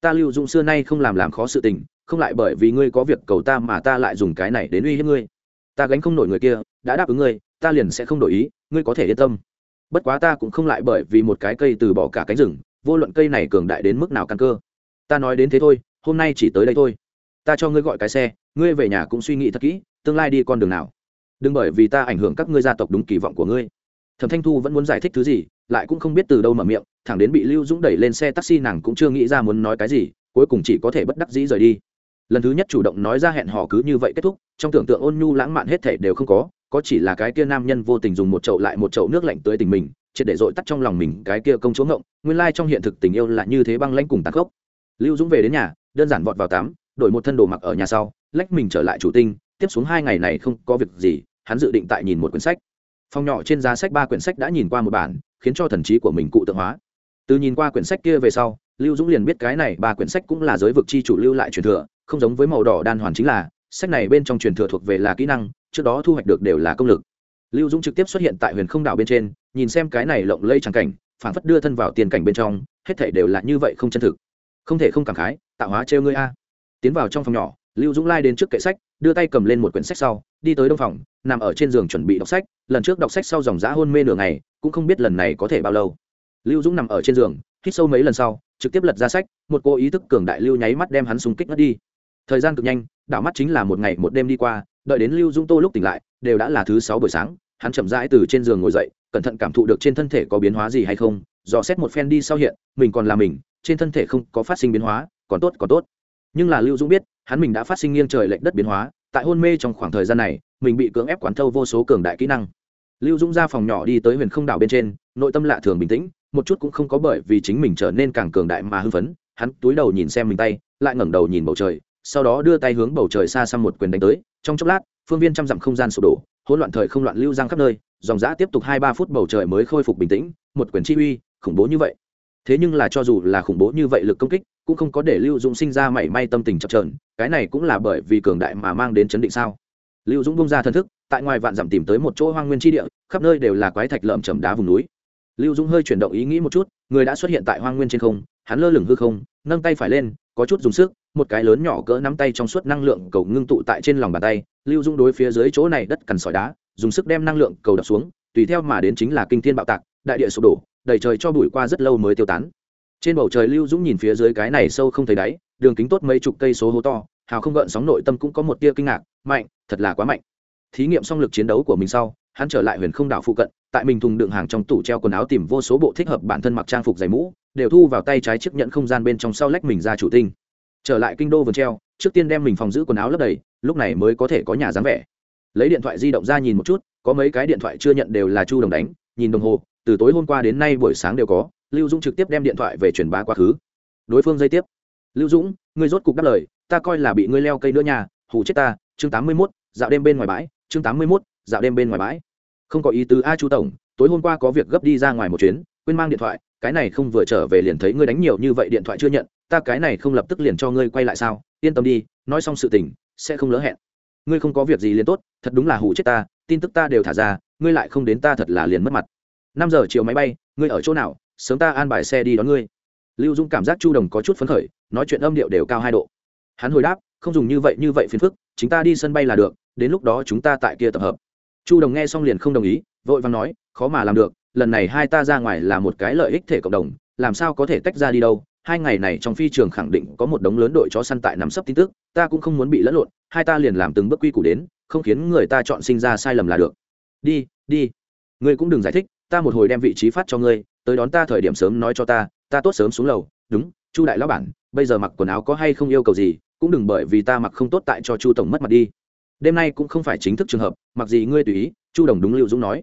ta lưu dũng xưa nay không làm làm khó sự tình, không lại bởi vì ngươi có việc cầu ta mà ta lại dùng cái này đến uy hiếp ngươi. Ta gánh không nổi người kia, đã đáp ứng ngươi, ta liền sẽ không đổi ý, ngươi có thể yên tâm. Bất quá ta cũng không lại bởi vì một cái cây từ bỏ cả cánh rừng, vô luận cây này cường đại đến mức nào căn cơ. Ta nói đến thế thôi, hôm nay chỉ tới đây thôi. Ta cho ngươi gọi cái xe, ngươi về nhà cũng suy nghĩ thật kỹ, tương lai đi con đường nào. Đừng bởi vì ta ảnh hưởng các ngươi gia tộc đúng kỳ vọng của ngươi. Thẩm thanh thu vẫn muốn giải thích thứ gì, lại cũng không biết từ đâu mở miệng thẳng đến bị lưu dũng đẩy lên xe taxi nàng cũng chưa nghĩ ra muốn nói cái gì, cuối cùng chỉ có thể bất đắc dĩ rời đi. Lần thứ nhất chủ động nói ra hẹn hò cứ như vậy kết thúc, trong tưởng tượng ôn nhu lãng mạn hết thể đều không có có chỉ là cái kia nam nhân vô tình dùng một chậu lại một chậu nước lạnh tới tình mình, triệt để dội tắt trong lòng mình cái kia công chúa ngộng, nguyên lai trong hiện thực tình yêu là như thế băng lãnh cùng tàn khốc. Lưu dũng về đến nhà, đơn giản vọt vào tắm, đổi một thân đồ mặc ở nhà sau, lách mình trở lại chủ tinh, tiếp xuống hai ngày này không có việc gì, hắn dự định tại nhìn một quyển sách. Phòng nhỏ trên giá sách ba quyển sách đã nhìn qua một bản, khiến cho thần trí của mình cụ tượng hóa từ nhìn qua quyển sách kia về sau, lưu dũng liền biết cái này ba quyển sách cũng là giới vực chi chủ lưu lại truyền thừa, không giống với màu đỏ đan hoàn chính là, sách này bên trong truyền thừa thuộc về là kỹ năng, trước đó thu hoạch được đều là công lực. Lưu dũng trực tiếp xuất hiện tại huyền không đảo bên trên, nhìn xem cái này lộng lây trắng cảnh, phản phất đưa thân vào tiền cảnh bên trong, hết thể đều là như vậy không chân thực. Không thể không cảm khái, tạo hóa trêu ngươi a. Tiến vào trong phòng nhỏ, lưu dũng lai đến trước kệ sách, đưa tay cầm lên một quyển sách sau, đi tới đông phòng, nằm ở trên giường chuẩn bị đọc sách. Lần trước đọc sách sau dòng giã hôn mê nửa ngày, cũng không biết lần này có thể bao lâu lưu dũng nằm ở trên giường, hít sâu mấy lần sau, trực tiếp lật ra sách, một cô ý thức cường đại lưu nháy mắt đem hắn súng kích ngất đi. Thời gian cực nhanh, đảo mắt chính là một ngày một đêm đi qua, đợi đến lưu dũng tô lúc tỉnh lại, đều đã là thứ sáu buổi sáng, hắn chậm rãi từ trên giường ngồi dậy, cẩn thận cảm thụ được trên thân thể có biến hóa gì hay không, dò xét một phen đi sau hiện, mình còn là mình, trên thân thể không có phát sinh biến hóa, còn tốt còn tốt. Nhưng là lưu dũng biết, hắn mình đã phát sinh nghiêng trời lệch đất biến hóa, tại hôn mê trong khoảng thời gian này, mình bị cưỡng ép quán thâu vô số cường đại kỹ năng. Lưu dũng ra phòng nhỏ đi tới huyền không đảo bên trên, nội tâm lạ thường bình tĩnh một chút cũng không có bởi vì chính mình trở nên càng cường đại mà hưng phấn, hắn túi đầu nhìn xem mình tay, lại ngẩng đầu nhìn bầu trời, sau đó đưa tay hướng bầu trời xa xăm một quyền đánh tới, trong chốc lát, phương viên trăm dặm không gian sụp đổ, hỗn loạn thời không loạn lưu giang khắp nơi, dòng giã tiếp tục hai ba phút bầu trời mới khôi phục bình tĩnh, một quyền chi uy, khủng bố như vậy. Thế nhưng là cho dù là khủng bố như vậy lực công kích, cũng không có để lưu dũng sinh ra mảy may tâm tình chập trờn cái này cũng là bởi vì cường đại mà mang đến chấn định sao? Lưu dũng bung ra thân thức, tại ngoài vạn dặm tìm tới một chỗ hoang nguyên tri địa, khắp nơi đều là quái thạch lợm chầm đá vùng núi lưu dũng hơi chuyển động ý nghĩ một chút, người đã xuất hiện tại hoang nguyên trên không, hắn lơ lửng hư không, nâng tay phải lên, có chút dùng sức, một cái lớn nhỏ cỡ nắm tay trong suốt năng lượng cầu ngưng tụ tại trên lòng bàn tay. Lưu dũng đối phía dưới chỗ này đất cằn sỏi đá, dùng sức đem năng lượng cầu đập xuống, tùy theo mà đến chính là kinh thiên bạo tạc, đại địa sụp đổ, đầy trời cho bụi qua rất lâu mới tiêu tán. Trên bầu trời lưu dũng nhìn phía dưới cái này sâu không thấy đáy, đường kính tốt mấy chục cây số hố to, hào không gợn sóng nội tâm cũng có một tia kinh ngạc, mạnh, thật là quá mạnh thí nghiệm xong lực chiến đấu của mình sau, hắn trở lại huyền không đảo phụ cận, tại mình thùng đựng hàng trong tủ treo quần áo tìm vô số bộ thích hợp bản thân mặc trang phục giày mũ, đều thu vào tay trái chiếc nhẫn không gian bên trong sau lách mình ra chủ tinh. Trở lại kinh đô vườn treo, trước tiên đem mình phòng giữ quần áo lấp đầy, lúc này mới có thể có nhà dáng vẻ. Lấy điện thoại di động ra nhìn một chút, có mấy cái điện thoại chưa nhận đều là chu đồng đánh, nhìn đồng hồ, từ tối hôm qua đến nay buổi sáng đều có, lưu dũng trực tiếp đem điện thoại về truyền bá quá khứ. Đối phương dây tiếp. Lưu dũng, ngươi rốt cục đáp lời, ta coi là bị ngươi leo cây nữa nhà hù chết ta, chương tám mươi mốt, dạo đêm bên ngoài bãi chương tám mươi mốt, dạo đêm bên ngoài bãi. Không có ý tứ, a chu tổng, tối hôm qua có việc gấp đi ra ngoài một chuyến, quên mang điện thoại, cái này không vừa trở về liền thấy ngươi đánh nhiều như vậy điện thoại chưa nhận, ta cái này không lập tức liền cho ngươi quay lại sao? Yên tâm đi, nói xong sự tình, sẽ không lỡ hẹn. Ngươi không có việc gì liền tốt, thật đúng là hù chết ta, tin tức ta đều thả ra, ngươi lại không đến ta thật là liền mất mặt. Năm giờ chiều máy bay, ngươi ở chỗ nào? Sớm ta an bài xe đi đón ngươi. Lưu dung cảm giác chu đồng có chút phấn khởi, nói chuyện âm điệu đều cao hai độ. Hắn hồi đáp không dùng như vậy như vậy phiền phức chúng ta đi sân bay là được, đến lúc đó chúng ta tại kia tập hợp. Chu đồng nghe xong liền không đồng ý, vội vàng nói, khó mà làm được, lần này hai ta ra ngoài là một cái lợi ích thể cộng đồng, làm sao có thể tách ra đi đâu, hai ngày này trong phi trường khẳng định có một đống lớn đội chó săn tại nắm sấp tin tức, ta cũng không muốn bị lẫn lộn, hai ta liền làm từng bước quy củ đến, không khiến người ta chọn sinh ra sai lầm là được. Đi đi, ngươi cũng đừng giải thích, ta một hồi đem vị trí phát cho ngươi, tới đón ta thời điểm sớm nói cho ta ta tốt sớm xuống lầu, đúng, chu đại lão bản, bây giờ mặc quần áo có hay không yêu cầu gì cũng đừng bởi vì ta mặc không tốt tại cho chu tổng mất mặt đi. Đêm nay cũng không phải chính thức trường hợp, mặc gì ngươi tùy ý, chu đồng đúng lưu dũng nói.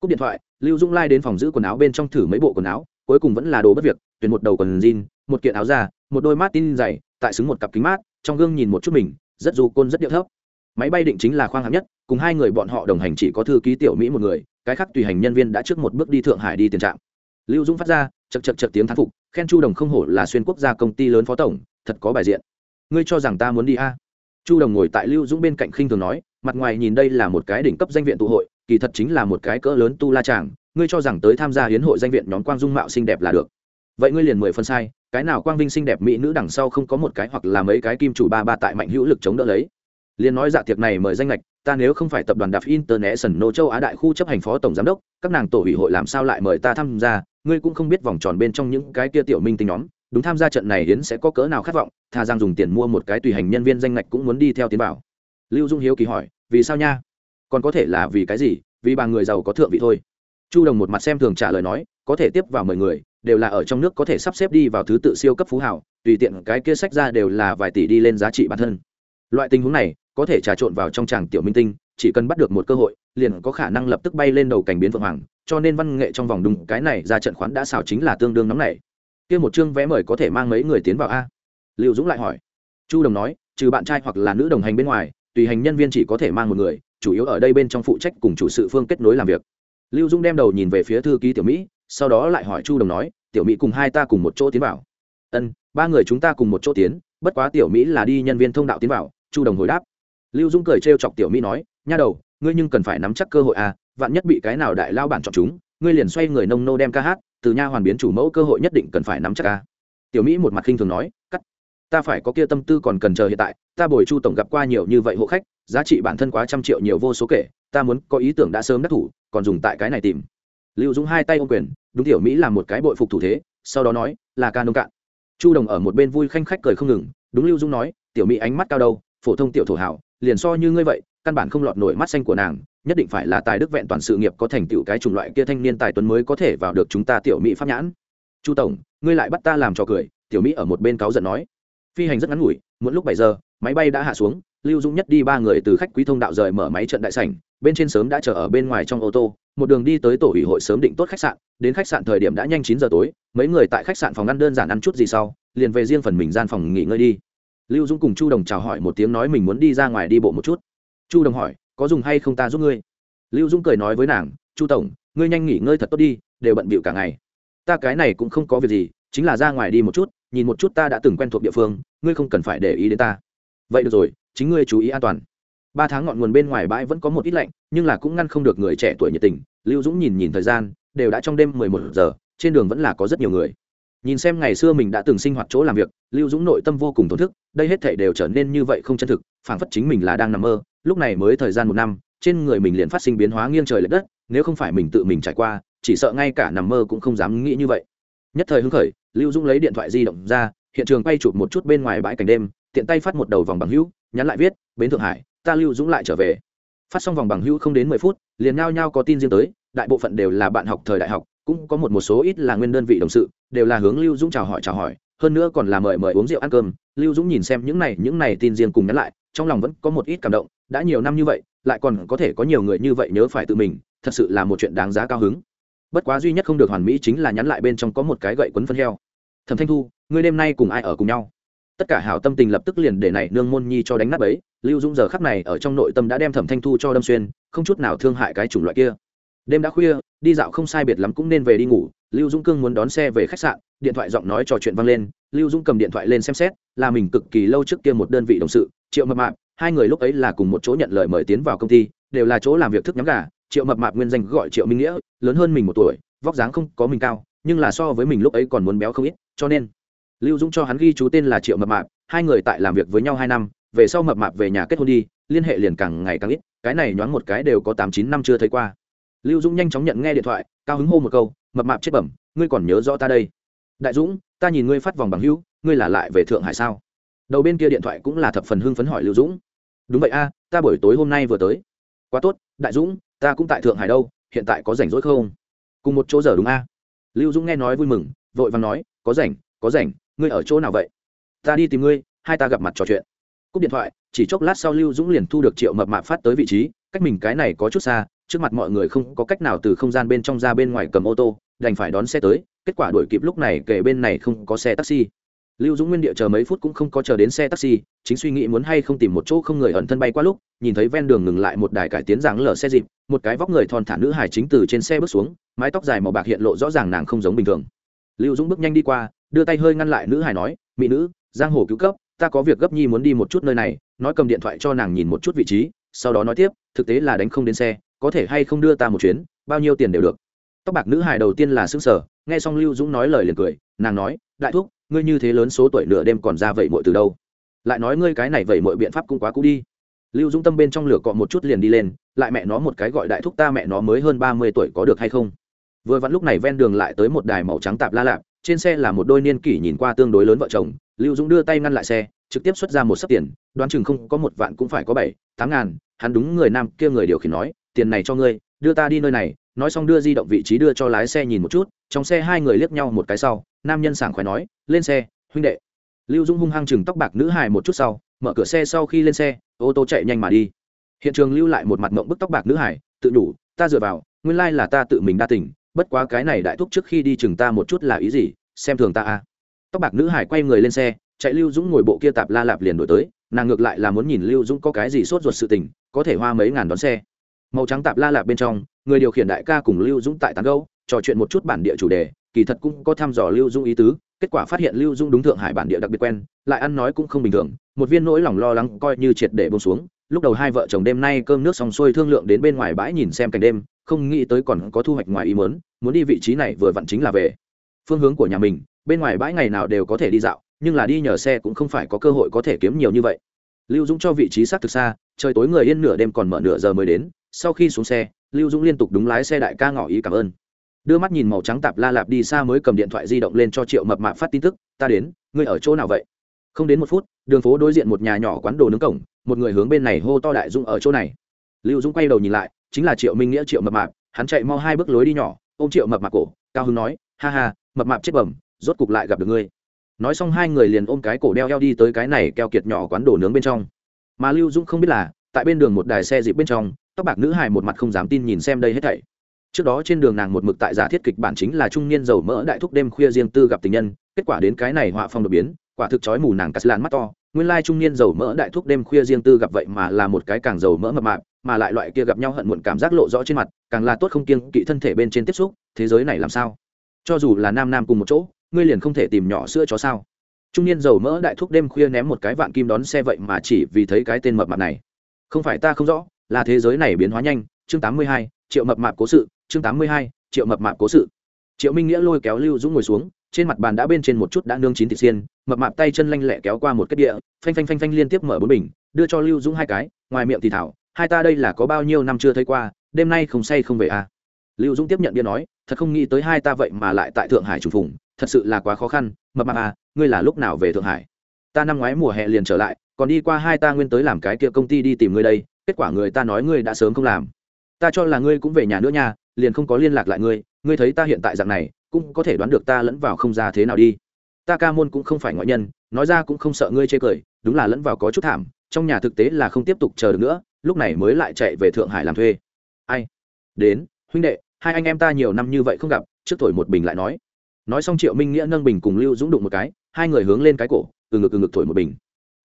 Cúp điện thoại, lưu dũng lai đến phòng giữ quần áo bên trong thử mấy bộ quần áo, cuối cùng vẫn là đồ bất việc, tuyển một đầu quần jean, một kiện áo da, một đôi mát tin dày tại xứng một cặp kính mát, trong gương nhìn một chút mình, rất dù côn rất điệu thấp. Máy bay định chính là khoang hạng nhất, cùng hai người bọn họ đồng hành chỉ có thư ký tiểu mỹ một người, cái khác tùy hành nhân viên đã trước một bước đi thượng hải đi tiền trạm. Lưu dũng phát ra, chật chật chật tiếng thán phục, khen chu đồng không hổ là xuyên quốc gia công ty lớn phó tổng, thật có bài diện ngươi cho rằng ta muốn đi a? À? chu đồng ngồi tại lưu dũng bên cạnh khinh thường nói, mặt ngoài nhìn đây là một cái đỉnh cấp danh viện tụ hội, kỳ thật chính là một cái cỡ lớn tu la tràng, ngươi cho rằng tới tham gia hiến hội danh viện nhóm quang dung mạo xinh đẹp là được. Vậy ngươi liền mười phân sai, cái nào quang vinh xinh đẹp mỹ nữ đằng sau không có một cái hoặc là mấy cái kim chủ ba ba tại mạnh hữu lực chống đỡ lấy. Liền nói dạ tiệc này mời danh lệch ta nếu không phải tập đoàn đạp international châu á đại khu chấp hành phó tổng giám đốc, các nàng tổ ủy hội làm sao lại mời ta tham gia, ngươi cũng không biết vòng tròn bên trong những cái kia tiểu minh tinh nhóm đúng tham gia trận này hiến sẽ có cỡ nào khát vọng thà rằng dùng tiền mua một cái tùy hành nhân viên danh ngạch cũng muốn đi theo tiến bảo lưu dung hiếu kỳ hỏi, vì sao nha? Còn có thể là vì cái gì? Vì bà người giàu có thượng vị thôi. Chu đồng một mặt xem thường trả lời nói, có thể tiếp vào mười người, đều là ở trong nước có thể sắp xếp đi vào thứ tự siêu cấp phú hảo tùy tiện cái kia sách ra đều là vài tỷ đi lên giá trị bản thân. Loại tình huống này, có thể trà trộn vào trong tràng tiểu minh tinh, chỉ cần bắt được một cơ hội, liền có khả năng lập tức bay lên đầu cảnh biến vượng hoàng, cho nên văn nghệ trong vòng đùng cái này ra trận khoán đã xào chính là tương đương nóng này kia một chương vé mời có thể mang mấy người tiến vào a? Liệu dũng lại hỏi. Chu đồng nói, trừ bạn trai hoặc là nữ đồng hành bên ngoài, tùy hành nhân viên chỉ có thể mang một người, chủ yếu ở đây bên trong phụ trách cùng chủ sự phương kết nối làm việc. Lưu dũng đem đầu nhìn về phía thư ký tiểu mỹ, sau đó lại hỏi chu đồng nói, tiểu mỹ cùng hai ta cùng một chỗ tiến vào. Ân, ba người chúng ta cùng một chỗ tiến, bất quá tiểu mỹ là đi nhân viên thông đạo tiến vào, chu đồng hồi đáp. Lưu dũng cười trêu chọc tiểu mỹ nói, nha đầu, ngươi nhưng cần phải nắm chắc cơ hội à vạn nhất bị cái nào đại lao bản chọn chúng, ngươi liền xoay người nông nô đem ca hát từ nha hoàn biến chủ mẫu cơ hội nhất định cần phải nắm chắc à tiểu mỹ một mặt khinh thường nói, cắt, ta phải có kia tâm tư còn cần chờ hiện tại, ta bồi chu tổng gặp qua nhiều như vậy hộ khách, giá trị bản thân quá trăm triệu nhiều vô số kể, ta muốn có ý tưởng đã sớm đắc thủ, còn dùng tại cái này tìm. Lưu dũng hai tay ô quyền, đúng tiểu mỹ làm một cái bội phục thủ thế, sau đó nói, là ca nông cạn. Chu đồng ở một bên vui khanh khách cười không ngừng, đúng lưu dũng nói, tiểu mỹ ánh mắt cao đâu, phổ thông tiểu thổ hảo, liền so như ngươi vậy căn bản không lọt nổi mắt xanh của nàng, nhất định phải là tài đức vẹn toàn sự nghiệp có thành tựu cái chủng loại kia thanh niên tài tuấn mới có thể vào được chúng ta tiểu mỹ pháp nhãn. Chu tổng, ngươi lại bắt ta làm trò cười, tiểu mỹ ở một bên cáu giận nói. Phi hành rất ngắn ngủi, muộn lúc bảy giờ, máy bay đã hạ xuống, lưu dũng nhất đi ba người từ khách quý thông đạo rời mở máy trận đại sảnh, bên trên sớm đã chờ ở bên ngoài trong ô tô, một đường đi tới tổ ủy hội sớm định tốt khách sạn, đến khách sạn thời điểm đã nhanh chín giờ tối, mấy người tại khách sạn phòng ăn đơn giản ăn chút gì sau, liền về riêng phần mình gian phòng nghỉ ngơi đi. Lưu dũng cùng chu đồng chào hỏi một tiếng nói mình muốn đi ra ngoài đi bộ một chút chu đồng hỏi, có dùng hay không ta giúp ngươi? Lưu dũng cười nói với nàng, chu tổng, ngươi nhanh nghỉ ngơi thật tốt đi, đều bận bịu cả ngày. Ta cái này cũng không có việc gì, chính là ra ngoài đi một chút, nhìn một chút ta đã từng quen thuộc địa phương, ngươi không cần phải để ý đến ta. Vậy được rồi, chính ngươi chú ý an toàn. Ba tháng ngọn nguồn bên ngoài bãi vẫn có một ít lạnh, nhưng là cũng ngăn không được người trẻ tuổi nhiệt tình. Lưu dũng nhìn nhìn thời gian, đều đã trong đêm mười một giờ, trên đường vẫn là có rất nhiều người nhìn xem ngày xưa mình đã từng sinh hoạt chỗ làm việc, lưu dũng nội tâm vô cùng thổn thức, đây hết thể đều trở nên như vậy không chân thực, phảng phất chính mình là đang nằm mơ. Lúc này mới thời gian một năm, trên người mình liền phát sinh biến hóa nghiêng trời lệch đất, nếu không phải mình tự mình trải qua, chỉ sợ ngay cả nằm mơ cũng không dám nghĩ như vậy. Nhất thời hứng khởi, lưu dũng lấy điện thoại di động ra, hiện trường quay chụp một chút bên ngoài bãi cảnh đêm, tiện tay phát một đầu vòng bằng hữu, nhắn lại viết, bến thượng hải, ta lưu dũng lại trở về. Phát xong vòng bằng hữu không đến mười phút, liền nhao nhao có tin riêng tới, đại bộ phận đều là bạn học thời đại học cũng có một một số ít là nguyên đơn vị đồng sự, đều là hướng lưu dũng chào hỏi chào hỏi. Hơn nữa còn là mời mời uống rượu ăn cơm. Lưu dũng nhìn xem những này những này tin riêng cùng nhắn lại, trong lòng vẫn có một ít cảm động. Đã nhiều năm như vậy, lại còn có thể có nhiều người như vậy nhớ phải tự mình, thật sự là một chuyện đáng giá cao hứng. Bất quá duy nhất không được hoàn mỹ chính là nhắn lại bên trong có một cái gậy quấn phân heo. Thẩm thanh thu, ngươi đêm nay cùng ai ở cùng nhau? Tất cả hảo tâm tình lập tức liền để này nương môn nhi cho đánh nắp ấy lưu dũng giờ khắc này ở trong nội tâm đã đem thẩm thanh thu cho đâm xuyên, không chút nào thương hại cái chủng loại kia đêm đã khuya, đi dạo không sai biệt lắm cũng nên về đi ngủ. Lưu dũng cương muốn đón xe về khách sạn, điện thoại giọng nói trò chuyện vang lên. Lưu dũng cầm điện thoại lên xem xét, là mình cực kỳ lâu trước kia một đơn vị đồng sự, triệu mập mạp. Hai người lúc ấy là cùng một chỗ nhận lời mời tiến vào công ty, đều là chỗ làm việc thức nhắm gà. Triệu mập mạp nguyên danh gọi triệu minh nghĩa, lớn hơn mình một tuổi, vóc dáng không có mình cao, nhưng là so với mình lúc ấy còn muốn béo không ít, cho nên lưu dũng cho hắn ghi chú tên là triệu mập mạp. Hai người tại làm việc với nhau hai năm, về sau mập mạp về nhà kết hôn đi, liên hệ liền càng ngày càng ít, cái này nhoáng một cái đều có tám chín năm chưa thấy qua lưu dũng nhanh chóng nhận nghe điện thoại, cao hứng hô một câu, mập mạp chết bẩm, ngươi còn nhớ rõ ta đây. Đại dũng, ta nhìn ngươi phát vòng bằng hữu, ngươi là lại về thượng hải sao? Đầu bên kia điện thoại cũng là thập phần hưng phấn hỏi lưu dũng. Đúng vậy a, ta buổi tối hôm nay vừa tới. Quá tốt, đại dũng, ta cũng tại thượng hải đâu, hiện tại có rảnh rỗi không? Cùng một chỗ giờ đúng a? Lưu dũng nghe nói vui mừng, vội vàng nói, có rảnh có rảnh, ngươi ở chỗ nào vậy? Ta đi tìm ngươi, hai ta gặp mặt trò chuyện. Cúp điện thoại, chỉ chốc lát sau lưu dũng liền thu được triệu mập mạp phát tới vị trí, cách mình cái này có chút xa trước mặt mọi người không có cách nào từ không gian bên trong ra bên ngoài cầm ô tô, đành phải đón xe tới, kết quả đuổi kịp lúc này kể bên này không có xe taxi. Lưu dũng nguyên địa chờ mấy phút cũng không có chờ đến xe taxi, chính suy nghĩ muốn hay không tìm một chỗ không người ẩn thân bay qua lúc, nhìn thấy ven đường ngừng lại một đài cải tiến dáng lở xe dịp, một cái vóc người thon thả nữ hải chính từ trên xe bước xuống, mái tóc dài màu bạc hiện lộ rõ ràng nàng không giống bình thường. Lưu dũng bước nhanh đi qua, đưa tay hơi ngăn lại nữ hải nói, mỹ nữ, giang hồ cứu cấp, ta có việc gấp nhi muốn đi một chút nơi này, nói cầm điện thoại cho nàng nhìn một chút vị trí, sau đó nói tiếp, thực tế là đánh không đến xe có thể hay không đưa ta một chuyến, bao nhiêu tiền đều được. Tóc bạc nữ hài đầu tiên là xứng sở nghe xong lưu dũng nói lời liền cười, nàng nói, đại thúc, ngươi như thế lớn số tuổi nửa đêm còn ra vậy muội từ đâu? Lại nói ngươi cái này vậy muội biện pháp cũng quá cũ đi. Lưu dũng tâm bên trong lửa cọ một chút liền đi lên, lại mẹ nó một cái gọi đại thúc ta mẹ nó mới hơn ba mươi tuổi có được hay không? Vừa vặn lúc này ven đường lại tới một đài màu trắng tạp la lạp, trên xe là một đôi niên kỷ nhìn qua tương đối lớn vợ chồng, lưu dũng đưa tay ngăn lại xe, trực tiếp xuất ra một sấp tiền, đoán chừng không có một vạn cũng phải có bảy, tám ngàn, hắn đúng người nam kia người điều khiển nói tiền này cho ngươi đưa ta đi nơi này. Nói xong đưa di động vị trí đưa cho lái xe nhìn một chút trong xe hai người liếc nhau một cái sau nam nhân sảng khoái nói lên xe huynh đệ. Lưu Dung hung hăng chừng tóc bạc nữ hài một chút sau mở cửa xe sau khi lên xe ô tô chạy nhanh mà đi. Hiện trường lưu lại một mặt mộng bức tóc bạc nữ hải tự đủ ta dựa vào nguyên lai là ta tự mình đa tình, bất quá cái này đại thúc trước khi đi chừng ta một chút là ý gì xem thường ta à. Tóc bạc nữ hải quay người lên xe chạy lưu dũng ngồi bộ kia tạp la lạp liền đổi tới nàng ngược lại là muốn nhìn lưu dũng có cái gì sốt ruột sự tình có thể hoa mấy ngàn đón xe màu trắng tạp la lạp bên trong, người điều khiển đại ca cùng lưu dũng tại tán gâu trò chuyện một chút bản địa chủ đề, kỳ thật cũng có thăm dò lưu dũng ý tứ, kết quả phát hiện lưu dũng đúng thượng hải bản địa đặc biệt quen, lại ăn nói cũng không bình thường, một viên nỗi lòng lo lắng coi như triệt để bông xuống, lúc đầu hai vợ chồng đêm nay cơm nước xong xuôi thương lượng đến bên ngoài bãi nhìn xem cảnh đêm, không nghĩ tới còn có thu hoạch ngoài ý muốn muốn đi vị trí này vừa vặn chính là về. Phương hướng của nhà mình, bên ngoài bãi ngày nào đều có thể đi dạo, nhưng là đi nhờ xe cũng không phải có cơ hội có thể kiếm nhiều như vậy. Lưu dũng cho vị trí xác thực xa, trời tối người yên nửa đêm còn mở nửa giờ mới đến sau khi xuống xe, lưu dũng liên tục đúng lái xe đại ca ngỏ ý cảm ơn. Đưa mắt nhìn màu trắng tạp la lạp đi xa mới cầm điện thoại di động lên cho triệu mập mạp phát tin tức, ta đến, ngươi ở chỗ nào vậy? Không đến một phút, đường phố đối diện một nhà nhỏ quán đồ nướng cổng, một người hướng bên này hô to đại dũng ở chỗ này. Lưu dũng quay đầu nhìn lại, chính là triệu minh nghĩa, triệu mập mạp, hắn chạy mau hai bước lối đi nhỏ ô m triệu mập mạp cổ, cao hưng nói, ha ha, mập mạp chết bẩm, rốt cục lại gặp được ngươi. Nói xong hai người liền ôm cái cổ đeo eo đi tới cái này keo kiệt nhỏ quán đồ nướng bên trong. Mà lưu dũng không biết là tại bên đường một đài xe dịp bên trong, tóc bạc nữ hài một mặt không dám tin nhìn xem đây hết thảy. Trước đó trên đường nàng một mực tại giả thiết kịch bản chính là trung niên giàu mỡ đại thúc đêm khuya riêng tư gặp tình nhân, kết quả đến cái này họa phong đột biến, quả thực chói mù nàng cắt lan mắt to. Nguyên lai trung niên giàu mỡ đại thúc đêm khuya riêng tư gặp vậy mà là một cái càng giàu mỡ mập mạp, mà lại loại kia gặp nhau hận muộn cảm giác lộ rõ trên mặt, càng là tốt không kiêng kỵ thân thể bên trên tiếp xúc, thế giới này làm sao? Cho dù là nam nam cùng một chỗ, ngươi liền không thể tìm nhỏ sữa chó sao? Trung niên giàu mỡ đại thúc đêm khuya ném một cái vạn kim đón xe vậy mà chỉ vì thấy cái tên mập mạp này không phải ta không rõ, là thế giới này biến hóa nhanh, chương tám mươi hai, triệu mập mạp cố sự, chương tám mươi hai, triệu mập mạp cố sự triệu minh nghĩa lôi kéo lưu dũng ngồi xuống, trên mặt bàn đã bên trên một chút đã nương chín thịt xiên, mập mạp tay chân lanh lẹ kéo qua một cái địa, phanh phanh phanh phanh liên tiếp mở bốn bình, đưa cho lưu dũng hai cái, ngoài miệng thì thảo, hai ta đây là có bao nhiêu năm chưa thấy qua, đêm nay không say không về à. lưu dũng tiếp nhận bia nói, thật không nghĩ tới hai ta vậy mà lại tại thượng hải trùng phùng, thật sự là quá khó khăn, mập mạp à ngươi là lúc nào về thượng hải ta năm ngoái mùa hè liền trở lại còn đi qua hai ta nguyên tới làm cái kia công ty đi tìm ngươi đây, kết quả người ta nói ngươi đã sớm không làm. Ta cho là ngươi cũng về nhà nữa nha, liền không có liên lạc lại ngươi ngươi thấy ta hiện tại dạng này, cũng có thể đoán được ta lẫn vào không ra thế nào đi. Ta ca môn cũng không phải ngoại nhân, nói ra cũng không sợ ngươi chê cười, đúng là lẫn vào có chút thảm, trong nhà thực tế là không tiếp tục chờ được nữa, lúc này mới lại chạy về thượng hải làm thuê. Ai? Đến, huynh đệ, hai anh em ta nhiều năm như vậy không gặp, trước thổi một bình lại nói. Nói xong triệu minh nghĩa nâng bình cùng lưu dũng đụng một cái, hai người hướng lên cái cổ, từ ngực từ ngực thổi một bình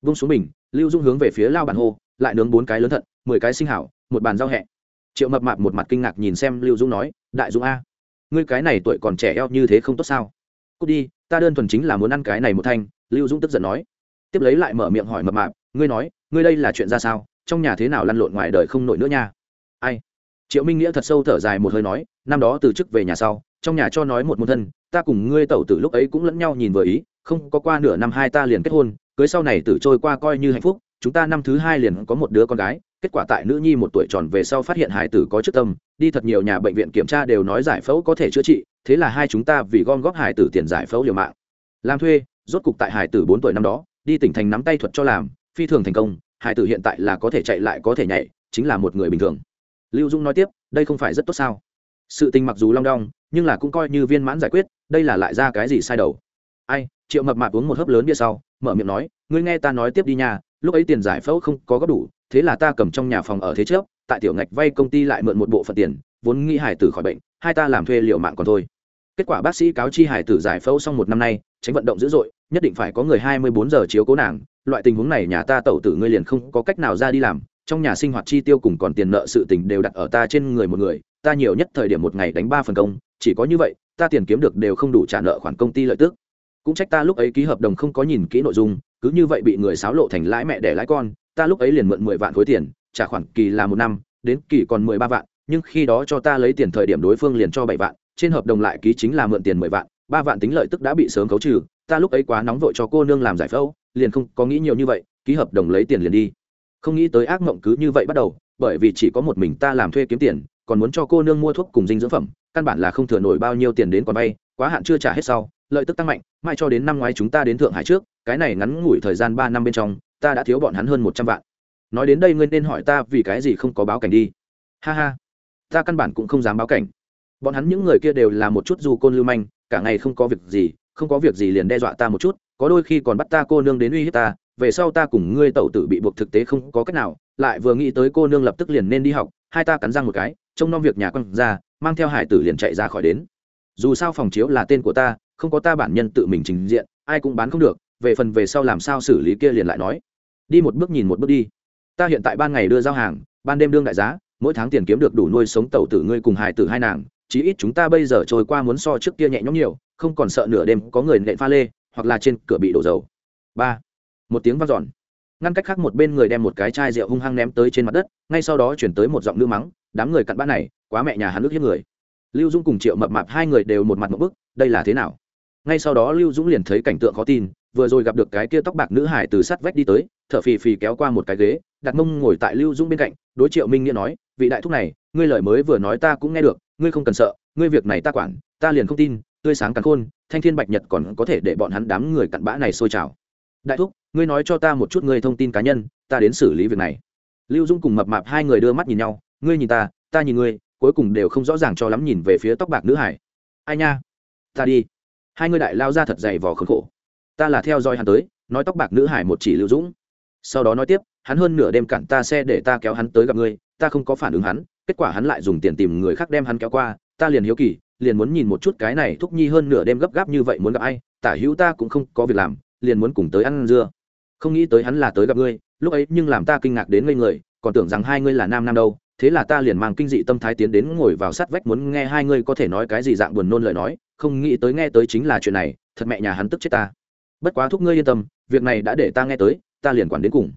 vung xuống mình, lưu dung hướng về phía lao bàn hô lại nướng bốn cái lớn thận mười cái sinh hảo một bàn rau hẹ. Triệu mập mạp một mặt kinh ngạc nhìn xem lưu dung nói đại dung a ngươi cái này tuổi còn trẻ eo như thế không tốt sao? Cút đi ta đơn thuần chính là muốn ăn cái này một thanh. Lưu dung tức giận nói. Tiếp lấy lại mở miệng hỏi mập mạp ngươi nói ngươi đây là chuyện ra sao? Trong nhà thế nào lăn lộn ngoài đời không nổi nữa nha? Ai? Triệu minh nghĩa thật sâu thở dài một hơi nói năm đó từ chức về nhà sau trong nhà cho nói một môn thân ta cùng ngươi tẩu từ lúc ấy cũng lẫn nhau nhìn vừa ý không có qua nửa năm hai ta liền kết hôn cưới sau này tử trôi qua coi như hạnh phúc, chúng ta năm thứ hai liền có một đứa con gái, kết quả tại nữ nhi một tuổi tròn về sau phát hiện hải tử có chức tâm, đi thật nhiều nhà bệnh viện kiểm tra đều nói giải phẫu có thể chữa trị, thế là hai chúng ta vì gom góp hải tử tiền giải phẫu liều mạng. Làm thuê, rốt cục tại hải tử bốn tuổi năm đó, đi tỉnh thành nắm tay thuật cho làm, phi thường thành công, hải tử hiện tại là có thể chạy lại có thể nhảy, chính là một người bình thường. Lưu dung nói tiếp, đây không phải rất tốt sao? Sự tình mặc dù long đong, nhưng là cũng coi như viên mãn giải quyết, đây là lại ra cái gì sai đầu? Ai? Triệu mập mạp uống một hớp lớn bia sau, mở miệng nói, ngươi nghe ta nói tiếp đi nha, lúc ấy tiền giải phẫu không có góp đủ, thế là ta cầm trong nhà phòng ở thế trước, tại tiểu ngạch vay công ty lại mượn một bộ phận tiền, vốn nghĩ hải tử khỏi bệnh, hai ta làm thuê liệu mạng còn thôi. Kết quả bác sĩ cáo chi hải tử giải phẫu xong một năm nay, tránh vận động dữ dội, nhất định phải có người hai mươi bốn giờ chiếu cố nàng, loại tình huống này nhà ta tẩu tử ngươi liền không có cách nào ra đi làm, trong nhà sinh hoạt chi tiêu cùng còn tiền nợ sự tình đều đặt ở ta trên người một người, ta nhiều nhất thời điểm một ngày đánh ba phần công, chỉ có như vậy, ta tiền kiếm được đều không đủ trả nợ khoản công ty lợi tức cũng trách ta lúc ấy ký hợp đồng không có nhìn kỹ nội dung, cứ như vậy bị người xáo lộ thành lãi mẹ để lãi con, ta lúc ấy liền mượn mười vạn khối tiền, trả khoản kỳ là một năm, đến kỳ còn mười ba vạn, nhưng khi đó cho ta lấy tiền thời điểm đối phương liền cho bảy vạn, trên hợp đồng lại ký chính là mượn tiền mười vạn, ba vạn tính lợi tức đã bị sớm khấu trừ, ta lúc ấy quá nóng vội cho cô nương làm giải phẫu, liền không có nghĩ nhiều như vậy, ký hợp đồng lấy tiền liền đi. Không nghĩ tới ác mộng cứ như vậy bắt đầu, bởi vì chỉ có một mình ta làm thuê kiếm tiền, còn muốn cho cô nương mua thuốc cùng dinh dưỡng phẩm căn bản là không thừa nổi bao nhiêu tiền đến còn vay, quá hạn chưa trả hết sau, lợi tức tăng mạnh mãi cho đến năm ngoái chúng ta đến thượng hải trước, cái này ngắn ngủi thời gian ba năm bên trong, ta đã thiếu bọn hắn hơn một trăm vạn. Nói đến đây ngươi nên hỏi ta vì cái gì không có báo cảnh đi. Ha ha, ta căn bản cũng không dám báo cảnh. Bọn hắn những người kia đều là một chút du côn lưu manh, cả ngày không có việc gì, không có việc gì liền đe dọa ta một chút, có đôi khi còn bắt ta cô nương đến uy hiếp ta, về sau ta cùng ngươi tẩu tử bị buộc thực tế không có cách nào, lại vừa nghĩ tới cô nương lập tức liền nên đi học hai ta cắn răng một cái, trông nom việc nhà quăng ra, mang theo hải tử liền chạy ra khỏi đến. Dù sao phòng chiếu là tên của ta, không có ta bản nhân tự mình trình diện, ai cũng bán không được, về phần về sau làm sao xử lý kia liền lại nói. Đi một bước nhìn một bước đi. Ta hiện tại ban ngày đưa giao hàng, ban đêm đương đại giá, mỗi tháng tiền kiếm được đủ nuôi sống tẩu tử ngươi cùng hải tử hai nàng, chí ít chúng ta bây giờ trôi qua muốn so trước kia nhẹ nhõm nhiều, không còn sợ nửa đêm có người nện pha lê, hoặc là trên cửa bị đổ dầu. Ba. Một tiếng vang dọn ngăn cách khác một bên người đem một cái chai rượu hung hăng ném tới trên mặt đất, ngay sau đó chuyển tới một giọng nữ mắng, đám người cặn bã này, quá mẹ nhà hắn nước hiếp người. Lưu dũng cùng triệu mập mạp hai người đều một mặt một bức, đây là thế nào? Ngay sau đó lưu dũng liền thấy cảnh tượng khó tin, vừa rồi gặp được cái kia tóc bạc nữ hải từ sắt vách đi tới, thở phì phì kéo qua một cái ghế đặt mông ngồi tại lưu dũng bên cạnh, đối triệu minh nghĩa nói, vị đại thúc này, ngươi lời mới vừa nói ta cũng nghe được, ngươi không cần sợ, ngươi việc này ta quản, ta liền không tin, tươi sáng cắn khôn, thanh thiên bạch nhật còn có thể để bọn hắn đám người cặn bã này sôi trào đại thúc, ngươi nói cho ta một chút ngươi thông tin cá nhân, ta đến xử lý việc này. Lưu dung cùng mập mạp hai người đưa mắt nhìn nhau, ngươi nhìn ta ta nhìn ngươi, cuối cùng đều không rõ ràng cho lắm nhìn về phía tóc bạc nữ hải. Ai nha? Ta đi. Hai người đại lao ra thật dày vò khốn khổ. Ta là theo dõi hắn tới, nói tóc bạc nữ hải một chỉ lưu dũng. Sau đó nói tiếp, hắn hơn nửa đêm cản ta xe để ta kéo hắn tới gặp ngươi, ta không có phản ứng hắn, kết quả hắn lại dùng tiền tìm người khác đem hắn kéo qua, ta liền hiếu kỳ, liền muốn nhìn một chút cái này thúc nhi hơn nửa đêm gấp gáp như vậy muốn gặp ai, tả hữu ta cũng không có việc làm liền muốn cùng tới ăn dưa. Không nghĩ tới hắn là tới gặp ngươi, lúc ấy nhưng làm ta kinh ngạc đến ngây người, còn tưởng rằng hai ngươi là nam nam đâu, thế là ta liền mang kinh dị tâm thái tiến đến ngồi vào sát vách muốn nghe hai ngươi có thể nói cái gì dạng buồn nôn lời nói, không nghĩ tới nghe tới chính là chuyện này, thật mẹ nhà hắn tức chết ta. Bất quá thúc ngươi yên tâm, việc này đã để ta nghe tới, ta liền quản đến cùng.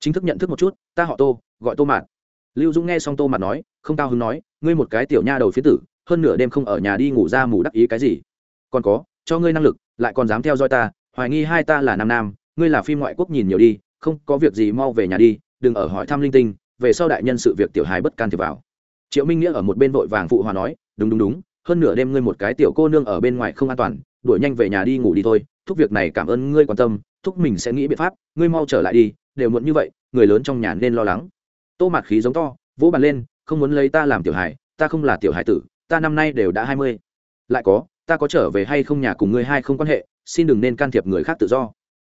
Chính thức nhận thức một chút, ta họ tô, gọi tô mạt. Lưu dũng nghe xong tô mạt nói, không cao hứng nói, ngươi một cái tiểu nha đầu phía tử, hơn nửa đêm không ở nhà đi ngủ ra mù đắc ý cái gì? Còn có, cho ngươi năng lực, lại còn dám theo dõi ta hoài nghi hai ta là nam nam, ngươi là phim ngoại quốc nhìn nhiều đi, không có việc gì mau về nhà đi, đừng ở hỏi thăm linh tinh, về sau đại nhân sự việc tiểu hài bất can thiệp vào. Triệu minh nghĩa ở một bên vội vàng phụ hòa nói, đúng đúng đúng, hơn nửa đêm ngươi một cái tiểu cô nương ở bên ngoài không an toàn, đuổi nhanh về nhà đi ngủ đi thôi, thúc việc này cảm ơn ngươi quan tâm, thúc mình sẽ nghĩ biện pháp, ngươi mau trở lại đi, đều muộn như vậy, người lớn trong nhà nên lo lắng. Tô mặt khí giống to, vỗ bàn lên, không muốn lấy ta làm tiểu hài, ta không là tiểu hài tử, ta năm nay đều đã hai mươi. Lại có, ta có trở về hay không nhà cùng ngươi hai không quan hệ xin đừng nên can thiệp người khác tự do.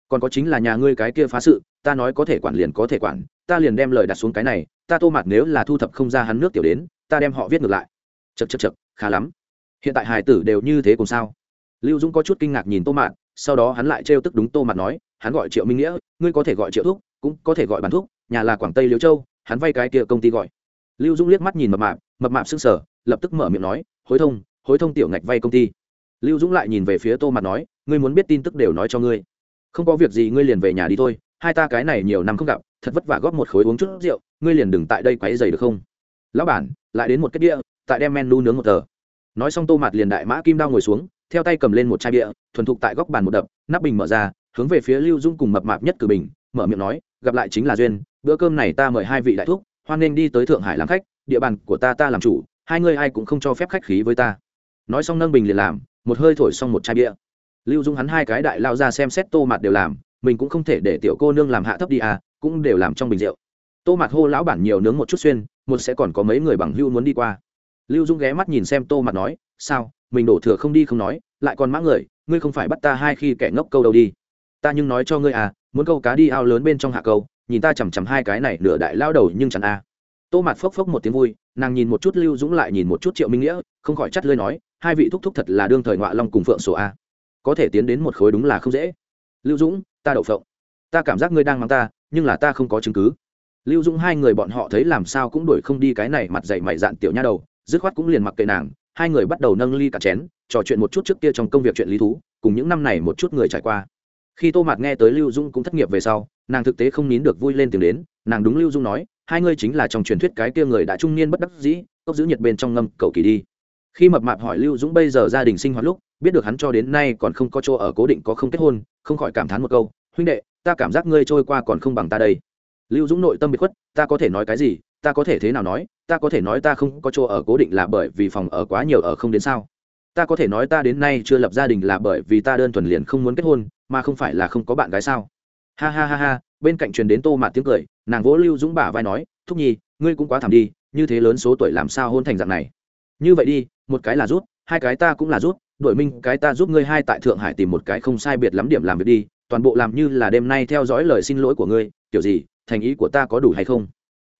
Còn có chính là nhà ngươi cái kia phá sự, ta nói có thể quản liền có thể quản, ta liền đem lời đặt xuống cái này, ta tô mạt nếu là thu thập không ra hắn nước tiểu đến, ta đem họ viết ngược lại. Chật chật chật khá lắm. Hiện tại hài tử đều như thế cùng sao? Lưu dũng có chút kinh ngạc nhìn tô mạt, sau đó hắn lại trêu tức đúng tô mạt nói, hắn gọi triệu minh nghĩa, ngươi có thể gọi triệu thuốc cũng có thể gọi bàn thuốc nhà là quảng tây liễu châu, hắn vay cái kia công ty gọi. Lưu dũng liếc mắt nhìn mập mạp mập mạp sưng sở lập tức mở miệng nói, hối thông hối thông tiểu ngạch vay công ty. Lưu dũng lại nhìn về phía tô mạt nói ngươi muốn biết tin tức đều nói cho ngươi. Không có việc gì, ngươi liền về nhà đi thôi. Hai ta cái này nhiều năm không gặp, thật vất vả góp một khối uống chút rượu, ngươi liền đừng tại đây quấy dày được không? Lão bản, lại đến một cái đĩa, tại đem men menu nướng một tờ. Nói xong tô mặt liền đại mã kim đao ngồi xuống, theo tay cầm lên một chai bia, thuần thục tại góc bàn một đập, nắp bình mở ra, hướng về phía lưu dung cùng mập mạp nhất cử bình, mở miệng nói, gặp lại chính là duyên, bữa cơm này ta mời hai vị đại thúc, hoan nên đi tới thượng hải làm khách, địa bàn của ta ta làm chủ, hai ngươi ai cũng không cho phép khách khí với ta. Nói xong nâng bình liền làm, một hơi thổi xong một chai bia lưu dung hắn hai cái đại lao ra xem xét tô mặt đều làm, mình cũng không thể để tiểu cô nương làm hạ thấp đi à cũng đều làm trong bình rượu. Tô mặt hô lão bản nhiều nướng một chút xuyên, một sẽ còn có mấy người bằng hưu muốn đi qua. Lưu dung ghé mắt nhìn xem tô mặt nói, sao, mình đổ thừa không đi không nói, lại còn mã người, ngươi không phải bắt ta hai khi kẻ ngốc câu đầu đi. Ta nhưng nói cho ngươi à muốn câu cá đi ao lớn bên trong hạ câu, nhìn ta chằm chằm hai cái này nửa đại lao đầu nhưng chẳng a à. tô mặt phốc phốc một tiếng vui, nàng nhìn một chút lưu dũng lại nhìn một chút triệu minh nghĩa, không khỏi chắt lơi nói, hai vị thúc thúc thật là đương thời ngọa long cùng phượng sổ a có thể tiến đến một khối đúng là không dễ. Lưu dũng, ta đậu phộng. Ta cảm giác ngươi đang mắng ta, nhưng là ta không có chứng cứ. Lưu dũng hai người bọn họ thấy làm sao cũng đuổi không đi cái này mặt dày mày dạn tiểu nha đầu, dứt khoát cũng liền mặc kệ nàng, hai người bắt đầu nâng ly cả chén, trò chuyện một chút trước kia trong công việc chuyện lý thú, cùng những năm này một chút người trải qua. Khi tô mạt nghe tới lưu dung cũng thất nghiệp về sau, nàng thực tế không nín được vui lên tìm đến, nàng đúng lưu dung nói, hai ngươi chính là trong truyền thuyết cái kia người đã trung niên bất đắc dĩ, cốc giữ nhiệt bên trong ngâm cầu kỳ đi. Khi mập mạp hỏi lưu dũng bây giờ gia đình sinh hoạt lúc biết được hắn cho đến nay còn không có chỗ ở cố định có không kết hôn, không khỏi cảm thán một câu, huynh đệ, ta cảm giác ngươi trôi qua còn không bằng ta đây. Lưu dũng nội tâm bị khuất, ta có thể nói cái gì? Ta có thể thế nào nói? Ta có thể nói ta không có chỗ ở cố định là bởi vì phòng ở quá nhiều ở không đến sao? Ta có thể nói ta đến nay chưa lập gia đình là bởi vì ta đơn thuần liền không muốn kết hôn, mà không phải là không có bạn gái sao? Ha ha ha ha, bên cạnh truyền đến tô mạt tiếng cười, nàng vỗ lưu dũng bả vai nói, thúc nhi, ngươi cũng quá thảm đi, như thế lớn số tuổi làm sao hôn thành dạng này? Như vậy đi, một cái là rút, hai cái ta cũng là rút đội minh, cái ta giúp ngươi hai tại thượng hải tìm một cái không sai biệt lắm điểm làm việc đi, toàn bộ làm như là đêm nay theo dõi lời xin lỗi của ngươi, kiểu gì, thành ý của ta có đủ hay không?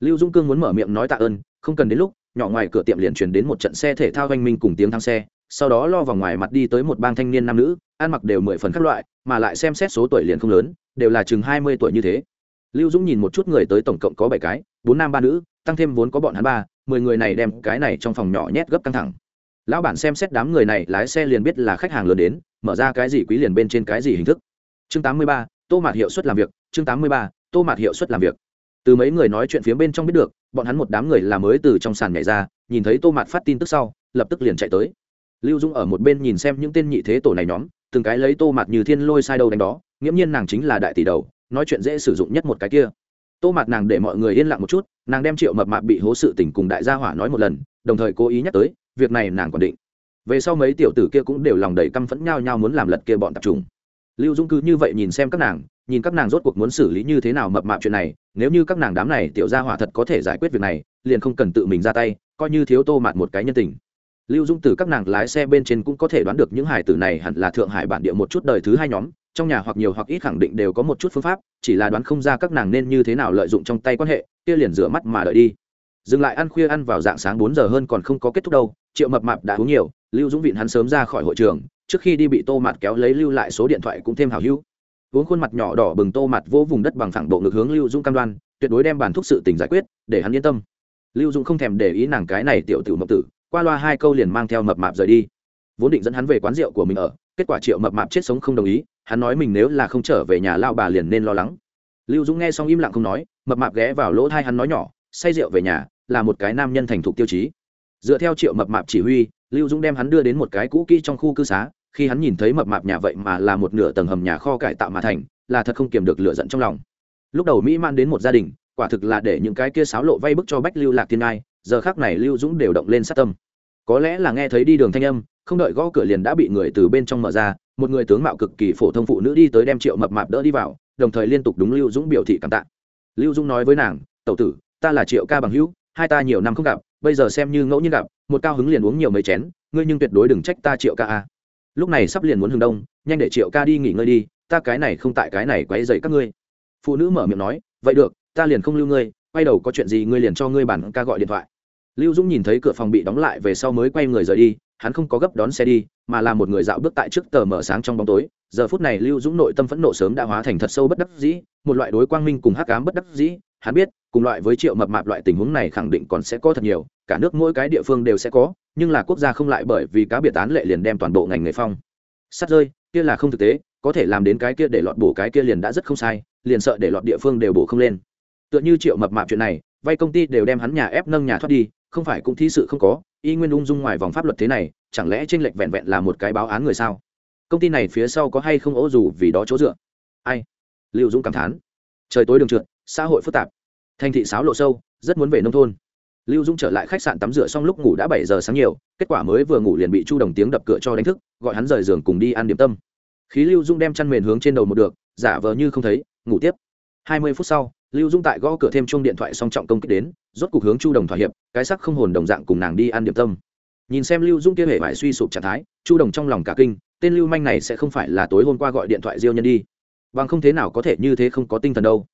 Lưu dung cương muốn mở miệng nói tạ ơn, không cần đến lúc, nhỏ ngoài cửa tiệm liền chuyển đến một trận xe thể thao doanh minh cùng tiếng thang xe, sau đó lo vào ngoài mặt đi tới một bang thanh niên nam nữ, ăn mặc đều mười phần các loại, mà lại xem xét số tuổi liền không lớn, đều là chừng hai mươi tuổi như thế. Lưu dũng nhìn một chút người tới tổng cộng có bảy cái, bốn nam ba nữ, tăng thêm vốn có bọn hắn ba, mười người này đem cái này trong phòng nhỏ nhét gấp căng thẳng lão bản xem xét đám người này, lái xe liền biết là khách hàng lớn đến, mở ra cái gì quý liền bên trên cái gì hình thức. Chương tám mươi ba, tô mạt hiệu suất làm việc, chương tám mươi ba, tô mạt hiệu suất làm việc. Từ mấy người nói chuyện phía bên trong biết được, bọn hắn một đám người là mới từ trong sàn nhảy ra, nhìn thấy tô mạt phát tin tức sau, lập tức liền chạy tới. Lưu dung ở một bên nhìn xem những tên nhị thế tổ này nhóm, từng cái lấy tô mạt như thiên lôi sai đầu đánh đó, nghiễm nhiên nàng chính là đại tỷ đầu, nói chuyện dễ sử dụng nhất một cái kia. Tô mạt nàng để mọi người yên lặng một chút, nàng đem triệu mập mạp bị hố sự tình cùng đại gia hỏa nói một lần, đồng thời cố ý nhắc tới việc này nàng còn định. Về sau mấy tiểu tử kia cũng đều lòng đầy căm phẫn nhau nhau muốn làm lật kia bọn tập trung lưu dung cứ như vậy nhìn xem các nàng, nhìn các nàng rốt cuộc muốn xử lý như thế nào mập mạp chuyện này, nếu như các nàng đám này tiểu gia hỏa thật có thể giải quyết việc này, liền không cần tự mình ra tay, coi như thiếu tô mạt một cái nhân tình. Lưu dung từ các nàng lái xe bên trên cũng có thể đoán được những hải tử này hẳn là thượng hải bản địa một chút đời thứ hai nhóm, trong nhà hoặc nhiều hoặc ít khẳng định đều có một chút phương pháp, chỉ là đoán không ra các nàng nên như thế nào lợi dụng trong tay quan hệ, kia liền rửa mắt mà đợi đi. Dừng lại ăn khuya ăn vào dạng sáng bốn giờ hơn còn không có kết thúc đâu triệu mập mạp đã uống nhiều, lưu dũng vịn hắn sớm ra khỏi hội trường, trước khi đi bị tô mạt kéo lấy lưu lại số điện thoại cũng thêm hào hữu. Uống khuôn mặt nhỏ đỏ bừng tô mặt vỗ vùng đất bằng thẳng bộ ngược hướng lưu dũng cam đoan, tuyệt đối đem bản thúc sự tình giải quyết, để hắn yên tâm. Lưu dũng không thèm để ý nàng cái này tiểu tiểu mập tử, qua loa hai câu liền mang theo mập mạp rời đi. Vốn định dẫn hắn về quán rượu của mình ở, kết quả triệu mập mạp chết sống không đồng ý, hắn nói mình nếu là không trở về nhà lao bà liền nên lo lắng. Lưu dũng nghe xong im lặng không nói, mập mạp ghé vào lỗ thai hắn nói nhỏ, say rượu về nhà, là một cái nam nhân thành thục tiêu chí dựa theo triệu mập mạp chỉ huy, lưu dũng đem hắn đưa đến một cái cũ kỹ trong khu cư xá. Khi hắn nhìn thấy mập mạp nhà vậy mà là một nửa tầng hầm nhà kho cải tạo mà thành, là thật không kiềm được lựa giận trong lòng. Lúc đầu mỹ man đến một gia đình, quả thực là để những cái kia sáo lộ vay bức cho bách lưu lạc thiên ai giờ khác này lưu dũng đều động lên sát tâm. Có lẽ là nghe thấy đi đường thanh âm, không đợi gõ cửa liền đã bị người từ bên trong mở ra, một người tướng mạo cực kỳ phổ thông phụ nữ đi tới đem triệu mập mạp đỡ đi vào, đồng thời liên tục đúng lưu dũng biểu thị cảm tạ. Lưu dũng nói với nàng, tẩu tử, ta là triệu ca bằng hữu, hai ta nhiều năm không gặp bây giờ xem như ngẫu nhiên gặp, một cao hứng liền uống nhiều mấy chén, ngươi nhưng tuyệt đối đừng trách ta triệu ca a. Lúc này sắp liền muốn hừng đông, nhanh để triệu ca đi nghỉ ngơi đi, ta cái này không tại cái này quấy dậy các ngươi. Phụ nữ mở miệng nói, vậy được, ta liền không lưu ngươi, quay đầu có chuyện gì ngươi liền cho ngươi bản ca gọi điện thoại. Lưu dũng nhìn thấy cửa phòng bị đóng lại về sau mới quay người rời đi, hắn không có gấp đón xe đi, mà là một người dạo bước tại trước tờ mở sáng trong bóng tối. Giờ phút này lưu dũng nội tâm phẫn nộ sớm đã hóa thành thật sâu bất đắc dĩ, một loại đối quang minh cùng hắc ám bất đắc dĩ hắn biết, cùng loại với triệu mập mạp loại tình huống này khẳng định còn sẽ có thật nhiều, cả nước mỗi cái địa phương đều sẽ có, nhưng là quốc gia không lại bởi vì cá biệt án lệ liền đem toàn bộ ngành nghề phong. Sắt rơi, kia là không thực tế, có thể làm đến cái kia để lọt bổ cái kia liền đã rất không sai, liền sợ để lọt địa phương đều bổ không lên. Tựa như triệu mập mạp chuyện này, vay công ty đều đem hắn nhà ép nâng nhà thoát đi, không phải cũng thi sự không có, y nguyên ung dung ngoài vòng pháp luật thế này, chẳng lẽ tranh lệch vẹn vẹn là một cái báo án người sao? Công ty này phía sau có hay không ố dù vì đó chỗ dựa? Ai? Liệu dũng cảm thán. Trời tối đường trượt xã hội phức tạp. Thành thị sáo lộ sâu, rất muốn về nông thôn. Lưu dũng trở lại khách sạn tắm rửa xong lúc ngủ đã bảy giờ sáng nhiều, kết quả mới vừa ngủ liền bị chu đồng tiếng đập cửa cho đánh thức, gọi hắn rời giường cùng đi ăn điểm tâm. Khí lưu dũng đem chăn mền hướng trên đầu một được, giả vờ như không thấy, ngủ tiếp. Hai mươi phút sau, lưu dũng tại gõ cửa thêm chung điện thoại song trọng công kích đến, rốt cuộc hướng chu đồng thỏa hiệp, cái sắc không hồn đồng dạng cùng nàng đi ăn điểm tâm. Nhìn xem lưu dũng kia hề phải suy sụp trạng thái, chu đồng trong lòng cả kinh, tên lưu manh này sẽ không phải là tối hôm qua gọi điện thoại diêu nhân đi. Bằng không thế nào có thể như thế không có tinh thần đâu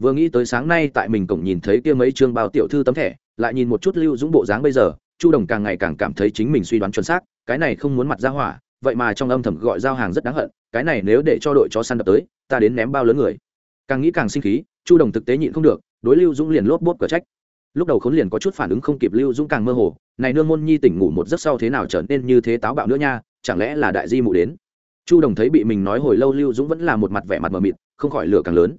vừa nghĩ tới sáng nay tại mình cổng nhìn thấy kia mấy chương bao tiểu thư tấm thẻ, lại nhìn một chút lưu dũng bộ dáng bây giờ, chu đồng càng ngày càng cảm thấy chính mình suy đoán chuẩn xác, cái này không muốn mặt ra hỏa, vậy mà trong âm thầm gọi giao hàng rất đáng hận, cái này nếu để cho đội chó săn đập tới, ta đến ném bao lớn người. Càng nghĩ càng sinh khí, chu đồng thực tế nhịn không được, đối lưu dũng liền lốp bốt cờ trách. Lúc đầu khốn liền có chút phản ứng không kịp lưu dũng càng mơ hồ, này nương môn nhi tỉnh ngủ một giấc sau thế nào trở nên như thế táo bạo nữa nha, chẳng lẽ là đại di mụ đến? Chu đồng thấy bị mình nói hồi lâu lưu dũng vẫn là một mặt vẻ mặt mờ mịt, không khỏi lửa càng lớn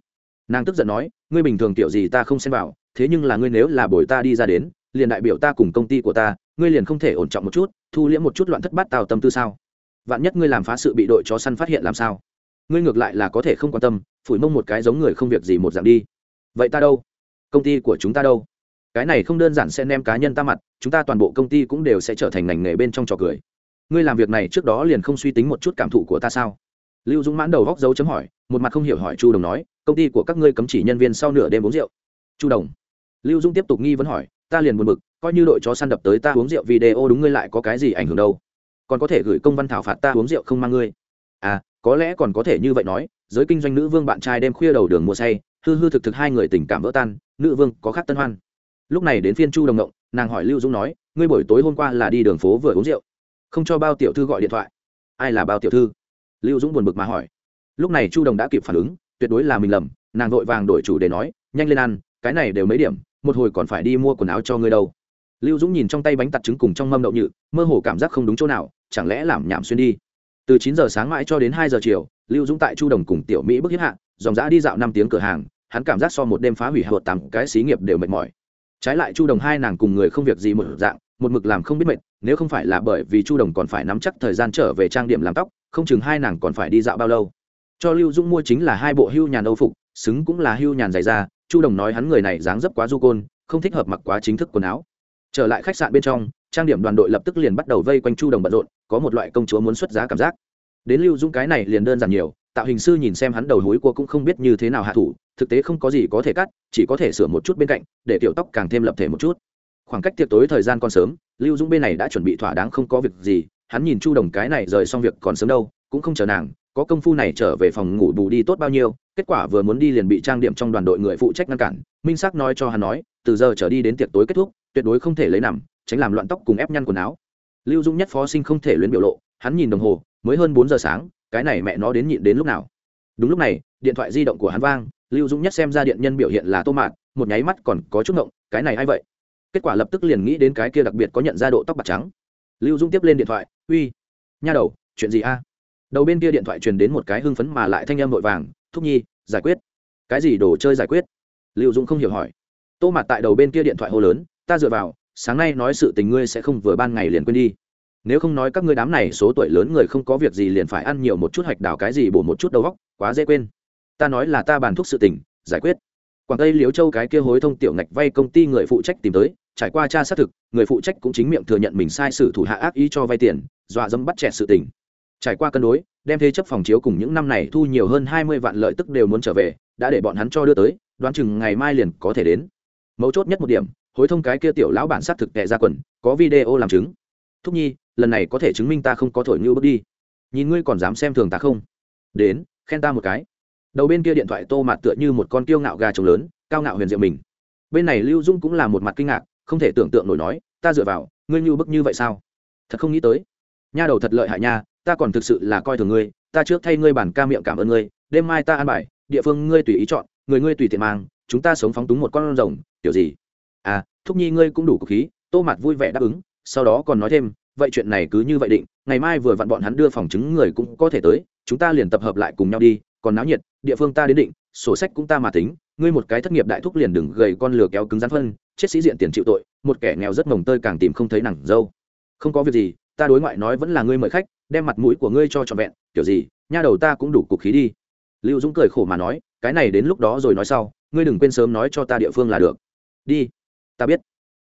nàng tức giận nói, ngươi bình thường kiểu gì ta không xem vào, thế nhưng là ngươi nếu là bồi ta đi ra đến, liền đại biểu ta cùng công ty của ta, ngươi liền không thể ổn trọng một chút, thu liễm một chút loạn thất bát tào tâm tư sao? Vạn nhất ngươi làm phá sự bị đội chó săn phát hiện làm sao? Ngươi ngược lại là có thể không quan tâm, phủi mông một cái giống người không việc gì một dạng đi. Vậy ta đâu? Công ty của chúng ta đâu? Cái này không đơn giản sẽ nem cá nhân ta mặt, chúng ta toàn bộ công ty cũng đều sẽ trở thành ngành nghề bên trong trò cười. Ngươi làm việc này trước đó liền không suy tính một chút cảm thụ của ta sao? Lưu dũng mãn đầu góc dấu chấm hỏi, một mặt không hiểu hỏi chu đồng nói công ty của các ngươi cấm chỉ nhân viên sau nửa đêm uống rượu. Chu đồng. Lưu Dung tiếp tục nghi vấn hỏi, ta liền buồn bực, coi như đội chó săn đập tới ta uống rượu video đúng ngươi lại có cái gì ảnh hưởng đâu? Còn có thể gửi công văn thảo phạt ta uống rượu không mang ngươi? À có lẽ còn có thể như vậy nói, giới kinh doanh nữ vương bạn trai đêm khuya đầu đường mua say, hư hư thực thực hai người tình cảm vỡ tan, nữ vương có khác tân hoan. Lúc này đến phiên chu đồng động nàng hỏi lưu dũng nói, ngươi buổi tối hôm qua là đi đường phố vừa uống rượu, không cho bao tiểu thư gọi điện thoại? Ai là bao tiểu thư? Lưu dũng buồn bực mà hỏi. Lúc này chu đồng đã kịp phản ứng tuyệt đối là mình lầm, nàng vội vàng đổi chủ để nói, nhanh lên ăn, cái này đều mấy điểm, một hồi còn phải đi mua quần áo cho ngươi đâu. Lưu dũng nhìn trong tay bánh tặt trứng cùng trong mâm đậu nhự, mơ hồ cảm giác không đúng chỗ nào, chẳng lẽ làm nhảm xuyên đi. Từ chín giờ sáng mãi cho đến hai giờ chiều, lưu dũng tại chu đồng cùng tiểu mỹ bức hiếp hạ, dòng dã đi dạo năm tiếng cửa hàng, hắn cảm giác so một đêm phá hủy hạ vợt tặng cái xí nghiệp đều mệt mỏi. Trái lại chu đồng hai nàng cùng người không việc gì một dạng, một mực làm không biết mệt, nếu không phải là bởi vì chu đồng còn phải nắm chắc thời gian trở về trang điểm làm tóc, không chừng hai nàng còn phải đi dạo bao lâu cho lưu dũng mua chính là hai bộ hưu nhàn âu phục, xứng cũng là hưu nhàn dày da. Chu đồng nói hắn người này dáng dấp quá du côn, không thích hợp mặc quá chính thức quần áo. Trở lại khách sạn bên trong, trang điểm đoàn đội lập tức liền bắt đầu vây quanh chu đồng bận rộn, có một loại công chúa muốn xuất giá cảm giác. Đến lưu dũng cái này liền đơn giản nhiều tạo hình sư nhìn xem hắn đầu hối cua cũng không biết như thế nào hạ thủ, thực tế không có gì có thể cắt, chỉ có thể sửa một chút bên cạnh, để tiểu tóc càng thêm lập thể một chút. Khoảng cách tiệc tối thời gian còn sớm, lưu dũng bên này đã chuẩn bị thỏa đáng không có việc gì, hắn nhìn chu đồng cái này rời xong việc còn sớm đâu, cũng không chờ nàng có công phu này trở về phòng ngủ bù đi tốt bao nhiêu, kết quả vừa muốn đi liền bị trang điểm trong đoàn đội người phụ trách ngăn cản. Minh sắc nói cho hắn nói, từ giờ trở đi đến tiệc tối kết thúc, tuyệt đối không thể lấy nằm, tránh làm loạn tóc cùng ép nhăn quần áo. Lưu dũng nhất phó sinh không thể luyến biểu lộ, hắn nhìn đồng hồ, mới hơn bốn giờ sáng, cái này mẹ nó đến nhịn đến lúc nào? Đúng lúc này, điện thoại di động của hắn vang, lưu dũng nhất xem ra điện nhân biểu hiện là tô mạn một nháy mắt còn có chút ngộng, cái này a i vậy? Kết quả lập tức liền nghĩ đến cái kia đặc biệt có nhận ra độ tóc bạc trắng. Lưu dũng tiếp lên điện thoại, uy, nha đầu, chuyện gì a? Đầu bên kia điện thoại truyền đến một cái hưng phấn mà lại thanh âm vội vàng, thúc nhi, giải quyết. Cái gì đồ chơi giải quyết? Lưu dũng không hiểu hỏi. Tô mặt tại đầu bên kia điện thoại hô lớn, ta dựa vào, sáng nay nói sự tình ngươi sẽ không vừa ban ngày liền quên đi. Nếu không nói các ngươi đám này số tuổi lớn người không có việc gì liền phải ăn nhiều một chút hạch đào cái gì bổ một chút đầu góc quá dễ quên. Ta nói là ta bàn thuốc sự tình, giải quyết. Quảng tây liếu châu cái kia hối thông tiểu ngạch vay công ty người phụ trách tìm tới, trải qua tra xác thực, người phụ trách cũng chính miệng thừa nhận mình sai sự thủ hạ ác ý cho vay tiền, dọa dẫm bắt chẹt sự tình trải qua cân đối, đem thế chấp phòng chiếu cùng những năm này thu nhiều hơn hai mươi vạn lợi tức đều muốn trở về, đã để bọn hắn cho đưa tới, đoán chừng ngày mai liền có thể đến. Mấu chốt nhất một điểm, hối thông cái kia tiểu lão bản xác thực tệ ra quần, có video làm chứng. Thúc nhi, lần này có thể chứng minh ta không có thổi như bước đi. Nhìn ngươi còn dám xem thường ta không? Đến, khen ta một cái. Đầu bên kia điện thoại tô mặt tựa như một con kiêu ngạo gà trống lớn, cao ngạo huyền diệu mình. Bên này lưu dung cũng là một mặt kinh ngạc, không thể tưởng tượng nổi nói, ta dựa vào, ngươi như bức như vậy sao? Thật không nghĩ tới. Nha đầu thật lợi hại nha ta còn thực sự là coi thường ngươi, ta trước thay ngươi bản ca miệng cảm ơn ngươi, đêm mai ta ăn bài, địa phương ngươi tùy ý chọn, người ngươi tùy tiện mang, chúng ta sống phóng túng một con rồng, kiểu gì? À thúc nhi ngươi cũng đủ cực khí, tô mặt vui vẻ đáp ứng, sau đó còn nói thêm, vậy chuyện này cứ như vậy định, ngày mai vừa vặn bọn hắn đưa phòng chứng người cũng có thể tới, chúng ta liền tập hợp lại cùng nhau đi, còn náo nhiệt, địa phương ta đến định, sổ sách cũng ta mà tính, ngươi một cái thất nghiệp đại thúc liền đừng gầy con lừa kéo cứng rắn phân, chết sĩ diện tiền chịu tội, một kẻ nghèo rất mồng tơi càng tìm không thấy nặng dâu. Không có việc gì, ta đối ngoại nói vẫn là ngươi mời khách đem mặt mũi của ngươi cho trọn vẹn, kiểu gì, nha đầu ta cũng đủ cục khí đi. Lưu dũng cười khổ mà nói, cái này đến lúc đó rồi nói sau, ngươi đừng quên sớm nói cho ta địa phương là được. Đi, ta biết.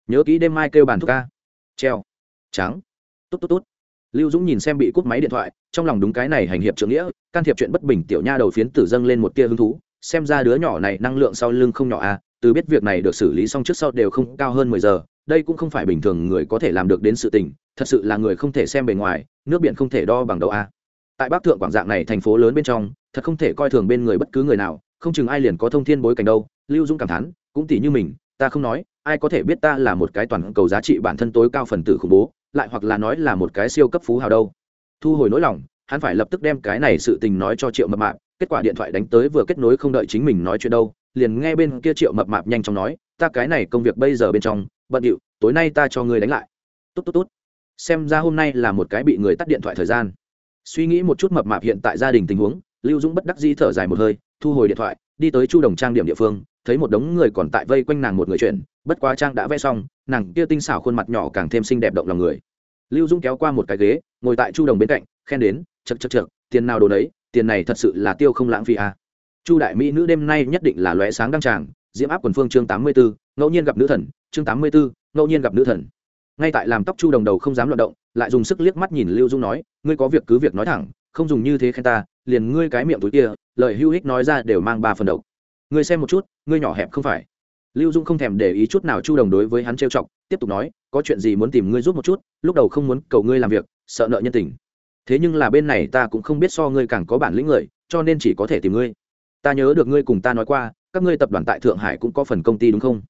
Nhớ kỹ đêm mai kêu bàn thuốc ca. Treo. Trắng. Tốt tốt tốt lưu dũng nhìn xem bị cút máy điện thoại, trong lòng đúng cái này hành hiệp trưởng nghĩa, can thiệp chuyện bất bình tiểu nha đầu phiến tử dâng lên một tia hứng thú, xem ra đứa nhỏ này năng lượng sau lưng không nhỏ à từ biết việc này được xử lý xong trước sau đều không cao hơn mười giờ đây cũng không phải bình thường người có thể làm được đến sự tình, thật sự là người không thể xem bề ngoài, nước biển không thể đo bằng đầu a. Tại bắc thượng quảng dạng này thành phố lớn bên trong, thật không thể coi thường bên người bất cứ người nào, không chừng ai liền có thông thiên bối cảnh đâu, lưu dũng cảm thán, cũng tỷ như mình, ta không nói, ai có thể biết ta là một cái toàn cầu giá trị bản thân tối cao phần tử khủng bố, lại hoặc là nói là một cái siêu cấp phú hào đâu. Thu hồi nỗi lòng, hắn phải lập tức đem cái này sự tình nói cho triệu mập mạp, kết quả điện thoại đánh tới vừa kết nối không đợi chính mình nói chuyện đâu, liền nghe bên kia triệu mập mạp nhanh chóng nói, ta cái này công việc bây giờ bên trong bận điệu, tối nay ta cho ngươi đánh lại. Tốt tốt tốt. Xem ra hôm nay là một cái bị người tắt điện thoại thời gian. Suy nghĩ một chút mập mạp hiện tại gia đình tình huống, lưu dũng bất đắc di thở dài một hơi, thu hồi điện thoại, đi tới chu đồng trang điểm địa phương, thấy một đống người còn tại vây quanh nàng một người chuyện, bất quá trang đã vẽ xong, nàng kia tinh xảo khuôn mặt nhỏ càng thêm xinh đẹp động lòng người. Lưu dũng kéo qua một cái ghế, ngồi tại chu đồng bên cạnh, khen đến chật chật chật tiền nào đồ đấy, tiền này thật sự là tiêu không lãng phí à. chu đại mỹ nữ đêm nay nhất định là lóe sáng đăng tràng, diễm áp quần phương chương tám mươi bốn ngẫu nhiên gặp nữ thần, chương tám mươi bốn ngẫu nhiên gặp nữ thần. Ngay tại làm tóc chu đồng đầu không dám loạt động, lại dùng sức liếc mắt nhìn lưu dung nói, ngươi có việc cứ việc nói thẳng, không dùng như thế khen ta, liền ngươi cái miệng túi kia, lời hưu hích nói ra đều mang ba phần độc. Ngươi xem một chút, ngươi nhỏ hẹp không phải. Lưu dung không thèm để ý chút nào chu đồng đối với hắn trêu chọc, tiếp tục nói, có chuyện gì muốn tìm ngươi giúp một chút, lúc đầu không muốn cầu ngươi làm việc, sợ nợ nhân tình. Thế nhưng là bên này ta cũng không biết so ngươi càng có bản lĩnh người, cho nên chỉ có thể tìm ngươi. Ta nhớ được ngươi cùng ta nói qua, các ngươi tập đoàn tại thượng hải cũng có phần công ty đúng không?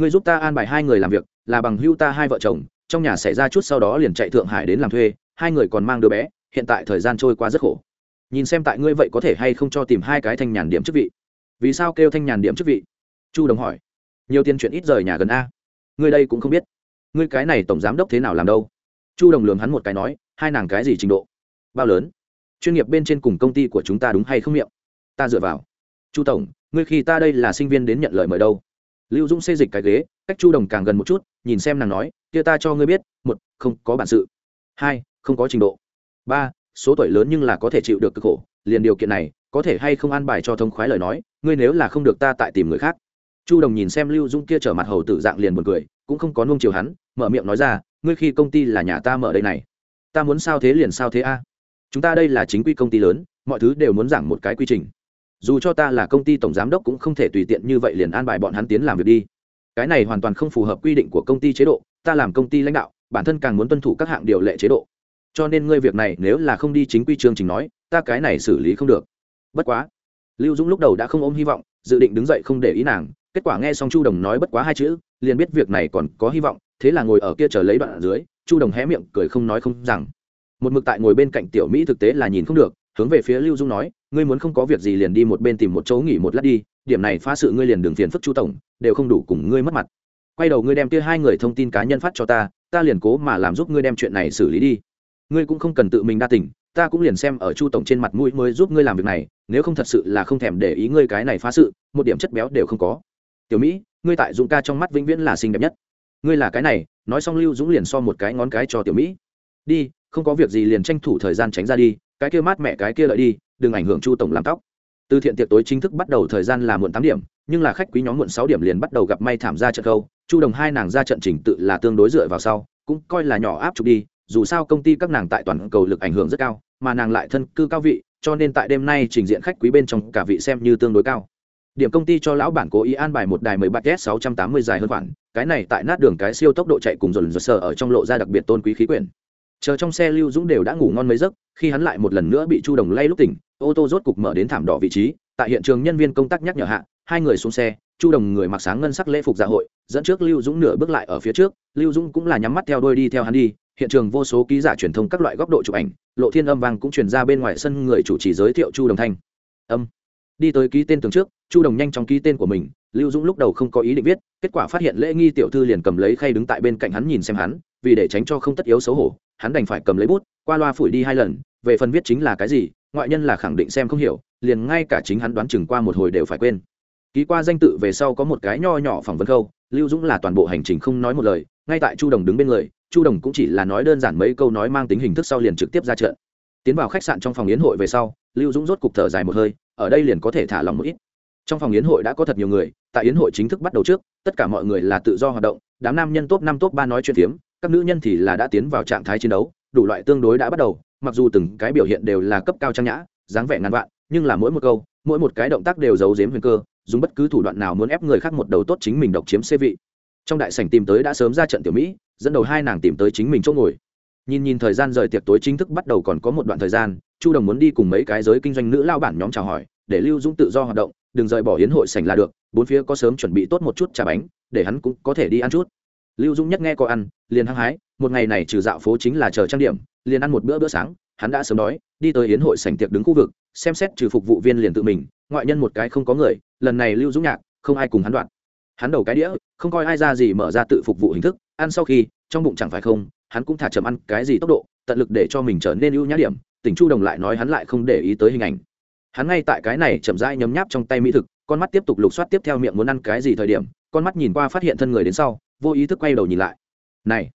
Ngươi giúp ta an bài hai người làm việc, là bằng hưu ta hai vợ chồng, trong nhà xảy ra chút sau đó liền chạy thượng hải đến làm thuê, hai người còn mang đứa bé, hiện tại thời gian trôi qua rất khổ. Nhìn xem tại ngươi vậy có thể hay không cho tìm hai cái thanh nhàn điểm chức vị. Vì sao kêu thanh nhàn điểm chức vị? Chu đồng hỏi. Nhiều tiền chuyện ít rời nhà gần a. Ngươi đây cũng không biết. Ngươi cái này tổng giám đốc thế nào làm đâu? Chu đồng lường hắn một cái nói, hai nàng cái gì trình độ? Bao lớn? Chuyên nghiệp bên trên cùng công ty của chúng ta đúng hay không miệng? Ta dựa vào. Chu tổng, ngươi khi ta đây là sinh viên đến nhận lời mời đâu? Lưu dũng xê dịch cái ghế, cách chu đồng càng gần một chút, nhìn xem nàng nói, kia ta cho ngươi biết, một, không có bản sự. Hai, không có trình độ. Ba, số tuổi lớn nhưng là có thể chịu được cực khổ, liền điều kiện này, có thể hay không an bài cho thông khoái lời nói, ngươi nếu là không được ta tại tìm người khác. Chu đồng nhìn xem lưu dũng kia trở mặt hầu tử dạng liền buồn cười, cũng không có nuông chiều hắn, mở miệng nói ra, ngươi khi công ty là nhà ta mở đây này. Ta muốn sao thế liền sao thế a? Chúng ta đây là chính quy công ty lớn, mọi thứ đều muốn giảng một cái quy trình dù cho ta là công ty tổng giám đốc cũng không thể tùy tiện như vậy liền an bài bọn hắn tiến làm việc đi. Cái này hoàn toàn không phù hợp quy định của công ty chế độ, ta làm công ty lãnh đạo, bản thân càng muốn tuân thủ các hạng điều lệ chế độ. Cho nên ngươi việc này nếu là không đi chính quy chương trình nói, ta cái này xử lý không được. Bất quá, lưu dũng lúc đầu đã không ôm hy vọng, dự định đứng dậy không để ý nàng, kết quả nghe xong chu đồng nói bất quá hai chữ, liền biết việc này còn có hy vọng, thế là ngồi ở kia chờ lấy đoạn ở dưới, chu đồng hé miệng cười không nói không rằng. Một mực tại ngồi bên cạnh tiểu mỹ thực tế là nhìn không được, hướng về phía lưu dung nói ngươi muốn không có việc gì liền đi một bên tìm một chỗ nghỉ một lát đi, điểm này phá sự ngươi liền đường phiền phức chu tổng, đều không đủ cùng ngươi mất mặt. Quay đầu ngươi đem kia hai người thông tin cá nhân phát cho ta ta liền cố mà làm giúp ngươi đem chuyện này xử lý đi. Ngươi cũng không cần tự mình đa tỉnh ta cũng liền xem ở chu tổng trên mặt mũi mới giúp ngươi làm việc này, nếu không thật sự là không thèm để ý ngươi cái này phá sự, một điểm chất béo đều không có. Tiểu mỹ, ngươi tại dũng ca trong mắt vĩnh viễn là xinh đẹp nhất. Ngươi là cái này, nói xong lưu dũng liền so một cái ngón cái cho tiểu mỹ. Đi, không có việc gì liền tranh thủ thời gian tránh ra đi, cái kia mát mẹ cái kia lợi đi đừng ảnh hưởng chu tổng làm tóc. Từ thiện tiệc tối chính thức bắt đầu thời gian là muộn tám điểm, nhưng là khách quý nhóm muộn sáu điểm liền bắt đầu gặp may thảm ra trận câu. Chu đồng hai nàng ra trận trình tự là tương đối dựa vào sau, cũng coi là nhỏ áp trục đi, dù sao công ty các nàng tại toàn cầu lực ảnh hưởng rất cao, mà nàng lại thân cư cao vị, cho nên tại đêm nay trình diện khách quý bên trong cả vị xem như tương đối cao. Điểm công ty cho lão bản cố ý an bài một đài mười ba s sáu trăm tám mươi dài hơn khoản, cái này tại nát đường cái siêu tốc độ chạy cùng dồn dồn sờ ở trong lộ ra đặc biệt tôn quý khí quyển chờ trong xe lưu dũng đều đã ngủ ngon mấy giấc, khi hắn lại một lần nữa bị chu đồng lay lúc tỉnh, ô tô rốt cục mở đến thảm đỏ vị trí, tại hiện trường nhân viên công tác nhắc nhở hạ, hai người xuống xe, chu đồng người mặc sáng ngân sắc lễ phục dạ hội, dẫn trước lưu dũng nửa bước lại ở phía trước, lưu dũng cũng là nhắm mắt theo đôi đi theo hắn đi, hiện trường vô số ký giả truyền thông các loại góc độ chụp ảnh, lộ thiên âm vang cũng truyền ra bên ngoài sân người chủ trì giới thiệu chu đồng thanh. Âm. Đi tới ký tên tường trước, chu đồng nhanh chóng ký tên của mình, lưu dũng lúc đầu không có ý định viết, kết quả phát hiện lễ nghi tiểu thư liền cầm lấy khay đứng tại bên cạnh hắn nhìn xem hắn, vì để tránh cho không tất yếu xấu hổ hắn đành phải cầm lấy bút, qua loa phủi đi hai lần, về phần viết chính là cái gì, ngoại nhân là khẳng định xem không hiểu, liền ngay cả chính hắn đoán chừng qua một hồi đều phải quên. Ký qua danh tự về sau có một cái nho nhỏ phỏng vấn khâu lưu dũng là toàn bộ hành trình không nói một lời, ngay tại chu đồng đứng bên người, chu đồng cũng chỉ là nói đơn giản mấy câu nói mang tính hình thức sau liền trực tiếp ra trận. Tiến vào khách sạn trong phòng yến hội về sau, lưu dũng rốt cục thở dài một hơi, ở đây liền có thể thả lòng một ít. Trong phòng yến hội đã có thật nhiều người, tại yến hội chính thức bắt đầu trước, tất cả mọi người là tự do hoạt động đám nam nhân top năm, top ba nói chuyện phiếm, các nữ nhân thì là đã tiến vào trạng thái chiến đấu, đủ loại tương đối đã bắt đầu, mặc dù từng cái biểu hiện đều là cấp cao trang nhã, dáng vẻ ngàn vạn, nhưng là mỗi một câu, mỗi một cái động tác đều giấu giếm huyền cơ, dùng bất cứ thủ đoạn nào muốn ép người khác một đầu tốt chính mình độc chiếm xê vị. Trong đại sảnh tìm tới đã sớm ra trận tiểu mỹ, dẫn đầu hai nàng tìm tới chính mình chỗ ngồi. Nhìn nhìn thời gian rời tiệc tối chính thức bắt đầu còn có một đoạn thời gian, chu đồng muốn đi cùng mấy cái giới kinh doanh nữ lao bản nhóm chào hỏi, để lưu dũng tự do hoạt động, đừng rời bỏ hiến hội sảnh là được, bốn phía có sớm chuẩn bị tốt một chút trà bánh để hắn cũng có thể đi ăn chút. Lưu dũng nhất nghe có ăn, liền hăng hái, một ngày này trừ dạo phố chính là chờ trang điểm, liền ăn một bữa bữa sáng, hắn đã sớm đói, đi tới Yến hội sảnh tiệc đứng khu vực, xem xét trừ phục vụ viên liền tự mình, ngoại nhân một cái không có người, lần này lưu dũng nhạc, không ai cùng hắn đoạn. Hắn đầu cái đĩa, không coi ai ra gì mở ra tự phục vụ hình thức, ăn sau khi, trong bụng chẳng phải không, hắn cũng thả chậm ăn cái gì tốc độ, tận lực để cho mình trở nên ưu nhã điểm, tỉnh chu đồng lại nói hắn lại không để ý tới hình ảnh. Hắn ngay tại cái này chậm rãi nhấm nháp trong tay mỹ thực, con mắt tiếp tục lục soát tiếp theo miệng muốn ăn cái gì thời điểm con mắt nhìn qua phát hiện thân người đến sau, vô ý thức quay đầu nhìn lại. Này,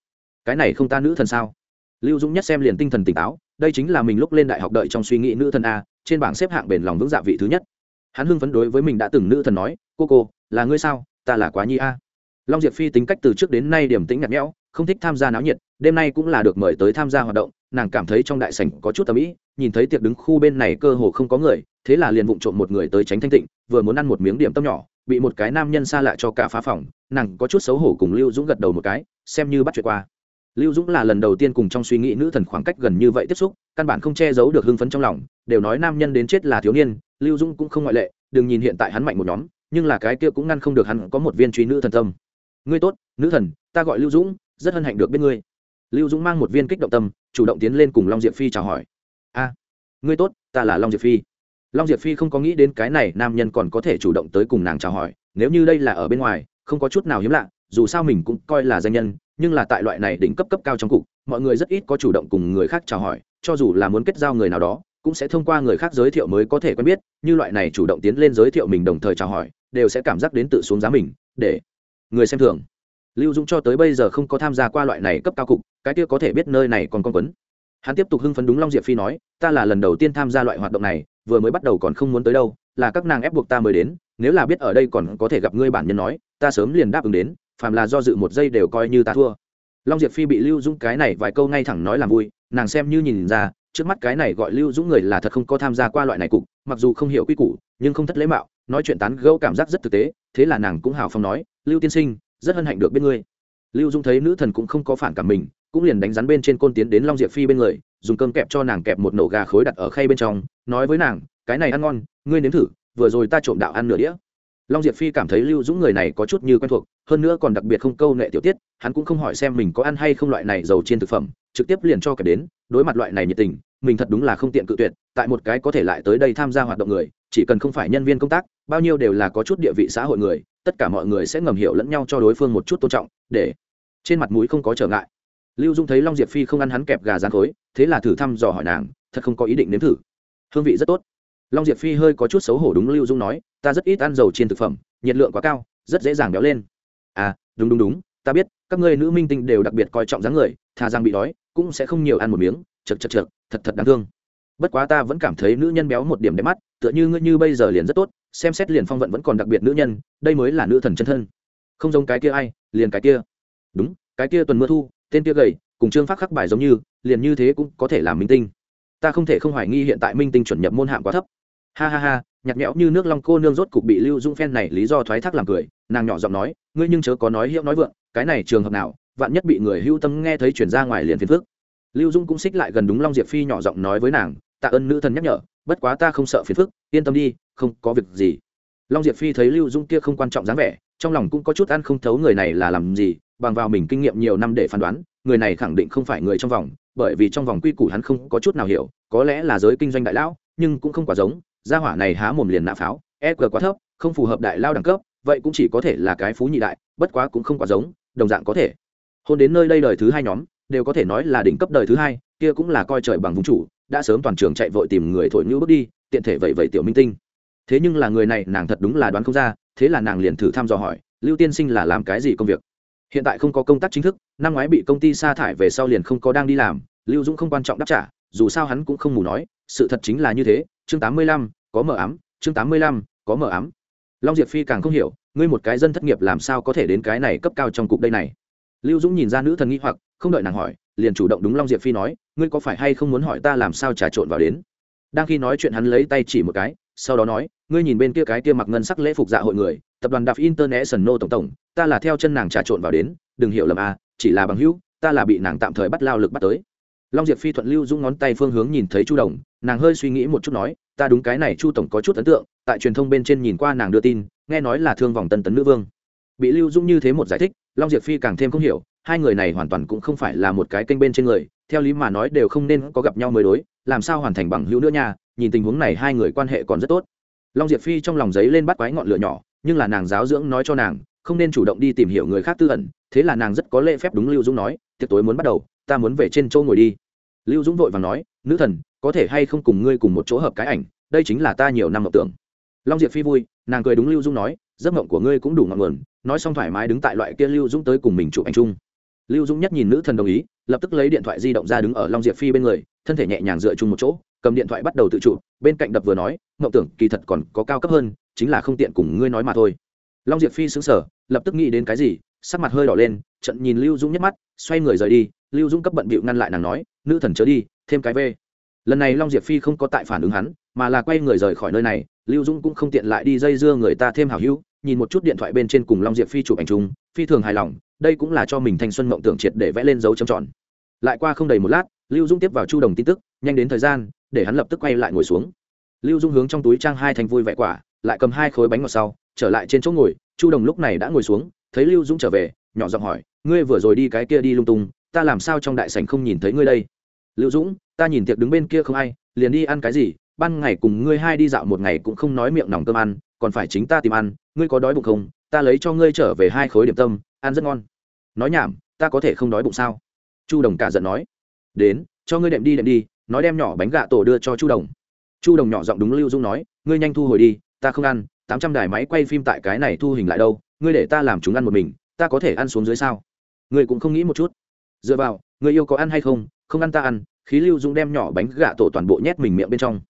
cái này không ta nữ thần sao? Lưu dũng nhất xem liền tinh thần tỉnh táo, đây chính là mình lúc lên đại học đợi trong suy nghĩ nữ thần a, trên bảng xếp hạng bền lòng vững dạ vị thứ nhất. Hắn hưng phấn đối với mình đã từng nữ thần nói, cô cô, là ngươi sao? Ta là quá nhi a. Long diệp phi tính cách từ trước đến nay điểm tĩnh nhạt nhẽo, không thích tham gia náo nhiệt, đêm nay cũng là được mời tới tham gia hoạt động, nàng cảm thấy trong đại sảnh có chút tầm ý nhìn thấy tiệc đứng khu bên này cơ hồ không có người thế là liền vụng trộm một người tới tránh thanh tịnh, vừa muốn ăn một miếng điểm tâm nhỏ, bị một cái nam nhân xa lạ cho cả phá phòng, nàng có chút xấu hổ cùng lưu dũng gật đầu một cái, xem như bắt chuyện qua. Lưu dũng là lần đầu tiên cùng trong suy nghĩ nữ thần khoảng cách gần như vậy tiếp xúc, căn bản không che giấu được hưng phấn trong lòng, đều nói nam nhân đến chết là thiếu niên, lưu dũng cũng không ngoại lệ, đừng nhìn hiện tại hắn mạnh một nhóm, nhưng là cái kia cũng ngăn không được hắn có một viên truy nữ thần tâm. Ngươi tốt, nữ thần, ta gọi lưu dũng, rất hân hạnh được biết ngươi. Lưu dũng mang một viên kích động tâm, chủ động tiến lên cùng long diệp phi chào hỏi. A, ngươi tốt, ta là long diệp phi long diệp phi không có nghĩ đến cái này nam nhân còn có thể chủ động tới cùng nàng chào hỏi, nếu như đây là ở bên ngoài, không có chút nào hiếm lạ, dù sao mình cũng coi là danh nhân, nhưng là tại loại này đỉnh cấp cấp cao trong cục, mọi người rất ít có chủ động cùng người khác chào hỏi, cho dù là muốn kết giao người nào đó, cũng sẽ thông qua người khác giới thiệu mới có thể quen biết, như loại này chủ động tiến lên giới thiệu mình đồng thời chào hỏi, đều sẽ cảm giác đến tự xuống giá mình, để người xem thường. Lưu dũng cho tới bây giờ không có tham gia qua loại này cấp cao cục, cái kia có thể biết nơi này còn con quấn hắn tiếp tục hưng phấn đúng long diệp phi nói, ta là lần đầu tiên tham gia loại hoạt động này, vừa mới bắt đầu còn không muốn tới đâu, là các nàng ép buộc ta mới đến, nếu là biết ở đây còn có thể gặp ngươi bản nhân nói, ta sớm liền đáp ứng đến, phàm là do dự một giây đều coi như ta thua. Long diệp phi bị lưu dũng cái này vài câu ngay thẳng nói làm vui, nàng xem như nhìn ra, trước mắt cái này gọi lưu dũng người là thật không có tham gia qua loại này cục, mặc dù không hiểu quy củ, nhưng không thất lễ mạo, nói chuyện tán gẫu cảm giác rất thực tế, thế là nàng cũng hào phong nói, lưu tiên sinh, rất hân hạnh được biết ngươi. Lưu dũng thấy nữ thần cũng không có phản cảm mình cũng liền đánh rắn bên trên côn tiến đến long diệp phi bên người, dùng cơm kẹp cho nàng kẹp một nổ gà khối đặt ở khay bên trong, nói với nàng, cái này ăn ngon, ngươi nếm thử, vừa rồi ta trộm đạo ăn nửa đĩa. Long diệp phi cảm thấy lưu dũng người này có chút như quen thuộc, hơn nữa còn đặc biệt không câu nệ tiểu tiết, hắn cũng không hỏi xem mình có ăn hay không loại này dầu trên thực phẩm, trực tiếp liền cho kẹp đến, đối mặt loại này nhiệt tình, mình thật đúng là không tiện cự tuyệt, tại một cái có thể lại tới đây tham gia hoạt động người, chỉ cần không phải nhân viên công tác, bao nhiêu đều là có chút địa vị xã hội người, tất cả mọi người sẽ ngầm hiểu lẫn nhau cho đối phương một chút tôn trọng, để trên mặt mũi không có trở ngại lưu dung thấy long diệp phi không ăn hắn kẹp gà rán khối, thế là thử thăm dò hỏi nàng, thật không có ý định nếm thử. Hương vị rất tốt. Long diệp phi hơi có chút xấu hổ đúng lưu dung nói, ta rất ít ăn dầu trên thực phẩm, nhiệt lượng quá cao, rất dễ dàng béo lên. À đúng đúng đúng, ta biết, các ngươi nữ minh tinh đều đặc biệt coi trọng dáng người, thà rằng bị đói, cũng sẽ không nhiều ăn một miếng, chật chật chật thật thật đáng thương. Bất quá ta vẫn cảm thấy nữ nhân béo một điểm đẹp mắt, tựa như ngươi như bây giờ liền rất tốt, xem xét liền phong vận vẫn còn đặc biệt nữ nhân, đây mới là nữ thần chân thân. Không giống cái kia ai, liền cái kia. Đúng, cái kia tuần mưa thu tên kia gầy, cùng trương phát khắc bài giống như, liền như thế cũng có thể làm minh tinh. Ta không thể không hoài nghi hiện tại minh tinh chuẩn nhập môn hạng quá thấp. Ha ha ha, nhạt nhẽo như nước long cô nương rốt cục bị lưu dung phen này lý do thoái thác làm cười, nàng nhỏ giọng nói, ngươi nhưng chớ có nói hiệu nói vượng, cái này trường hợp nào, vạn nhất bị người hưu tâm nghe thấy chuyển ra ngoài liền phiền phước lưu dung cũng xích lại gần đúng long diệp phi nhỏ giọng nói với nàng, tạ ơn nữ thần nhắc nhở, bất quá ta không sợ phiền phức, yên tâm đi, không có việc gì. Long diệp phi thấy lưu dung kia không quan trọng dáng vẻ, trong lòng cũng có chút ăn không thấu người này là làm gì bằng vào mình kinh nghiệm nhiều năm để phán đoán, người này khẳng định không phải người trong vòng, bởi vì trong vòng quy củ hắn không có chút nào hiểu, có lẽ là giới kinh doanh đại lão, nhưng cũng không quá giống, gia hỏa này há mồm liền nạ pháo e g quá thấp, không phù hợp đại lao đẳng cấp, vậy cũng chỉ có thể là cái phú nhị đại, bất quá cũng không quá giống, đồng dạng có thể. Hôn đến nơi đây đời thứ hai nhóm, đều có thể nói là đỉnh cấp đời thứ hai, kia cũng là coi trời bằng vũ trụ đã sớm toàn trường chạy vội tìm người thổi ngữ bước đi, tiện thể vậy vậy tiểu minh tinh. Thế nhưng là người này nàng thật đúng là đoán không ra, thế là nàng liền thử thăm dò hỏi, lưu tiên sinh là làm cái gì công việc? Hiện tại không có công tác chính thức, năm ngoái bị công ty sa thải về sau liền không có đang đi làm, lưu dũng không quan trọng đáp trả, dù sao hắn cũng không mù nói, sự thật chính là như thế, chương tám mươi lăm, có mờ ám, chương tám mươi lăm, có mờ ám. Long diệp phi càng không hiểu, ngươi một cái dân thất nghiệp làm sao có thể đến cái này cấp cao trong cục đây này? Lưu dũng nhìn ra nữ thần nghi hoặc, không đợi nàng hỏi, liền chủ động đúng long diệp phi nói, ngươi có phải hay không muốn hỏi ta làm sao trà trộn vào đến? Đang khi nói chuyện hắn lấy tay chỉ một cái, sau đó nói, ngươi nhìn bên kia cái kia mặc ngân sắc lễ phục dạ hội người tập đoàn đạp international tổng tổng, ta là theo chân nàng trà trộn vào đến, đừng hiểu lầm à chỉ là bằng hữu, ta là bị nàng tạm thời bắt lao lực bắt tới. Long diệp phi thuận lưu Dung ngón tay phương hướng nhìn thấy chu đồng, nàng hơi suy nghĩ một chút nói, ta đúng cái này chu tổng có chút ấn tượng, tại truyền thông bên trên nhìn qua nàng đưa tin, nghe nói là thương vòng tân tấn nữ vương. Bị lưu Dung như thế một giải thích, long diệp phi càng thêm không hiểu, hai người này hoàn toàn cũng không phải là một cái kênh bên trên người, theo lý mà nói đều không nên có gặp nhau mới đối, làm sao hoàn thành bằng hữu nữa nha, nhìn tình huống này hai người quan hệ còn rất tốt. Long diệp phi trong lòng giấy lên bắt quái ngọn lửa nhỏ nhưng là nàng giáo dưỡng nói cho nàng, không nên chủ động đi tìm hiểu người khác tư ẩn, thế là nàng rất có lễ phép đúng lưu dũng nói, tiệc tối muốn bắt đầu, ta muốn về trên châu ngồi đi. Lưu dũng vội và nói, nữ thần, có thể hay không cùng ngươi cùng một chỗ hợp cái ảnh, đây chính là ta nhiều năm mộng tưởng. Long diệp phi vui, nàng cười đúng lưu dũng nói, giấc mộng của ngươi cũng đủ ngọn nguồn, nói xong thoải mái đứng tại loại kia lưu dũng tới cùng mình chụp ảnh chung lưu dũng nhất nhìn nữ thần đồng ý, lập tức lấy điện thoại di động ra đứng ở long diệp phi bên người, thân thể nhẹ nhàng dựa chung một chỗ, cầm điện thoại bắt đầu tự chụp bên cạnh đập vừa nói, mộng tưởng, kỳ thật còn có cao cấp hơn, chính là không tiện cùng ngươi nói mà thôi. Long diệp phi xứng sở lập tức nghĩ đến cái gì, sắc mặt hơi đỏ lên, trận nhìn lưu dũng nhất mắt, xoay người rời đi, lưu dũng cấp bận bịu ngăn lại nàng nói, nữ thần chớ đi, thêm cái v. Lần này long diệp phi không có tại phản ứng hắn, mà là quay người rời khỏi nơi này, lưu dũng cũng không tiện lại đi dây dưa người ta thêm hảo hữu nhìn một chút điện thoại bên trên cùng long diệp phi chụp ảnh chung, phi thường hài lòng, đây cũng là cho mình thanh xuân mộng tưởng triệt để vẽ lên dấu trầm tròn. Lại qua không đầy một lát, lưu dung tiếp vào chu đồng tin tức, nhanh đến thời gian, để hắn lập tức quay lại ngồi xuống. Lưu dung hướng trong túi trang hai thành vui vẻ quả, lại cầm hai khối bánh ngọt sau, trở lại trên chỗ ngồi, chu đồng lúc này đã ngồi xuống, thấy lưu dung trở về, nhỏ giọng hỏi, ngươi vừa rồi đi cái kia đi lung tung, ta làm sao trong đại sảnh không nhìn thấy ngươi đây? Lưu dũng, ta nhìn tiệc đứng bên kia không ai, liền đi ăn cái gì, ban ngày cùng ngươi hai đi dạo một ngày cũng không nói miệng nòng cơm ăn còn phải chính ta tìm ăn, ngươi có đói bụng không? Ta lấy cho ngươi trở về hai khối điểm tâm, ăn rất ngon. Nói nhảm, ta có thể không đói bụng sao? Chu đồng cả giận nói. Đến, cho ngươi đệm đi đệm đi, nói đem nhỏ bánh gà tổ đưa cho chu đồng. Chu đồng nhỏ giọng đúng lưu dung nói, ngươi nhanh thu hồi đi, ta không ăn, tám trăm đài máy quay phim tại cái này thu hình lại đâu, ngươi để ta làm chúng ăn một mình, ta có thể ăn xuống dưới sao? Ngươi cũng không nghĩ một chút. Dựa vào, ngươi yêu có ăn hay không không ăn ta ăn, khí lưu dung đem nhỏ bánh gà tổ toàn bộ nhét mình miệng bên trong.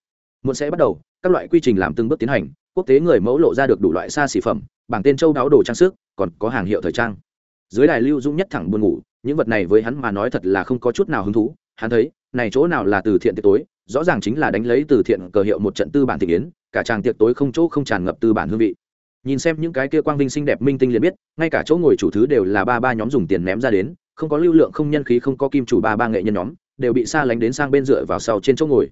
Muốn sẽ bắt đầu, các loại quy trình làm từng bước tiến hành quốc tế người mẫu lộ ra được đủ loại xa xỉ phẩm, bảng tên châu đáo đồ trang sức, còn có hàng hiệu thời trang. Dưới đài lưu dung nhất thẳng buồn ngủ, những vật này với hắn mà nói thật là không có chút nào hứng thú. Hắn thấy, này chỗ nào là từ thiện tiệc tối, rõ ràng chính là đánh lấy từ thiện cờ hiệu một trận tư bản thị yến, cả tràng tiệc tối không chỗ không tràn ngập tư bản hương vị. Nhìn xem những cái kia quang vinh xinh đẹp minh tinh liền biết, ngay cả chỗ ngồi chủ thứ đều là ba ba nhóm dùng tiền ném ra đến, không có lưu lượng không nhân khí không có kim chủ ba ba nghệ nhân nhóm, đều bị xa lánh đến sang bên dựa vào sau trên chỗ ngồi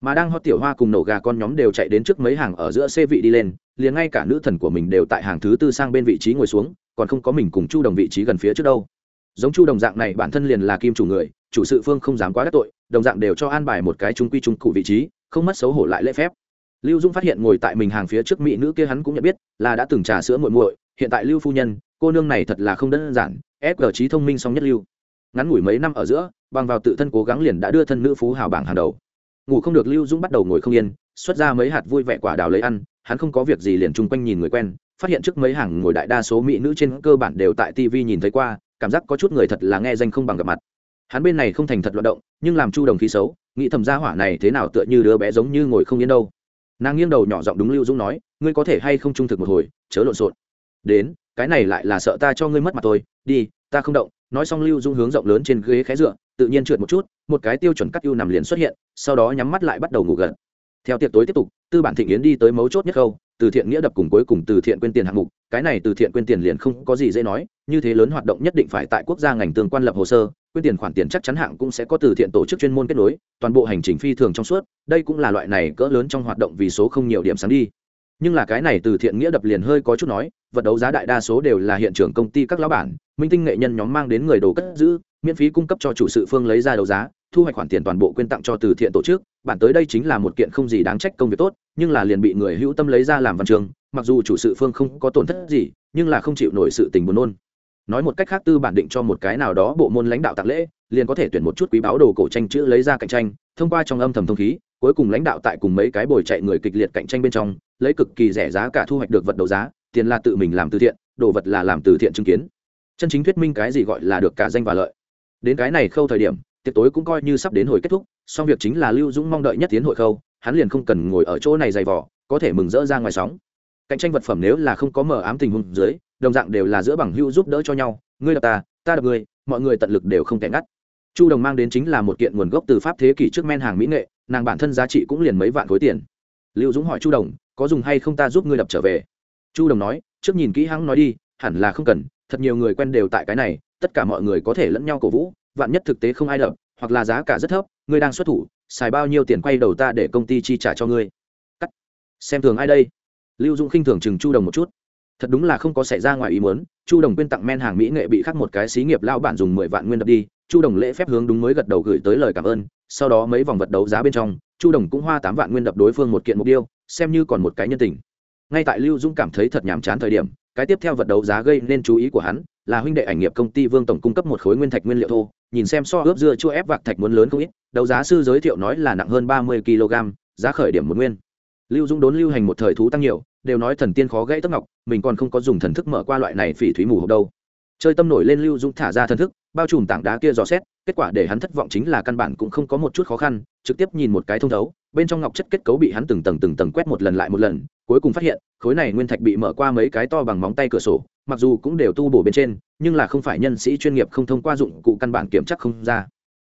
mà đang hot tiểu hoa cùng nổ gà con nhóm đều chạy đến trước mấy hàng ở giữa xe vị đi lên, liền ngay cả nữ thần của mình đều tại hàng thứ tư sang bên vị trí ngồi xuống, còn không có mình cùng chu đồng vị trí gần phía trước đâu. Giống chu đồng dạng này, bản thân liền là kim chủ người, chủ sự phương không dám quá đắc tội, đồng dạng đều cho an bài một cái trung quy trung cụ vị trí, không mất xấu hổ lại lễ phép. Lưu dung phát hiện ngồi tại mình hàng phía trước mỹ nữ kia hắn cũng nhận biết, là đã từng trà sữa muội muội, hiện tại lưu phu nhân, cô nương này thật là không đơn giản, ép trí thông minh song nhất lưu. Ngắn ngủi mấy năm ở giữa, bằng vào tự thân cố gắng liền đã đưa thân nữ phú hào bảng hàng đầu ngủ không được lưu dung bắt đầu ngồi không yên, xuất ra mấy hạt vui vẻ quả đào lấy ăn, hắn không có việc gì liền chung quanh nhìn người quen, phát hiện trước mấy hàng ngồi đại đa số mỹ nữ trên cơ bản đều tại tv nhìn thấy qua, cảm giác có chút người thật là nghe danh không bằng gặp mặt. Hắn bên này không thành thật loạt động, nhưng làm chu đồng khí xấu, nghĩ thầm gia hỏa này thế nào tựa như đứa bé giống như ngồi không yên đâu. Nàng nghiêng đầu nhỏ giọng đúng lưu dũng nói, ngươi có thể hay không trung thực một hồi, chớ lộn xộn. Đến, cái này lại là sợ ta cho ngươi mất mặt tôi đi, ta không động nói xong lưu dung hướng rộng lớn trên ghế khé dựa, tự nhiên trượt một chút, một cái tiêu chuẩn cắt ưu nằm liền xuất hiện, sau đó nhắm mắt lại bắt đầu ngủ gần theo tiệc tối tiếp tục, tư bản thịnh yến đi tới mấu chốt nhất khâu, từ thiện nghĩa đập cùng cuối cùng từ thiện quyên tiền hạng mục, cái này từ thiện quyên tiền liền không có gì dễ nói, như thế lớn hoạt động nhất định phải tại quốc gia ngành tương quan lập hồ sơ quyên tiền khoản tiền chắc chắn hạng cũng sẽ có từ thiện tổ chức chuyên môn kết nối, toàn bộ hành trình phi thường trong suốt, đây cũng là loại này cỡ lớn trong hoạt động vì số không nhiều điểm sáng đi nhưng là cái này từ thiện nghĩa đập liền hơi có chút nói, vật đấu giá đại đa số đều là hiện trường công ty các lão bản, minh tinh nghệ nhân nhóm mang đến người đồ cất giữ, miễn phí cung cấp cho chủ sự phương lấy ra đấu giá, thu hoạch khoản tiền toàn bộ quyên tặng cho từ thiện tổ chức. Bản tới đây chính là một kiện không gì đáng trách công việc tốt, nhưng là liền bị người hữu tâm lấy ra làm văn trường, mặc dù chủ sự phương không có tổn thất gì, nhưng là không chịu nổi sự tình buồn nôn. Nói một cách khác tư bản định cho một cái nào đó bộ môn lãnh đạo tặng lễ, liền có thể tuyển một chút quý báo đồ cổ tranh chữ lấy ra cạnh tranh, thông qua trong âm thầm thông khí cuối cùng lãnh đạo tại cùng mấy cái bồi chạy người kịch liệt cạnh tranh bên trong, lấy cực kỳ rẻ giá cả thu hoạch được vật đấu giá, tiền là tự mình làm từ thiện, đồ vật là làm từ thiện chứng kiến. Chân chính thuyết minh cái gì gọi là được cả danh và lợi. Đến cái này khâu thời điểm, tiệc tối cũng coi như sắp đến hồi kết thúc song việc chính là lưu dũng mong đợi nhất tiến hội khâu, hắn liền không cần ngồi ở chỗ này dày vỏ có thể mừng rỡ ra ngoài sóng. Cạnh tranh vật phẩm nếu là không có mờ ám tình huống dưới, đồng dạng đều là giữa bằng hữu giúp đỡ cho nhau, ngươi đập ta ta đập ngươi, mọi người tận lực đều không thể ngắt. Chu đồng mang đến chính là một kiện nguồn gốc từ pháp thế kỷ trước men hàng mỹ nghệ nàng bản thân giá trị cũng liền mấy vạn khối tiền. Lưu dũng hỏi chu đồng, có dùng hay không ta giúp ngươi đập trở về? Chu đồng nói, trước nhìn kỹ hắn nói đi, hẳn là không cần, thật nhiều người quen đều tại cái này, tất cả mọi người có thể lẫn nhau cổ vũ, vạn nhất thực tế không ai đập, hoặc là giá cả rất thấp, ngươi đang xuất thủ, xài bao nhiêu tiền quay đầu ta để công ty chi trả cho ngươi. Cắt. Xem thường ai đây? Lưu dung khinh thường chừng chu đồng một chút. Thật đúng là không có xảy ra ngoài ý muốn, chu đồng quyên tặng men hàng mỹ nghệ bị khắc một cái xí nghiệp lao bản dùng mười vạn nguyên đập đi. Chu đồng lễ phép hướng đúng mới gật đầu gửi tới lời cảm ơn sau đó mấy vòng vật đấu giá bên trong, chu đồng cũng hoa tám vạn nguyên đập đối phương một kiện mục tiêu, xem như còn một cái nhân tình. Ngay tại lưu dung cảm thấy thật nhàm chán thời điểm, cái tiếp theo vật đấu giá gây nên chú ý của hắn, là huynh đệ ảnh nghiệp công ty vương tổng cung cấp một khối nguyên thạch nguyên liệu thô, nhìn xem so ướp dưa chua ép vạc thạch muốn lớn không ít, đấu giá sư giới thiệu nói là nặng hơn ba mươi kg, giá khởi điểm một nguyên. Lưu dung đốn lưu hành một thời thú tăng nhiều, đều nói thần tiên khó gãy tấc ngọc, mình còn không có dùng thần thức mở qua loại này phỉ thúy mù hộp đâu. Chơi tâm nổi lên lưu dung thả ra thần thức bao trùm tảng đá kia dò xét, kết quả để hắn thất vọng chính là căn bản cũng không có một chút khó khăn, trực tiếp nhìn một cái thông thấu, bên trong ngọc chất kết cấu bị hắn từng tầng từng tầng quét một lần lại một lần, cuối cùng phát hiện, khối này nguyên thạch bị mở qua mấy cái to bằng móng tay cửa sổ, mặc dù cũng đều tu bổ bên trên, nhưng là không phải nhân sĩ chuyên nghiệp không thông qua dụng cụ căn bản kiểm chắc không ra.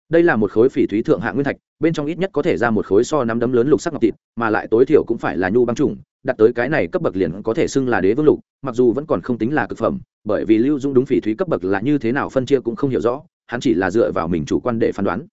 Đây là một khối phỉ thúy thượng hạng nguyên thạch, bên trong ít nhất có thể ra một khối so nắm đấm lớn lục sắc ngọc thịt, mà lại tối thiểu cũng phải là nhu băng trùng đặt tới cái này cấp bậc liền có thể xưng là đế vương lục, mặc dù vẫn còn không tính là cực phẩm, bởi vì lưu dũng đúng phỉ thúy cấp bậc là như thế nào phân chia cũng không hiểu rõ, hắn chỉ là dựa vào mình chủ quan để phán đoán.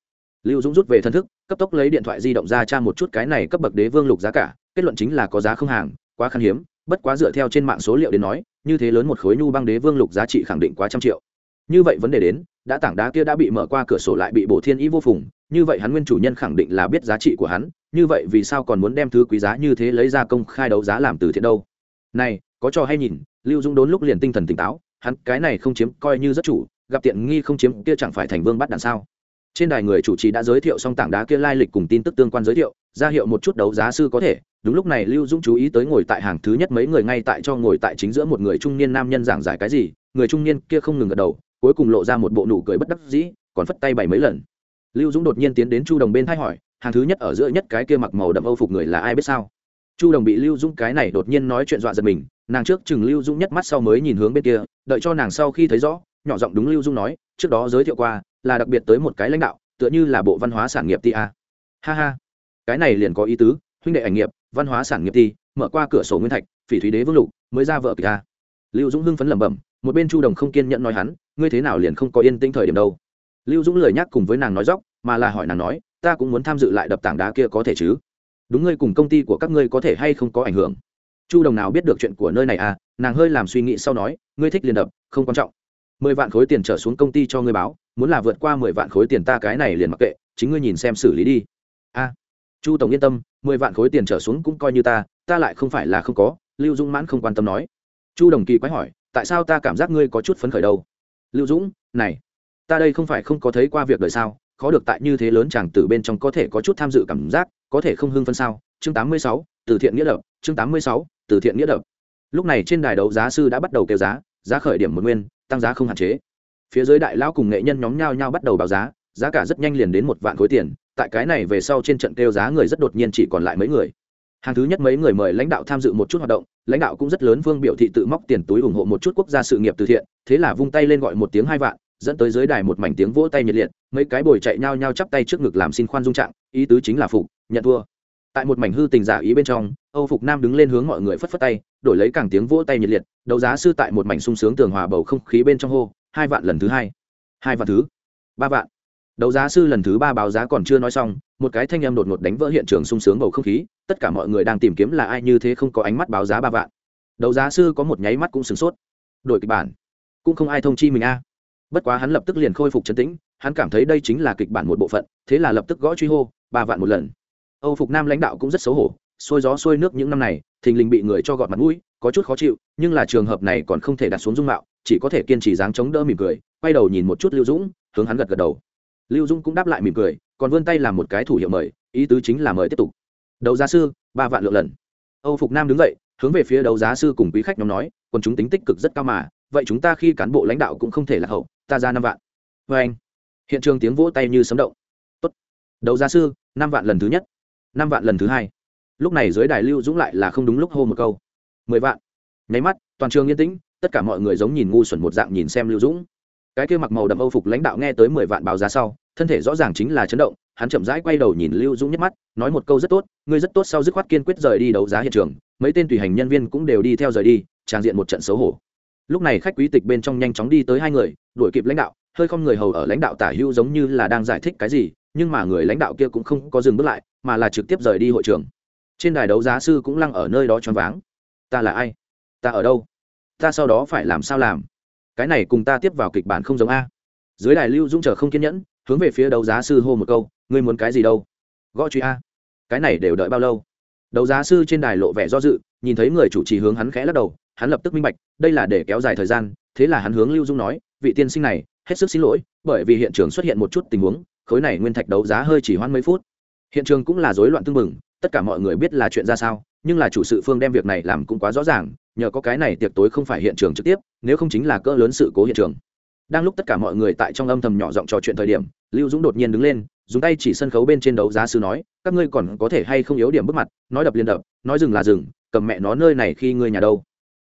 Lưu dũng rút về thân thức, cấp tốc lấy điện thoại di động ra tra một chút cái này cấp bậc đế vương lục giá cả, kết luận chính là có giá không hàng, quá khan hiếm, bất quá dựa theo trên mạng số liệu đến nói, như thế lớn một khối nhu băng đế vương lục giá trị khẳng định quá trăm triệu. Như vậy vấn đề đến, đã tảng đá kia đã bị mở qua cửa sổ lại bị bổ thiên ý vô phùng như vậy hắn nguyên chủ nhân khẳng định là biết giá trị của hắn, như vậy vì sao còn muốn đem thứ quý giá như thế lấy ra công khai đấu giá làm từ thiện đâu? Này, có cho hay nhìn, lưu dũng đốn lúc liền tinh thần tỉnh táo, hắn cái này không chiếm, coi như rất chủ, gặp tiện nghi không chiếm kia chẳng phải thành vương bắt đạn sao? Trên đài người chủ trì đã giới thiệu xong tảng đá kia lai lịch cùng tin tức tương quan giới thiệu, ra hiệu một chút đấu giá sư có thể. Đúng lúc này lưu dũng chú ý tới ngồi tại hàng thứ nhất mấy người ngay tại cho ngồi tại chính giữa một người trung niên nam nhân giảng giải cái gì, người trung niên kia không ngừng gật đầu, cuối cùng lộ ra một bộ nụ cười bất đắc dĩ, còn phất tay bảy mấy lần lưu dũng đột nhiên tiến đến chu đồng bên thay hỏi, hàng thứ nhất ở giữa nhất cái kia mặc màu đậm âu phục người là ai biết sao? Chu đồng bị lưu dũng cái này đột nhiên nói chuyện dọa giật mình, nàng trước chừng lưu dũng nhất mắt sau mới nhìn hướng bên kia, đợi cho nàng sau khi thấy rõ, nhỏ giọng đúng lưu dũng nói, trước đó giới thiệu qua, là đặc biệt tới một cái lãnh đạo, tựa như là bộ văn hóa sản nghiệp ti a. Ha ha. Cái này liền có ý tứ, huynh đệ ảnh nghiệp, văn hóa sản nghiệp ti, mở qua cửa sổ nguyên thạch, phỉ thúy đế vương lục, mới ra vợ kịch a lưu dũng hưng phấn lẩm bẩm, một bên chu đồng không kiên nhẫn nói hắn, ngươi thế nào liền không có yên tĩnh thời điểm đâu lưu dũng lời nhắc cùng với nàng nói dóc mà là hỏi nàng nói, ta cũng muốn tham dự lại đập tảng đá kia có thể chứ? Đúng ngươi cùng công ty của các ngươi có thể hay không có ảnh hưởng? Chu đồng nào biết được chuyện của nơi này à nàng hơi làm suy nghĩ sau nói, ngươi thích liền đập, không quan trọng. Mười vạn khối tiền trở xuống công ty cho ngươi báo, muốn là vượt qua mười vạn khối tiền ta cái này liền mặc kệ, chính ngươi nhìn xem xử lý đi. A. Chu tổng yên tâm, mười vạn khối tiền trở xuống cũng coi như ta ta lại không phải là không có. Lưu dũng mãn không quan tâm nói. Chu đồng kỳ quái hỏi, tại sao ta cảm giác ngươi có chút phấn khởi đâu? Lưu dũng, này ta đây không phải không có thấy qua việc đời sao khó được tại như thế lớn chàng tử bên trong có thể có chút tham dự cảm giác có thể không hưng phân sao? Chương 86, từ thiện nghĩa đập chương 86, từ thiện nghĩa đập. Lúc này trên đài đấu giá sư đã bắt đầu kêu giá giá khởi điểm một nguyên tăng giá không hạn chế. Phía dưới đại lão cùng nghệ nhân nhóm nhau nhau bắt đầu báo giá giá cả rất nhanh liền đến một vạn khối tiền tại cái này về sau trên trận kêu giá người rất đột nhiên chỉ còn lại mấy người. Hàng thứ nhất mấy người mời lãnh đạo tham dự một chút hoạt động lãnh đạo cũng rất lớn vương biểu thị tự móc tiền túi ủng hộ một chút quốc gia sự nghiệp từ thiện thế là vung tay lên gọi một tiếng hai vạn dẫn tới dưới đài một mảnh tiếng vỗ tay nhiệt liệt, mấy cái bồi chạy nhau nhau chắp tay trước ngực làm xin khoan dung trạng, ý tứ chính là phục, nhận thua. Tại một mảnh hư tình giả ý bên trong, âu phục nam đứng lên hướng mọi người phất phất tay, đổi lấy càng tiếng vỗ tay nhiệt liệt, đấu giá sư tại một mảnh sung sướng tường hòa bầu không khí bên trong hô, hai vạn lần thứ hai hai vạn thứ, ba vạn. Đấu giá sư lần thứ ba báo giá còn chưa nói xong, một cái thanh âm đột ngột đánh vỡ hiện trường sung sướng bầu không khí, tất cả mọi người đang tìm kiếm là ai như thế không có ánh mắt báo giá ba vạn. Đấu giá sư có một nháy mắt cũng sửng sốt. Đổi kịch bản, cũng không ai thông chi mình a bất quá hắn lập tức liền khôi phục chấn tĩnh, hắn cảm thấy đây chính là kịch bản một bộ phận, thế là lập tức gõ truy hô, ba vạn một lần. Âu phục nam lãnh đạo cũng rất xấu hổ, xôi gió xôi nước những năm này, thình lình bị người cho gọt mặt mũi, có chút khó chịu, nhưng là trường hợp này còn không thể đặt xuống dung mạo, chỉ có thể kiên trì dáng chống đỡ mỉm cười, quay đầu nhìn một chút lưu dũng, hướng hắn gật gật đầu. Lưu dũng cũng đáp lại mỉm cười, còn vươn tay làm một cái thủ hiệu mời, ý tứ chính là mời tiếp tục. Đấu giá sư, ba vạn lượng lần. Âu phục nam đứng dậy, hướng về phía đấu giá sư cùng quý khách nhóm nói còn chúng tính tích cực rất cao mà, vậy chúng ta khi cán bộ lãnh đạo cũng không thể là hậu ta ra năm vạn. Vê anh. Hiện trường tiếng vỗ tay như sấm động. Tốt. Đấu giá sư, năm vạn lần thứ nhất, năm vạn lần thứ hai. Lúc này dưới đài lưu dũng lại là không đúng lúc hô một câu. Mười vạn. Nháy mắt, toàn trường yên tĩnh, tất cả mọi người giống nhìn ngu xuẩn một dạng nhìn xem lưu dũng. Cái kia mặc màu đậm âu phục lãnh đạo nghe tới mười vạn báo giá sau, thân thể rõ ràng chính là chấn động, hắn chậm rãi quay đầu nhìn lưu dũng nhắc mắt, nói một câu rất tốt, ngươi rất tốt sau dứt khoát kiên quyết rời đi đấu giá hiện trường, mấy tên tùy hành nhân viên cũng đều đi theo rời đi, trang diện một trận xấu hổ lúc này khách quý tịch bên trong nhanh chóng đi tới hai người, đuổi kịp lãnh đạo, hơi không người hầu ở lãnh đạo tả hữu giống như là đang giải thích cái gì, nhưng mà người lãnh đạo kia cũng không có dừng bước lại, mà là trực tiếp rời đi hội trường. Trên đài đấu giá sư cũng lăng ở nơi đó choáng váng. Ta là ai? Ta ở đâu? Ta sau đó phải làm sao làm? Cái này cùng ta tiếp vào kịch bản không giống a. Dưới đài lưu dũng chờ không kiên nhẫn, hướng về phía đấu giá sư hô một câu, ngươi muốn cái gì đâu? Gõ truy a. Cái này đều đợi bao lâu? Đấu giá sư trên đài lộ vẻ do dự, nhìn thấy người chủ trì hướng hắn khẽ lắc đầu hắn lập tức minh bạch, đây là để kéo dài thời gian, thế là hắn hướng lưu dung nói, vị tiên sinh này, hết sức xin lỗi, bởi vì hiện trường xuất hiện một chút tình huống, khối này nguyên thạch đấu giá hơi chỉ hoãn mấy phút. Hiện trường cũng là rối loạn tương mừng tất cả mọi người biết là chuyện ra sao, nhưng là chủ sự phương đem việc này làm cũng quá rõ ràng, nhờ có cái này tiệc tối không phải hiện trường trực tiếp, nếu không chính là cỡ lớn sự cố hiện trường. Đang lúc tất cả mọi người tại trong âm thầm nhỏ giọng trò chuyện thời điểm, lưu dũng đột nhiên đứng lên, dùng tay chỉ sân khấu bên trên đấu giá sư nói, các ngươi còn có thể hay không yếu điểm bước mặt, nói đập liên đập, nói dừng là dừng, cầm mẹ nó nơi này khi ngươi nhà đâu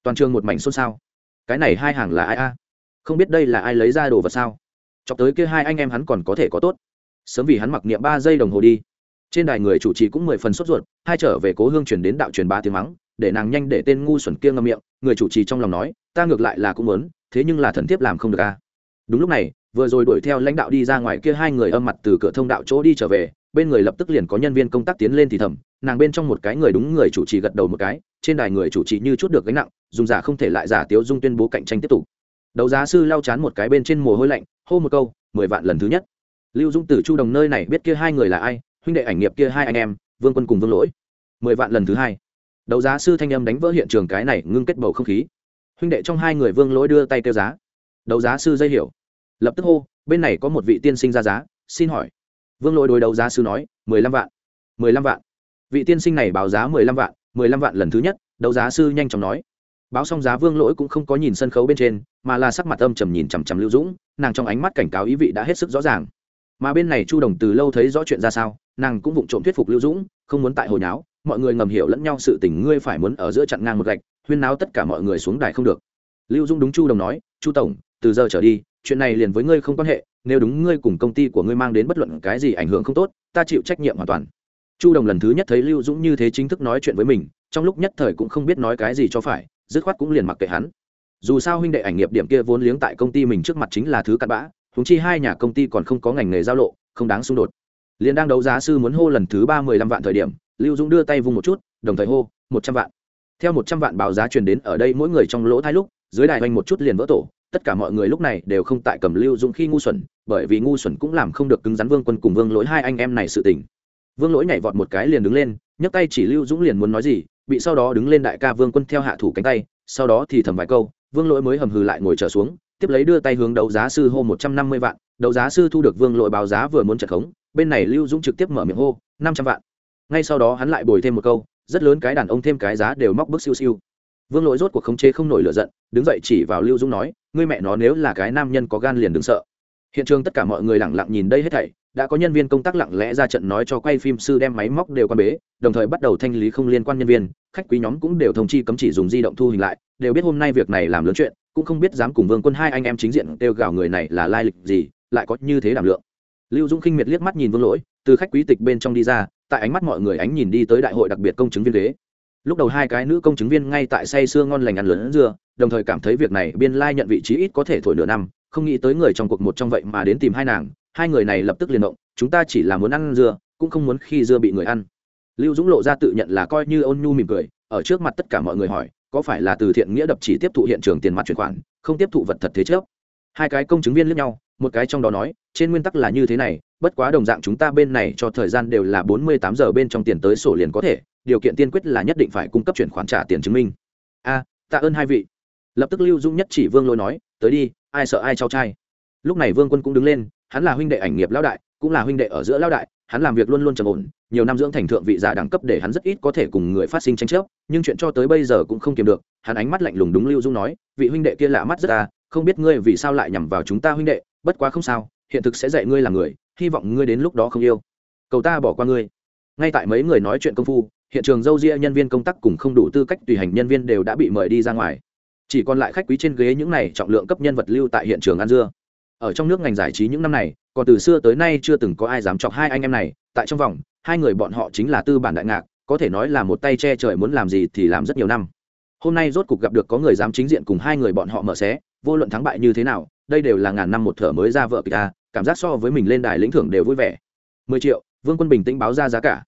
toàn trường một mảnh xôn xao. Cái này hai hàng là ai a? Không biết đây là ai lấy ra đồ vật sao? Chọc tới kia hai anh em hắn còn có thể có tốt. Sớm vì hắn mặc niệm ba giây đồng hồ đi. Trên đài người chủ trì cũng mười phần sốt ruột, hai trở về cố hương chuyển đến đạo truyền ba tiếng mắng, để nàng nhanh để tên ngu xuẩn kia ngâm miệng, người chủ trì trong lòng nói, ta ngược lại là cũng muốn, thế nhưng là thần thiếp làm không được a. À. đúng lúc này, vừa rồi đuổi theo lãnh đạo đi ra ngoài kia hai người âm mặt từ cửa thông đạo chỗ đi trở về bên người lập tức liền có nhân viên công tác tiến lên thì thầm, nàng bên trong một cái người đúng người chủ trì gật đầu một cái, trên đài người chủ trì như chút được gánh nặng, dùng giả không thể lại giả tiếu dung tuyên bố cạnh tranh tiếp tục. Đấu giá sư lau chán một cái bên trên mồ hôi lạnh, hô một câu, mười vạn lần thứ nhất. Lưu dung từ chu đồng nơi này biết kia hai người là ai, huynh đệ ảnh nghiệp kia hai anh em, vương quân cùng vương lỗi. Mười vạn lần thứ hai. Đấu giá sư thanh âm đánh vỡ hiện trường cái này ngưng kết bầu không khí. Huynh đệ trong hai người vương lỗi đưa tay kêu giá. Đấu giá sư dây hiểu. Lập tức hô, bên này có một vị tiên sinh ra giá, xin hỏi vương lỗi đối đấu giá sư nói, mười lăm vạn, mười lăm vạn. Vị tiên sinh này báo giá mười lăm vạn, mười lăm vạn lần thứ nhất, đấu giá sư nhanh chóng nói. Báo xong giá vương lỗi cũng không có nhìn sân khấu bên trên, mà là sắc mặt âm trầm nhìn chằm chằm lưu dũng, nàng trong ánh mắt cảnh cáo ý vị đã hết sức rõ ràng. Mà bên này chu đồng từ lâu thấy rõ chuyện ra sao, nàng cũng vụng trộm thuyết phục lưu dũng, không muốn tại hồi náo mọi người ngầm hiểu lẫn nhau sự tình ngươi phải muốn ở giữa chặn ngang một gạch, huyên náo tất cả mọi người xuống đài không được. Lưu dũng đúng chu đồng nói, chu tổng, từ giờ trở đi chuyện này liền với ngươi không quan hệ, nếu đúng ngươi cùng công ty của ngươi mang đến bất luận cái gì ảnh hưởng không tốt, ta chịu trách nhiệm hoàn toàn. Chu đồng lần thứ nhất thấy lưu dũng như thế chính thức nói chuyện với mình, trong lúc nhất thời cũng không biết nói cái gì cho phải, dứt khoát cũng liền mặc kệ hắn. Dù sao huynh đệ ảnh nghiệp điểm kia vốn liếng tại công ty mình trước mặt chính là thứ cặn bã húng chi hai nhà công ty còn không có ngành nghề giao lộ, không đáng xung đột. Liền đang đấu giá sư muốn hô lần thứ ba mười lăm vạn thời điểm, lưu dũng đưa tay vung một chút, đồng thời hô, một trăm vạn. Theo một trăm vạn báo giá truyền đến ở đây mỗi người trong lỗ thai lúc, dưới đài oanh một chút liền vỡ tổ tất cả mọi người lúc này đều không tại cầm lưu dũng khi ngu xuẩn, bởi vì ngu xuẩn cũng làm không được cứng rắn vương quân cùng vương lỗi hai anh em này sự tình. Vương lỗi nhảy vọt một cái liền đứng lên, nhấc tay chỉ lưu dũng liền muốn nói gì, bị sau đó đứng lên đại ca vương quân theo hạ thủ cánh tay, sau đó thì thầm vài câu, vương lỗi mới hầm hừ lại ngồi trở xuống, tiếp lấy đưa tay hướng đấu giá sư hô một trăm năm mươi vạn, đấu giá sư thu được vương lỗi báo giá vừa muốn chặt khống, bên này lưu dũng trực tiếp mở miệng hô, năm trăm vạn. Ngay sau đó hắn lại bồi thêm một câu, rất lớn cái đàn ông thêm cái giá đều móc bức siêu siêu vương lỗi rốt cuộc khống chế không nổi lửa giận, đứng dậy chỉ vào lưu dũng nói, ngươi mẹ nó, nếu là cái nam nhân có gan liền đừng sợ. Hiện trường tất cả mọi người lẳng lặng nhìn đây hết thảy, đã có nhân viên công tác lặng lẽ ra trận nói cho quay phim sư đem máy móc đều quan bế, đồng thời bắt đầu thanh lý không liên quan nhân viên, khách quý nhóm cũng đều thông chi cấm chỉ dùng di động thu hình lại, đều biết hôm nay việc này làm lớn chuyện, cũng không biết dám cùng vương quân hai anh em chính diện đều gào người này là lai lịch gì, lại có như thế đảm lượng. Lưu dung khinh miệt liếc mắt nhìn vương lỗi, từ khách quý tịch bên trong đi ra, tại ánh mắt mọi người ánh nhìn đi tới đại hội đặc biệt công chứng viên ghế lúc đầu hai cái nữ công chứng viên ngay tại say sưa ngon lành ăn lớn dưa, đồng thời cảm thấy việc này biên lai nhận vị trí ít có thể thổi nửa năm, không nghĩ tới người trong cuộc một trong vậy mà đến tìm hai nàng, hai người này lập tức liền động, chúng ta chỉ là muốn ăn dưa, cũng không muốn khi dưa bị người ăn. Lưu dũng lộ ra tự nhận là coi như ôn nhu mỉm cười, ở trước mặt tất cả mọi người hỏi, có phải là từ thiện nghĩa đập chỉ tiếp thụ hiện trường tiền mặt chuyển khoản, không tiếp thụ vật thật thế trước? Hai cái công chứng viên lẫn nhau, một cái trong đó nói, trên nguyên tắc là như thế này, bất quá đồng dạng chúng ta bên này cho thời gian đều là bốn mươi tám giờ bên trong tiền tới sổ liền có thể điều kiện tiên quyết là nhất định phải cung cấp chuyển khoản trả tiền chứng minh. A, tạ ơn hai vị. Lập tức lưu dung nhất chỉ vương lôi nói, tới đi, ai sợ ai trao trai. Lúc này vương quân cũng đứng lên, hắn là huynh đệ ảnh nghiệp lão đại, cũng là huynh đệ ở giữa lão đại, hắn làm việc luôn luôn trầm ổn, nhiều năm dưỡng thành thượng vị giả đẳng cấp để hắn rất ít có thể cùng người phát sinh tranh chấp, nhưng chuyện cho tới bây giờ cũng không kiềm được, hắn ánh mắt lạnh lùng đúng lưu dung nói, vị huynh đệ kia lạ mắt rất ta không biết ngươi vì sao lại nhằm vào chúng ta huynh đệ, bất quá không sao, hiện thực sẽ dạy ngươi là người, hy vọng ngươi đến lúc đó không yêu. Cầu ta bỏ qua ngươi. Ngay tại mấy người nói chuyện công phu hiện trường dâu ria nhân viên công tác cùng không đủ tư cách tùy hành nhân viên đều đã bị mời đi ra ngoài. Chỉ còn lại khách quý trên ghế những này trọng lượng cấp nhân vật lưu tại hiện trường ăn dưa. Ở trong nước ngành giải trí những năm này, còn từ xưa tới nay chưa từng có ai dám chọc hai anh em này. Tại trong vòng, hai người bọn họ chính là tư bản đại ngạc, có thể nói là một tay che trời muốn làm gì thì làm rất nhiều năm. Hôm nay rốt cục gặp được có người dám chính diện cùng hai người bọn họ mở xé, vô luận thắng bại như thế nào, đây đều là ngàn năm một thở mới ra vợ kịch ta cảm giác so với mình lên đài lĩnh thưởng đều vui vẻ. Mười triệu, vương quân bình tĩnh báo ra giá cả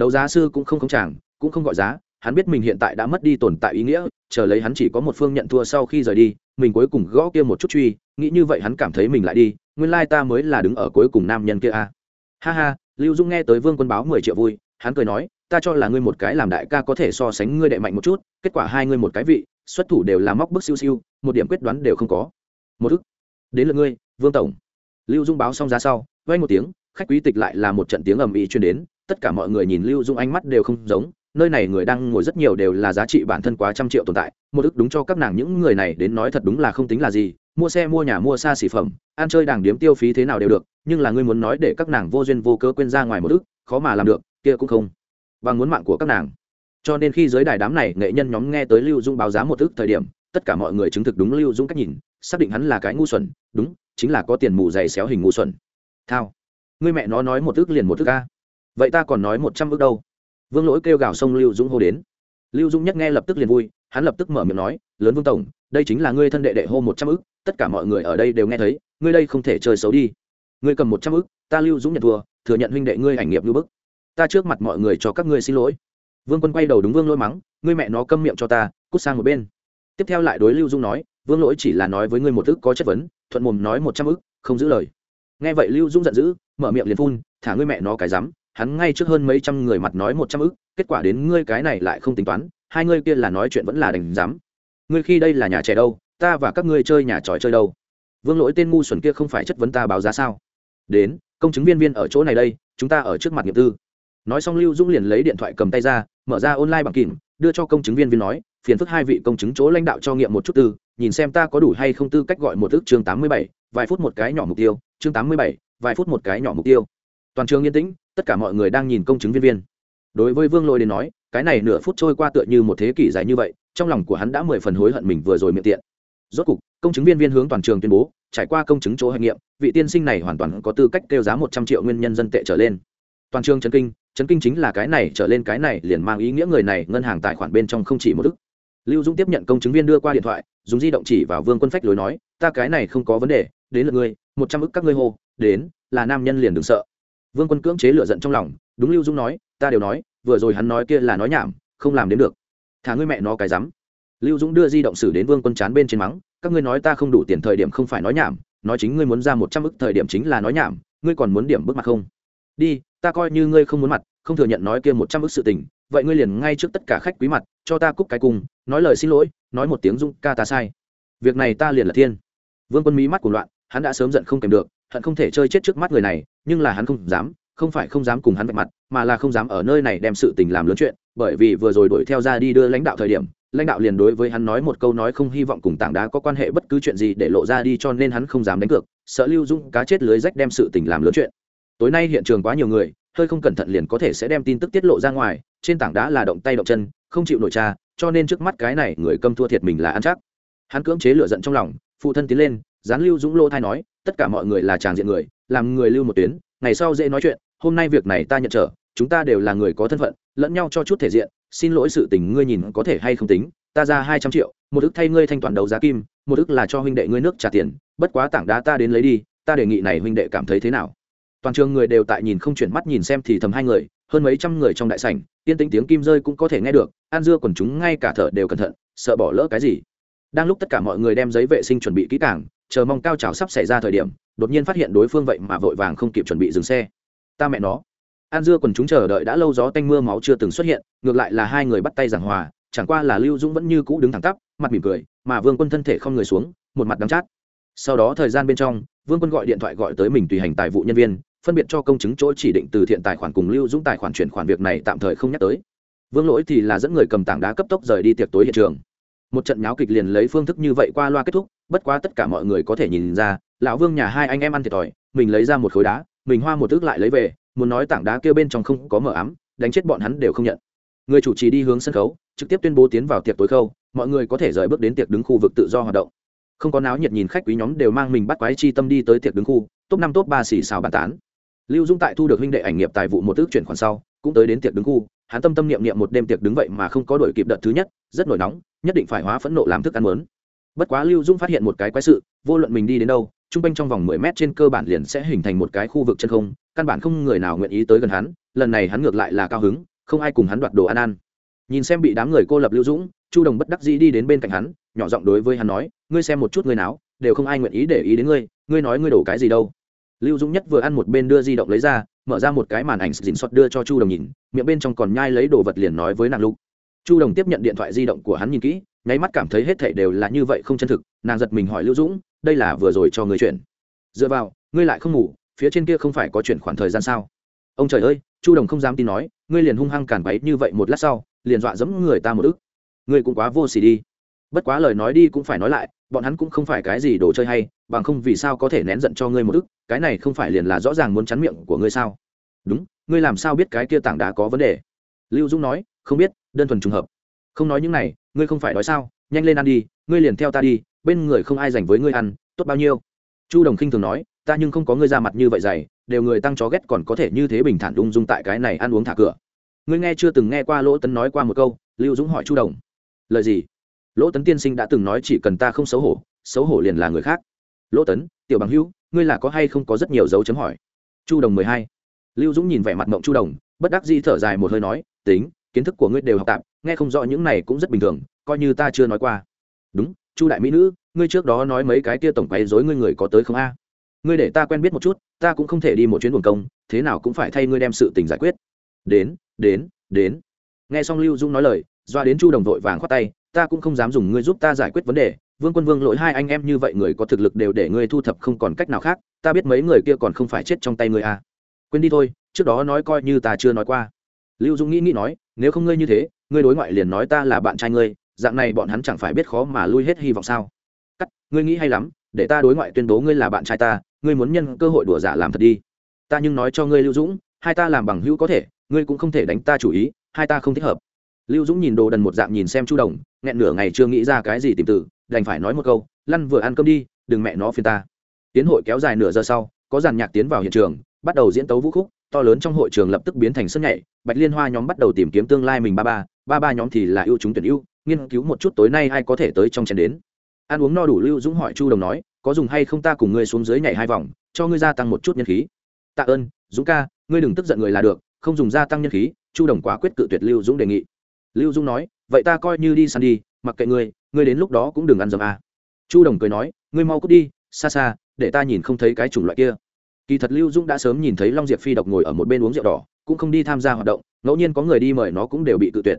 đấu giá sư cũng không không chàng, cũng không gọi giá, hắn biết mình hiện tại đã mất đi tồn tại ý nghĩa, chờ lấy hắn chỉ có một phương nhận thua sau khi rời đi, mình cuối cùng gõ kia một chút truy, nghĩ như vậy hắn cảm thấy mình lại đi, nguyên lai ta mới là đứng ở cuối cùng nam nhân kia a. À. ha ha, lưu dung nghe tới vương quân báo mười triệu vui, hắn cười nói, ta cho là ngươi một cái làm đại ca có thể so sánh ngươi đệ mạnh một chút, kết quả hai ngươi một cái vị, xuất thủ đều là móc bức siêu siêu, một điểm quyết đoán đều không có. Một ức. Đến lượt ngươi, vương tổng. Lưu dung báo xong giá sau vay một tiếng, khách quý tịch lại là một trận tiếng ầm ĩ chuyên đến tất cả mọi người nhìn lưu dung ánh mắt đều không giống, nơi này người đang ngồi rất nhiều đều là giá trị bản thân quá trăm triệu tồn tại, một ức đúng cho các nàng những người này đến nói thật đúng là không tính là gì, mua xe mua nhà mua xa xỉ phẩm, ăn chơi đàng điếm tiêu phí thế nào đều được, nhưng là ngươi muốn nói để các nàng vô duyên vô cớ quên ra ngoài một ức khó mà làm được, kia cũng không Và muốn mạng của các nàng. Cho nên khi giới đài đám này nghệ nhân nhóm nghe tới lưu dung báo giá một ức thời điểm, tất cả mọi người chứng thực đúng lưu dung cách nhìn, xác định hắn là cái ngu xuẩn, đúng, chính là có tiền mù dày xéo hình ngu xuẩn. Thao, ngươi mẹ nó nói một ước liền một ước ca vậy ta còn nói một trăm ước đâu. Vương lỗi kêu gào sông lưu dũng hô đến. Lưu dũng nhất nghe lập tức liền vui, hắn lập tức mở miệng nói, lớn vương tổng, đây chính là ngươi thân đệ đệ hô một trăm ước, tất cả mọi người ở đây đều nghe thấy, ngươi đây không thể chơi xấu đi. Ngươi cầm một trăm ước, ta lưu dũng nhận thua, thừa nhận huynh đệ ngươi ảnh nghiệp như bức. Ta trước mặt mọi người cho các ngươi xin lỗi. Vương quân quay đầu đúng vương lỗi mắng, ngươi mẹ nó câm miệng cho ta, cút sang một bên. Tiếp theo lại đối lưu dung nói, vương lỗi chỉ là nói với ngươi một ức có chất vấn, thuận mồm nói một trăm ức không giữ lời. Nghe vậy lưu dung giận dữ, mở miệng liền phun, thả ngươi mẹ nó cái rắm hắn ngay trước hơn mấy trăm người mặt nói một trăm ức, kết quả đến ngươi cái này lại không tính toán, hai ngươi kia là nói chuyện vẫn là đành dám. Ngươi khi đây là nhà trẻ đâu, ta và các ngươi chơi nhà tròi chơi đâu. Vương lỗi tên ngu xuẩn kia không phải chất vấn ta báo giá sao? Đến, công chứng viên viên ở chỗ này đây, chúng ta ở trước mặt nghiệp tư. Nói xong lưu dũng liền lấy điện thoại cầm tay ra, mở ra online bằng kìm, đưa cho công chứng viên viên nói, phiền phức hai vị công chứng chỗ lãnh đạo cho nghiệm một chút tư, nhìn xem ta có đủ hay không tư cách gọi một ước chương tám mươi bảy, vài phút một cái nhỏ mục tiêu, chương tám mươi bảy, vài phút một cái nhỏ mục tiêu. Toàn trường yên tĩnh tất cả mọi người đang nhìn công chứng viên viên. Đối với vương lôi đến nói, cái này nửa phút trôi qua tựa như một thế kỷ dài như vậy, trong lòng của hắn đã mười phần hối hận mình vừa rồi miệng tiện. Rốt cục, công chứng viên viên hướng toàn trường tuyên bố, trải qua công chứng chỗ hành nghiệm, vị tiên sinh này hoàn toàn có tư cách kêu giá một trăm triệu nguyên nhân dân tệ trở lên. Toàn trường trấn kinh, chấn kinh chính là cái này trở lên cái này liền mang ý nghĩa người này ngân hàng tài khoản bên trong không chỉ một ức. Lưu dũng tiếp nhận công chứng viên đưa qua điện thoại, dùng di động chỉ vào vương quân phách lối nói, ta cái này không có vấn đề, đến lượt ngươi, một trăm ức các ngươi hô, đến, là nam nhân liền đừng sợ vương quân cưỡng chế lựa giận trong lòng, đúng lưu Dung nói, ta đều nói, vừa rồi hắn nói kia là nói nhảm, không làm đến được. Thả ngươi mẹ nó cái rắm. Lưu dũng đưa di động xử đến vương quân chán bên trên mắng, các ngươi nói ta không đủ tiền thời điểm không phải nói nhảm, nói chính ngươi muốn ra một trăm ức thời điểm chính là nói nhảm, ngươi còn muốn điểm bước mặt không? Đi, ta coi như ngươi không muốn mặt, không thừa nhận nói kia một trăm ức sự tình, vậy ngươi liền ngay trước tất cả khách quý mặt, cho ta cúc cái cung, nói lời xin lỗi, nói một tiếng dung ca ta sai. Việc này ta liền là thiên. Vương quân mỹ mắt của loạn, hắn đã sớm giận không kèm được hận không thể chơi chết trước mắt người này, nhưng là hắn không dám, không phải không dám cùng hắn vạch mặt, mà là không dám ở nơi này đem sự tình làm lớn chuyện, bởi vì vừa rồi đuổi theo ra đi đưa lãnh đạo thời điểm, lãnh đạo liền đối với hắn nói một câu nói không hy vọng cùng tảng đá có quan hệ bất cứ chuyện gì để lộ ra đi cho nên hắn không dám đánh cược, sợ lưu dung cá chết lưới rách đem sự tình làm lớn chuyện. Tối nay hiện trường quá nhiều người, hơi không cẩn thận liền có thể sẽ đem tin tức tiết lộ ra ngoài, trên tảng đá là động tay động chân, không chịu nổi cha, cho nên trước mắt cái này người câm thua thiệt mình là ăn chắc. Hắn cưỡng chế lựa giận trong lòng, phụ thân tiến lên, dán lưu dũng lô thai nói tất cả mọi người là tràng diện người, làm người lưu một tuyến, ngày sau dễ nói chuyện, hôm nay việc này ta nhận trở, chúng ta đều là người có thân phận, lẫn nhau cho chút thể diện, xin lỗi sự tình ngươi nhìn có thể hay không tính, ta ra hai trăm triệu, một ức thay ngươi thanh toàn đầu giá kim, một ức là cho huynh đệ ngươi nước trả tiền, bất quá tảng đá ta đến lấy đi, ta đề nghị này huynh đệ cảm thấy thế nào? Toàn trường người đều tại nhìn không chuyển mắt nhìn xem thì thầm hai người, hơn mấy trăm người trong đại sảnh, yên tĩnh tiếng kim rơi cũng có thể nghe được an dưa quần chúng ngay cả thở đều cẩn thận, sợ bỏ lỡ cái gì? Đang lúc tất cả mọi người đem giấy vệ sinh chuẩn bị kỹ càng chờ mong cao trào sắp xảy ra thời điểm, đột nhiên phát hiện đối phương vậy mà vội vàng không kịp chuẩn bị dừng xe. Ta mẹ nó. An dưa quần chúng chờ đợi đã lâu gió tanh mưa máu chưa từng xuất hiện, ngược lại là hai người bắt tay giảng hòa, chẳng qua là lưu dũng vẫn như cũ đứng thẳng tắp, mặt mỉm cười, mà vương quân thân thể không người xuống, một mặt đắng chát. Sau đó thời gian bên trong, vương quân gọi điện thoại gọi tới mình tùy hành tài vụ nhân viên, phân biệt cho công chứng chỗ chỉ định từ thiện tài khoản cùng lưu dũng tài khoản chuyển khoản việc này tạm thời không nhắc tới. Vương lỗi thì là dẫn người cầm tảng đá cấp tốc rời đi tiệc tối hiện trường một trận nháo kịch liền lấy phương thức như vậy qua loa kết thúc, bất quá tất cả mọi người có thể nhìn ra, lão vương nhà hai anh em ăn thiệt thòi, mình lấy ra một khối đá, mình hoa một ước lại lấy về, muốn nói tảng đá kia bên trong không có mờ ám, đánh chết bọn hắn đều không nhận. Người chủ trì đi hướng sân khấu, trực tiếp tuyên bố tiến vào tiệc tối khâu, mọi người có thể rời bước đến tiệc đứng khu vực tự do hoạt động. Không có náo nhiệt nhìn khách quý nhóm đều mang mình bắt quái chi tâm đi tới tiệc đứng khu, top năm, top ba xì xào bàn tán lưu dung tại thu được huynh đệ ảnh nghiệp tài vụ một ước chuyển khoản sau, cũng tới đến tiệc đứng khu. Hắn tâm tâm niệm niệm một đêm tiệc đứng vậy mà không có đổi kịp đợt thứ nhất, rất nổi nóng, nhất định phải hóa phẫn nộ làm thức ăn lớn. Bất quá lưu dung phát hiện một cái quái sự, vô luận mình đi đến đâu, trung quanh trong vòng mười mét trên cơ bản liền sẽ hình thành một cái khu vực chân không, căn bản không người nào nguyện ý tới gần hắn, lần này hắn ngược lại là cao hứng, không ai cùng hắn đoạt đồ ăn ăn. Nhìn xem bị đám người cô lập lưu dũng, chu đồng bất đắc dĩ đi đến bên cạnh hắn, nhỏ giọng đối với hắn nói, ngươi xem một chút người nào, đều không ai nguyện ý để ý đến ngươi ngươi nói ngươi đổ cái gì đâu lưu dũng nhất vừa ăn một bên đưa di động lấy ra, mở ra một cái màn ảnh dình xót đưa cho chu đồng nhìn, miệng bên trong còn nhai lấy đồ vật liền nói với nàng lục. Chu đồng tiếp nhận điện thoại di động của hắn nhìn kỹ, nháy mắt cảm thấy hết thảy đều là như vậy không chân thực, nàng giật mình hỏi lưu dũng, đây là vừa rồi cho người chuyển dựa vào, ngươi lại không ngủ, phía trên kia không phải có chuyển khoản thời gian sao? Ông trời ơi, chu đồng không dám tin nói, ngươi liền hung hăng cản bấy như vậy một lát sau, liền dọa dẫm người ta một ức. Ngươi cũng quá vô xỉ đi bất quá lời nói đi cũng phải nói lại, bọn hắn cũng không phải cái gì đồ chơi hay, bằng không vì sao có thể nén giận cho ngươi một ức, cái này không phải liền là rõ ràng muốn chắn miệng của ngươi sao? Đúng, ngươi làm sao biết cái kia tảng đá có vấn đề? Lưu dũng nói, không biết, đơn thuần trùng hợp. Không nói những này, ngươi không phải nói sao? Nhanh lên ăn đi, ngươi liền theo ta đi, bên người không ai dành với ngươi ăn, tốt bao nhiêu? Chu đồng khinh thường nói, ta nhưng không có ngươi ra mặt như vậy dày, đều người tăng chó ghét còn có thể như thế bình thản ung dung tại cái này ăn uống thả cửa. Ngươi nghe chưa từng nghe qua lỗ tấn nói qua một câu, lưu dũng hỏi chu đồng. Lời gì? Lỗ tấn tiên sinh đã từng nói chỉ cần ta không xấu hổ xấu hổ liền là người khác. Lỗ tấn, tiểu bằng hữu, ngươi là có hay không có rất nhiều dấu chấm hỏi? Chu đồng mười hai. Lưu dũng nhìn vẻ mặt mộng chu đồng, bất đắc di thở dài một hơi nói, tính, kiến thức của ngươi đều học tạp nghe không rõ những này cũng rất bình thường, coi như ta chưa nói qua. Đúng, chu đại mỹ nữ, ngươi trước đó nói mấy cái kia tổng quấy dối ngươi người có tới không a? Ngươi để ta quen biết một chút, ta cũng không thể đi một chuyến buồn công, thế nào cũng phải thay ngươi đem sự tình giải quyết. Đến đến đến. Nghe xong lưu dũng nói lời, doa đến chu đồng vội vàng khoát tay ta cũng không dám dùng ngươi giúp ta giải quyết vấn đề, vương quân vương lỗi hai anh em như vậy người có thực lực đều để ngươi thu thập không còn cách nào khác, ta biết mấy người kia còn không phải chết trong tay ngươi à. quên đi thôi, trước đó nói coi như ta chưa nói qua. Lưu dũng nghĩ nghĩ nói, nếu không ngươi như thế, ngươi đối ngoại liền nói ta là bạn trai ngươi, dạng này bọn hắn chẳng phải biết khó mà lui hết hy vọng sao? Cắt, ngươi nghĩ hay lắm, để ta đối ngoại tuyên bố ngươi là bạn trai ta, ngươi muốn nhân cơ hội đùa giả làm thật đi. Ta nhưng nói cho ngươi lưu dũng, hai ta làm bằng hữu có thể, ngươi cũng không thể đánh ta chủ ý, hai ta không thích hợp lưu dũng nhìn đồ đần một dạng nhìn xem chu đồng, nghẹn nửa ngày chưa nghĩ ra cái gì tìm từ, đành phải nói một câu, lăn vừa ăn cơm đi, đừng mẹ nó phiền ta. Tiến hội kéo dài nửa giờ sau, có dàn nhạc tiến vào hiện trường, bắt đầu diễn tấu vũ khúc, to lớn trong hội trường lập tức biến thành sân nhảy, bạch liên hoa nhóm bắt đầu tìm kiếm tương lai mình ba ba ba ba nhóm thì là ưu chúng tuyển ưu, nghiên cứu một chút tối nay ai có thể tới trong chén đến. Ăn uống no đủ lưu dũng hỏi chu đồng nói, có dùng hay không ta cùng ngươi xuống dưới nhảy hai vòng, cho ngươi gia tăng một chút nhân khí. Tạ ơn, dũng ca, ngươi đừng tức giận người là được, không dùng gia tăng nhân khí. Chu đồng quả quyết cự tuyệt lưu dũng đề nghị lưu Dung nói, vậy ta coi như đi săn đi, mặc kệ ngươi ngươi đến lúc đó cũng đừng ăn dầm à. chu đồng cười nói, ngươi mau cút đi, xa xa, để ta nhìn không thấy cái chủng loại kia. Kỳ thật lưu Dung đã sớm nhìn thấy long diệp phi độc ngồi ở một bên uống rượu đỏ, cũng không đi tham gia hoạt động, ngẫu nhiên có người đi mời nó cũng đều bị tự tuyệt.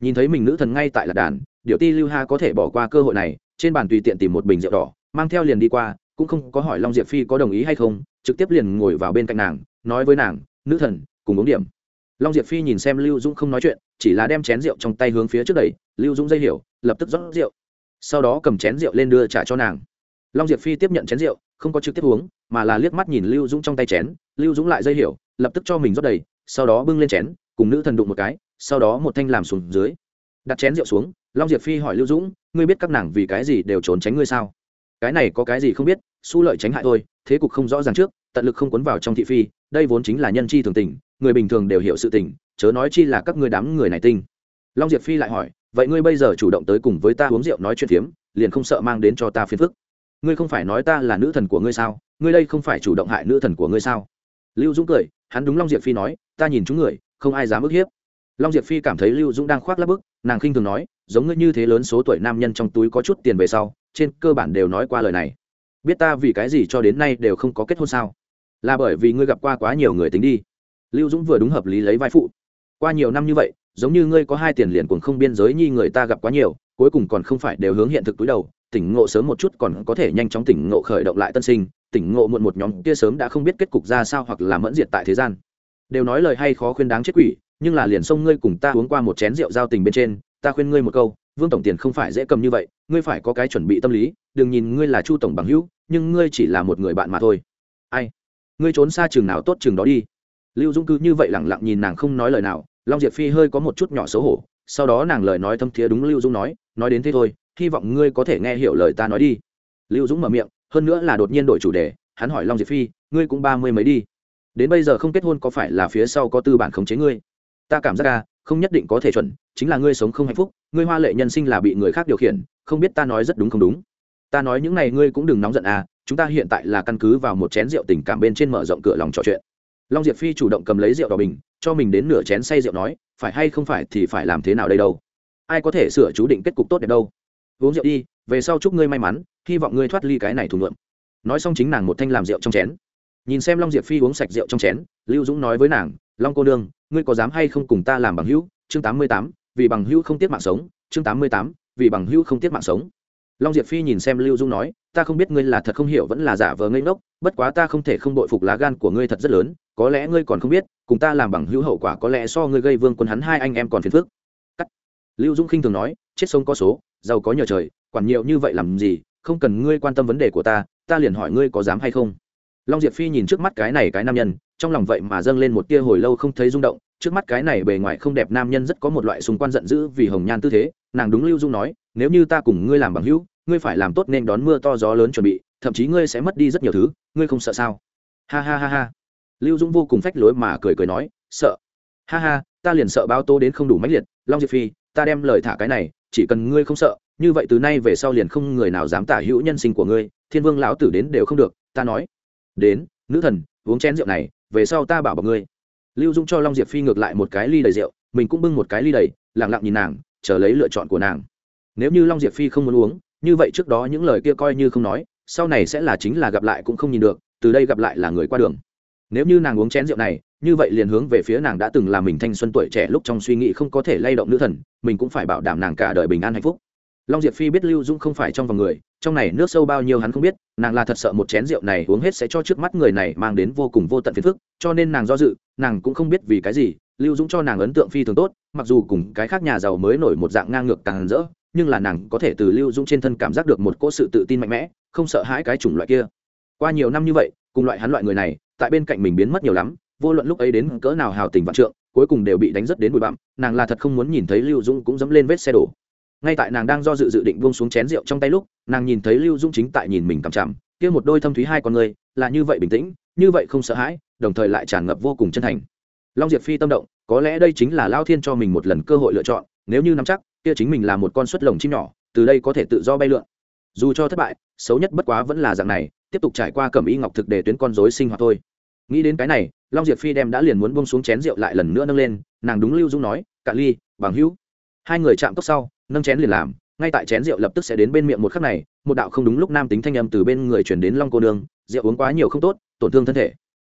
Nhìn thấy mình nữ thần ngay tại lạc đàn điệu ti lưu ha có thể bỏ qua cơ hội này, trên bàn tùy tiện tìm một bình rượu đỏ, mang theo liền đi qua, cũng không có hỏi long diệp phi có đồng ý hay không, trực tiếp liền ngồi vào bên cạnh nàng, nói với nàng, nữ thần, cùng uống điểm long diệp phi nhìn xem lưu dũng không nói chuyện, chỉ là đem chén rượu trong tay hướng phía trước đẩy. Lưu dũng dây hiểu, lập tức rót rượu. Sau đó cầm chén rượu lên đưa trả cho nàng. Long diệp phi tiếp nhận chén rượu, không có trực tiếp uống, mà là liếc mắt nhìn lưu dũng trong tay chén. Lưu dũng lại dây hiểu, lập tức cho mình rót đầy, sau đó bưng lên chén, cùng nữ thần đụng một cái, sau đó một thanh làm xuống dưới. Đặt chén rượu xuống, long diệp phi hỏi lưu dũng, ngươi biết các nàng vì cái gì đều trốn tránh ngươi sao? Cái này có cái gì không biết, su lợi tránh hại thôi, thế cục không rõ ràng trước, tận lực không cuốn vào trong thị phi, đây vốn chính là nhân chi thường tình người bình thường đều hiểu sự tình, chớ nói chi là các ngươi đám người này tinh. Long diệp phi lại hỏi, vậy ngươi bây giờ chủ động tới cùng với ta uống rượu nói chuyện phiếm, liền không sợ mang đến cho ta phiền phức? Ngươi không phải nói ta là nữ thần của ngươi sao? Ngươi đây không phải chủ động hại nữ thần của ngươi sao? Lưu dũng cười, hắn đúng long diệp phi nói, ta nhìn chúng người, không ai dám ức hiếp. Long diệp phi cảm thấy lưu dũng đang khoác lắp bức, nàng khinh thường nói, giống ngươi như thế lớn số tuổi nam nhân trong túi có chút tiền về sau, trên cơ bản đều nói qua lời này. Biết ta vì cái gì cho đến nay đều không có kết hôn sao? Là bởi vì ngươi gặp qua quá nhiều người tính đi lưu dũng vừa đúng hợp lý lấy vai phụ. Qua nhiều năm như vậy, giống như ngươi có hai tiền liền cùng không biên giới nhi người ta gặp quá nhiều, cuối cùng còn không phải đều hướng hiện thực túi đầu, tỉnh ngộ sớm một chút còn có thể nhanh chóng tỉnh ngộ khởi động lại tân sinh, tỉnh ngộ muộn một nhóm kia sớm đã không biết kết cục ra sao hoặc là mẫn diệt tại thế gian. Đều nói lời hay khó khuyên đáng chết quỷ, nhưng là liền xông ngươi cùng ta uống qua một chén rượu giao tình bên trên, ta khuyên ngươi một câu, vương tổng tiền không phải dễ cầm như vậy, ngươi phải có cái chuẩn bị tâm lý, đừng nhìn ngươi là chu tổng bằng hữu, nhưng ngươi chỉ là một người bạn mà thôi. Ai? Ngươi trốn xa trường nào tốt trường đó đi lưu Dung cứ như vậy lẳng lặng nhìn nàng không nói lời nào, long diệp phi hơi có một chút nhỏ xấu hổ, sau đó nàng lời nói thâm thiế đúng lưu Dung nói nói đến thế thôi, hy vọng ngươi có thể nghe hiểu lời ta nói đi. Lưu dũng mở miệng, hơn nữa là đột nhiên đổi chủ đề, hắn hỏi long diệp phi, ngươi cũng ba mươi mấy đi? Đến bây giờ không kết hôn có phải là phía sau có tư bản khống chế ngươi? Ta cảm giác ra, không nhất định có thể chuẩn, chính là ngươi sống không hạnh phúc, ngươi hoa lệ nhân sinh là bị người khác điều khiển, không biết ta nói rất đúng không đúng? Ta nói những này ngươi cũng đừng nóng giận à chúng ta hiện tại là căn cứ vào một chén rượu tình cảm bên trên mở rộng cửa lòng trò chuyện long diệp phi chủ động cầm lấy rượu đỏ bình, cho mình đến nửa chén say rượu nói, phải hay không phải thì phải làm thế nào đây đâu? Ai có thể sửa chú định kết cục tốt đẹp đâu? Uống rượu đi, về sau chúc ngươi may mắn, hy vọng ngươi thoát ly cái này thủ ngượm nói xong chính nàng một thanh làm rượu trong chén. Nhìn xem long diệp phi uống sạch rượu trong chén, lưu dũng nói với nàng, long cô nương, ngươi có dám hay không cùng ta làm bằng hữu? Chương tám mươi tám, vì bằng hữu không tiết mạng sống, chương tám mươi tám, vì bằng hữu không tiết mạng sống. Long diệp phi nhìn xem lưu dung nói ta không biết ngươi là thật không hiểu vẫn là giả vờ ngây ngốc, bất quá ta không thể không đội phục lá gan của ngươi thật rất lớn, có lẽ ngươi còn không biết, cùng ta làm bằng hữu hậu quả có lẽ so ngươi gây vương quân hắn hai anh em còn phiền phức. Cắt. Lưu dung khinh thường nói, chết sông có số, giàu có nhờ trời, quản nhiều như vậy làm gì, không cần ngươi quan tâm vấn đề của ta ta liền hỏi ngươi có dám hay không. Long diệp phi nhìn trước mắt cái này cái nam nhân, trong lòng vậy mà dâng lên một tia hồi lâu không thấy rung động, trước mắt cái này bề ngoài không đẹp nam nhân rất có một loại xung quan giận dữ vì hồng nhan tư thế, nàng đúng lưu dung nói, nếu như ta cùng ngươi làm bằng hữu ngươi phải làm tốt nên đón mưa to gió lớn chuẩn bị, thậm chí ngươi sẽ mất đi rất nhiều thứ, ngươi không sợ sao? Ha ha ha ha. Lưu dũng vô cùng phách lối mà cười cười nói, sợ. Ha ha, ta liền sợ bao tô đến không đủ mãnh liệt, long diệp phi, ta đem lời thả cái này, chỉ cần ngươi không sợ, như vậy từ nay về sau liền không người nào dám tả hữu nhân sinh của ngươi, thiên vương lão tử đến đều không được, ta nói. Đến, nữ thần, uống chén rượu này, về sau ta bảo bọc ngươi. Lưu dung cho long diệp phi ngược lại một cái ly đầy rượu, mình cũng bưng một cái ly đầy lẳng lặng nhìn nàng, chờ lấy lựa chọn của nàng. Nếu như long diệp phi không muốn uống như vậy trước đó những lời kia coi như không nói, sau này sẽ là chính là gặp lại cũng không nhìn được, từ đây gặp lại là người qua đường. Nếu như nàng uống chén rượu này, như vậy liền hướng về phía nàng đã từng là mình thanh xuân tuổi trẻ lúc trong suy nghĩ không có thể lay động nữ thần, mình cũng phải bảo đảm nàng cả đời bình an hạnh phúc. Long diệp phi biết lưu dũng không phải trong vòng người, trong này nước sâu bao nhiêu hắn không biết, nàng là thật sợ một chén rượu này uống hết sẽ cho trước mắt người này mang đến vô cùng vô tận phiền phức, cho nên nàng do dự, nàng cũng không biết vì cái gì, lưu dũng cho nàng ấn tượng phi thường tốt, mặc dù cùng cái khác nhà giàu mới nổi một dạng ngang ngược càng rỡ nhưng là nàng có thể từ lưu dũng trên thân cảm giác được một cỗ sự tự tin mạnh mẽ, không sợ hãi cái chủng loại kia. Qua nhiều năm như vậy, cùng loại hắn loại người này, tại bên cạnh mình biến mất nhiều lắm, vô luận lúc ấy đến cỡ nào hào tình vạn trượng, cuối cùng đều bị đánh rất đến bụi bặm, nàng là thật không muốn nhìn thấy lưu dũng cũng dẫm lên vết xe đổ. Ngay tại nàng đang do dự dự định buông xuống chén rượu trong tay lúc, nàng nhìn thấy lưu dũng chính tại nhìn mình cằm chằm, kia một đôi thâm thúy hai con người, là như vậy bình tĩnh, như vậy không sợ hãi, đồng thời lại tràn ngập vô cùng chân thành. Long diệp phi tâm động, có lẽ đây chính là lao thiên cho mình một lần cơ hội lựa chọn, nếu như nắm chắc kia chính mình là một con suất lồng chim nhỏ, từ đây có thể tự do bay lượn. Dù cho thất bại, xấu nhất bất quá vẫn là dạng này, tiếp tục trải qua cẩm y ngọc thực để tuyến con dối sinh hoạt thôi. Nghĩ đến cái này, long diệp phi đem đã liền muốn bông xuống chén rượu lại lần nữa nâng lên, nàng đúng lưu dung nói, cạn ly, bằng hữu. Hai người chạm cốc sau, nâng chén liền làm, ngay tại chén rượu lập tức sẽ đến bên miệng một khắc này, một đạo không đúng lúc nam tính thanh âm từ bên người chuyển đến long cô nương, rượu uống quá nhiều không tốt, tổn thương thân thể.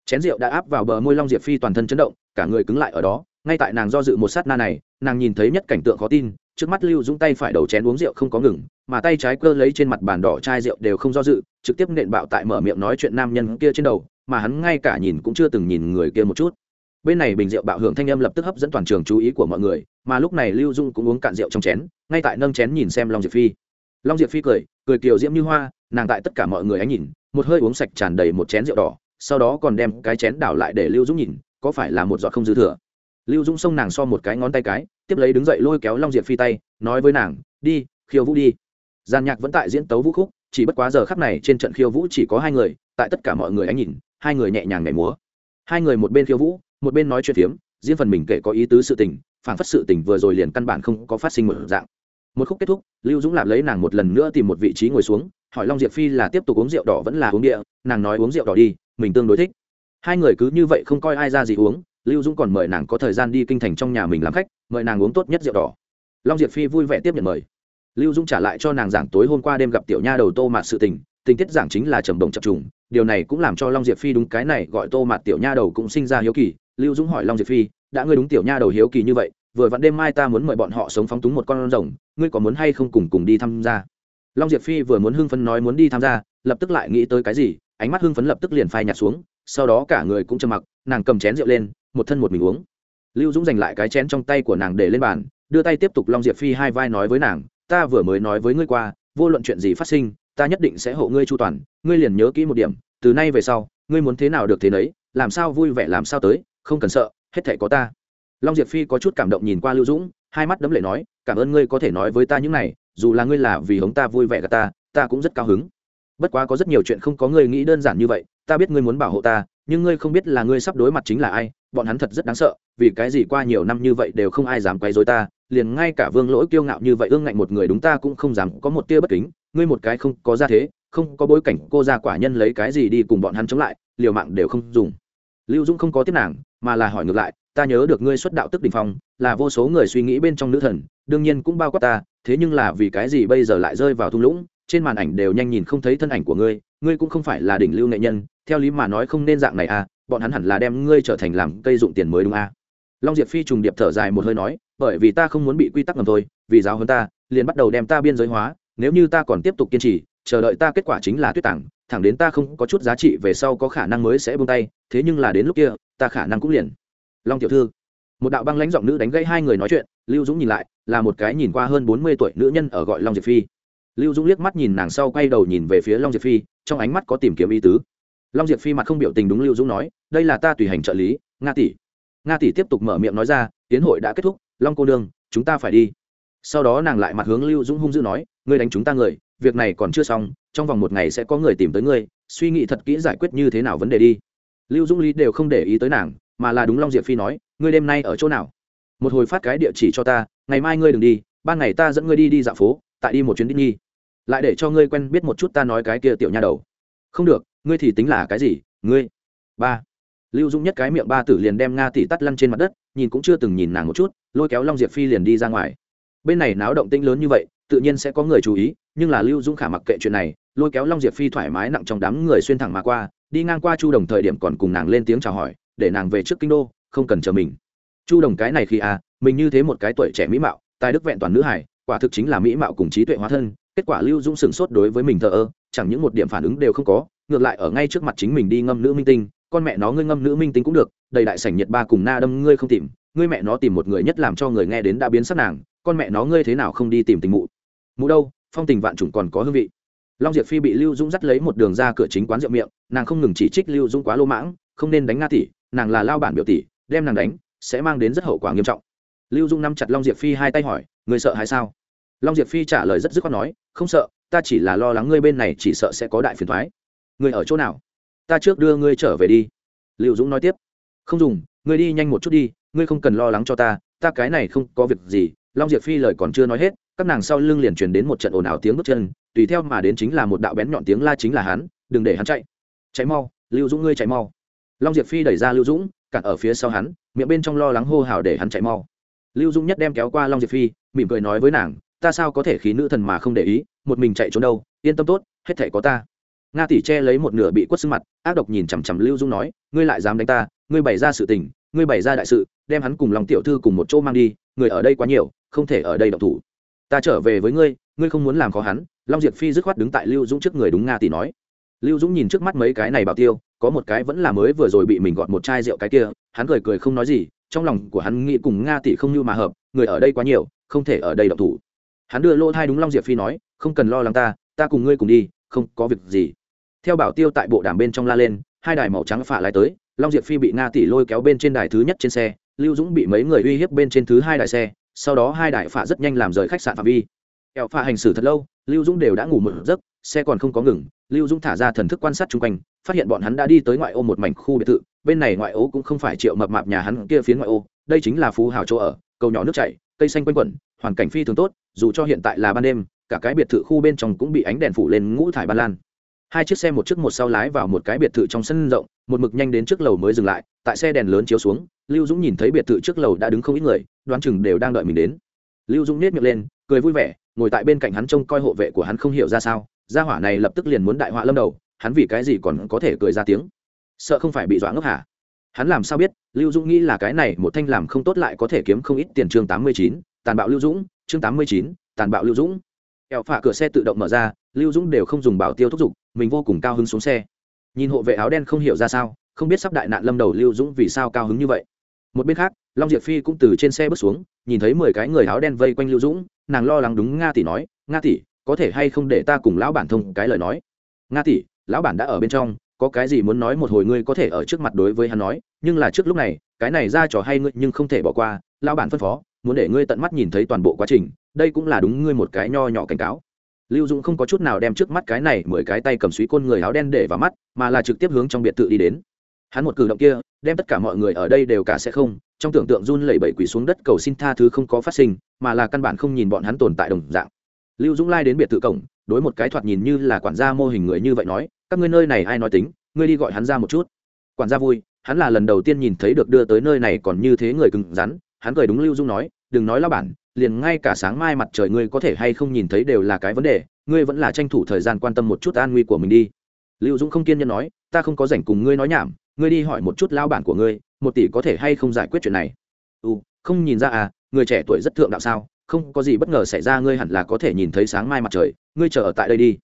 Chén rượu đã áp vào bờ môi long diệp phi toàn thân chấn động, cả người cứng lại ở đó, ngay tại nàng do dự một sát na này, nàng nhìn thấy nhất cảnh tượng khó tin trước mắt lưu dũng tay phải đầu chén uống rượu không có ngừng, mà tay trái cơ lấy trên mặt bàn đỏ chai rượu đều không do dự, trực tiếp nện bạo tại mở miệng nói chuyện nam nhân kia trên đầu, mà hắn ngay cả nhìn cũng chưa từng nhìn người kia một chút. Bên này bình rượu bạo hưởng thanh âm lập tức hấp dẫn toàn trường chú ý của mọi người, mà lúc này lưu dung cũng uống cạn rượu trong chén, ngay tại nâng chén nhìn xem long diệp phi. Long diệp phi cười cười kiều diễm như hoa, nàng tại tất cả mọi người ánh nhìn, một hơi uống sạch tràn đầy một chén rượu đỏ, sau đó còn đem cái chén đảo lại để lưu dũng nhìn, có phải là một giọt không dư thừa? Lưu dũng xông nàng so một cái ngón tay cái tiếp lấy đứng dậy lôi kéo long diệp phi tay, nói với nàng, đi, khiêu vũ đi. Giàn nhạc vẫn tại diễn tấu vũ khúc, chỉ bất quá giờ khắp này trên trận khiêu vũ chỉ có hai người, tại tất cả mọi người ánh nhìn, hai người nhẹ nhàng nhảy múa. Hai người một bên khiêu vũ, một bên nói chuyện phiếm, riêng phần mình kể có ý tứ sự tình, phản phất sự tình vừa rồi liền căn bản không có phát sinh một dạng. Một khúc kết thúc, lưu dũng lạp lấy nàng một lần nữa tìm một vị trí ngồi xuống, hỏi long diệp phi là tiếp tục uống rượu đỏ vẫn là uống địa, nàng nói uống rượu đỏ đi, mình tương đối thích. Hai người cứ như vậy không coi ai ra gì uống lưu dũng còn mời nàng có thời gian đi kinh thành trong nhà mình làm khách, mời nàng uống tốt nhất rượu đỏ. Long diệp phi vui vẻ tiếp nhận mời. Lưu dũng trả lại cho nàng giảng tối hôm qua đêm gặp tiểu nha đầu tô mạt sự tình tình tiết giảng chính là trầm đồng chập trùng, điều này cũng làm cho long diệp phi đúng cái này gọi tô mạt tiểu nha đầu cũng sinh ra hiếu kỳ. Lưu dũng hỏi long diệp phi, đã ngươi đúng tiểu nha đầu hiếu kỳ như vậy, vừa vặn đêm mai ta muốn mời bọn họ sống phóng túng một con rồng, ngươi có muốn hay không cùng cùng đi tham gia? Long diệp phi vừa muốn hưng phấn nói muốn đi tham gia, lập tức lại nghĩ tới cái gì, ánh mắt hưng phấn lập tức liền phai nhạt xuống, sau đó cả người cũng trầm mặc, nàng cầm chén rượu lên một thân một mình uống. Lưu dũng giành lại cái chén trong tay của nàng để lên bàn, đưa tay tiếp tục long diệp phi hai vai nói với nàng, ta vừa mới nói với ngươi qua, vô luận chuyện gì phát sinh, ta nhất định sẽ hộ ngươi chu toàn, ngươi liền nhớ kỹ một điểm, từ nay về sau, ngươi muốn thế nào được thế nấy, làm sao vui vẻ làm sao tới, không cần sợ, hết thể có ta. Long diệp phi có chút cảm động nhìn qua lưu dũng, hai mắt đấm lệ nói, cảm ơn ngươi có thể nói với ta những này, dù là ngươi là vì hống ta vui vẻ cả ta ta cũng rất cao hứng. Bất quá có rất nhiều chuyện không có ngươi nghĩ đơn giản như vậy, ta biết ngươi muốn bảo hộ ta, nhưng ngươi không biết là ngươi sắp đối mặt chính là ai bọn hắn thật rất đáng sợ, vì cái gì qua nhiều năm như vậy đều không ai dám quấy rối ta, liền ngay cả vương lỗi kiêu ngạo như vậy ương ngạnh một người đúng ta cũng không dám có một tia bất kính, ngươi một cái không có ra thế, không có bối cảnh, cô ra quả nhân lấy cái gì đi cùng bọn hắn chống lại, liều mạng đều không dùng. Lưu dũng không có tiếp nàng, mà là hỏi ngược lại, ta nhớ được ngươi xuất đạo tức đình phong, là vô số người suy nghĩ bên trong nữ thần, đương nhiên cũng bao quát ta, thế nhưng là vì cái gì bây giờ lại rơi vào thung lũng, trên màn ảnh đều nhanh nhìn không thấy thân ảnh của ngươi ngươi cũng không phải là đỉnh lưu nghệ nhân, theo lý mà nói không nên dạng này à bọn hắn hẳn là đem ngươi trở thành làm cây dụng tiền mới đúng à long diệp phi trùng điệp thở dài một hơi nói, bởi vì ta không muốn bị quy tắc ngầm thôi, vì giáo hơn ta, liền bắt đầu đem ta biên giới hóa, nếu như ta còn tiếp tục kiên trì, chờ đợi ta kết quả chính là tuyết tảng, thẳng đến ta không có chút giá trị về sau có khả năng mới sẽ buông tay, thế nhưng là đến lúc kia, ta khả năng cũng liền. Long tiểu thư, một đạo băng lãnh giọng nữ đánh gây hai người nói chuyện, lưu dũng nhìn lại, là một cái nhìn qua hơn bốn mươi tuổi nữ nhân ở gọi long diệp phi. Lưu dũng liếc mắt nhìn nàng sau quay đầu nhìn về phía long diệp phi, trong ánh mắt có tìm kiếm ý tứ long diệp phi mặt không biểu tình đúng lưu dũng nói, đây là ta tùy hành trợ lý, nga tỷ. Nga tỷ tiếp tục mở miệng nói ra, tiến hội đã kết thúc, long cô nương, chúng ta phải đi. Sau đó nàng lại mặt hướng lưu dũng hung dữ nói, ngươi đánh chúng ta người, việc này còn chưa xong, trong vòng một ngày sẽ có người tìm tới ngươi, suy nghĩ thật kỹ giải quyết như thế nào vấn đề đi. Lưu dũng lý đều không để ý tới nàng, mà là đúng long diệp phi nói, ngươi đêm nay ở chỗ nào? Một hồi phát cái địa chỉ cho ta, ngày mai ngươi đừng đi, ban ngày ta dẫn ngươi đi đi dạo phố, tại đi một chuyến đi nhi lại để cho ngươi quen biết một chút ta nói cái kia tiểu nha đầu không được, ngươi thì tính là cái gì? Ngươi. Ba. Lưu dũng nhất cái miệng ba tử liền đem nga tỷ tắt lăn trên mặt đất, nhìn cũng chưa từng nhìn nàng một chút, lôi kéo long diệp phi liền đi ra ngoài. Bên này náo động tĩnh lớn như vậy, tự nhiên sẽ có người chú ý, nhưng là lưu dũng khả mặc kệ chuyện này, lôi kéo long diệp phi thoải mái nặng trong đám người xuyên thẳng mà qua, đi ngang qua chu đồng thời điểm còn cùng nàng lên tiếng chào hỏi, để nàng về trước kinh đô, không cần chờ mình. Chu đồng cái này khi à mình như thế một cái tuổi trẻ mỹ mạo, tài đức vẹn toàn nữ hải quả thực chính là mỹ mạo cùng trí tuệ hóa thân kết quả lưu dũng sửng sốt đối với mình thờ ơ, chẳng những một điểm phản ứng đều không có, ngược lại ở ngay trước mặt chính mình đi ngâm nữ minh tinh, con mẹ nó, ngươi ngâm nữ minh tinh cũng được, đầy đại sảnh nhiệt ba cùng na đâm, ngươi không tìm, ngươi mẹ nó tìm một người nhất làm cho người nghe đến đã biến sắc nàng, con mẹ nó, ngươi thế nào không đi tìm tình mụ? Mụ đâu, phong tình vạn chủng còn có hương vị. Long diệp phi bị lưu dũng dắt lấy một đường ra cửa chính quán rượu miệng, nàng không ngừng chỉ trích lưu dũng quá lô mãng, không nên đánh nga tỷ, nàng là lao bản biểu tỷ, đem nàng đánh sẽ mang đến rất hậu quả nghiêm trọng. Lưu dung nắm chặt long diệp phi hai tay hỏi người sợ hay sao? Long diệp phi trả lời rất dứt khoát nói, không sợ, ta chỉ là lo lắng ngươi bên này chỉ sợ sẽ có đại phiền thoái người ở chỗ nào? Ta trước đưa ngươi trở về đi. Lưu dũng nói tiếp, không dùng, ngươi đi nhanh một chút đi, ngươi không cần lo lắng cho ta ta cái này không có việc gì. Long diệp phi lời còn chưa nói hết, các nàng sau lưng liền truyền đến một trận ồn ào tiếng bước chân, tùy theo mà đến chính là một đạo bén nhọn tiếng la chính là hắn, đừng để hắn chạy. Chạy mau, lưu dũng ngươi chạy mau. Long diệp phi đẩy ra lưu dũng, cản ở phía sau hắn, miệng bên trong lo lắng hô hào để hắn chạy mau. Lưu dũng nhất đem kéo qua long diệp phi, mỉm cười nói với nàng ta sao có thể khí nữ thần mà không để ý, một mình chạy trốn đâu, yên tâm tốt, hết thể có ta. Nga tỷ che lấy một nửa bị quất xương mặt, ác độc nhìn chằm chằm lưu dũng nói, ngươi lại dám đánh ta, ngươi bày ra sự tình, ngươi bày ra đại sự, đem hắn cùng lòng tiểu thư cùng một chỗ mang đi, người ở đây quá nhiều, không thể ở đây động thủ. Ta trở về với ngươi ngươi không muốn làm khó hắn, long diệp phi dứt khoát đứng tại lưu dũng trước người đúng nga tỷ nói. Lưu dũng nhìn trước mắt mấy cái này bảo tiêu, có một cái vẫn là mới vừa rồi bị mình gọt một chai rượu cái kia, hắn cười cười không nói gì, trong lòng của hắn nghĩ cùng nga tỷ không như mà hợp, người ở đây quá nhiều, không thể ở đây động thủ hắn đưa lỗ thai đúng long diệp phi nói, không cần lo lắng ta ta cùng ngươi cùng đi, không có việc gì. Theo bảo tiêu tại bộ đàm bên trong la lên, hai đài màu trắng phả lại tới, long diệp phi bị nga tỷ lôi kéo bên trên đài thứ nhất trên xe, lưu dũng bị mấy người uy hiếp bên trên thứ hai đài xe, sau đó hai đài phả rất nhanh làm rời khách sạn phạm vi. Kẹo phả hành xử thật lâu, lưu dũng đều đã ngủ một giấc, xe còn không có ngừng, lưu dũng thả ra thần thức quan sát chung quanh, phát hiện bọn hắn đã đi tới ngoại ô một mảnh khu biệt thự, bên này ngoại ô cũng không phải triệu mập mạp nhà hắn kia phía ngoại ô, đây chính là phú hào chỗ ở, cầu nhỏ nước chảy, cây xanh quanh quẩn, hoàn cảnh phi thường tốt dù cho hiện tại là ban đêm, cả cái biệt thự khu bên trong cũng bị ánh đèn phủ lên ngũ thải ban lan. Hai chiếc xe một chiếc một sau lái vào một cái biệt thự trong sân rộng, một mực nhanh đến trước lầu mới dừng lại, tại xe đèn lớn chiếu xuống, lưu dũng nhìn thấy biệt thự trước lầu đã đứng không ít người, đoán chừng đều đang đợi mình đến. Lưu dũng nết miệng lên, cười vui vẻ, ngồi tại bên cạnh hắn trông coi hộ vệ của hắn không hiểu ra sao, gia hỏa này lập tức liền muốn đại họa lâm đầu, hắn vì cái gì còn có thể cười ra tiếng? Sợ không phải bị dọa ngốc hả? Hắn làm sao biết, lưu dũng nghĩ là cái này một thanh làm không tốt lại có thể kiếm không ít tiền chương tám mươi chín, tàn bạo lưu dũng chương tám mươi chín, tàn bạo lưu dũng. Kẹo phạ cửa xe tự động mở ra, lưu dũng đều không dùng bảo tiêu thúc giục, mình vô cùng cao hứng xuống xe. Nhìn hộ vệ áo đen không hiểu ra sao, không biết sắp đại nạn lâm đầu lưu dũng vì sao cao hứng như vậy. Một bên khác, long diệp phi cũng từ trên xe bước xuống, nhìn thấy mười cái người áo đen vây quanh lưu dũng, nàng lo lắng đúng nga tỷ nói, nga tỷ, có thể hay không để ta cùng lão bản thông cái lời nói? Nga tỷ, lão bản đã ở bên trong, có cái gì muốn nói một hồi ngươi có thể ở trước mặt đối với hắn nói, nhưng là trước lúc này, cái này ra trò hay ngươi nhưng không thể bỏ qua, lão bản phân phó muốn để ngươi tận mắt nhìn thấy toàn bộ quá trình, đây cũng là đúng ngươi một cái nho nhỏ cảnh cáo. Lưu dũng không có chút nào đem trước mắt cái này mười cái tay cầm suý côn người áo đen để vào mắt, mà là trực tiếp hướng trong biệt thự đi đến. Hắn một cử động kia, đem tất cả mọi người ở đây đều cả sẽ không, trong tưởng tượng run lẩy bẩy quỳ xuống đất cầu xin tha thứ không có phát sinh, mà là căn bản không nhìn bọn hắn tồn tại đồng dạng. Lưu dũng lai đến biệt thự cổng, đối một cái thoạt nhìn như là quản gia mô hình người như vậy nói, các ngươi nơi này ai nói tính, ngươi đi gọi hắn ra một chút. Quản gia vui, hắn là lần đầu tiên nhìn thấy được đưa tới nơi này còn như thế người cứng rắn hắn cười đúng lưu dung nói, đừng nói lao bản, liền ngay cả sáng mai mặt trời ngươi có thể hay không nhìn thấy đều là cái vấn đề, ngươi vẫn là tranh thủ thời gian quan tâm một chút an nguy của mình đi. Lưu dũng không kiên nhẫn nói, ta không có rảnh cùng ngươi nói nhảm, ngươi đi hỏi một chút lao bản của ngươi, một tỷ có thể hay không giải quyết chuyện này? Ừ không nhìn ra à người trẻ tuổi rất thượng đạo sao, không có gì bất ngờ xảy ra, ngươi hẳn là có thể nhìn thấy sáng mai mặt trời, ngươi chờ ở tại đây đi.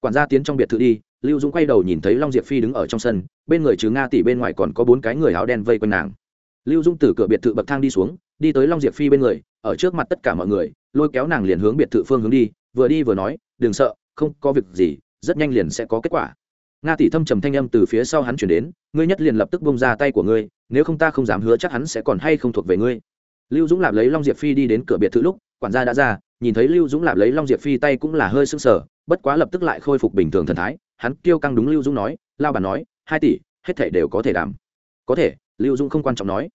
Quản gia tiến trong biệt thự đi, lưu dũng quay đầu nhìn thấy long diệp phi đứng ở trong sân, bên người chứ nga tỷ bên ngoài còn có bốn cái người áo đen vây quanh nàng. Lưu dũng từ cửa biệt thự bậc thang đi xuống đi tới long diệp phi bên người, ở trước mặt tất cả mọi người, lôi kéo nàng liền hướng biệt thự phương hướng đi, vừa đi vừa nói, đừng sợ, không có việc gì, rất nhanh liền sẽ có kết quả. Nga tỷ thâm trầm thanh âm từ phía sau hắn chuyển đến, ngươi nhất liền lập tức bông ra tay của ngươi, nếu không ta không dám hứa chắc hắn sẽ còn hay không thuộc về ngươi. Lưu dũng lạp lấy long diệp phi đi đến cửa biệt thự lúc, quản gia đã ra, nhìn thấy lưu dũng lạp lấy long diệp phi tay cũng là hơi sưng sờ, bất quá lập tức lại khôi phục bình thường thần thái, hắn kêu căng đúng lưu dũng nói, lao bà nói, hai tỷ, hết thể đều có thể đảm. Có thể, lưu dũng không quan trọng nói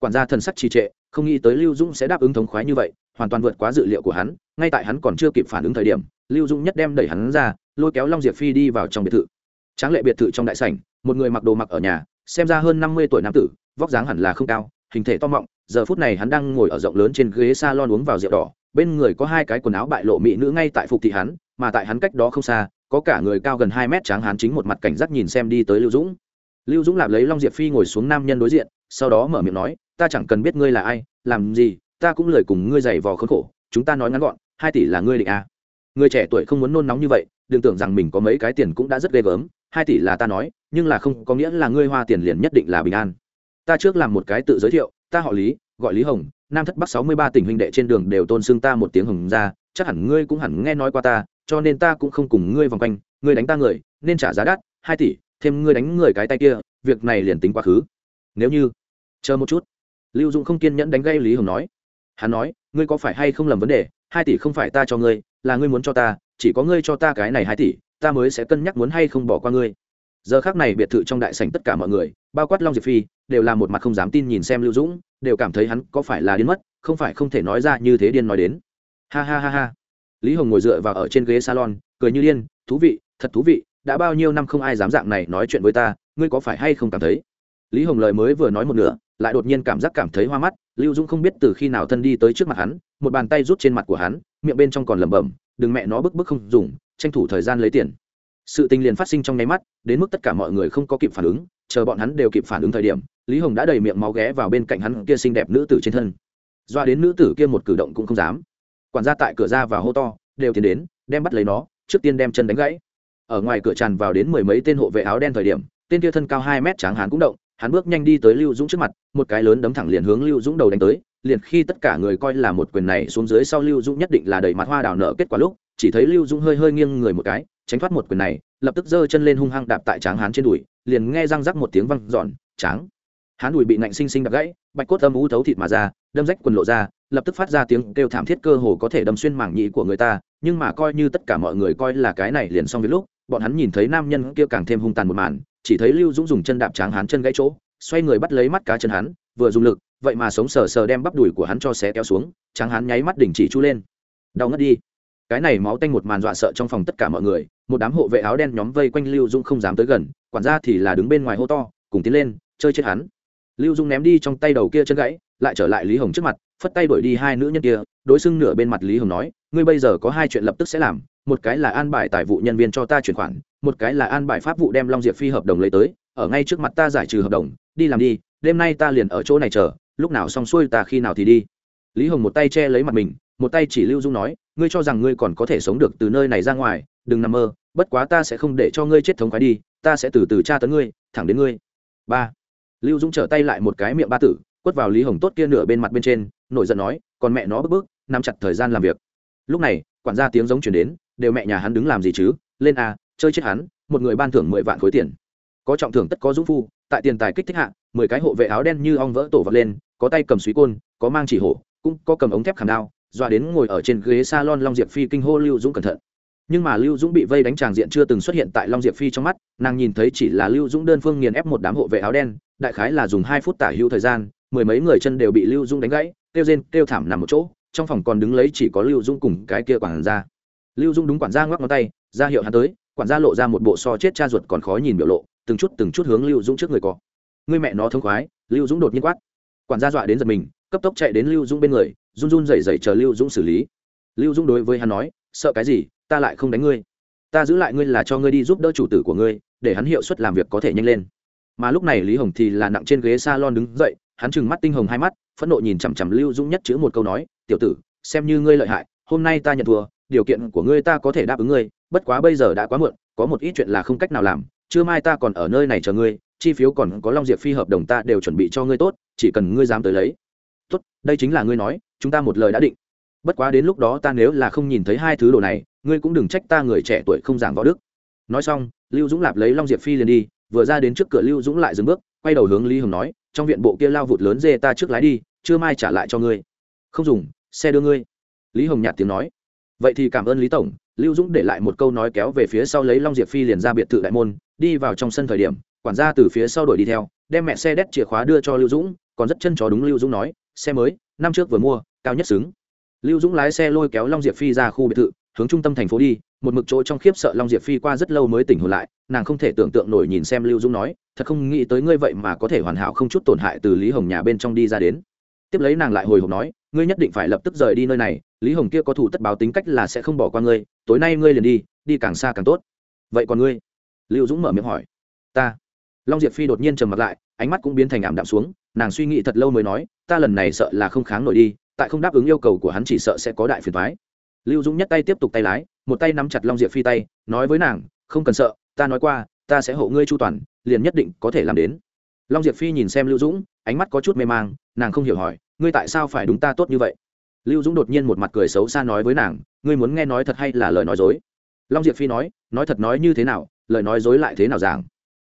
quản gia thần sắc trì trệ, không nghĩ tới lưu dũng sẽ đáp ứng thống khoái như vậy, hoàn toàn vượt quá dự liệu của hắn, ngay tại hắn còn chưa kịp phản ứng thời điểm, lưu dũng nhất đem đẩy hắn ra, lôi kéo long diệp phi đi vào trong biệt thự. Tráng lệ biệt thự trong đại sảnh, một người mặc đồ mặc ở nhà, xem ra hơn năm mươi tuổi nam tử, vóc dáng hẳn là không cao, hình thể to mọng, giờ phút này hắn đang ngồi ở rộng lớn trên ghế s a lon uống vào rượu đỏ, bên người có hai cái quần áo bại lộ mỹ nữ ngay tại phục thị hắn, mà tại hắn cách đó không xa, có cả người cao gần hai mét tráng hắn chính một mặt cảnh giác nhìn xem đi tới lưu dũng. Lưu dũng lạp lấy long diệp phi ngồi xuống nam nhân đối diện sau đó mở miệng nói, ta chẳng cần biết ngươi là ai, làm gì, ta cũng lời cùng ngươi giày vò khốn khổ, chúng ta nói ngắn gọn, hai tỷ là ngươi định à. người trẻ tuổi không muốn nôn nóng như vậy, đừng tưởng rằng mình có mấy cái tiền cũng đã rất ghê gớm, hai tỷ là ta nói, nhưng là không có nghĩa là ngươi hoa tiền liền nhất định là bình an ta trước làm một cái tự giới thiệu, ta họ lý, gọi lý hồng, nam thất bắc sáu mươi ba tỉnh huynh đệ trên đường đều tôn xưng ta một tiếng hồng ra chắc hẳn ngươi cũng hẳn nghe nói qua ta, cho nên ta cũng không cùng ngươi vòng quanh, ngươi đánh ta người, nên trả giá đắt, hai tỷ, thêm ngươi đánh người cái tay kia, việc này liền tính quá khứ nếu như, chờ một chút. Lưu dũng không kiên nhẫn đánh gây lý hồng nói. Hắn nói, ngươi có phải hay không lầm vấn đề? Hai tỷ không phải ta cho ngươi, là ngươi muốn cho ta, chỉ có ngươi cho ta cái này hai tỷ, ta mới sẽ cân nhắc muốn hay không bỏ qua ngươi. Giờ khác này biệt thự trong đại sảnh tất cả mọi người, bao quát long diệp phi, đều là một mặt không dám tin nhìn xem lưu dũng, đều cảm thấy hắn có phải là điên mất, không phải không thể nói ra như thế điên nói đến. Ha ha ha ha. Lý hồng ngồi dựa vào ở trên ghế salon, cười như điên, thú vị, thật thú vị, đã bao nhiêu năm không ai dám dạng này nói chuyện với ta, ngươi có phải hay không cảm thấy? Lý hồng lời mới vừa nói một nửa, lại đột nhiên cảm giác cảm thấy hoa mắt, lưu dũng không biết từ khi nào thân đi tới trước mặt hắn, một bàn tay rút trên mặt của hắn, miệng bên trong còn lẩm bẩm, đừng mẹ nó bức bức không dùng, tranh thủ thời gian lấy tiền. Sự tình liền phát sinh trong nháy mắt, đến mức tất cả mọi người không có kịp phản ứng, chờ bọn hắn đều kịp phản ứng thời điểm, lý hồng đã đầy miệng máu ghé vào bên cạnh hắn kia xinh đẹp nữ tử trên thân. Doa đến nữ tử kia một cử động cũng không dám. Quản gia tại cửa ra và hô to, đều tiến đến, đem bắt lấy nó, trước tiên đem chân đánh gãy. Ở ngoài cửa tràn vào đến mười mấy tên hộ vệ áo đen thời điểm, tên kia thân cao hai mét tráng hán cũng động hắn bước nhanh đi tới lưu dũng trước mặt, một cái lớn đấm thẳng liền hướng lưu dũng đầu đánh tới, liền khi tất cả người coi là một quyền này xuống dưới sau lưu dũng nhất định là đầy mặt hoa đào nở kết quả lúc, chỉ thấy lưu dũng hơi hơi nghiêng người một cái, tránh thoát một quyền này, lập tức giơ chân lên hung hăng đạp tại tráng hán trên đùi, liền nghe răng rắc một tiếng văng giòn tráng! Hán đùi bị nạnh sinh sinh đập gãy, bạch cốt âm ú thấu thịt mà ra, đâm rách quần lộ ra, lập tức phát ra tiếng kêu thảm thiết cơ hồ có thể đâm xuyên mảng nhị của người ta, nhưng mà coi như tất cả mọi người coi là cái này liền xong việc lúc, bọn hắn nhìn thấy nam nhân kia càng thêm hung tàn một màn chỉ thấy lưu dũng dùng chân đạp tráng hán chân gãy chỗ, xoay người bắt lấy mắt cá chân hắn, vừa dùng lực, vậy mà sống sờ sờ đem bắp đùi của hắn cho xé kéo xuống, tráng hán nháy mắt đình chỉ chu lên. Đau ngất đi. Cái này máu tanh một màn dọa sợ trong phòng tất cả mọi người, một đám hộ vệ áo đen nhóm vây quanh lưu dũng không dám tới gần, quản gia thì là đứng bên ngoài hô to, cùng tiến lên, chơi chết hắn. Lưu dũng ném đi trong tay đầu kia chân gãy, lại trở lại lý hồng trước mặt phất tay đuổi đi hai nữ nhân kia, đối xưng nửa bên mặt lý hồng nói, ngươi bây giờ có hai chuyện lập tức sẽ làm, một cái là an bài tài vụ nhân viên cho ta chuyển khoản, một cái là an bài pháp vụ đem long diệp phi hợp đồng lấy tới, ở ngay trước mặt ta giải trừ hợp đồng, đi làm đi, đêm nay ta liền ở chỗ này chờ, lúc nào xong xuôi ta khi nào thì đi. Lý hồng một tay che lấy mặt mình, một tay chỉ lưu dung nói, ngươi cho rằng ngươi còn có thể sống được từ nơi này ra ngoài, đừng nằm mơ, bất quá ta sẽ không để cho ngươi chết thống khoái đi, ta sẽ từ từ tra tấn ngươi, thẳng đến ngươi. Ba. Lưu dũng trở tay lại một cái miệng ba tử, quất vào lý hồng tốt kia nửa bên mặt bên trên nổi giận nói, còn mẹ nó bức bức, nắm chặt thời gian làm việc. Lúc này, quản gia tiếng giống chuyển đến, đều mẹ nhà hắn đứng làm gì chứ? Lên a, chơi chết hắn, một người ban thưởng mười vạn khối tiền. Có trọng thưởng tất có dũng phu, tại tiền tài kích thích hạ, mười cái hộ vệ áo đen như ong vỡ tổ vật lên, có tay cầm suý côn, có mang chỉ hổ, cũng có cầm ống thép khảm đao, dọa đến ngồi ở trên ghế salon long diệp phi kinh hô lưu dũng cẩn thận. Nhưng mà lưu dũng bị vây đánh tràng diện chưa từng xuất hiện tại long diệp phi trong mắt, nàng nhìn thấy chỉ là lưu dũng đơn phương nghiền ép một đám hộ vệ áo đen, đại khái là dùng hai phút tả hữu thời gian, mười mấy người chân đều bị lưu dũng đánh gãy kêu rên, kêu thảm nằm một chỗ, trong phòng còn đứng lấy chỉ có lưu Dung cùng cái kia quản gia. Lưu Dung đúng quản gia ngoắc ngón tay, ra hiệu hắn tới, quản gia lộ ra một bộ so chết cha ruột còn khó nhìn biểu lộ, từng chút từng chút hướng lưu dũng trước người có người mẹ nó thông khoái, lưu dũng đột nhiên quát. Quản gia dọa đến giật mình, cấp tốc chạy đến lưu dũng bên người, run run rẩy rẩy chờ lưu dũng xử lý. Lưu dũng đối với hắn nói, sợ cái gì, ta lại không đánh ngươi. Ta giữ lại ngươi là cho ngươi đi giúp đỡ chủ tử của ngươi, để hắn hiệu suất làm việc có thể nhanh lên. Mà lúc này lý hồng thì là nặng trên ghế s a lon đứng dậy, hắn trừng mắt tinh hồng hai mắt phẫn nộ nhìn chằm chằm lưu dũng nhất chữ một câu nói, tiểu tử, xem như ngươi lợi hại, hôm nay ta nhận thua, điều kiện của ngươi ta có thể đáp ứng ngươi, bất quá bây giờ đã quá muộn, có một ít chuyện là không cách nào làm chưa mai ta còn ở nơi này chờ ngươi, chi phiếu còn có long diệp phi hợp đồng ta đều chuẩn bị cho ngươi tốt, chỉ cần ngươi dám tới lấy. Tốt, đây chính là ngươi nói, chúng ta một lời đã định. Bất quá đến lúc đó ta nếu là không nhìn thấy hai thứ đồ này, ngươi cũng đừng trách ta người trẻ tuổi không giảng võ đức. Nói xong, lưu dũng lạp lấy long diệp phi liền đi, vừa ra đến trước cửa lưu dũng lại dừng bước, quay đầu hướng lý hồng nói trong viện bộ kia lao vụt lớn dê ta trước lái đi, chưa mai trả lại cho ngươi. Không dùng, xe đưa ngươi. Lý hồng nhạt tiếng nói. Vậy thì cảm ơn lý tổng, lưu dũng để lại một câu nói kéo về phía sau lấy long diệp phi liền ra biệt thự đại môn, đi vào trong sân thời điểm, quản gia từ phía sau đuổi đi theo, đem mẹ xe đét chìa khóa đưa cho lưu dũng, còn rất chân chó đúng lưu dũng nói, xe mới, năm trước vừa mua, cao nhất xứng. Lưu dũng lái xe lôi kéo long diệp phi ra khu biệt thự, hướng trung tâm thành phố đi một mực chỗ trong khiếp sợ long diệp phi qua rất lâu mới tỉnh hồn lại, nàng không thể tưởng tượng nổi nhìn xem lưu dũng nói, thật không nghĩ tới ngươi vậy mà có thể hoàn hảo không chút tổn hại từ lý hồng nhà bên trong đi ra đến. Tiếp lấy nàng lại hồi hộp nói, ngươi nhất định phải lập tức rời đi nơi này, lý hồng kia có thủ tất báo tính cách là sẽ không bỏ qua ngươi, tối nay ngươi liền đi đi càng xa càng tốt. Vậy còn ngươi? Lưu dũng mở miệng hỏi. Ta. Long diệp phi đột nhiên trầm mặt lại, ánh mắt cũng biến thành ảm đạm xuống, nàng suy nghĩ thật lâu mới nói, ta lần này sợ là không kháng nổi đi, tại không đáp ứng yêu cầu của hắn chỉ sợ sẽ có đại phiền thoái lưu dũng nhất tay tiếp tục tay lái, một tay nắm chặt long diệp phi tay, nói với nàng, không cần sợ, ta nói qua, ta sẽ hộ ngươi chu toàn, liền nhất định có thể làm đến. Long diệp phi nhìn xem lưu dũng, ánh mắt có chút mê mang, nàng không hiểu hỏi, ngươi tại sao phải đúng ta tốt như vậy? Lưu dũng đột nhiên một mặt cười xấu xa nói với nàng, ngươi muốn nghe nói thật hay là lời nói dối? Long diệp phi nói nói thật nói như thế nào, lời nói dối lại thế nào giảng?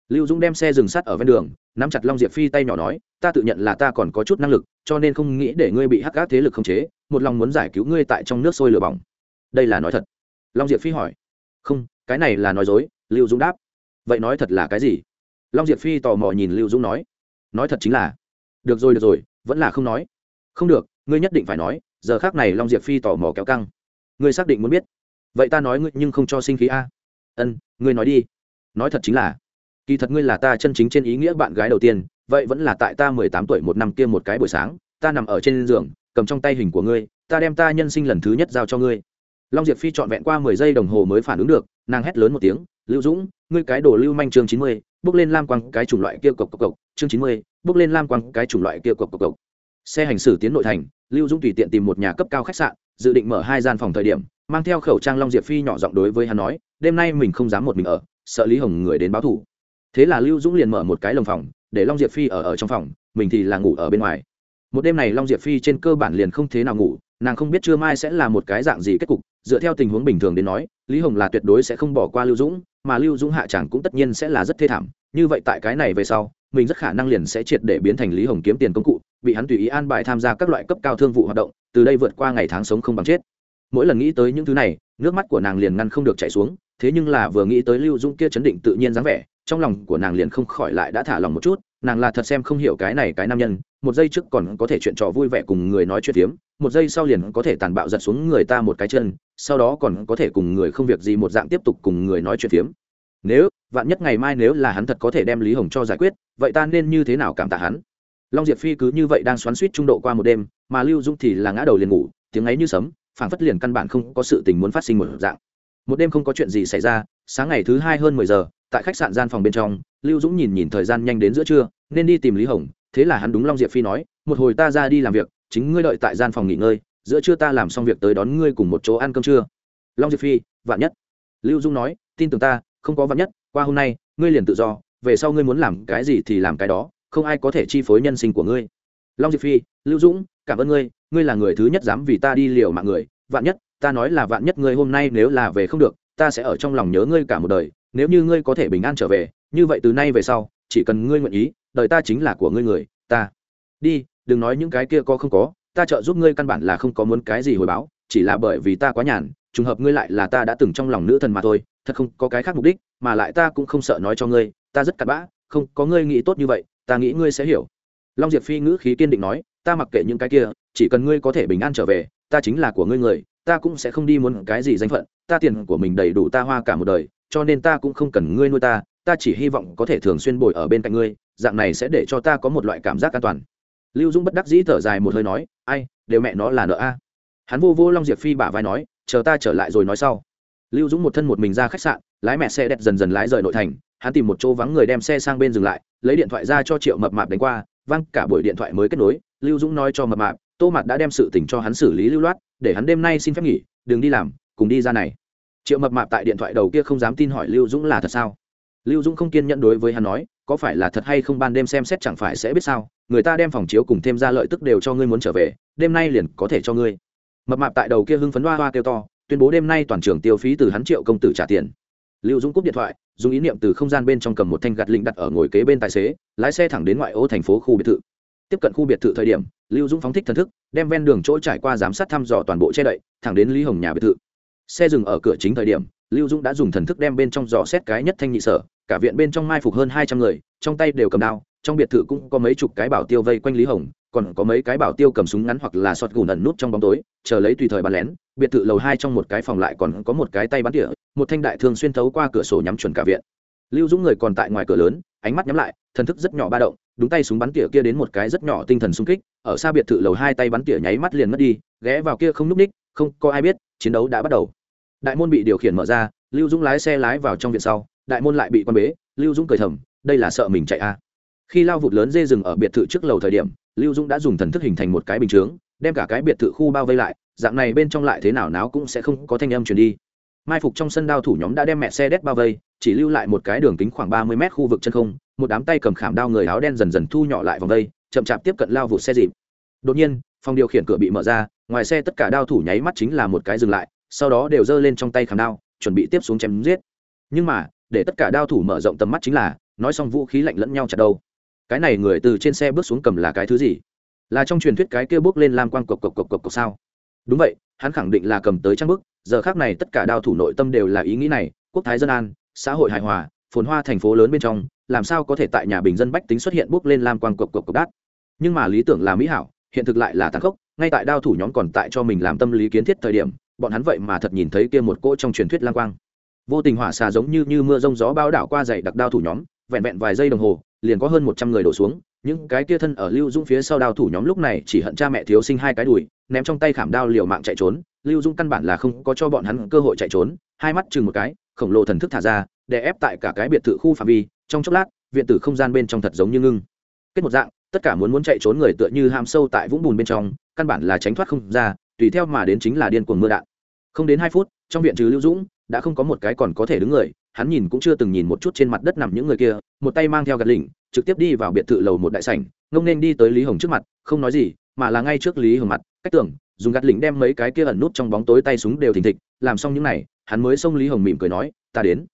Lưu dũng đem xe dừng sắt ở ven đường, nắm chặt long diệp phi tay nhỏ nói, ta tự nhận là ta còn có chút năng lực, cho nên không nghĩ để ngươi bị hắc gác thế lực khống chế, một lòng muốn giải cứu ngươi tại trong nước sôi lửa bỏng đây là nói thật. Long diệp phi hỏi. Không, cái này là nói dối, lưu dũng đáp. Vậy nói thật là cái gì? Long diệp phi tò mò nhìn lưu dũng nói. Nói thật chính là, được rồi được rồi, vẫn là không nói. Không được, ngươi nhất định phải nói. Giờ khác này long diệp phi tò mò kéo căng. Ngươi xác định muốn biết. Vậy ta nói ngươi nhưng không cho sinh khí a. Ân, ngươi nói đi. Nói thật chính là, kỳ thật ngươi là ta chân chính trên ý nghĩa bạn gái đầu tiên, vậy vẫn là tại ta mười tám tuổi một năm kia một cái buổi sáng, ta nằm ở trên giường, cầm trong tay hình của ngươi, ta đem ta nhân sinh lần thứ nhất giao cho ngươi long diệp phi trọn vẹn qua mười giây đồng hồ mới phản ứng được, nàng hét lớn một tiếng, lưu dũng, ngươi cái đồ lưu manh chương chín mươi, bước lên lam quang cái chủng loại kia cộc cộc cộc, chương chín mươi, bước lên lam quang cái chủng loại kia cộc cộc cộc. Xe hành xử tiến nội thành, lưu dũng tùy tiện tìm một nhà cấp cao khách sạn, dự định mở hai gian phòng thời điểm, mang theo khẩu trang long diệp phi nhỏ giọng đối với hắn nói, đêm nay mình không dám một mình ở, sợ lý hồng người đến báo thủ thế là lưu dũng liền mở một cái lồng phòng, để long diệp phi ở ở trong phòng, mình thì là ngủ ở bên ngoài. Một đêm này long diệp phi trên cơ bản liền không thế nào ngủ, nàng không biết trưa mai sẽ là một cái dạng gì kết cục dựa theo tình huống bình thường đến nói, lý hồng là tuyệt đối sẽ không bỏ qua lưu dũng, mà lưu dũng hạ chẳng cũng tất nhiên sẽ là rất thê thảm. Như vậy tại cái này về sau, mình rất khả năng liền sẽ triệt để biến thành lý hồng kiếm tiền công cụ, bị hắn tùy ý an bài tham gia các loại cấp cao thương vụ hoạt động, từ đây vượt qua ngày tháng sống không bằng chết. Mỗi lần nghĩ tới những thứ này, nước mắt của nàng liền ngăn không được chảy xuống, thế nhưng là vừa nghĩ tới lưu dũng kia chấn định tự nhiên dáng vẻ trong lòng của nàng liền không khỏi lại đã thả lòng một chút, nàng là thật xem không hiểu cái này cái nam nhân, một giây trước còn có thể chuyện trò vui vẻ cùng người nói chuyện phiếm, một giây sau liền có thể tàn bạo giật xuống người ta một cái chân, sau đó còn có thể cùng người không việc gì một dạng tiếp tục cùng người nói chuyện phiếm. Nếu, vạn nhất ngày mai nếu là hắn thật có thể đem lý hồng cho giải quyết, vậy ta nên như thế nào cảm tạ hắn? Long diệp phi cứ như vậy đang xoắn suýt trung độ qua một đêm, mà lưu dung thì là ngã đầu liền ngủ, tiếng ấy như sấm, phảng phất liền căn bản không có sự tình muốn phát sinh một dạng. Một đêm không có chuyện gì xảy ra, sáng ngày thứ hai hơn mười giờ tại khách sạn gian phòng bên trong, lưu dũng nhìn nhìn thời gian nhanh đến giữa trưa, nên đi tìm lý hồng, thế là hắn đúng long diệp phi nói, một hồi ta ra đi làm việc, chính ngươi đợi tại gian phòng nghỉ ngơi, giữa trưa ta làm xong việc tới đón ngươi cùng một chỗ ăn cơm trưa. Long diệp phi, vạn nhất. Lưu dung nói, tin tưởng ta, không có vạn nhất, qua hôm nay, ngươi liền tự do, về sau ngươi muốn làm cái gì thì làm cái đó, không ai có thể chi phối nhân sinh của ngươi. Long diệp phi, lưu dũng, cảm ơn ngươi ngươi là người thứ nhất dám vì ta đi liều mạng người, vạn nhất, ta nói là vạn nhất ngươi hôm nay nếu là về không được, ta sẽ ở trong lòng nhớ ngươi cả một đời nếu như ngươi có thể bình an trở về, như vậy từ nay về sau, chỉ cần ngươi nguyện ý, đời ta chính là của ngươi người, ta. Đi, đừng nói những cái kia có không có, ta trợ giúp ngươi căn bản là không có muốn cái gì hồi báo, chỉ là bởi vì ta quá nhàn, trùng hợp ngươi lại là ta đã từng trong lòng nữ thần mà thôi, thật không có cái khác mục đích, mà lại ta cũng không sợ nói cho ngươi, ta rất cặn bã, không, có ngươi nghĩ tốt như vậy, ta nghĩ ngươi sẽ hiểu. Long diệp phi ngữ khí kiên định nói, ta mặc kệ những cái kia, chỉ cần ngươi có thể bình an trở về, ta chính là của ngươi người, ta cũng sẽ không đi muốn cái gì danh phận, ta tiền của mình đầy đủ ta hoa cả một đời cho nên ta cũng không cần ngươi nuôi ta ta chỉ hy vọng có thể thường xuyên bồi ở bên cạnh ngươi, dạng này sẽ để cho ta có một loại cảm giác an toàn. Lưu dũng bất đắc dĩ thở dài một hơi nói, ai, đều mẹ nó là nợ a. Hắn vô vô long diệp phi bả vai nói, chờ ta trở lại rồi nói sau. Lưu dũng một thân một mình ra khách sạn, lái mẹ xe đẹp dần dần lái rời nội thành, hắn tìm một chỗ vắng người đem xe sang bên dừng lại, lấy điện thoại ra cho triệu mập mạp đánh qua, văng cả buổi điện thoại mới kết nối, lưu dũng nói cho mập mạp, tô mạt đã đem sự tình cho hắn xử lý lưu loát, để hắn đêm nay xin phép nghỉ, đừng đi làm, cùng đi ra này triệu mập mạp tại điện thoại đầu kia không dám tin hỏi lưu dũng là thật sao? Lưu dũng không kiên nhẫn đối với hắn nói, có phải là thật hay không ban đêm xem xét chẳng phải sẽ biết sao? Người ta đem phòng chiếu cùng thêm ra lợi tức đều cho ngươi muốn trở về, đêm nay liền có thể cho ngươi. Mập mạp tại đầu kia hưng phấn hoa hoa kêu to, tuyên bố đêm nay toàn trường tiêu phí từ hắn triệu công tử trả tiền. Lưu dũng cúp điện thoại, dùng ý niệm từ không gian bên trong cầm một thanh gạt lịnh đặt ở ngồi kế bên tài xế, lái xe thẳng đến ngoại ô thành phố khu biệt thự. Tiếp cận khu biệt thự thời điểm, lưu dũng phóng thích thần thức, đem ven đường chỗ trải qua giám sát thăm dò toàn bộ che đậy, thẳng đến lý hồng nhà biệt thự xe dừng ở cửa chính thời điểm, lưu dũng đã dùng thần thức đem bên trong giò xét cái nhất thanh nhị sở, cả viện bên trong mai phục hơn hai trăm người, trong tay đều cầm đao, trong biệt thự cũng có mấy chục cái bảo tiêu vây quanh lý hồng, còn có mấy cái bảo tiêu cầm súng ngắn hoặc là sọt gùn ẩn nút trong bóng tối, chờ lấy tùy thời bắn lén. Biệt thự lầu hai trong một cái phòng lại còn có một cái tay bắn tỉa, một thanh đại thương xuyên thấu qua cửa sổ nhắm chuẩn cả viện. Lưu dũng người còn tại ngoài cửa lớn, ánh mắt nhắm lại, thần thức rất nhỏ ba động, đúng tay súng bắn tỉa kia đến một cái rất nhỏ tinh thần xung kích, ở xa biệt thự lầu hai tay bắn tỉa nháy mắt liền mất đi, ghé vào kia không núp ních, không có ai biết, chiến đấu đã bắt đầu đại môn bị điều khiển mở ra, lưu dũng lái xe lái vào trong viện sau, đại môn lại bị quan bế, lưu dũng cười thầm, đây là sợ mình chạy a à. khi lao vụt lớn dê rừng ở biệt thự trước lầu thời điểm, lưu dũng đã dùng thần thức hình thành một cái bình chướng, đem cả cái biệt thự khu bao vây lại, dạng này bên trong lại thế nào náo cũng sẽ không có thanh âm truyền đi mai phục trong sân đao thủ nhóm đã đem mẹ xe đét bao vây, chỉ lưu lại một cái đường kính khoảng ba mươi mét khu vực chân không, một đám tay cầm khảm đao người áo đen dần dần thu nhỏ lại vòng vây, chậm chạp tiếp cận lao vụt xe dịp đột nhiên, phòng điều khiển cửa bị mở ra, ngoài xe tất cả đao thủ nháy mắt chính là một cái dừng lại sau đó đều giơ lên trong tay khảm đao, chuẩn bị tiếp xuống chém giết. Nhưng mà, để tất cả đao thủ mở rộng tầm mắt chính là, nói xong vũ khí lạnh lẫn nhau chặt đâu cái này người từ trên xe bước xuống cầm là cái thứ gì? Là trong truyền thuyết cái kia bước lên lam quang cộc cộc cộc cộc cộc sao? Đúng vậy, hắn khẳng định là cầm tới trang bức, giờ khác này tất cả đao thủ nội tâm đều là ý nghĩ này, quốc thái dân an, xã hội hài hòa, phồn hoa thành phố lớn bên trong, làm sao có thể tại nhà bình dân bách tính xuất hiện bước lên lam quang cộc cộc cộc đát? Nhưng mà lý tưởng là mỹ hảo, hiện thực lại là tàn khốc, ngay tại đao thủ nhóm còn tại cho mình làm tâm lý kiến thiết thời điểm bọn hắn vậy mà thật nhìn thấy kia một cỗ trong truyền thuyết lang quang. Vô tình hỏa xà giống như như mưa rông gió bao đảo qua dày đặc đao thủ nhóm, vẹn vẹn vài giây đồng hồ, liền có hơn một trăm người đổ xuống. Những cái kia thân ở lưu dung phía sau đao thủ nhóm lúc này chỉ hận cha mẹ thiếu sinh hai cái đùi, ném trong tay khảm đao liều mạng chạy trốn. Lưu dung căn bản là không có cho bọn hắn cơ hội chạy trốn, hai mắt chừng một cái, khổng lồ thần thức thả ra, để ép tại cả cái biệt thự khu phạm vi. Trong chốc lát, viện tử không gian bên trong thật giống như ngưng. Kết một dạng, tất cả muốn muốn chạy trốn người tựa như ham sâu tại vũng bùn bên trong, căn bản là tránh thoát không ra, tùy theo mà đến chính là điên cuồng mưa đạn không đến hai phút, trong viện trừ lưu dũng, đã không có một cái còn có thể đứng người. Hắn nhìn cũng chưa từng nhìn một chút trên mặt đất nằm những người kia, một tay mang theo gạt lỉnh, trực tiếp đi vào biệt thự lầu một đại sảnh, ngông nên đi tới lý hồng trước mặt, không nói gì, mà là ngay trước lý hồng mặt, cách tưởng, dùng gạt lỉnh đem mấy cái kia ẩn nút trong bóng tối tay súng đều thình thịch, làm xong những này, hắn mới xông lý hồng mỉm cười nói, ta đến.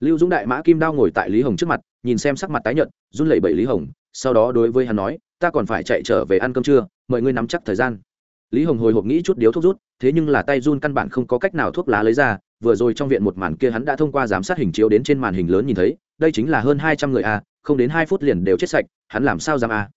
Lưu dũng đại mã kim đao ngồi tại lý hồng trước mặt, nhìn xem sắc mặt tái nhợt, run lẩy bẩy lý hồng, sau đó đối với hắn nói, ta còn phải chạy trở về ăn cơm trưa, mời ngươi nắm chắc thời gian lý hồng hồi hộp nghĩ chút điếu thuốc rút, thế nhưng là tay run căn bản không có cách nào thuốc lá lấy ra, vừa rồi trong viện một màn kia hắn đã thông qua giám sát hình chiếu đến trên màn hình lớn nhìn thấy, đây chính là hơn hai trăm người a, không đến hai phút liền đều chết sạch, hắn làm sao dám a?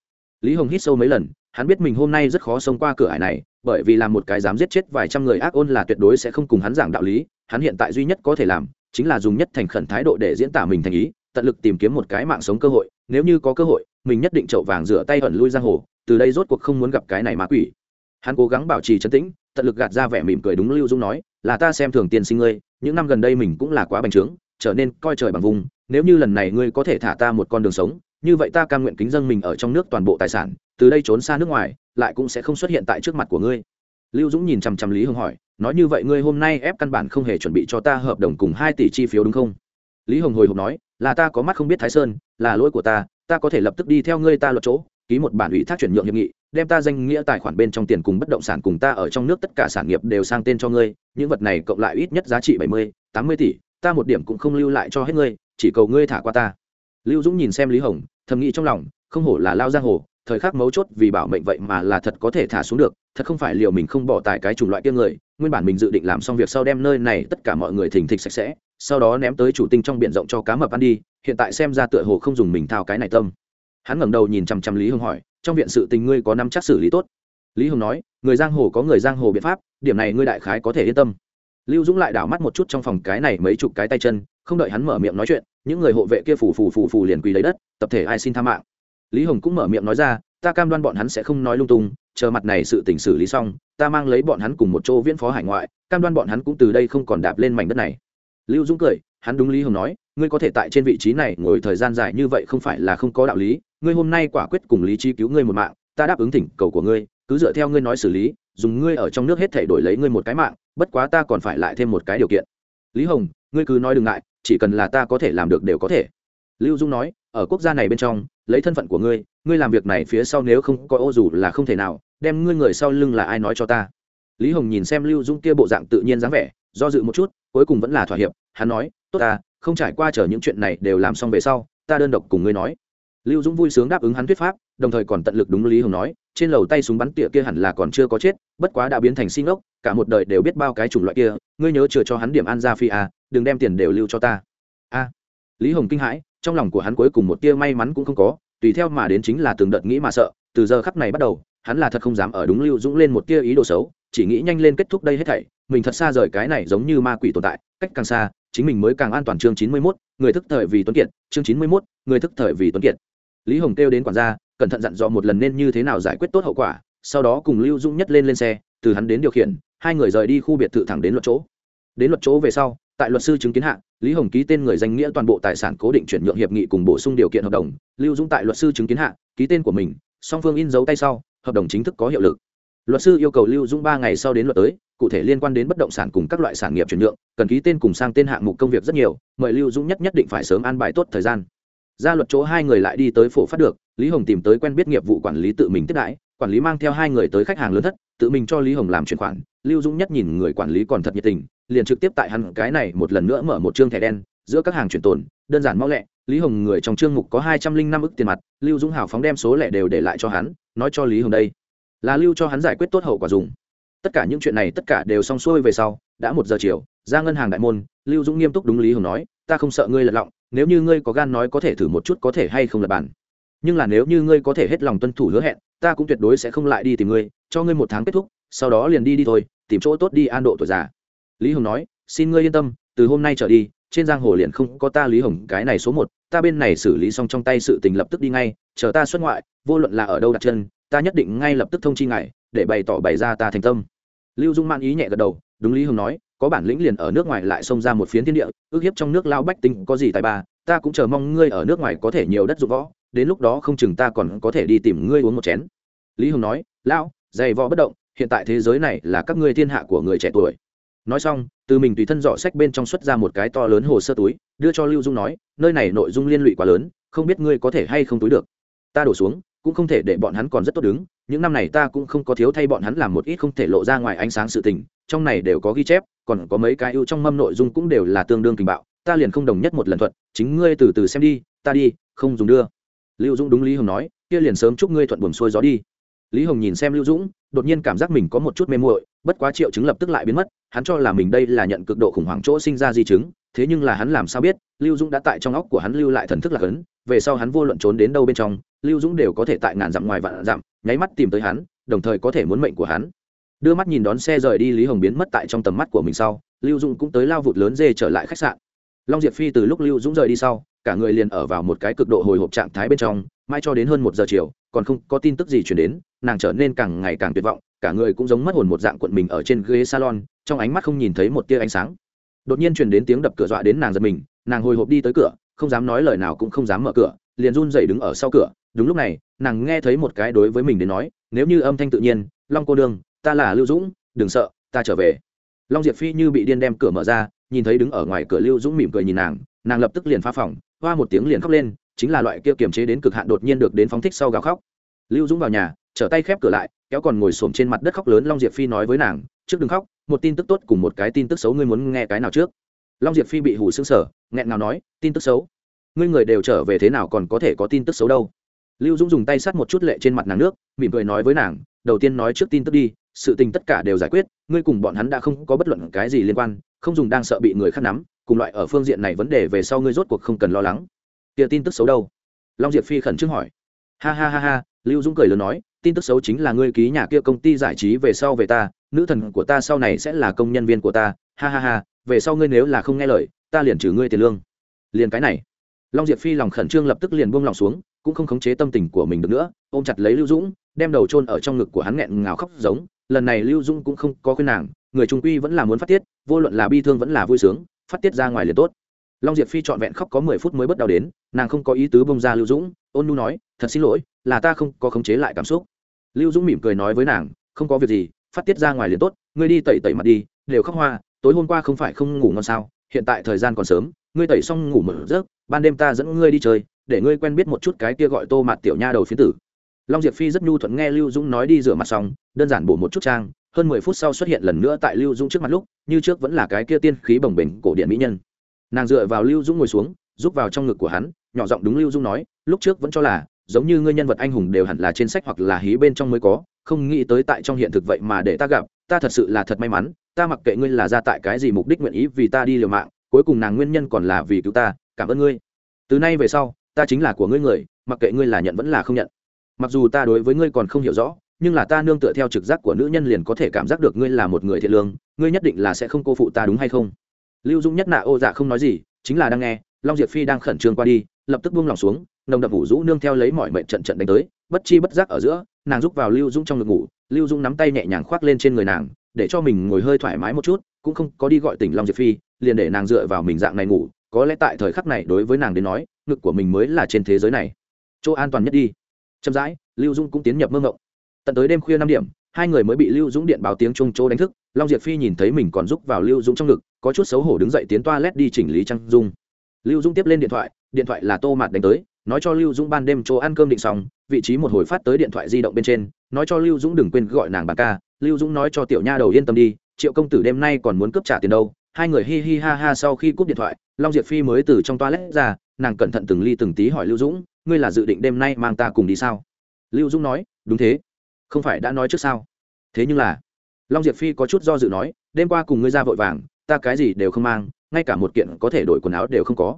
Lý hồng hít sâu mấy lần, hắn biết mình hôm nay rất khó xông qua cửa ải này, bởi vì làm một cái dám giết chết vài trăm người ác ôn là tuyệt đối sẽ không cùng hắn giảng đạo lý, hắn hiện tại duy nhất có thể làm, chính là dùng nhất thành khẩn thái độ để diễn tả mình thành ý, tận lực tìm kiếm một cái mạng sống cơ hội, nếu như có cơ hội, mình nhất định chậu vàng rửa tay ẩn lui giang hồ, từ đây rốt cuộc không muốn gặp cái này ma quỷ hắn cố gắng bảo trì trấn tĩnh, tận lực gạt ra vẻ mỉm cười đúng lưu dung nói, là ta xem thường tiên sinh ngươi, những năm gần đây mình cũng là quá bành trướng, trở nên coi trời bằng vùng, nếu như lần này ngươi có thể thả ta một con đường sống, như vậy ta cam nguyện kính dâng mình ở trong nước toàn bộ tài sản, từ đây trốn xa nước ngoài, lại cũng sẽ không xuất hiện tại trước mặt của ngươi. Lưu dũng nhìn chằm chằm lý hưng hỏi, nói như vậy ngươi hôm nay ép căn bản không hề chuẩn bị cho ta hợp đồng cùng hai tỷ chi phiếu đúng không? Lý hồng hồi hộp nói, là ta có mắt không biết thái sơn, là lỗi của ta ta có thể lập tức đi theo ngươi ta luật chỗ ký một bản ủy thác chuyển nhượng hiệp nghị, đem ta danh nghĩa tài khoản bên trong tiền cùng bất động sản cùng ta ở trong nước tất cả sản nghiệp đều sang tên cho ngươi, những vật này cộng lại ít nhất giá trị bảy mươi, tám mươi tỷ, ta một điểm cũng không lưu lại cho hết ngươi, chỉ cầu ngươi thả qua ta. Lưu dũng nhìn xem lý hồng, thầm nghĩ trong lòng, không hổ là lao giang hồ, thời khắc mấu chốt vì bảo mệnh vậy mà là thật có thể thả xuống được, thật không phải liệu mình không bỏ tài cái chủng loại kia người, nguyên bản mình dự định làm xong việc sau đem nơi này tất cả mọi người thình thịch sạch sẽ, sau đó ném tới chủ tinh trong biển rộng cho cá mập ăn đi, hiện tại xem ra tựa hồ không dùng mình thao cái này tâm hắn ngẩng đầu nhìn chằm chằm lý hồng hỏi, trong viện sự tình ngươi có năm chắc xử lý tốt? Lý hồng nói, người giang hồ có người giang hồ biện pháp, điểm này ngươi đại khái có thể yên tâm. Lưu dũng lại đảo mắt một chút trong phòng cái này mấy chục cái tay chân, không đợi hắn mở miệng nói chuyện, những người hộ vệ kia phủ phủ phủ phủ liền quỳ lấy đất, tập thể ai xin tha mạng. Lý hồng cũng mở miệng nói ra, ta cam đoan bọn hắn sẽ không nói lung tung, chờ mặt này sự tình xử lý xong, ta mang lấy bọn hắn cùng một chỗ viễn phó hải ngoại, cam đoan bọn hắn cũng từ đây không còn đạp lên mảnh đất này. Lưu dũng cười, hắn đúng lý hồng nói, ngươi có thể tại trên vị trí này ngồi thời gian dài như vậy không phải là không có đạo lý ngươi hôm nay quả quyết cùng lý trí cứu ngươi một mạng, ta đáp ứng thỉnh cầu của ngươi, cứ dựa theo ngươi nói xử lý, dùng ngươi ở trong nước hết thể đổi lấy ngươi một cái mạng, bất quá ta còn phải lại thêm một cái điều kiện. Lý hồng, ngươi cứ nói đừng ngại, chỉ cần là ta có thể làm được đều có thể. Lưu dung nói, ở quốc gia này bên trong, lấy thân phận của ngươi ngươi làm việc này phía sau nếu không có ô dù là không thể nào, đem ngươi người sau lưng là ai nói cho ta. Lý hồng nhìn xem lưu dung kia bộ dạng tự nhiên dáng vẻ, do dự một chút, cuối cùng vẫn là thỏa hiệp, hắn nói, tốt ta, không trải qua chờ những chuyện này đều làm xong về sau, ta đơn độc cùng ngươi nói lưu dũng vui sướng đáp ứng hắn thuyết pháp đồng thời còn tận lực đúng lý hồng nói trên lầu tay súng bắn tỉa kia hẳn là còn chưa có chết bất quá đã biến thành sinh ốc cả một đời đều biết bao cái chủng loại kia ngươi nhớ chừa cho hắn điểm an ra phi a đừng đem tiền đều lưu cho ta. A. Lý hồng kinh hãi trong lòng của hắn cuối cùng một tia may mắn cũng không có tùy theo mà đến chính là từng đợt nghĩ mà sợ từ giờ khắc này bắt đầu hắn là thật không dám ở đúng lưu dũng lên một tia ý đồ xấu chỉ nghĩ nhanh lên kết thúc đây hết thảy mình thật xa rời cái này giống như ma quỷ tồn tại cách càng xa chính mình mới càng an toàn chương chín mươi 91, người thức thời vì tuấn kiệt chương chín mươi 91, người thức thời vì tuấn kiệt lý hồng kêu đến quản gia, cẩn thận dặn dò một lần nên như thế nào giải quyết tốt hậu quả, sau đó cùng lưu dũng nhất lên lên xe, từ hắn đến điều khiển, hai người rời đi khu biệt thự thẳng đến luật chỗ. Đến luật chỗ về sau, tại luật sư chứng kiến hạ, lý hồng ký tên người danh nghĩa toàn bộ tài sản cố định chuyển nhượng hiệp nghị cùng bổ sung điều kiện hợp đồng. Lưu dũng tại luật sư chứng kiến hạ, ký tên của mình, song phương in dấu tay sau, hợp đồng chính thức có hiệu lực. Luật sư yêu cầu lưu dũng ba ngày sau đến luật tới, cụ thể liên quan đến bất động sản cùng các loại sản nghiệp chuyển nhượng, cần ký tên cùng sang tên hạng mục công việc rất nhiều, mời lưu dũng nhất nhất định phải sớm an bài tốt thời gian ra luật chỗ hai người lại đi tới phổ phát được, lý hồng tìm tới quen biết nghiệp vụ quản lý tự mình tiếp đãi, quản lý mang theo hai người tới khách hàng lớn thất, tự mình cho lý hồng làm chuyển khoản. Lưu dũng nhất nhìn người quản lý còn thật nhiệt tình, liền trực tiếp tại hắn cái này một lần nữa mở một chương thẻ đen, giữa các hàng chuyển tồn, đơn giản mau lẹ. Lý hồng người trong chương mục có hai trăm linh năm ức tiền mặt, lưu dũng hào phóng đem số lẻ đều để lại cho hắn, nói cho lý hồng đây. Là lưu cho hắn giải quyết tốt hậu quả dùng. Tất cả những chuyện này tất cả đều xong xuôi về sau, đã một giờ chiều, ra ngân hàng đại môn, lưu dũng nghiêm túc đúng lý hồng nói, ta không sợ ngươi lật lọng nếu như ngươi có gan nói có thể thử một chút có thể hay không là bản. Nhưng là nếu như ngươi có thể hết lòng tuân thủ hứa hẹn, ta cũng tuyệt đối sẽ không lại đi tìm ngươi, cho ngươi một tháng kết thúc, sau đó liền đi đi thôi, tìm chỗ tốt đi an độ tuổi già. Lý hồng nói, xin ngươi yên tâm, từ hôm nay trở đi, trên giang hồ liền không có ta lý hồng cái này số một, ta bên này xử lý xong trong tay sự tình lập tức đi ngay, chờ ta xuất ngoại, vô luận là ở đâu đặt chân, ta nhất định ngay lập tức thông chi ngài, để bày tỏ bày ra ta thành tâm. Lưu dung man ý nhẹ gật đầu, đúng lý hồng nói có bản lĩnh liền ở nước ngoài lại xông ra một phiến thiên địa, ước hiếp trong nước lao bách tính có gì tài ba, ta cũng chờ mong ngươi ở nước ngoài có thể nhiều đất dụng võ, đến lúc đó không chừng ta còn có thể đi tìm ngươi uống một chén. Lý hồng nói, lão dày võ bất động, hiện tại thế giới này là các ngươi thiên hạ của người trẻ tuổi. Nói xong, từ mình tùy thân dọ sách bên trong xuất ra một cái to lớn hồ sơ túi, đưa cho lưu dung nói, nơi này nội dung liên lụy quá lớn, không biết ngươi có thể hay không túi được. Ta đổ xuống, cũng không thể để bọn hắn còn rất tốt đứng, những năm này ta cũng không có thiếu thay bọn hắn làm một ít không thể lộ ra ngoài ánh sáng sự tình trong này đều có ghi chép còn có mấy cái ưu trong mâm nội dung cũng đều là tương đương tình bạo. Ta liền không đồng nhất một lần thuận, chính ngươi từ từ xem đi ta đi không dùng đưa. Lưu dũng đúng lý hồng nói kia liền sớm chúc ngươi thuận buồm xuôi gió đi. Lý hồng nhìn xem lưu dũng đột nhiên cảm giác mình có một chút mê muội bất quá triệu chứng lập tức lại biến mất hắn cho là mình đây là nhận cực độ khủng hoảng chỗ sinh ra di chứng thế nhưng là hắn làm sao biết lưu dũng đã tại trong óc của hắn lưu lại thần thức lạc ấn về sau hắn vô luận trốn đến đâu bên trong lưu dũng đều có thể tại ngàn dặm ngoài vạn dặm nháy mắt tìm tới hắn đồng thời có thể muốn mệnh của hắn đưa mắt nhìn đón xe rời đi lý hồng biến mất tại trong tầm mắt của mình sau lưu dũng cũng tới lao vụt lớn dê trở lại khách sạn long diệp phi từ lúc lưu dũng rời đi sau cả người liền ở vào một cái cực độ hồi hộp trạng thái bên trong mãi cho đến hơn một giờ chiều còn không có tin tức gì chuyển đến nàng trở nên càng ngày càng tuyệt vọng cả người cũng giống mất hồn một dạng cuộn mình ở trên ghế salon trong ánh mắt không nhìn thấy một tia ánh sáng đột nhiên truyền đến tiếng đập cửa dọa đến nàng giật mình nàng hồi hộp đi tới cửa không dám nói lời nào cũng không dám mở cửa liền run dậy đứng ở sau cửa đúng lúc này nàng nghe thấy một cái đối với mình đến nói nếu như âm thanh tự nhiên long cô đương ta là lưu dũng, đừng sợ, ta trở về. Long diệp phi như bị điên đem cửa mở ra, nhìn thấy đứng ở ngoài cửa lưu dũng mỉm cười nhìn nàng nàng lập tức liền phá phòng, hoa một tiếng liền khóc lên, chính là loại kia kiềm chế đến cực hạn đột nhiên được đến phóng thích sau gào khóc. Lưu dũng vào nhà, trở tay khép cửa lại, kéo còn ngồi xổm trên mặt đất khóc lớn long diệp phi nói với nàng, trước đừng khóc, một tin tức tốt cùng một cái tin tức xấu ngươi muốn nghe cái nào trước? Long diệp phi bị hủ xương sở nghẹn nào nói, tin tức xấu? Ngươi người đều trở về thế nào còn có thể có tin tức xấu đâu? Lưu dũng dùng tay sát một chút lệ trên mặt nàng nước, mỉm cười nói với nàng, đầu tiên nói trước tin tức đi sự tình tất cả đều giải quyết, ngươi cùng bọn hắn đã không có bất luận cái gì liên quan, không dùng đang sợ bị người khác nắm, cùng loại ở phương diện này vấn đề về sau ngươi rốt cuộc không cần lo lắng. Kia tin tức xấu đâu? Long diệp phi khẩn trương hỏi. Ha ha ha ha, lưu dũng cười lớn nói, tin tức xấu chính là ngươi ký nhà kia công ty giải trí về sau về ta, nữ thần của ta sau này sẽ là công nhân viên của ta. Ha ha ha, về sau ngươi nếu là không nghe lời, ta liền trừ ngươi tiền lương. Liền cái này. Long diệp phi lòng khẩn trương lập tức liền buông lòng xuống, cũng không khống chế tâm tình của mình được nữa, ôm chặt lấy lưu dũng, đem đầu chôn ở trong ngực của hắn nghẹn ngào khóc giống lần này lưu Dung cũng không có khuyên nàng, người trung quy vẫn là muốn phát tiết, vô luận là bi thương vẫn là vui sướng, phát tiết ra ngoài liền tốt. Long diệp phi trọn vẹn khóc có mười phút mới bất đau đến, nàng không có ý tứ bông ra lưu dũng, ôn nu nói, thật xin lỗi, là ta không có khống chế lại cảm xúc. Lưu dũng mỉm cười nói với nàng, không có việc gì, phát tiết ra ngoài liền tốt, ngươi đi tẩy tẩy mặt đi, đều khóc hoa, tối hôm qua không phải không ngủ ngon sao, hiện tại thời gian còn sớm, ngươi tẩy xong ngủ mở giấc, ban đêm ta dẫn ngươi đi chơi, để ngươi quen biết một chút cái kia gọi tô mặt tiểu nha đầu phiến tử long diệp phi rất nhu thuận nghe lưu dũng nói đi rửa mặt xong, đơn giản bổ một chút trang, hơn mười phút sau xuất hiện lần nữa tại lưu dũng trước mặt lúc, như trước vẫn là cái kia tiên khí bồng bềnh cổ điện mỹ nhân. Nàng dựa vào lưu dũng ngồi xuống, rút vào trong ngực của hắn, nhỏ giọng đúng lưu dũng nói, lúc trước vẫn cho là, giống như ngươi nhân vật anh hùng đều hẳn là trên sách hoặc là hí bên trong mới có, không nghĩ tới tại trong hiện thực vậy mà để ta gặp, ta thật sự là thật may mắn, ta mặc kệ ngươi là ra tại cái gì mục đích nguyện ý vì ta đi liều mạng, cuối cùng nàng nguyên nhân còn là vì cứu ta, cảm ơn ngươi. Từ nay về sau, ta chính là của ngươi người, mặc kệ ngươi là nhận vẫn là không nhận mặc dù ta đối với ngươi còn không hiểu rõ, nhưng là ta nương tựa theo trực giác của nữ nhân liền có thể cảm giác được ngươi là một người thiện lương, ngươi nhất định là sẽ không cô phụ ta đúng hay không? Lưu dung nhất nạ ô dạ không nói gì, chính là đang nghe, long diệp phi đang khẩn trương qua đi, lập tức buông lòng xuống, nồng đậm vũ rũ nương theo lấy mọi mệnh trận trận đánh tới, bất chi bất giác ở giữa, nàng rúc vào lưu dung trong ngực ngủ, lưu dung nắm tay nhẹ nhàng khoác lên trên người nàng, để cho mình ngồi hơi thoải mái một chút, cũng không có đi gọi tỉnh long diệp phi, liền để nàng dựa vào mình dạng này ngủ, có lẽ tại thời khắc này đối với nàng đến nói, ngực của mình mới là trên thế giới này. Chỗ an toàn nhất đi chậm rãi, lưu dung cũng tiến nhập mơ ngộng tận tới đêm khuya năm điểm, hai người mới bị lưu dũng điện báo tiếng trung chỗ đánh thức, long diệp phi nhìn thấy mình còn rúc vào lưu dũng trong ngực, có chút xấu hổ đứng dậy tiến toa lét đi chỉnh lý trang dung. Lưu dũng tiếp lên điện thoại điện thoại là tô mạt đánh tới, nói cho lưu dũng ban đêm chỗ ăn cơm định xong, vị trí một hồi phát tới điện thoại di động bên trên, nói cho lưu dũng đừng quên gọi nàng bà ca, lưu dũng nói cho tiểu nha đầu yên tâm đi, triệu công tử đêm nay còn muốn cướp trả tiền đâu. Hai người hi hi ha ha sau khi cúp điện thoại, long diệp phi mới từ trong toa lét ra, nàng cẩn thận từng ly từng tí hỏi lưu dũng ngươi là dự định đêm nay mang ta cùng đi sao? Lưu dũng nói, đúng thế. Không phải đã nói trước sao? Thế nhưng là, long diệp phi có chút do dự nói, đêm qua cùng ngươi ra vội vàng, ta cái gì đều không mang, ngay cả một kiện có thể đổi quần áo đều không có.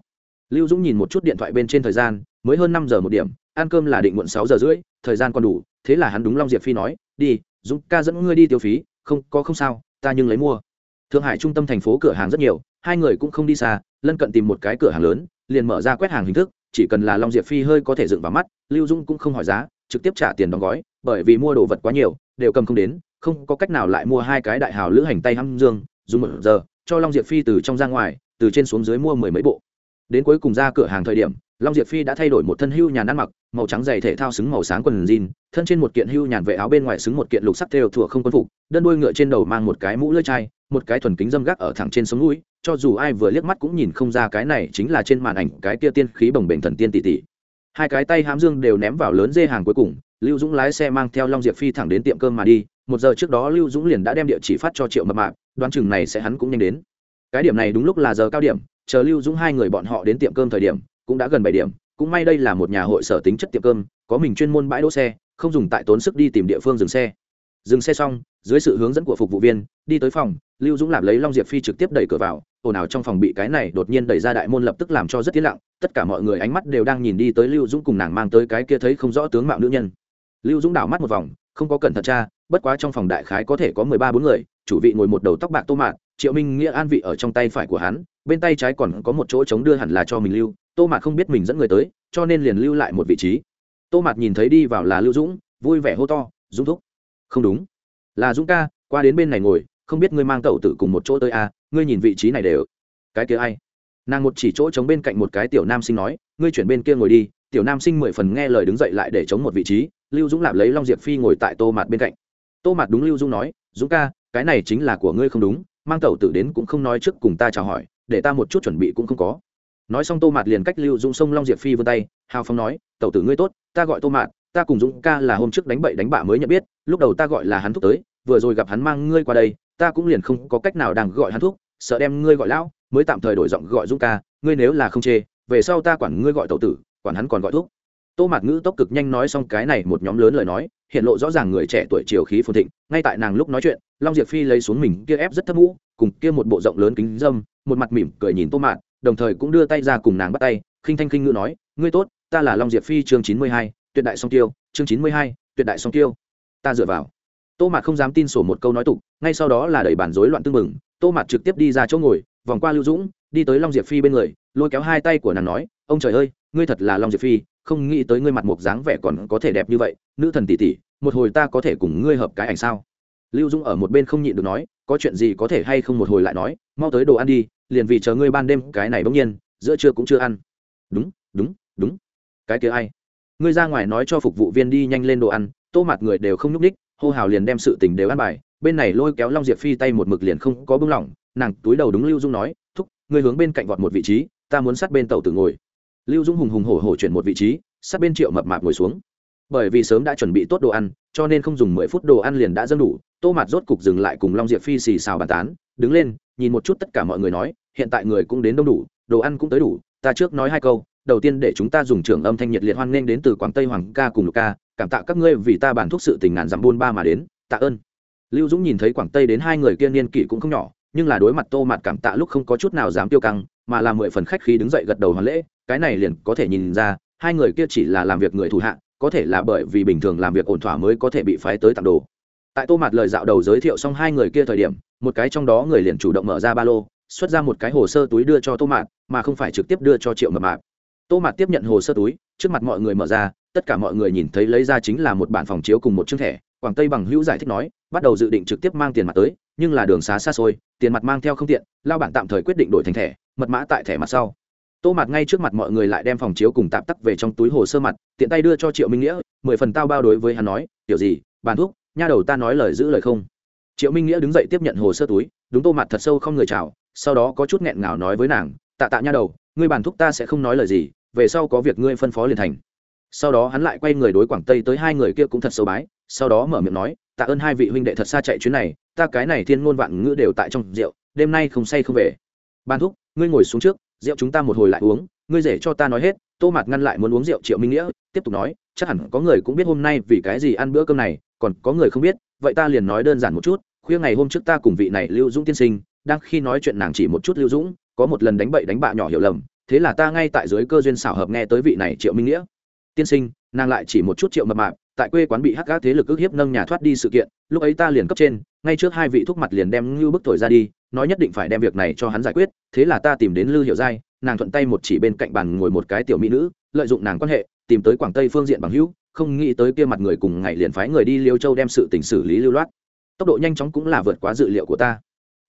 Lưu dũng nhìn một chút điện thoại bên trên thời gian, mới hơn năm giờ một điểm, ăn cơm là định muộn sáu giờ rưỡi, thời gian còn đủ, thế là hắn đúng long diệp phi nói, đi, dũng ca dẫn ngươi đi tiêu phí, không, có không sao, ta nhưng lấy mua. Thượng hải trung tâm thành phố cửa hàng rất nhiều, hai người cũng không đi xa, lân cận tìm một cái cửa hàng lớn, liền mở ra quét hàng hình thức chỉ cần là long diệp phi hơi có thể dựng vào mắt, lưu dung cũng không hỏi giá, trực tiếp trả tiền đóng gói, bởi vì mua đồ vật quá nhiều, đều cầm không đến, không có cách nào lại mua hai cái đại hào lữ hành tay hăm dương, dùng một giờ, cho long diệp phi từ trong ra ngoài, từ trên xuống dưới mua mười mấy bộ. Đến cuối cùng ra cửa hàng thời điểm, long diệp phi đã thay đổi một thân hưu nhàn ăn mặc, màu trắng dày thể thao xứng màu sáng quần jean, thân trên một kiện hưu nhàn vệ áo bên ngoài xứng một kiện lục sắc theo thủa không quân phục, đơn đuôi ngựa trên đầu mang một cái mũ lưỡi chai, một cái thuần kính dâm gác ở thẳng trên sống mũi cho dù ai vừa liếc mắt cũng nhìn không ra cái này chính là trên màn ảnh cái kia tiên khí bồng bềnh thần tiên tỷ tỷ. Hai cái tay hám dương đều ném vào lớn dê hàng cuối cùng, lưu dũng lái xe mang theo long diệp phi thẳng đến tiệm cơm mà đi, một giờ trước đó lưu dũng liền đã đem địa chỉ phát cho triệu mập mạp, đoán chừng này sẽ hắn cũng nhanh đến. Cái điểm này đúng lúc là giờ cao điểm, chờ lưu dũng hai người bọn họ đến tiệm cơm thời điểm, cũng đã gần bảy điểm, cũng may đây là một nhà hội sở tính chất tiệm cơm, có mình chuyên môn bãi đỗ xe, không dùng tại tốn sức đi tìm địa phương dừng xe dừng xe xong dưới sự hướng dẫn của phục vụ viên đi tới phòng lưu dũng lạp lấy long diệp phi trực tiếp đẩy cửa vào. Ồn ào trong phòng bị cái này đột nhiên đẩy ra đại môn lập tức làm cho rất tiến lặng. Tất cả mọi người ánh mắt đều đang nhìn đi tới lưu dũng cùng nàng mang tới cái kia thấy không rõ tướng mạo nữ nhân. Lưu dũng đảo mắt một vòng không có cẩn thận cha, bất quá trong phòng đại khái có thể có mười ba bốn người chủ vị ngồi một đầu tóc bạc tô mạt triệu minh nghĩa an vị ở trong tay phải của hắn bên tay trái còn có một chỗ chống đưa hẳn là cho mình lưu tô mạt không biết mình dẫn người tới cho nên liền lưu lại một vị trí. Tô mạt nhìn thấy đi vào là lưu dũng vui vẻ hô to dũng thúc không đúng. Là dũng ca qua đến bên này ngồi không biết ngươi mang tẩu tử cùng một chỗ tới à, ngươi nhìn vị trí này đều. Cái kia ai? Nàng một chỉ chỗ chống bên cạnh một cái tiểu nam sinh nói ngươi chuyển bên kia ngồi đi tiểu nam sinh mười phần nghe lời đứng dậy lại để chống một vị trí lưu dũng lạp lấy long diệp phi ngồi tại tô mạt bên cạnh. Tô mạt đúng lưu dũng nói dũng ca cái này chính là của ngươi không đúng mang tẩu tử đến cũng không nói trước cùng ta chào hỏi để ta một chút chuẩn bị cũng không có. Nói xong tô mạt liền cách lưu dũng sông long diệp phi vươn tay hào phong nói tẩu tử ngươi tốt ta gọi tô mạt ta cùng dũng ca là hôm trước đánh bậy đánh bạ mới nhận biết lúc đầu ta gọi là hắn thúc tới, vừa rồi gặp hắn mang ngươi qua đây, ta cũng liền không có cách nào đang gọi hắn thúc, sợ đem ngươi gọi lão, mới tạm thời đổi giọng gọi dũng ca, ngươi nếu là không chê, về sau ta quản ngươi gọi tẩu tử, quản hắn còn gọi thúc. Tô mạt ngữ tốc cực nhanh nói xong cái này một nhóm lớn lời nói, hiện lộ rõ ràng người trẻ tuổi chiều khí phồn thịnh, ngay tại nàng lúc nói chuyện, long diệp phi lấy xuống mình kia ép rất thấp mũ, cùng kia một bộ rộng lớn kính dâm, một mặt mỉm cười nhìn tô mạt, đồng thời cũng đưa tay ra cùng nàng bắt tay, khinh thanh khinh ngữ nói, ngươi tốt, ta là long diệp phi chương chín mươi hai, tuyệt đại song tiêu, chương chín mươi hai, tuyệt đại song tiêu ta dựa vào. Tô mạt không dám tin sổ một câu nói tục, ngay sau đó là đẩy bản rối loạn tương mừng tô mạt trực tiếp đi ra chỗ ngồi, vòng qua lưu dũng, đi tới long diệp phi bên người, lôi kéo hai tay của nàng nói, ông trời ơi, ngươi thật là long diệp phi, không nghĩ tới ngươi mặt mộc dáng vẻ còn có thể đẹp như vậy, nữ thần tỷ tỷ, một hồi ta có thể cùng ngươi hợp cái ảnh sao? Lưu Dũng ở một bên không nhịn được nói, có chuyện gì có thể hay không một hồi lại nói, mau tới đồ ăn đi, liền vì chờ ngươi ban đêm, cái này bỗng nhiên, giữa trưa cũng chưa ăn. Đúng đúng đúng. Cái kia ai? Ngươi ra ngoài nói cho phục vụ viên đi nhanh lên đồ ăn tô mặt người đều không nhúc ních hô hào liền đem sự tình đều ăn bài, bên này lôi kéo long diệp phi tay một mực liền không có bưng lỏng, nàng túi đầu đúng lưu dung nói, thúc người hướng bên cạnh vọt một vị trí, ta muốn sát bên tàu tử ngồi. Lưu dung hùng hùng hổ hổ chuyển một vị trí, sát bên triệu mập mạp ngồi xuống. Bởi vì sớm đã chuẩn bị tốt đồ ăn, cho nên không dùng mười phút đồ ăn liền đã dâng đủ, tô mạt rốt cục dừng lại cùng long diệp phi xì xào bàn tán, đứng lên, nhìn một chút tất cả mọi người nói, hiện tại người cũng đến đông đủ, đồ ăn cũng tới đủ, ta trước nói hai câu, đầu tiên để chúng ta dùng trưởng âm thanh nhiệt liệt hoan nghênh đến từ quảng tây hoàng ca cùng lục ca cảm tạ các ngươi vì ta bản thuốc sự tình ngàn dặm buôn ba mà đến, tạ ơn. Lưu dũng nhìn thấy quảng tây đến hai người kia niên kỷ cũng không nhỏ, nhưng là đối mặt tô mặt cảm tạ lúc không có chút nào dám tiêu căng, mà là mười phần khách khí đứng dậy gật đầu hoàn lễ, cái này liền có thể nhìn ra, hai người kia chỉ là làm việc người thủ hạ, có thể là bởi vì bình thường làm việc ổn thỏa mới có thể bị phái tới tặng đồ. Tại tô mặt lời dạo đầu giới thiệu xong hai người kia thời điểm, một cái trong đó người liền chủ động mở ra ba lô, xuất ra một cái hồ sơ túi đưa cho tô mạt, mà không phải trực tiếp đưa cho triệu mập mạp. Tô mạt tiếp nhận hồ sơ túi, trước mặt mọi người mở ra tất cả mọi người nhìn thấy lấy ra chính là một bản phòng chiếu cùng một chương thẻ, quảng tây bằng hữu giải thích nói, bắt đầu dự định trực tiếp mang tiền mặt tới, nhưng là đường xá xa xôi, tiền mặt mang theo không tiện, lao bản tạm thời quyết định đổi thành thẻ, mật mã tại thẻ mặt sau. Tô mặt ngay trước mặt mọi người lại đem phòng chiếu cùng tạm tắc về trong túi hồ sơ mặt, tiện tay đưa cho triệu minh nghĩa, mười phần tao bao đối với hắn nói kiểu gì, bàn thuốc, nha đầu ta nói lời giữ lời không. Triệu minh nghĩa đứng dậy tiếp nhận hồ sơ túi, đúng tô mặt thật sâu không người chào, sau đó có chút nghẹn ngào nói với nàng, tạ tạ nha đầu, ngươi bàn thuốc ta sẽ không nói lời gì, về sau có việc ngươi phân phó liền thành sau đó hắn lại quay người đối quảng tây tới hai người kia cũng thật sâu bái, sau đó mở miệng nói, tạ ơn hai vị huynh đệ thật xa chạy chuyến này, ta cái này thiên ngôn vạn ngữ đều tại trong rượu, đêm nay không say không về. Ban thúc, ngươi ngồi xuống trước, rượu chúng ta một hồi lại uống, ngươi rể cho ta nói hết, tô mạt ngăn lại muốn uống rượu triệu minh nghĩa, tiếp tục nói, chắc hẳn có người cũng biết hôm nay vì cái gì ăn bữa cơm này, còn có người không biết, vậy ta liền nói đơn giản một chút, khuya ngày hôm trước ta cùng vị này lưu dũng tiên sinh, đang khi nói chuyện nàng chỉ một chút lưu dũng, có một lần đánh bậy đánh bạ nhỏ hiểu lầm, thế là ta ngay tại dưới cơ duyên xảo hợp nghe tới vị này triệu minh nghĩa tiên sinh, nàng lại chỉ một chút triệu mập mạp, tại quê quán bị hắc gác thế lực ức hiếp nâng nhà thoát đi sự kiện, lúc ấy ta liền cấp trên, ngay trước hai vị thúc mặt liền đem ngưu bức thổi ra đi, nói nhất định phải đem việc này cho hắn giải quyết, thế là ta tìm đến lưu hiệu giai, nàng thuận tay một chỉ bên cạnh bàn ngồi một cái tiểu mỹ nữ, lợi dụng nàng quan hệ, tìm tới quảng tây phương diện bằng hữu, không nghĩ tới kia mặt người cùng ngày liền phái người đi liêu châu đem sự tình xử lý lưu loát. Tốc độ nhanh chóng cũng là vượt quá dự liệu của ta.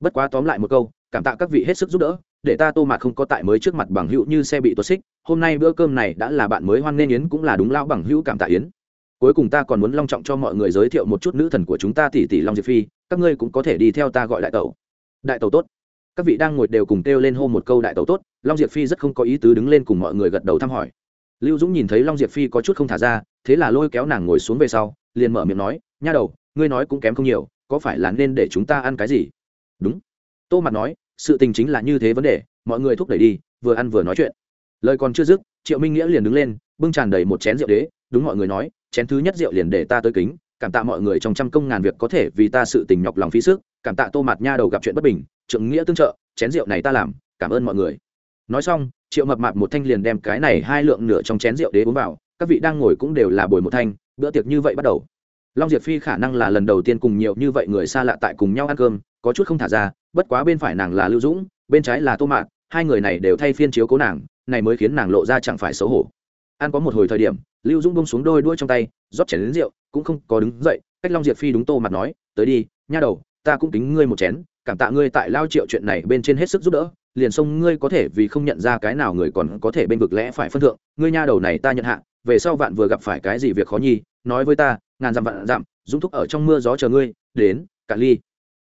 Bất quá tóm lại một câu, cảm tạ các vị hết sức giúp đỡ để ta tô mạt không có tại mới trước mặt bằng hữu như xe bị tuột xích, hôm nay bữa cơm này đã là bạn mới hoan nghênh yến cũng là đúng lão bằng hữu cảm tạ yến. Cuối cùng ta còn muốn long trọng cho mọi người giới thiệu một chút nữ thần của chúng ta tỷ tỷ long diệp phi, các ngươi cũng có thể đi theo ta gọi đại tẩu. Đại tẩu tốt. Các vị đang ngồi đều cùng kêu lên hô một câu đại tẩu tốt, long diệp phi rất không có ý tứ đứng lên cùng mọi người gật đầu thăm hỏi. Lưu dũng nhìn thấy long diệp phi có chút không thả ra, thế là lôi kéo nàng ngồi xuống về sau, liền mở miệng nói, nha đầu, ngươi nói cũng kém không nhiều, có phải là nên để chúng ta ăn cái gì? Đúng. Tô mặt nói sự tình chính là như thế vấn đề, mọi người thúc đẩy đi, vừa ăn vừa nói chuyện. Lời còn chưa dứt, triệu minh nghĩa liền đứng lên, bưng tràn đầy một chén rượu đế, đúng mọi người nói, chén thứ nhất rượu liền để ta tới kính, cảm tạ mọi người trong trăm công ngàn việc có thể vì ta sự tình nhọc lòng phí sức, cảm tạ tô mặt nha đầu gặp chuyện bất bình, trượng nghĩa tương trợ, chén rượu này ta làm, cảm ơn mọi người. Nói xong, triệu mập mạp một thanh liền đem cái này hai lượng nửa trong chén rượu đế uống vào, các vị đang ngồi cũng đều là bồi một thanh, bữa tiệc như vậy bắt đầu. Long diệp phi khả năng là lần đầu tiên cùng nhiều như vậy người xa lạ tại cùng nhau ăn cơm có chút không thả ra, bất quá bên phải nàng là lưu dũng, bên trái là tô mạn, hai người này đều thay phiên chiếu cố nàng, này mới khiến nàng lộ ra chẳng phải xấu hổ. Ăn có một hồi thời điểm, lưu dũng bông xuống đôi đuôi trong tay, rót chén đến rượu, cũng không có đứng dậy, cách long diệp phi đúng tô mặt nói, tới đi, nha đầu, ta cũng tính ngươi một chén, cảm tạ ngươi tại lao triệu chuyện này bên trên hết sức giúp đỡ, liền xông ngươi có thể vì không nhận ra cái nào người còn có thể bên vực lẽ phải phân thượng, ngươi nha đầu này ta nhận hạ, về sau vạn vừa gặp phải cái gì việc khó nhi, nói với ta, ngàn dặm vạn dặm, dũng thúc ở trong mưa gió chờ ngươi, đến, cạn ly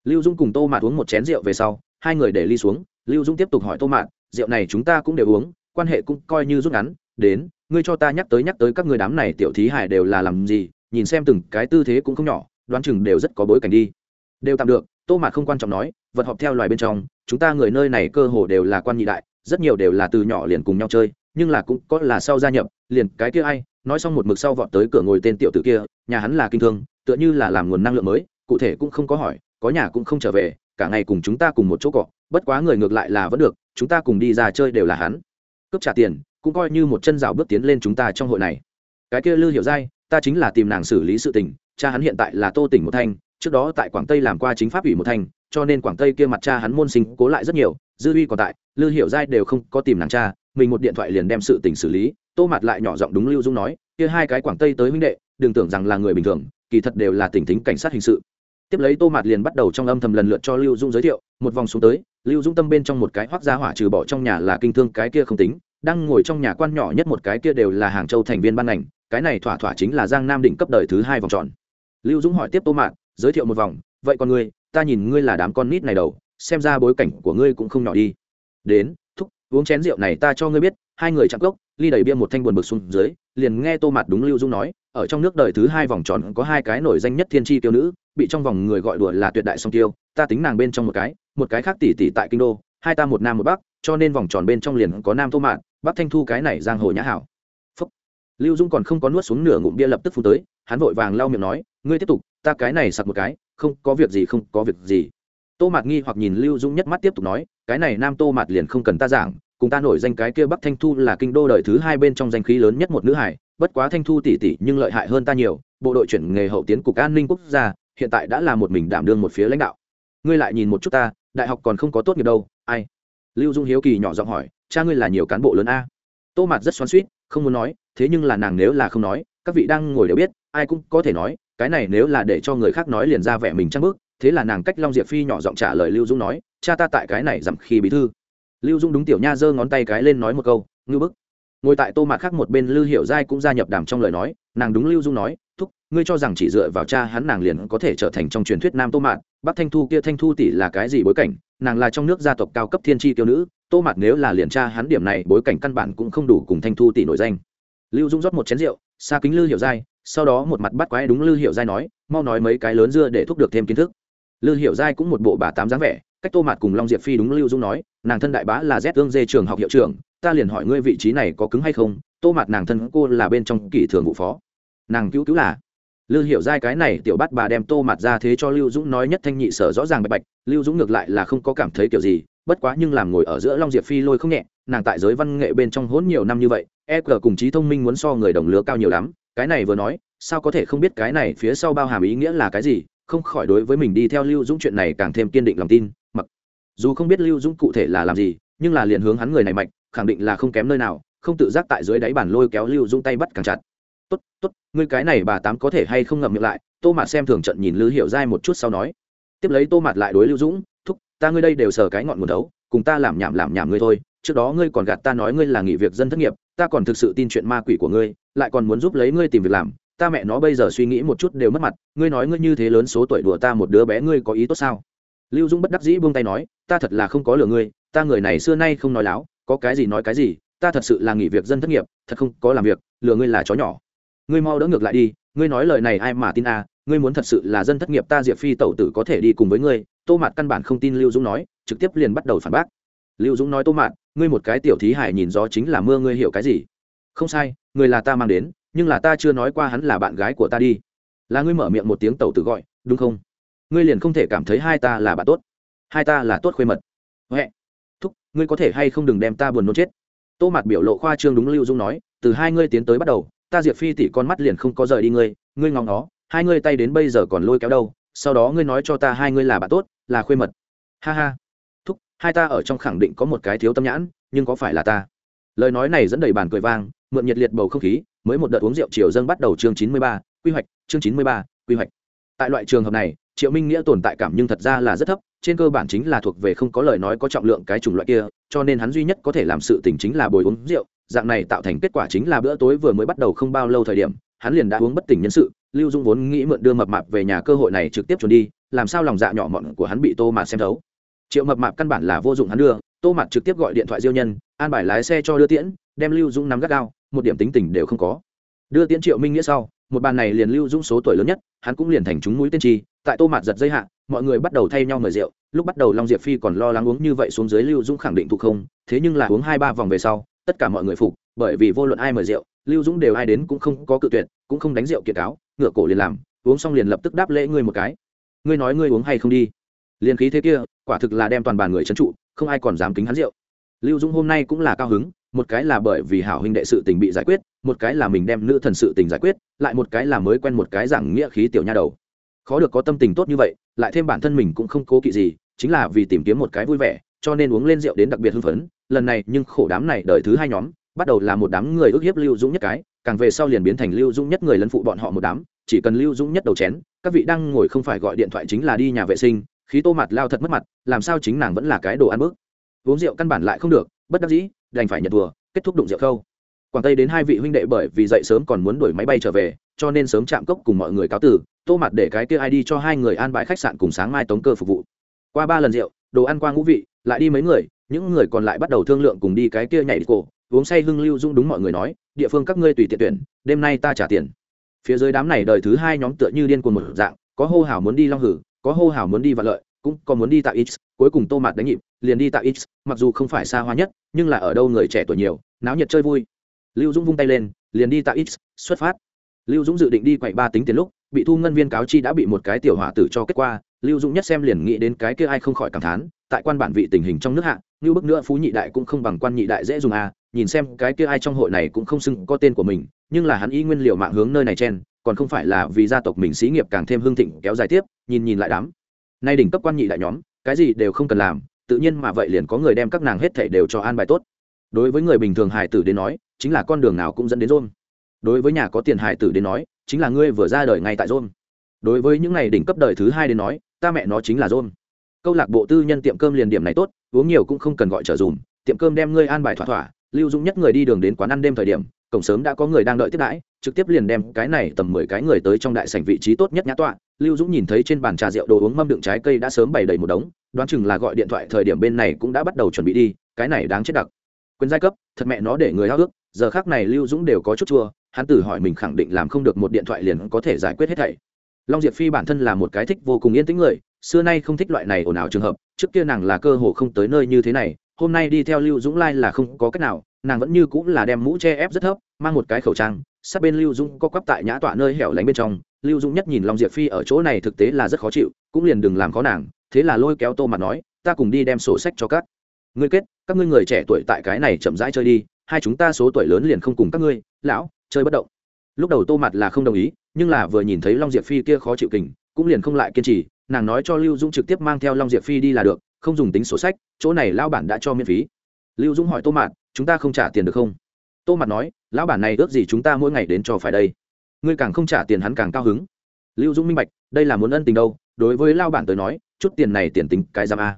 lưu dung cùng tô mạt uống một chén rượu về sau, hai người để ly xuống, lưu dung tiếp tục hỏi tô mạt, rượu này chúng ta cũng đều uống, quan hệ cũng coi như rút ngắn, đến, ngươi cho ta nhắc tới nhắc tới các người đám này tiểu thí hải đều là làm gì, nhìn xem từng cái tư thế cũng không nhỏ, đoán chừng đều rất có bối cảnh đi. Đều tạm được, tô mạt không quan trọng nói, vật họp theo loài bên trong, chúng ta người nơi này cơ hồ đều là quan nhị đại, rất nhiều đều là từ nhỏ liền cùng nhau chơi, nhưng là cũng có là sau gia nhập, liền cái kia ai, nói xong một mực sau vọt tới cửa ngồi tên tiểu tử kia, nhà hắn là kinh thương, tựa như là làm nguồn năng lượng mới, cụ thể cũng không có hỏi có nhà cũng không trở về, cả ngày cùng chúng ta cùng một chỗ cọ, bất quá người ngược lại là vẫn được, chúng ta cùng đi ra chơi đều là hắn. Cướp trả tiền, cũng coi như một chân rào bước tiến lên chúng ta trong hội này. Cái kia lư hiểu dai ta chính là tìm nàng xử lý sự tình, cha hắn hiện tại là tô tỉnh một thanh trước đó tại quảng tây làm qua chính pháp ủy một thanh cho nên quảng tây kia mặt cha hắn môn sinh cố lại rất nhiều, dư uy còn tại, lư hiểu dai đều không có tìm nàng cha, mình một điện thoại liền đem sự tình xử lý, tô mặt lại nhỏ giọng đúng lưu dung nói, kia hai cái quảng tây tới huynh đệ, đừng tưởng rằng là người bình thường, kỳ thật đều là tỉnh tính cảnh sát hình sự tiếp lấy tô mạt liền bắt đầu trong âm thầm lần lượt cho lưu dung giới thiệu, một vòng xuống tới, lưu dung tâm bên trong một cái hoác gia hỏa trừ bỏ trong nhà là kinh thương cái kia không tính, đang ngồi trong nhà quan nhỏ nhất một cái kia đều là hàng châu thành viên ban ngành, cái này thỏa thỏa chính là giang nam định cấp đời thứ hai vòng tròn. Lưu dung hỏi tiếp tô mạt, giới thiệu một vòng, vậy còn ngươi, ta nhìn ngươi là đám con nít này đầu, xem ra bối cảnh của ngươi cũng không nhỏ đi. Đến, thúc, uống chén rượu này ta cho ngươi biết, hai người chạm cốc, ly đầy bia một thanh buồn bực xuống dưới, liền nghe tô mạt đúng lưu dung nói ở trong nước đời thứ hai vòng tròn có hai cái nổi danh nhất thiên tri tiêu nữ, bị trong vòng người gọi đùa là tuyệt đại song tiêu, ta tính nàng bên trong một cái một cái khác tỷ tỷ tại kinh đô, hai ta một nam một bắc, cho nên vòng tròn bên trong liền có nam tô mạn, bắc thanh thu cái này giang hồ nhã hảo Phúc. lưu dung còn không có nuốt xuống nửa ngụm bia lập tức phun tới, hắn vội vàng lau miệng nói, ngươi tiếp tục, ta cái này sặc một cái, không có việc gì, không có việc gì tô mạt nghi hoặc nhìn lưu dung nhất mắt tiếp tục nói, cái này nam tô mạt liền không cần ta giảng, cùng ta nổi danh cái kia bắc thanh thu là kinh đô đời thứ hai bên trong danh khí lớn nhất một nữ hải bất quá thanh thu tỷ tỷ nhưng lợi hại hơn ta nhiều, bộ đội chuyển nghề hậu tiến cục an ninh quốc gia, hiện tại đã là một mình đảm đương một phía lãnh đạo. Ngươi lại nhìn một chút ta, đại học còn không có tốt nghiệp đâu, ai? Lưu dung hiếu kỳ nhỏ giọng hỏi, cha ngươi là nhiều cán bộ lớn a? Tô mặt rất xoắn suýt không muốn nói, thế nhưng là nàng nếu là không nói, các vị đang ngồi đều biết, ai cũng có thể nói, cái này nếu là để cho người khác nói liền ra vẻ mình trăng bước, thế là nàng cách long diệp phi nhỏ giọng trả lời lưu dung nói, cha ta tại cái này dặm khi bí thư. Lưu dung đúng tiểu nha giơ ngón tay cái lên nói một câu ngư bức ngồi tại tô mạt khác một bên lưu hiểu giai cũng gia nhập đàm trong lời nói, nàng đúng lưu dung nói, thúc, ngươi cho rằng chỉ dựa vào cha hắn nàng liền có thể trở thành trong truyền thuyết nam tô mạt, bắc thanh thu kia thanh thu tỷ là cái gì bối cảnh, nàng là trong nước gia tộc cao cấp thiên tri tiêu nữ, tô mạt nếu là liền cha hắn điểm này bối cảnh căn bản cũng không đủ cùng thanh thu tỷ nổi danh. Lưu dung rót một chén rượu, xa kính lưu hiểu giai, sau đó một mặt bắt quái đúng lưu hiểu giai nói, mau nói mấy cái lớn dưa để thúc được thêm kiến thức. Lưu hiểu giai cũng một bộ bà tám dáng vẻ, cách tô mạt cùng long diệp phi đúng lưu dung nói, nàng thân đại bá là z tương dê trường học hiệu trưởng ta liền hỏi ngươi vị trí này có cứng hay không, tô mạt nàng thân cô là bên trong kỷ thường vụ phó. Nàng cứu cứu là. Lưu hiểu giai cái này tiểu bắt bà đem tô mạt ra thế cho lưu dũng nói nhất thanh nhị sở rõ ràng bạch bạch, lưu dũng ngược lại là không có cảm thấy kiểu gì, bất quá nhưng làm ngồi ở giữa long diệp phi lôi không nhẹ, nàng tại giới văn nghệ bên trong hốn nhiều năm như vậy e cờ cùng trí thông minh muốn so người đồng lứa cao nhiều lắm, cái này vừa nói, sao có thể không biết cái này phía sau bao hàm ý nghĩa là cái gì, không khỏi đối với mình đi theo lưu dũng chuyện này càng thêm kiên định lòng tin, mặc dù không biết lưu dũng cụ thể là làm gì, nhưng là liền hướng hắn người này mạnh khẳng định là không kém nơi nào, không tự giác tại dưới đáy bàn lôi kéo lưu dũng tay bắt càng chặt. Tốt tốt, ngươi cái này bà tám có thể hay không ngậm miệng lại? Tô mạt xem thường trận nhìn lư hiểu dai một chút sau nói. Tiếp lấy tô mạt lại đối lưu dũng, thúc, ta ngươi đây đều sờ cái ngọn nguồn đấu, cùng ta làm nhảm làm nhảm ngươi thôi. Trước đó ngươi còn gạt ta nói ngươi là nghỉ việc dân thất nghiệp, ta còn thực sự tin chuyện ma quỷ của ngươi, lại còn muốn giúp lấy ngươi tìm việc làm. Ta mẹ nó bây giờ suy nghĩ một chút đều mất mặt, ngươi nói ngươi như thế lớn số tuổi đùa ta một đứa bé ngươi có ý tốt sao? Lưu dũng bất đắc dĩ buông tay nói, ta thật là không có lừa ngươi, ta người này xưa nay không nói láo có cái gì nói cái gì, ta thật sự là nghỉ việc dân thất nghiệp, thật không có làm việc, lừa ngươi là chó nhỏ. Ngươi mau đỡ ngược lại đi, ngươi nói lời này ai mà tin à ngươi muốn thật sự là dân thất nghiệp ta diệp phi tẩu tử có thể đi cùng với ngươi, tô mạt căn bản không tin lưu dũng nói, trực tiếp liền bắt đầu phản bác. Lưu dũng nói tô mạt, ngươi một cái tiểu thí hải nhìn gió chính là mưa ngươi hiểu cái gì? Không sai, người là ta mang đến, nhưng là ta chưa nói qua hắn là bạn gái của ta đi. Là ngươi mở miệng một tiếng tẩu tử gọi, đúng không? Ngươi liền không thể cảm thấy hai ta là bạn tốt. Hai ta là tốt khuê mật. Huệ ngươi có thể hay không đừng đem ta buồn nôn chết. Tô mạt biểu lộ khoa trương đúng lưu dung nói, từ hai ngươi tiến tới bắt đầu, ta diệp phi tỷ con mắt liền không có rời đi ngươi ngươi ngóng nó, hai ngươi tay đến bây giờ còn lôi kéo đâu, sau đó ngươi nói cho ta hai ngươi là bạn tốt, là khuê mật. Ha ha. Thúc, hai ta ở trong khẳng định có một cái thiếu tâm nhãn, nhưng có phải là ta? Lời nói này dẫn đầy bàn cười vang, mượn nhiệt liệt bầu không khí, mới một đợt uống rượu chiều dâng bắt đầu chương chín mươi ba, quy hoạch, chương chín mươi ba, quy hoạch. Tại loại trường hợp này triệu minh nghĩa tồn tại cảm nhưng thật ra là rất thấp, trên cơ bản chính là thuộc về không có lời nói có trọng lượng cái chủng loại kia, cho nên hắn duy nhất có thể làm sự tình chính là bồi uống rượu, dạng này tạo thành kết quả chính là bữa tối vừa mới bắt đầu không bao lâu thời điểm, hắn liền đã uống bất tỉnh nhân sự, lưu dung vốn nghĩ mượn đưa mập mạp về nhà cơ hội này trực tiếp trốn đi, làm sao lòng dạ nhỏ mọn của hắn bị tô mạt xem thấu. Triệu mập mạp căn bản là vô dụng hắn đưa, tô mạt trực tiếp gọi điện thoại diêu nhân, an bài lái xe cho đưa tiễn, đem lưu dung nắm gắt gao, một điểm tính tình đều không có. Đưa tiễn triệu minh nghĩa sau, một bàn này liền lưu dung số tuổi lớn nhất, hắn cũng liền thành chúng mũi tiên tri tại tô mạt giật dây hạ, mọi người bắt đầu thay nhau mời rượu. Lúc bắt đầu long diệp phi còn lo lắng uống như vậy xuống dưới lưu dũng khẳng định thuộc không, thế nhưng là uống hai ba vòng về sau, tất cả mọi người phục, bởi vì vô luận ai mời rượu, lưu dũng đều ai đến cũng không có cự tuyệt, cũng không đánh rượu kiệt cáo ngựa cổ liền làm, uống xong liền lập tức đáp lễ ngươi một cái. Ngươi nói ngươi uống hay không đi. Liền khí thế kia, quả thực là đem toàn bàn người trấn trụ, không ai còn dám kính hắn rượu. Lưu dũng hôm nay cũng là cao hứng, một cái là bởi vì hảo huynh đệ sự tình bị giải quyết, một cái là mình đem nữ thần sự tình giải quyết, lại một cái là mới quen một cái giảng nghĩa khí tiểu nha đầu khó được có tâm tình tốt như vậy, lại thêm bản thân mình cũng không cố kỵ gì, chính là vì tìm kiếm một cái vui vẻ, cho nên uống lên rượu đến đặc biệt hưng phấn. Lần này, nhưng khổ đám này đời thứ hai nhóm, bắt đầu là một đám người ước hiếp lưu dũng nhất cái, càng về sau liền biến thành lưu dũng nhất người lân phụ bọn họ một đám, chỉ cần lưu dũng nhất đầu chén, các vị đang ngồi không phải gọi điện thoại chính là đi nhà vệ sinh, khí tô mặt lao thật mất mặt, làm sao chính nàng vẫn là cái đồ ăn bước uống rượu căn bản lại không được, bất đắc dĩ, đành phải nhận thùa kết thúc đụng rượu khâu. Quảng tây đến hai vị huynh đệ bởi vì dậy sớm còn muốn đuổi máy bay trở về cho nên sớm chạm cốc cùng mọi người cáo tử, tô mặt để cái kia ai đi cho hai người an bài khách sạn cùng sáng mai tống cơ phục vụ. Qua ba lần rượu, đồ ăn qua ngũ vị, lại đi mấy người, những người còn lại bắt đầu thương lượng cùng đi cái kia nhảy đi cổ, uống say hưng lưu dung đúng mọi người nói, địa phương các ngươi tùy tiện tuyển, đêm nay ta trả tiền. Phía dưới đám này đời thứ hai nhóm tựa như điên cuồng một dạng, có hô hào muốn đi long hử, có hô hào muốn đi vạn lợi, cũng có muốn đi tạo x, cuối cùng tô mạt đánh nhịp, liền đi tạo x, mặc dù không phải xa hoa nhất, nhưng là ở đâu người trẻ tuổi nhiều, náo nhiệt chơi vui. Lưu dũng vung tay lên, liền đi tại x, xuất phát lưu dũng dự định đi quậy ba tính tiền lúc, bị thu ngân viên cáo chi đã bị một cái tiểu hỏa tử cho kết quả lưu dũng nhất xem liền nghĩ đến cái kia ai không khỏi cảm thán, tại quan bản vị tình hình trong nước hạ, như bức nữa phú nhị đại cũng không bằng quan nhị đại dễ dùng à nhìn xem cái kia ai trong hội này cũng không xưng có tên của mình, nhưng là hắn y nguyên liệu mạng hướng nơi này chen, còn không phải là vì gia tộc mình xí nghiệp càng thêm hương thịnh kéo dài tiếp, nhìn nhìn lại đám. Nay đỉnh cấp quan nhị đại nhóm, cái gì đều không cần làm, tự nhiên mà vậy liền có người đem các nàng hết thảy đều cho an bài tốt. Đối với người bình thường hài tử đến nói, chính là con đường nào cũng dẫn đến rôn đối với nhà có tiền hài tử đến nói, chính là ngươi vừa ra đời ngay tại rôn đối với những ngày đỉnh cấp đời thứ hai đến nói, ta mẹ nó chính là rôn câu lạc bộ tư nhân tiệm cơm liền điểm này tốt, uống nhiều cũng không cần gọi trở dùm, tiệm cơm đem ngươi an bài thỏa thỏa, lưu dũng nhất người đi đường đến quán ăn đêm thời điểm, cổng sớm đã có người đang đợi tiếp đãi, trực tiếp liền đem cái này tầm mười cái người tới trong đại sảnh vị trí tốt nhất nhã tọa. Lưu dũng nhìn thấy trên bàn trà rượu đồ uống mâm đựng trái cây đã sớm bày đầy một đống, đoán chừng là gọi điện thoại thời điểm bên này cũng đã bắt đầu chuẩn bị đi, cái này đáng chết đặc. Quyền giai cấp, thật mẹ nó để người háo ước giờ khác này lưu dũng đều có chút chua hắn tự hỏi mình khẳng định làm không được một điện thoại liền có thể giải quyết hết thảy. Long diệp phi bản thân là một cái thích vô cùng yên tĩnh người, xưa nay không thích loại này ồn ào trường hợp, trước kia nàng là cơ hồ không tới nơi như thế này, hôm nay đi theo lưu dũng lai là không có cách nào, nàng vẫn như cũng là đem mũ che ép rất thấp, mang một cái khẩu trang, sát bên lưu dũng có quắp tại nhã tọa nơi hẻo lánh bên trong, lưu dũng nhất nhìn long diệp phi ở chỗ này thực tế là rất khó chịu, cũng liền đừng làm khó nàng, thế là lôi kéo tô mặt nói, ta cùng đi đem sổ sách cho các ngươi kết, các ngươi người trẻ tuổi tại cái này chậm rãi chơi đi hai chúng ta số tuổi lớn liền không cùng các ngươi, lão, chơi bất động. Lúc đầu tô mặt là không đồng ý, nhưng là vừa nhìn thấy long diệp phi kia khó chịu kình, cũng liền không lại kiên trì, nàng nói cho lưu dũng trực tiếp mang theo long diệp phi đi là được, không dùng tính sổ sách, chỗ này lao bản đã cho miễn phí. Lưu dũng hỏi tô mạt, chúng ta không trả tiền được không? Tô mạt nói, lão bản này ước gì chúng ta mỗi ngày đến cho phải đây? Ngươi càng không trả tiền hắn càng cao hứng. Lưu dũng minh bạch, đây là muốn ân tình đâu, đối với lao bản tới nói, chút tiền này tiền tính cái giam a.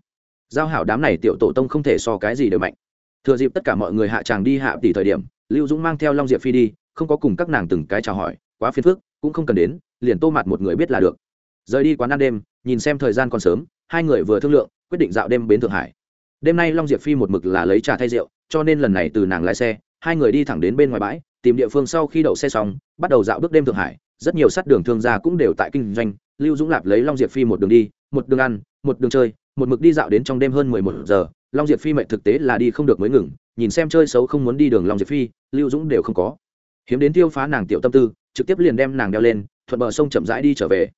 Giao hảo đám này tiểu tổ tông không thể so cái gì đều mạnh thừa dịp tất cả mọi người hạ tràng đi hạ tỷ thời điểm, lưu dũng mang theo long diệp phi đi, không có cùng các nàng từng cái chào hỏi, quá phiền phức, cũng không cần đến, liền tô mặt một người biết là được. Rời đi quán ăn đêm, nhìn xem thời gian còn sớm, hai người vừa thương lượng, quyết định dạo đêm bến thượng hải. Đêm nay long diệp phi một mực là lấy trà thay rượu, cho nên lần này từ nàng lái xe, hai người đi thẳng đến bên ngoài bãi, tìm địa phương sau khi đậu xe xong, bắt đầu dạo bước đêm thượng hải. Rất nhiều sát đường thương gia cũng đều tại kinh doanh, lưu dũng lạp lấy long diệp phi một đường đi, một đường ăn, một đường chơi, một mực đi dạo đến trong đêm hơn mười một giờ long diệp phi mệnh thực tế là đi không được mới ngừng, nhìn xem chơi xấu không muốn đi đường long diệp phi, lưu dũng đều không có. Hiếm đến tiêu phá nàng tiểu tâm tư, trực tiếp liền đem nàng đeo lên, thuận bờ sông chậm rãi đi trở về.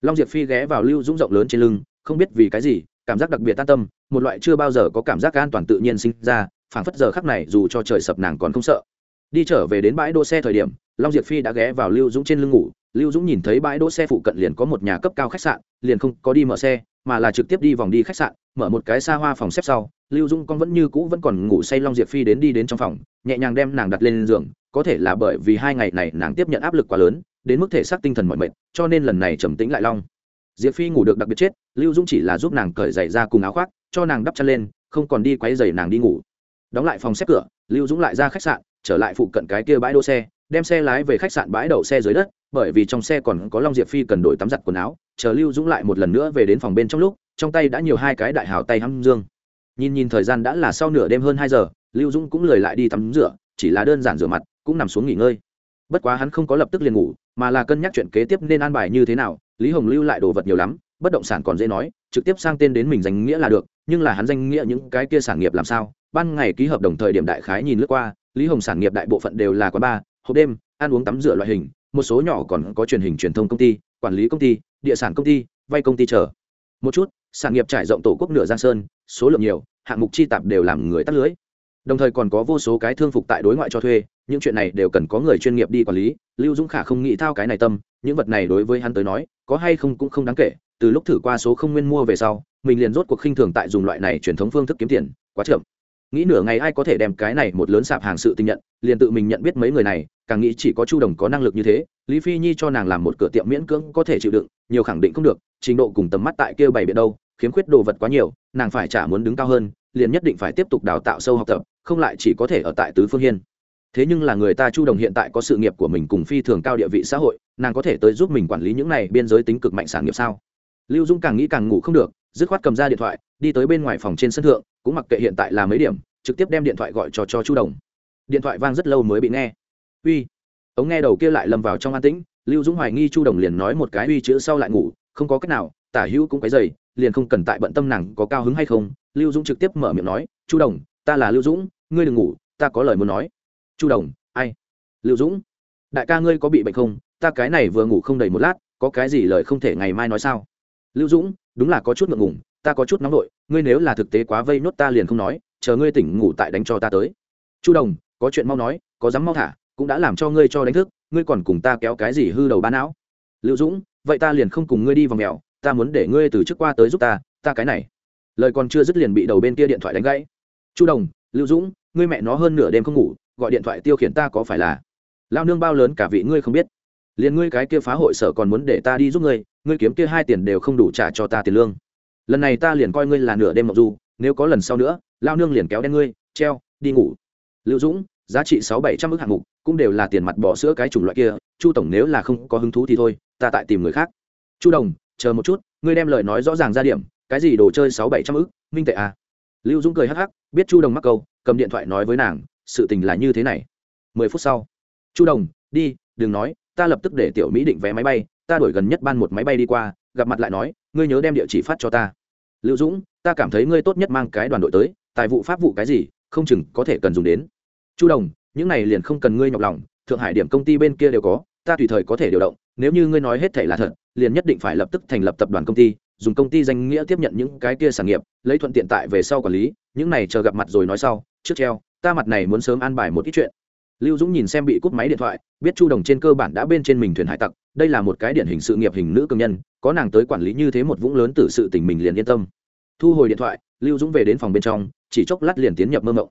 Long diệp phi ghé vào lưu dũng rộng lớn trên lưng, không biết vì cái gì, cảm giác đặc biệt tan tâm, một loại chưa bao giờ có cảm giác an toàn tự nhiên sinh ra, phảng phất giờ khắc này dù cho trời sập nàng còn không sợ. Đi trở về đến bãi đỗ xe thời điểm, long diệp phi đã ghé vào lưu dũng trên lưng ngủ, lưu dũng nhìn thấy bãi đỗ xe phụ cận liền có một nhà cấp cao khách sạn, liền không có đi mở xe, mà là trực tiếp đi vòng đi khách sạn, mở một cái xa hoa phòng xếp sau lưu Dung con vẫn như cũ vẫn còn ngủ say long diệp phi đến đi đến trong phòng, nhẹ nhàng đem nàng đặt lên giường, có thể là bởi vì hai ngày này nàng tiếp nhận áp lực quá lớn, đến mức thể xác tinh thần mọi mệt, cho nên lần này trầm tĩnh lại long. Diệp phi ngủ được đặc biệt chết, lưu Dung chỉ là giúp nàng cởi giày ra cùng áo khoác, cho nàng đắp chân lên, không còn đi quấy giày nàng đi ngủ. Đóng lại phòng xếp cửa, lưu dũng lại ra khách sạn, trở lại phụ cận cái kia bãi đỗ xe, đem xe lái về khách sạn bãi đậu xe dưới đất, bởi vì trong xe còn có long diệp phi cần đổi tắm giặt quần áo, chờ lưu dũng lại một lần nữa về đến phòng bên trong lúc, trong tay đã nhiều hai cái đại hào tay hăm dương nhìn nhìn thời gian đã là sau nửa đêm hơn hai giờ, lưu dũng cũng lười lại đi tắm rửa, chỉ là đơn giản rửa mặt, cũng nằm xuống nghỉ ngơi. Bất quá hắn không có lập tức liền ngủ, mà là cân nhắc chuyện kế tiếp nên an bài như thế nào, lý hồng lưu lại đồ vật nhiều lắm, bất động sản còn dễ nói, trực tiếp sang tên đến mình danh nghĩa là được, nhưng là hắn danh nghĩa những cái kia sản nghiệp làm sao? Ban ngày ký hợp đồng thời điểm đại khái nhìn lướt qua, lý hồng sản nghiệp đại bộ phận đều là quán bar, hộp đêm, ăn uống tắm rửa loại hình, một số nhỏ còn có truyền hình truyền thông công ty, quản lý công ty, địa sản công ty, vay công ty chờ. Một chút sản nghiệp trải rộng tổ quốc nửa giang sơn, số lượng nhiều, hạng mục chi tạp đều làm người tắt lưới. Đồng thời còn có vô số cái thương phục tại đối ngoại cho thuê, những chuyện này đều cần có người chuyên nghiệp đi quản lý, lưu dũng khả không nghĩ thao cái này tâm, những vật này đối với hắn tới nói, có hay không cũng không đáng kể, từ lúc thử qua số không nguyên mua về sau, mình liền rốt cuộc khinh thường tại dùng loại này truyền thống phương thức kiếm tiền, quá chậm nghĩ nửa ngày ai có thể đem cái này một lớn sạp hàng sự tình nhận, liền tự mình nhận biết mấy người này, càng nghĩ chỉ có chu đồng có năng lực như thế, lý phi nhi cho nàng làm một cửa tiệm miễn cưỡng có thể chịu đựng, nhiều khẳng định không được, trình độ cùng tầm mắt tại kia bảy biện đâu, khiếm khuyết đồ vật quá nhiều, nàng phải trả muốn đứng cao hơn, liền nhất định phải tiếp tục đào tạo sâu học tập, không lại chỉ có thể ở tại tứ phương hiên. Thế nhưng là người ta chu đồng hiện tại có sự nghiệp của mình cùng phi thường cao địa vị xã hội, nàng có thể tới giúp mình quản lý những này biên giới tính cực mạnh sản nghiệp sao? Lưu dung càng nghĩ càng ngủ không được dứt khoát cầm ra điện thoại, đi tới bên ngoài phòng trên sân thượng, cũng mặc kệ hiện tại là mấy điểm, trực tiếp đem điện thoại gọi cho cho chu đồng. Điện thoại vang rất lâu mới bị nghe. Uy. Ống nghe đầu kia lại lầm vào trong an tĩnh, lưu dũng hoài nghi chu đồng liền nói một cái uy chữ sau lại ngủ, không có cách nào, tả hữu cũng cái dày liền không cần tại bận tâm nàng có cao hứng hay không. Lưu dũng trực tiếp mở miệng nói, chu đồng, ta là lưu dũng, ngươi đừng ngủ, ta có lời muốn nói. Chu đồng, ai? Lưu dũng. Đại ca ngươi có bị bệnh không? Ta cái này vừa ngủ không đầy một lát, có cái gì lời không thể ngày mai nói sao? Lưu dũng đúng là có chút ngượng ngùng, ta có chút nóng đội ngươi nếu là thực tế quá vây nốt ta liền không nói, chờ ngươi tỉnh ngủ tại đánh cho ta tới. Chu đồng, có chuyện mau nói, có dám mau thả, cũng đã làm cho ngươi cho đánh thức, ngươi còn cùng ta kéo cái gì hư đầu ba não. Lưu dũng, vậy ta liền không cùng ngươi đi vào mèo, ta muốn để ngươi từ trước qua tới giúp ta ta cái này. Lời còn chưa dứt liền bị đầu bên kia điện thoại đánh gãy. Chu đồng, lưu dũng, ngươi mẹ nó hơn nửa đêm không ngủ, gọi điện thoại tiêu khiển ta có phải là? Lao nương bao lớn cả vị ngươi không biết liền ngươi cái kia phá hội sở còn muốn để ta đi giúp ngươi ngươi kiếm kia hai tiền đều không đủ trả cho ta tiền lương. Lần này ta liền coi ngươi là nửa đêm mộng du, nếu có lần sau nữa, lao nương liền kéo đen ngươi, treo, đi ngủ. Lưu dũng, giá trị sáu bảy trăm ước hạng mục, cũng đều là tiền mặt bỏ sữa cái chủng loại kia, chu tổng nếu là không có hứng thú thì thôi, ta tại tìm người khác. Chu đồng, chờ một chút, ngươi đem lời nói rõ ràng ra điểm, cái gì đồ chơi sáu bảy trăm ước minh tệ à? Lưu dũng cười hắc hắc, biết chu đồng mắc câu, cầm điện thoại nói với nàng, sự tình là như thế này. Mười phút sau, chu đồng, đi, đừng nói ta lập tức để tiểu mỹ định vé máy bay, ta đổi gần nhất ban một máy bay đi qua, gặp mặt lại nói, ngươi nhớ đem địa chỉ phát cho ta. Lưu dũng, ta cảm thấy ngươi tốt nhất mang cái đoàn đội tới, tài vụ pháp vụ cái gì, không chừng có thể cần dùng đến. Chu đồng, những này liền không cần ngươi nhọc lòng, thượng hải điểm công ty bên kia đều có, ta tùy thời có thể điều động, nếu như ngươi nói hết thể là thật, liền nhất định phải lập tức thành lập tập đoàn công ty, dùng công ty danh nghĩa tiếp nhận những cái kia sản nghiệp, lấy thuận tiện tại về sau quản lý, những này chờ gặp mặt rồi nói sau, trước treo, ta mặt này muốn sớm an bài một ít chuyện lưu dũng nhìn xem bị cúp máy điện thoại, biết chu đồng trên cơ bản đã bên trên mình thuyền hải tặc, đây là một cái điển hình sự nghiệp hình nữ công nhân, có nàng tới quản lý như thế một vũng lớn từ sự tình mình liền yên tâm. Thu hồi điện thoại, lưu dũng về đến phòng bên trong, chỉ chốc lát liền tiến nhập mơ mộng.